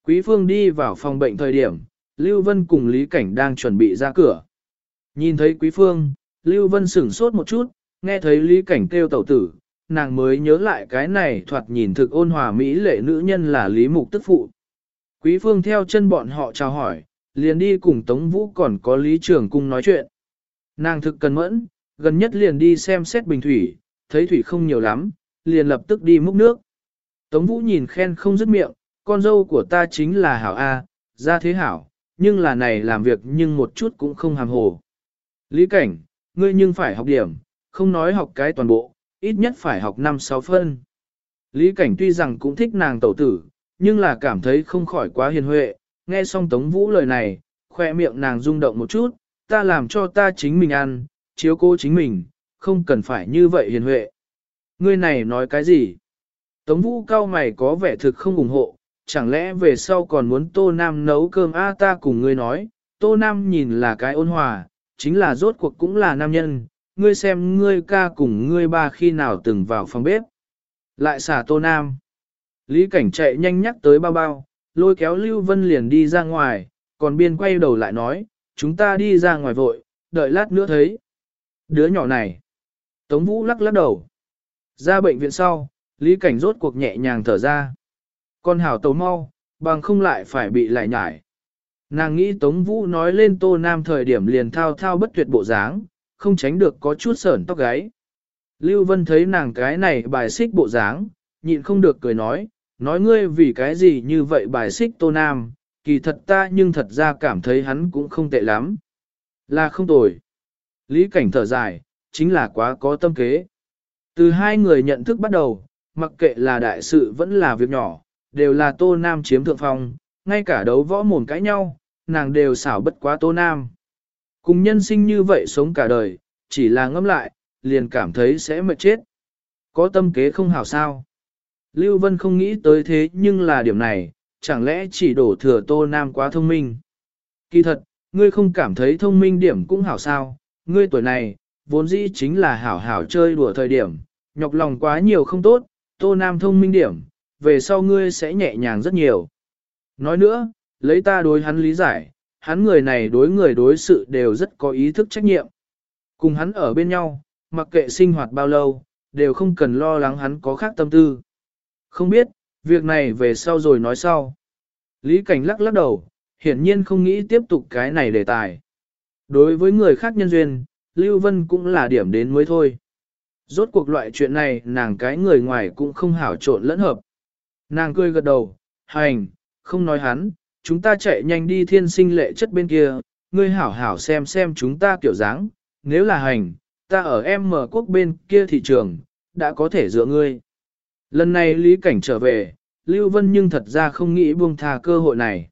Quý Phương đi vào phòng bệnh thời điểm, Lưu Vân cùng Lý Cảnh đang chuẩn bị ra cửa. Nhìn thấy Quý Phương, Lưu Vân sửng sốt một chút, nghe thấy Lý Cảnh kêu tẩu tử, nàng mới nhớ lại cái này thoạt nhìn thực ôn hòa mỹ lệ nữ nhân là Lý Mục tức phụ. Quý Phương theo chân bọn họ chào hỏi, liền đi cùng Tống Vũ còn có Lý Trường Cung nói chuyện. Nàng thực cần mẫn, gần nhất liền đi xem xét bình thủy, thấy thủy không nhiều lắm, liền lập tức đi múc nước. Tống Vũ nhìn khen không dứt miệng, con dâu của ta chính là hảo A, ra thế hảo, nhưng là này làm việc nhưng một chút cũng không hàm hồ. Lý cảnh, ngươi nhưng phải học điểm, không nói học cái toàn bộ, ít nhất phải học 5-6 phân. Lý cảnh tuy rằng cũng thích nàng tẩu tử, nhưng là cảm thấy không khỏi quá hiền huệ, nghe xong Tống Vũ lời này, khoe miệng nàng rung động một chút, ta làm cho ta chính mình ăn, chiếu cố chính mình, không cần phải như vậy hiền huệ. Ngươi này nói cái gì? Tống Vũ cao mày có vẻ thực không ủng hộ, chẳng lẽ về sau còn muốn Tô Nam nấu cơm a ta cùng ngươi nói, Tô Nam nhìn là cái ôn hòa, chính là rốt cuộc cũng là nam nhân, ngươi xem ngươi ca cùng ngươi ba khi nào từng vào phòng bếp. Lại xả Tô Nam. Lý Cảnh chạy nhanh nhắc tới bao bao, lôi kéo Lưu Vân liền đi ra ngoài, còn biên quay đầu lại nói, chúng ta đi ra ngoài vội, đợi lát nữa thấy. Đứa nhỏ này. Tống Vũ lắc lắc đầu. Ra bệnh viện sau, Lý Cảnh rốt cuộc nhẹ nhàng thở ra. Con hảo tấu mau, bằng không lại phải bị lại nhải. Nàng nghĩ Tống Vũ nói lên Tô Nam thời điểm liền thao thao bất tuyệt bộ dáng, không tránh được có chút sởn tóc gáy. Lưu Vân thấy nàng cái này bài xích bộ dáng, nhịn không được cười nói, nói ngươi vì cái gì như vậy bài xích Tô Nam, kỳ thật ta nhưng thật ra cảm thấy hắn cũng không tệ lắm. Là không tồi. Lý cảnh thở dài, chính là quá có tâm kế. Từ hai người nhận thức bắt đầu, mặc kệ là đại sự vẫn là việc nhỏ, đều là Tô Nam chiếm thượng phong, ngay cả đấu võ mồm cãi nhau, nàng đều xảo bất quá Tô Nam. Cùng nhân sinh như vậy sống cả đời, chỉ là ngâm lại, liền cảm thấy sẽ mệt chết. Có tâm kế không hảo sao. Lưu Vân không nghĩ tới thế nhưng là điểm này, chẳng lẽ chỉ đổ thừa Tô Nam quá thông minh. Kỳ thật, ngươi không cảm thấy thông minh điểm cũng hảo sao, ngươi tuổi này, vốn dĩ chính là hảo hảo chơi đùa thời điểm, nhọc lòng quá nhiều không tốt, Tô Nam thông minh điểm, về sau ngươi sẽ nhẹ nhàng rất nhiều. Nói nữa, lấy ta đối hắn lý giải, hắn người này đối người đối sự đều rất có ý thức trách nhiệm. Cùng hắn ở bên nhau, mặc kệ sinh hoạt bao lâu, đều không cần lo lắng hắn có khác tâm tư. Không biết, việc này về sau rồi nói sau. Lý Cảnh lắc lắc đầu, hiển nhiên không nghĩ tiếp tục cái này đề tài. Đối với người khác nhân duyên, Lưu Vân cũng là điểm đến mới thôi. Rốt cuộc loại chuyện này nàng cái người ngoài cũng không hảo trộn lẫn hợp. Nàng cười gật đầu, hành, không nói hắn, chúng ta chạy nhanh đi thiên sinh lệ chất bên kia, ngươi hảo hảo xem xem chúng ta kiểu dáng, nếu là hành, ta ở em mở quốc bên kia thị trường, đã có thể dựa ngươi. Lần này Lý Cảnh trở về, Lưu Vân nhưng thật ra không nghĩ buông tha cơ hội này.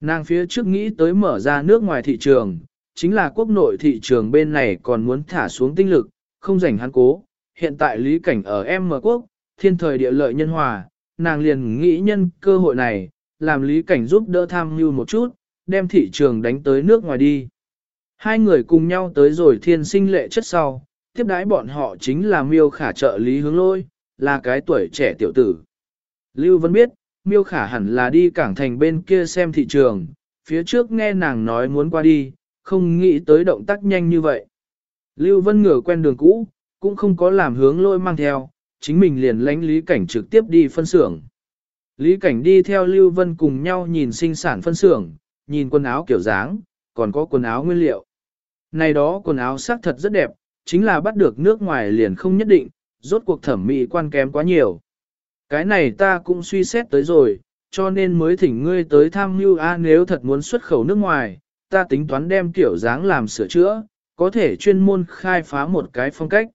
Nàng phía trước nghĩ tới mở ra nước ngoài thị trường, chính là quốc nội thị trường bên này còn muốn thả xuống tinh lực, không rảnh hắn cố, hiện tại lý cảnh ở em mở quốc, thiên thời địa lợi nhân hòa, nàng liền nghĩ nhân cơ hội này, làm lý cảnh giúp đỡ tham mưu một chút, đem thị trường đánh tới nước ngoài đi. Hai người cùng nhau tới rồi thiên sinh lệ chất sau, tiếp đái bọn họ chính là miêu khả trợ lý hướng lôi, là cái tuổi trẻ tiểu tử. Lưu vẫn biết, miêu khả hẳn là đi cảng thành bên kia xem thị trường, phía trước nghe nàng nói muốn qua đi, không nghĩ tới động tác nhanh như vậy. Lưu Vân ngửa quen đường cũ, cũng không có làm hướng lôi mang theo, chính mình liền lánh Lý Cảnh trực tiếp đi phân xưởng. Lý Cảnh đi theo Lưu Vân cùng nhau nhìn sinh sản phân xưởng, nhìn quần áo kiểu dáng, còn có quần áo nguyên liệu. Này đó quần áo sắc thật rất đẹp, chính là bắt được nước ngoài liền không nhất định, rốt cuộc thẩm mỹ quan kém quá nhiều. Cái này ta cũng suy xét tới rồi, cho nên mới thỉnh ngươi tới tham mưu a nếu thật muốn xuất khẩu nước ngoài, ta tính toán đem kiểu dáng làm sửa chữa, có thể chuyên môn khai phá một cái phong cách.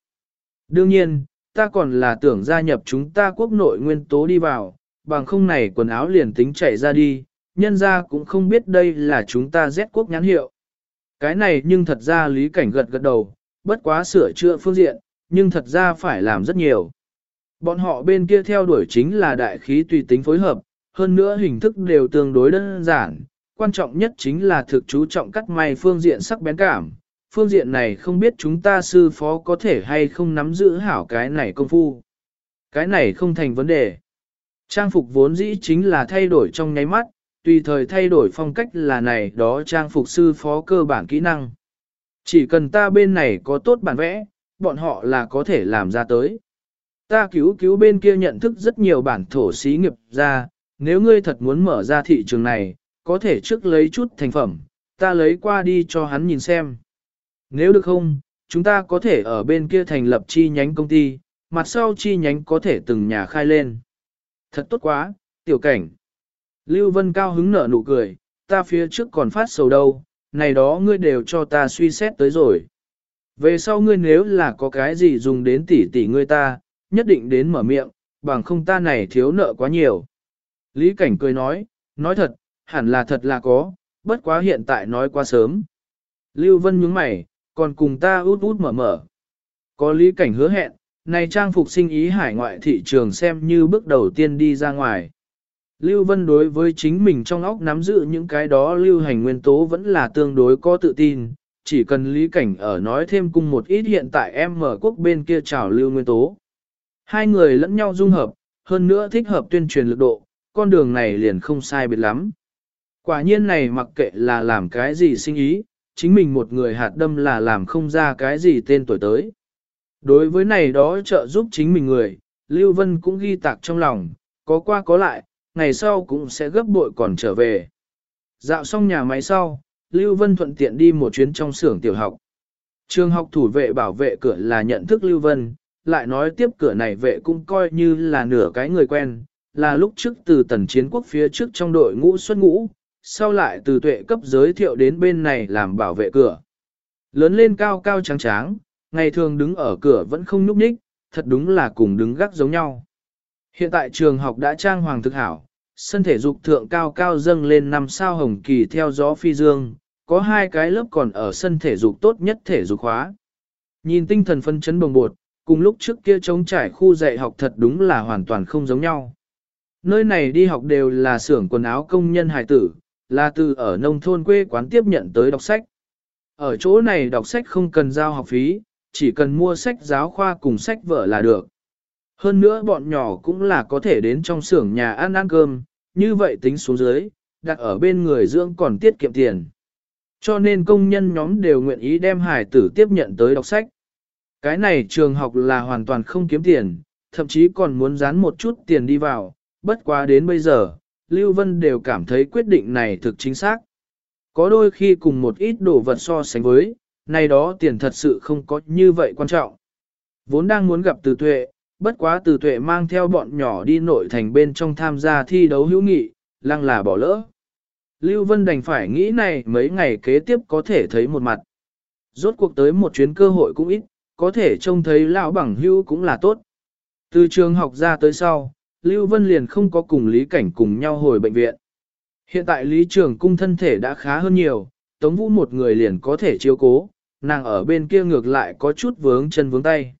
Đương nhiên, ta còn là tưởng gia nhập chúng ta quốc nội nguyên tố đi vào, bằng không này quần áo liền tính chạy ra đi, nhân ra cũng không biết đây là chúng ta Z quốc nhãn hiệu. Cái này nhưng thật ra lý cảnh gật gật đầu, bất quá sửa chữa phương diện, nhưng thật ra phải làm rất nhiều. Bọn họ bên kia theo đuổi chính là đại khí tùy tính phối hợp, hơn nữa hình thức đều tương đối đơn giản, quan trọng nhất chính là thực chú trọng cắt may phương diện sắc bén cảm. Phương diện này không biết chúng ta sư phó có thể hay không nắm giữ hảo cái này công phu. Cái này không thành vấn đề. Trang phục vốn dĩ chính là thay đổi trong nháy mắt, tùy thời thay đổi phong cách là này đó trang phục sư phó cơ bản kỹ năng. Chỉ cần ta bên này có tốt bản vẽ, bọn họ là có thể làm ra tới. Ta cứu cứu bên kia nhận thức rất nhiều bản thổ xí nghiệp ra, nếu ngươi thật muốn mở ra thị trường này, có thể trước lấy chút thành phẩm, ta lấy qua đi cho hắn nhìn xem. Nếu được không, chúng ta có thể ở bên kia thành lập chi nhánh công ty, mặt sau chi nhánh có thể từng nhà khai lên. Thật tốt quá, tiểu cảnh. Lưu Vân cao hứng nở nụ cười, ta phía trước còn phát sầu đâu, này đó ngươi đều cho ta suy xét tới rồi. Về sau ngươi nếu là có cái gì dùng đến tỷ tỷ ngươi ta, nhất định đến mở miệng, bằng không ta này thiếu nợ quá nhiều. Lý Cảnh cười nói, nói thật, hẳn là thật là có, bất quá hiện tại nói quá sớm. Lưu Vân nhướng mày, còn cùng ta út út mở mở. Có Lý Cảnh hứa hẹn, này trang phục sinh ý hải ngoại thị trường xem như bước đầu tiên đi ra ngoài. Lưu Vân đối với chính mình trong óc nắm giữ những cái đó lưu hành nguyên tố vẫn là tương đối có tự tin, chỉ cần lý cảnh ở nói thêm cùng một ít hiện tại em mở quốc bên kia trào lưu nguyên tố. Hai người lẫn nhau dung hợp, hơn nữa thích hợp tuyên truyền lực độ, con đường này liền không sai biệt lắm. Quả nhiên này mặc kệ là làm cái gì sinh ý, chính mình một người hạt đâm là làm không ra cái gì tên tuổi tới. Đối với này đó trợ giúp chính mình người, Lưu Vân cũng ghi tạc trong lòng, có qua có lại, ngày sau cũng sẽ gấp bội còn trở về. Dạo xong nhà máy sau, Lưu Vân thuận tiện đi một chuyến trong xưởng tiểu học. Trường học thủ vệ bảo vệ cửa là nhận thức Lưu Vân, lại nói tiếp cửa này vệ cũng coi như là nửa cái người quen, là lúc trước từ tần chiến quốc phía trước trong đội ngũ xuất ngũ, sau lại từ tuệ cấp giới thiệu đến bên này làm bảo vệ cửa. Lớn lên cao cao trắng tráng, ngày thường đứng ở cửa vẫn không nhúc nhích, thật đúng là cùng đứng gác giống nhau. Hiện tại trường học đã trang hoàng thực hảo, sân thể dục thượng cao cao dâng lên năm sao hồng kỳ theo gió phi dương, có hai cái lớp còn ở sân thể dục tốt nhất thể dục khóa. Nhìn tinh thần phân chấn bồng bột, cùng lúc trước kia trống trải khu dạy học thật đúng là hoàn toàn không giống nhau. Nơi này đi học đều là xưởng quần áo công nhân hài tử, là từ ở nông thôn quê quán tiếp nhận tới đọc sách. Ở chỗ này đọc sách không cần giao học phí, chỉ cần mua sách giáo khoa cùng sách vở là được. Hơn nữa bọn nhỏ cũng là có thể đến trong xưởng nhà ăn ăn cơm, như vậy tính xuống dưới, đặt ở bên người dưỡng còn tiết kiệm tiền. Cho nên công nhân nhóm đều nguyện ý đem hải tử tiếp nhận tới đọc sách. Cái này trường học là hoàn toàn không kiếm tiền, thậm chí còn muốn dán một chút tiền đi vào, bất quá đến bây giờ, Lưu Vân đều cảm thấy quyết định này thực chính xác. Có đôi khi cùng một ít đồ vật so sánh với, này đó tiền thật sự không có như vậy quan trọng. Vốn đang muốn gặp từ tuệ, bất quá từ tuệ mang theo bọn nhỏ đi nội thành bên trong tham gia thi đấu hữu nghị, lăng là bỏ lỡ. Lưu Vân đành phải nghĩ này mấy ngày kế tiếp có thể thấy một mặt. Rốt cuộc tới một chuyến cơ hội cũng ít, có thể trông thấy lão bằng hữu cũng là tốt. Từ trường học ra tới sau, Lưu Vân liền không có cùng Lý Cảnh cùng nhau hồi bệnh viện. Hiện tại Lý Trường Cung thân thể đã khá hơn nhiều, Tống Vũ một người liền có thể chiếu cố, nàng ở bên kia ngược lại có chút vướng chân vướng tay.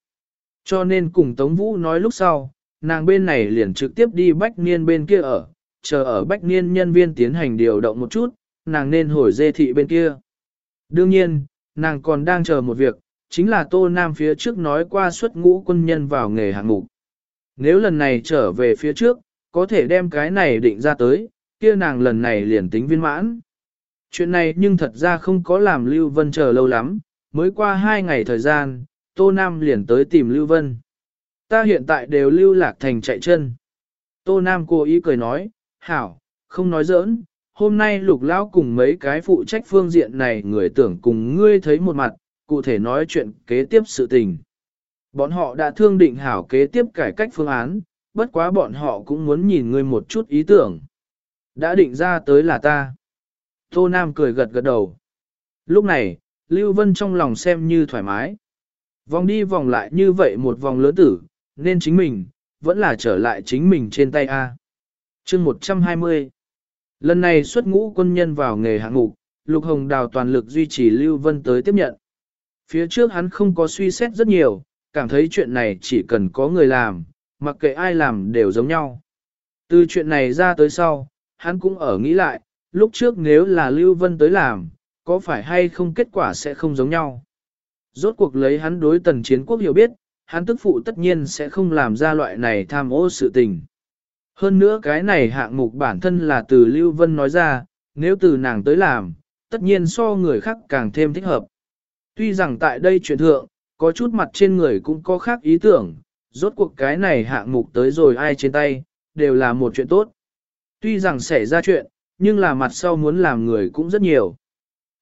Cho nên cùng Tống Vũ nói lúc sau, nàng bên này liền trực tiếp đi Bách Niên bên kia ở, chờ ở Bách Niên nhân viên tiến hành điều động một chút, nàng nên hồi dê thị bên kia. Đương nhiên, nàng còn đang chờ một việc, chính là Tô Nam phía trước nói qua xuất ngũ quân nhân vào nghề hạng mục. Nếu lần này trở về phía trước, có thể đem cái này định ra tới, kia nàng lần này liền tính viên mãn. Chuyện này nhưng thật ra không có làm Lưu Vân chờ lâu lắm, mới qua hai ngày thời gian, Tô Nam liền tới tìm Lưu Vân. Ta hiện tại đều lưu lạc thành chạy chân. Tô Nam cố ý cười nói, hảo, không nói giỡn, hôm nay lục lão cùng mấy cái phụ trách phương diện này người tưởng cùng ngươi thấy một mặt, cụ thể nói chuyện kế tiếp sự tình. Bọn họ đã thương định hảo kế tiếp cải cách phương án, bất quá bọn họ cũng muốn nhìn ngươi một chút ý tưởng. Đã định ra tới là ta. Tô Nam cười gật gật đầu. Lúc này, Lưu Vân trong lòng xem như thoải mái. Vòng đi vòng lại như vậy một vòng lớn tử, nên chính mình, vẫn là trở lại chính mình trên tay A. chương 120 Lần này xuất ngũ quân nhân vào nghề hạng mục, Lục Hồng Đào toàn lực duy trì Lưu Vân tới tiếp nhận. Phía trước hắn không có suy xét rất nhiều, cảm thấy chuyện này chỉ cần có người làm, mặc kệ ai làm đều giống nhau. Từ chuyện này ra tới sau, hắn cũng ở nghĩ lại, lúc trước nếu là Lưu Vân tới làm, có phải hay không kết quả sẽ không giống nhau. Rốt cuộc lấy hắn đối tần chiến quốc hiểu biết, hắn tức phụ tất nhiên sẽ không làm ra loại này tham ô sự tình. Hơn nữa cái này hạng mục bản thân là từ Lưu Vân nói ra, nếu từ nàng tới làm, tất nhiên so người khác càng thêm thích hợp. Tuy rằng tại đây chuyện thượng, có chút mặt trên người cũng có khác ý tưởng, rốt cuộc cái này hạng mục tới rồi ai trên tay, đều là một chuyện tốt. Tuy rằng xảy ra chuyện, nhưng là mặt sau muốn làm người cũng rất nhiều.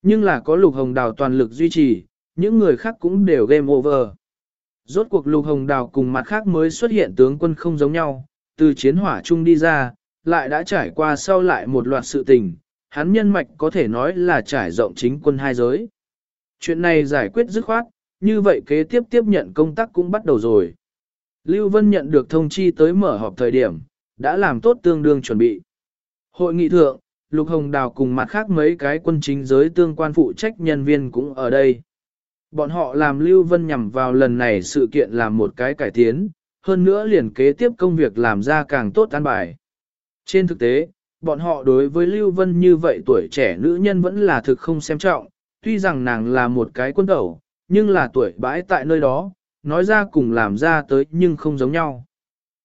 Nhưng là có lục hồng đào toàn lực duy trì, những người khác cũng đều game over. Rốt cuộc lục hồng đào cùng mặt khác mới xuất hiện tướng quân không giống nhau, từ chiến hỏa chung đi ra, lại đã trải qua sau lại một loạt sự tình, hắn nhân mạch có thể nói là trải rộng chính quân hai giới. Chuyện này giải quyết dứt khoát, như vậy kế tiếp tiếp nhận công tác cũng bắt đầu rồi. Lưu Vân nhận được thông chi tới mở họp thời điểm, đã làm tốt tương đương chuẩn bị. Hội nghị thượng, Lục Hồng Đào cùng mặt khác mấy cái quân chính giới tương quan phụ trách nhân viên cũng ở đây. Bọn họ làm Lưu Vân nhằm vào lần này sự kiện làm một cái cải tiến, hơn nữa liền kế tiếp công việc làm ra càng tốt an bài. Trên thực tế, bọn họ đối với Lưu Vân như vậy tuổi trẻ nữ nhân vẫn là thực không xem trọng, tuy rằng nàng là một cái quân đầu, nhưng là tuổi bãi tại nơi đó, nói ra cùng làm ra tới nhưng không giống nhau.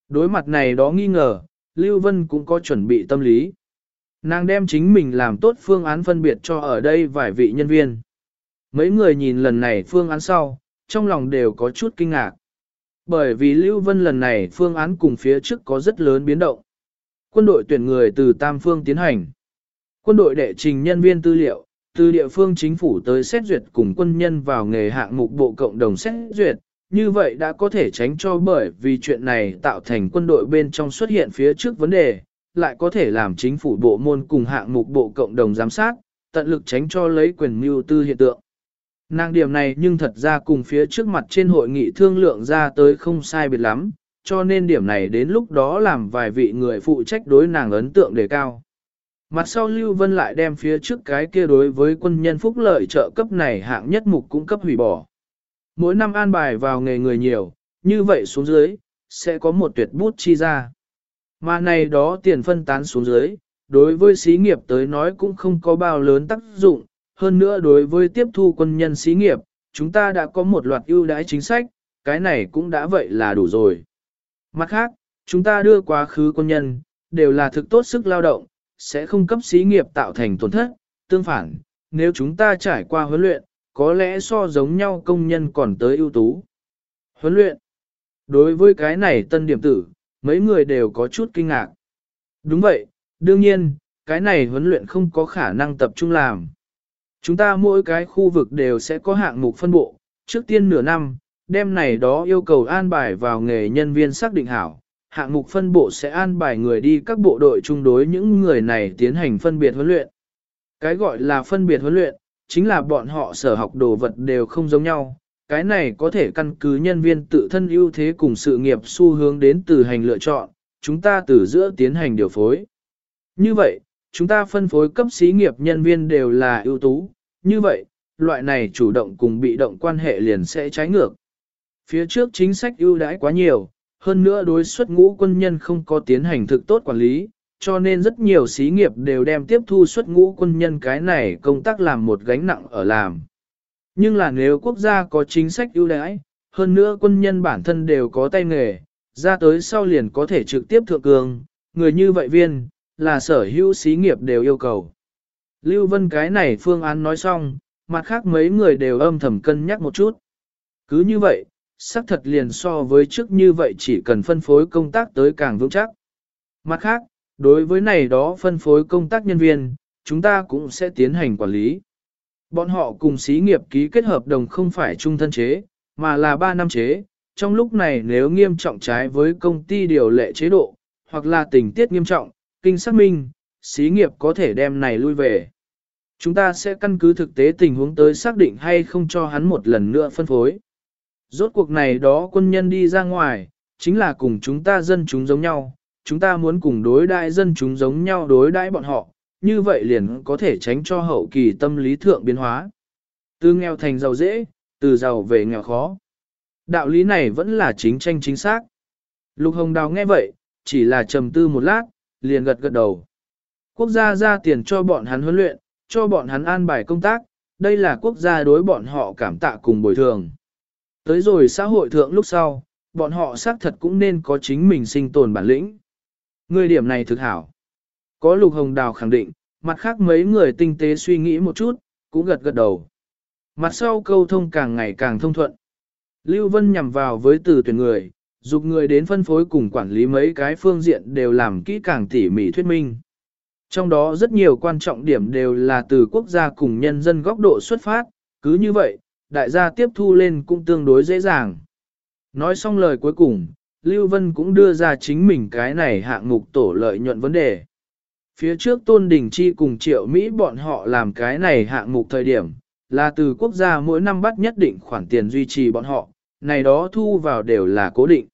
Đối mặt này đó nghi ngờ, Lưu Vân cũng có chuẩn bị tâm lý. Nàng đem chính mình làm tốt phương án phân biệt cho ở đây vài vị nhân viên. Mấy người nhìn lần này phương án sau, trong lòng đều có chút kinh ngạc. Bởi vì Lưu Vân lần này phương án cùng phía trước có rất lớn biến động. Quân đội tuyển người từ Tam Phương tiến hành. Quân đội đệ trình nhân viên tư liệu, từ địa phương chính phủ tới xét duyệt cùng quân nhân vào nghề hạng mục bộ cộng đồng xét duyệt, như vậy đã có thể tránh cho bởi vì chuyện này tạo thành quân đội bên trong xuất hiện phía trước vấn đề, lại có thể làm chính phủ bộ môn cùng hạng mục bộ cộng đồng giám sát, tận lực tránh cho lấy quyền mưu tư hiện tượng. Nàng điểm này nhưng thật ra cùng phía trước mặt trên hội nghị thương lượng ra tới không sai biệt lắm, cho nên điểm này đến lúc đó làm vài vị người phụ trách đối nàng ấn tượng đề cao. Mặt sau Lưu Vân lại đem phía trước cái kia đối với quân nhân phúc lợi trợ cấp này hạng nhất mục cung cấp hủy bỏ. Mỗi năm an bài vào nghề người nhiều, như vậy xuống dưới, sẽ có một tuyệt bút chi ra. Mà này đó tiền phân tán xuống dưới, đối với xí nghiệp tới nói cũng không có bao lớn tác dụng, hơn nữa đối với tiếp thu quân nhân xí nghiệp, chúng ta đã có một loạt ưu đãi chính sách, cái này cũng đã vậy là đủ rồi. Mặt khác, chúng ta đưa quá khứ quân nhân, đều là thực tốt sức lao động, sẽ không cấp xí nghiệp tạo thành tổn thất, tương phản, nếu chúng ta trải qua huấn luyện, có lẽ so giống nhau công nhân còn tới ưu tú. Huấn luyện. Đối với cái này tân điểm tử, mấy người đều có chút kinh ngạc. Đúng vậy, đương nhiên, cái này huấn luyện không có khả năng tập trung làm. Chúng ta mỗi cái khu vực đều sẽ có hạng mục phân bộ, trước tiên nửa năm, đêm này đó yêu cầu an bài vào nghề nhân viên xác định hảo. Hạng mục phân bộ sẽ an bài người đi các bộ đội chung đối những người này tiến hành phân biệt huấn luyện. Cái gọi là phân biệt huấn luyện, chính là bọn họ sở học đồ vật đều không giống nhau. Cái này có thể căn cứ nhân viên tự thân ưu thế cùng sự nghiệp xu hướng đến từ hành lựa chọn, chúng ta từ giữa tiến hành điều phối. Như vậy, chúng ta phân phối cấp xí nghiệp nhân viên đều là ưu tú, như vậy, loại này chủ động cùng bị động quan hệ liền sẽ trái ngược. Phía trước chính sách ưu đãi quá nhiều, hơn nữa đối xuất ngũ quân nhân không có tiến hành thực tốt quản lý, cho nên rất nhiều xí nghiệp đều đem tiếp thu xuất ngũ quân nhân cái này công tác làm một gánh nặng ở làm. Nhưng là nếu quốc gia có chính sách ưu đãi, hơn nữa quân nhân bản thân đều có tay nghề, ra tới sau liền có thể trực tiếp thượng cường, người như vậy viên, là sở hữu xí nghiệp đều yêu cầu. Lưu Vân cái này phương án nói xong, mặt khác mấy người đều âm thầm cân nhắc một chút. Cứ như vậy, xác thật liền so với trước như vậy chỉ cần phân phối công tác tới càng vững chắc. Mặt khác, đối với này đó phân phối công tác nhân viên, chúng ta cũng sẽ tiến hành quản lý. Bọn họ cùng xí nghiệp ký kết hợp đồng không phải trung thân chế, mà là 3 năm chế. Trong lúc này nếu nghiêm trọng trái với công ty điều lệ chế độ, hoặc là tình tiết nghiêm trọng, kinh xác minh, xí nghiệp có thể đem này lui về. Chúng ta sẽ căn cứ thực tế tình huống tới xác định hay không cho hắn một lần nữa phân phối. Rốt cuộc này đó quân nhân đi ra ngoài, chính là cùng chúng ta dân chúng giống nhau, chúng ta muốn cùng đối đại dân chúng giống nhau đối đãi bọn họ, như vậy liền có thể tránh cho hậu kỳ tâm lý thượng biến hóa. Từ nghèo thành giàu dễ, từ giàu về nghèo khó. Đạo lý này vẫn là chính tranh chính xác. Lục Hồng Đào nghe vậy, chỉ là trầm tư một lát, liền gật gật đầu. Quốc gia ra tiền cho bọn hắn huấn luyện, cho bọn hắn an bài công tác, đây là quốc gia đối bọn họ cảm tạ cùng bồi thường. Tới rồi xã hội thượng lúc sau, bọn họ xác thật cũng nên có chính mình sinh tồn bản lĩnh. Người điểm này thực hảo. Có lục hồng đào khẳng định, mặt khác mấy người tinh tế suy nghĩ một chút, cũng gật gật đầu. Mặt sau câu thông càng ngày càng thông thuận. Lưu Vân nhằm vào với từ tuyển người, dục người đến phân phối cùng quản lý mấy cái phương diện đều làm kỹ càng tỉ mỉ thuyết minh. Trong đó rất nhiều quan trọng điểm đều là từ quốc gia cùng nhân dân góc độ xuất phát, cứ như vậy, đại gia tiếp thu lên cũng tương đối dễ dàng. Nói xong lời cuối cùng, Lưu Vân cũng đưa ra chính mình cái này hạng mục tổ lợi nhuận vấn đề. Phía trước Tôn Đình Chi cùng triệu Mỹ bọn họ làm cái này hạng mục thời điểm, là từ quốc gia mỗi năm bắt nhất định khoản tiền duy trì bọn họ, này đó thu vào đều là cố định.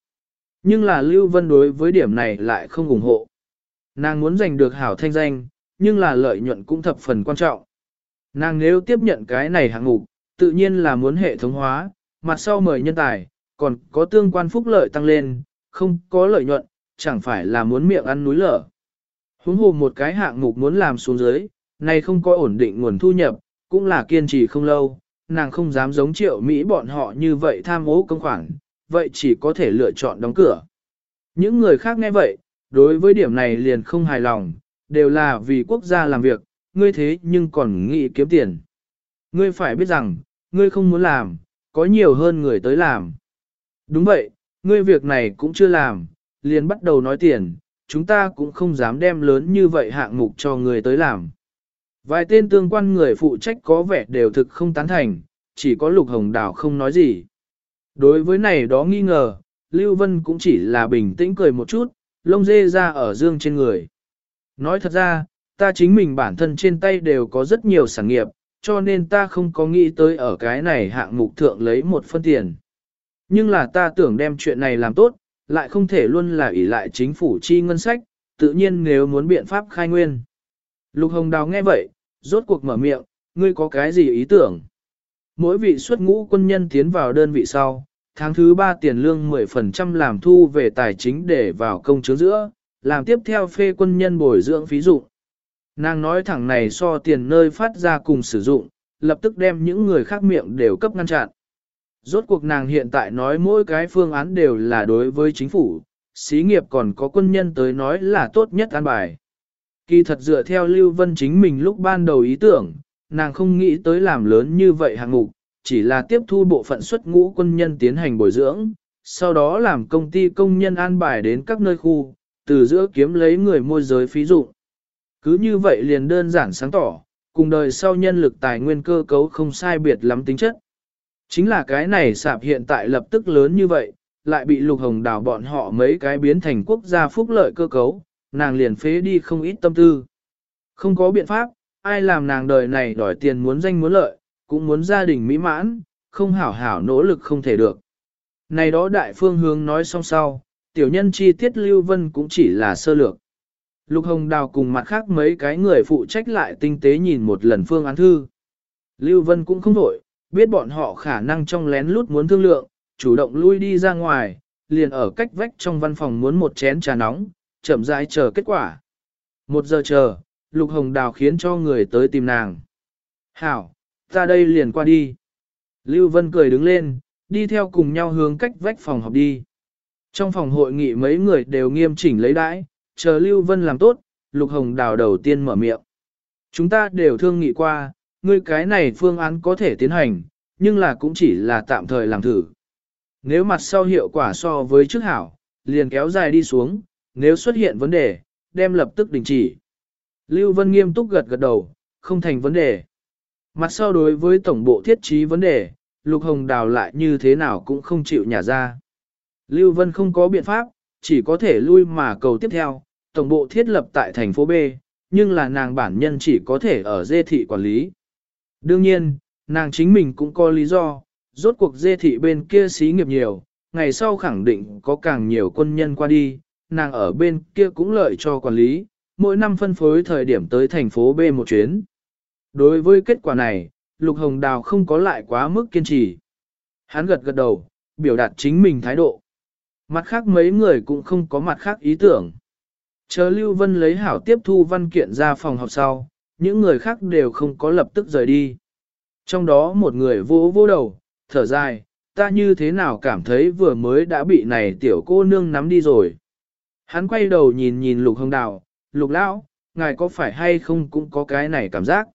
Nhưng là Lưu Vân đối với điểm này lại không ủng hộ. Nàng muốn giành được hảo thanh danh, nhưng là lợi nhuận cũng thập phần quan trọng. Nàng nếu tiếp nhận cái này hạng mục, tự nhiên là muốn hệ thống hóa, mặt sau mời nhân tài, còn có tương quan phúc lợi tăng lên, không có lợi nhuận, chẳng phải là muốn miệng ăn núi lở. Huống hồ một cái hạng mục muốn làm xuống dưới, này không có ổn định nguồn thu nhập, cũng là kiên trì không lâu, nàng không dám giống triệu Mỹ bọn họ như vậy tham ô công khoản, vậy chỉ có thể lựa chọn đóng cửa. Những người khác nghe vậy, đối với điểm này liền không hài lòng, đều là vì quốc gia làm việc, ngươi thế nhưng còn nghĩ kiếm tiền. Ngươi phải biết rằng, ngươi không muốn làm, có nhiều hơn người tới làm. Đúng vậy, ngươi việc này cũng chưa làm, liền bắt đầu nói tiền, chúng ta cũng không dám đem lớn như vậy hạng mục cho người tới làm. Vài tên tương quan người phụ trách có vẻ đều thực không tán thành, chỉ có Lục Hồng Đào không nói gì. Đối với này đó nghi ngờ, Lưu Vân cũng chỉ là bình tĩnh cười một chút, lông dê ra ở dương trên người. Nói thật ra, ta chính mình bản thân trên tay đều có rất nhiều sản nghiệp, cho nên ta không có nghĩ tới ở cái này hạng mục thượng lấy một phân tiền. Nhưng là ta tưởng đem chuyện này làm tốt, lại không thể luôn là ỷ lại chính phủ chi ngân sách, tự nhiên nếu muốn biện pháp khai nguyên. Lục Hồng Đào nghe vậy, rốt cuộc mở miệng, ngươi có cái gì ý tưởng? Mỗi vị xuất ngũ quân nhân tiến vào đơn vị sau, tháng thứ 3 tiền lương 10% làm thu về tài chính để vào công chứa giữa, làm tiếp theo phê quân nhân bồi dưỡng phí dụng. Nàng nói thẳng này so tiền nơi phát ra cùng sử dụng, lập tức đem những người khác miệng đều cấp ngăn chặn. Rốt cuộc nàng hiện tại nói mỗi cái phương án đều là đối với chính phủ, xí nghiệp còn có quân nhân tới nói là tốt nhất an bài. Kỳ thật dựa theo Lưu Vân chính mình lúc ban đầu ý tưởng, nàng không nghĩ tới làm lớn như vậy hạng mục, chỉ là tiếp thu bộ phận xuất ngũ quân nhân tiến hành bồi dưỡng, sau đó làm công ty công nhân an bài đến các nơi khu, từ giữa kiếm lấy người môi giới phí dụng. Cứ như vậy liền đơn giản sáng tỏ, cùng đời sau nhân lực tài nguyên cơ cấu không sai biệt lắm tính chất. Chính là cái này sạp hiện tại lập tức lớn như vậy, lại bị lục hồng đào bọn họ mấy cái biến thành quốc gia phúc lợi cơ cấu, nàng liền phế đi không ít tâm tư. Không có biện pháp, ai làm nàng đời này đòi tiền muốn danh muốn lợi, cũng muốn gia đình mỹ mãn, không hảo hảo nỗ lực không thể được. Này đó đại phương hướng nói xong sau, tiểu nhân chi tiết Lưu Vân cũng chỉ là sơ lược. Lục Hồng Đào cùng mặt khác mấy cái người phụ trách lại tinh tế nhìn một lần phương án thư. Lưu Vân cũng không đổi, biết bọn họ khả năng trong lén lút muốn thương lượng, chủ động lui đi ra ngoài, liền ở cách vách trong văn phòng muốn một chén trà nóng, chậm rãi chờ kết quả. Một giờ chờ, Lục Hồng Đào khiến cho người tới tìm nàng. Hảo, ta đây liền qua đi. Lưu Vân cười đứng lên, đi theo cùng nhau hướng cách vách phòng học đi. Trong phòng hội nghị mấy người đều nghiêm chỉnh lấy đãi, chờ Lưu Vân làm tốt, Lục Hồng Đào đầu tiên mở miệng. Chúng ta đều thương nghị qua, ngươi cái này phương án có thể tiến hành, nhưng là cũng chỉ là tạm thời làm thử. Nếu mặt sau hiệu quả so với trước hảo, liền kéo dài đi xuống, nếu xuất hiện vấn đề, đem lập tức đình chỉ. Lưu Vân nghiêm túc gật gật đầu, không thành vấn đề. Mặt sau đối với tổng bộ thiết trí vấn đề, Lục Hồng Đào lại như thế nào cũng không chịu nhả ra. Lưu Vân không có biện pháp, chỉ có thể lui mà cầu tiếp theo, tổng bộ thiết lập tại thành phố B, nhưng là nàng bản nhân chỉ có thể ở dê thị quản lý. Đương nhiên, nàng chính mình cũng có lý do, rốt cuộc dê thị bên kia xí nghiệp nhiều, ngày sau khẳng định có càng nhiều quân nhân qua đi, nàng ở bên kia cũng lợi cho quản lý, mỗi năm phân phối thời điểm tới thành phố B một chuyến. Đối với kết quả này, Lục Hồng Đào không có lại quá mức kiên trì. Hắn gật gật đầu, biểu đạt chính mình thái độ. Mặt khác mấy người cũng không có mặt khác ý tưởng. Chờ Lưu Vân lấy hảo tiếp thu văn kiện ra phòng học sau, những người khác đều không có lập tức rời đi. Trong đó một người vô vô đầu, thở dài, ta như thế nào cảm thấy vừa mới đã bị này tiểu cô nương nắm đi rồi. Hắn quay đầu nhìn nhìn Lục Hồng Đào, Lục Lão, ngài có phải hay không cũng có cái này cảm giác.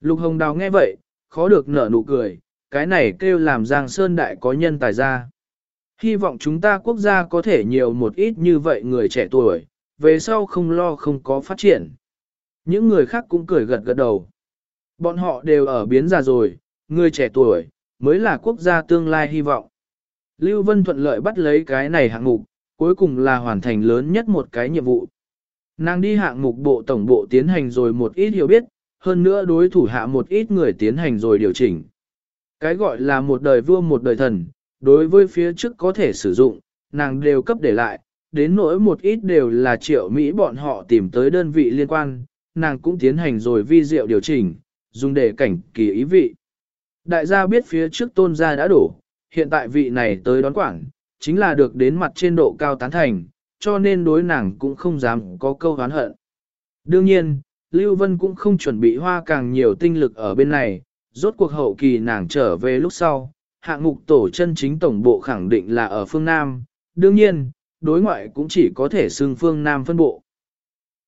Lục Hồng Đào nghe vậy, khó được nở nụ cười, cái này kêu làm Giang Sơn Đại có nhân tài ra. Hy vọng chúng ta quốc gia có thể nhiều một ít như vậy người trẻ tuổi, về sau không lo không có phát triển. Những người khác cũng cười gật gật đầu. Bọn họ đều ở biến già rồi, người trẻ tuổi, mới là quốc gia tương lai hy vọng. Lưu Vân thuận lợi bắt lấy cái này hạng mục, cuối cùng là hoàn thành lớn nhất một cái nhiệm vụ. Nàng đi hạng mục bộ tổng bộ tiến hành rồi một ít hiểu biết, hơn nữa đối thủ hạ một ít người tiến hành rồi điều chỉnh. Cái gọi là một đời vua một đời thần, đối với phía trước có thể sử dụng, nàng đều cấp để lại, đến nỗi một ít đều là triệu Mỹ bọn họ tìm tới đơn vị liên quan, nàng cũng tiến hành rồi vi diệu điều chỉnh, dùng để cảnh kỳ ý vị. Đại gia biết phía trước tôn gia đã đủ, hiện tại vị này tới đón quảng, chính là được đến mặt trên độ cao tán thành, cho nên đối nàng cũng không dám có câu hán hận. Đương nhiên, Lưu Vân cũng không chuẩn bị hoa càng nhiều tinh lực ở bên này, rốt cuộc hậu kỳ nàng trở về lúc sau, hạng mục tổ chân chính tổng bộ khẳng định là ở phương Nam, đương nhiên, đối ngoại cũng chỉ có thể xưng phương Nam phân bộ.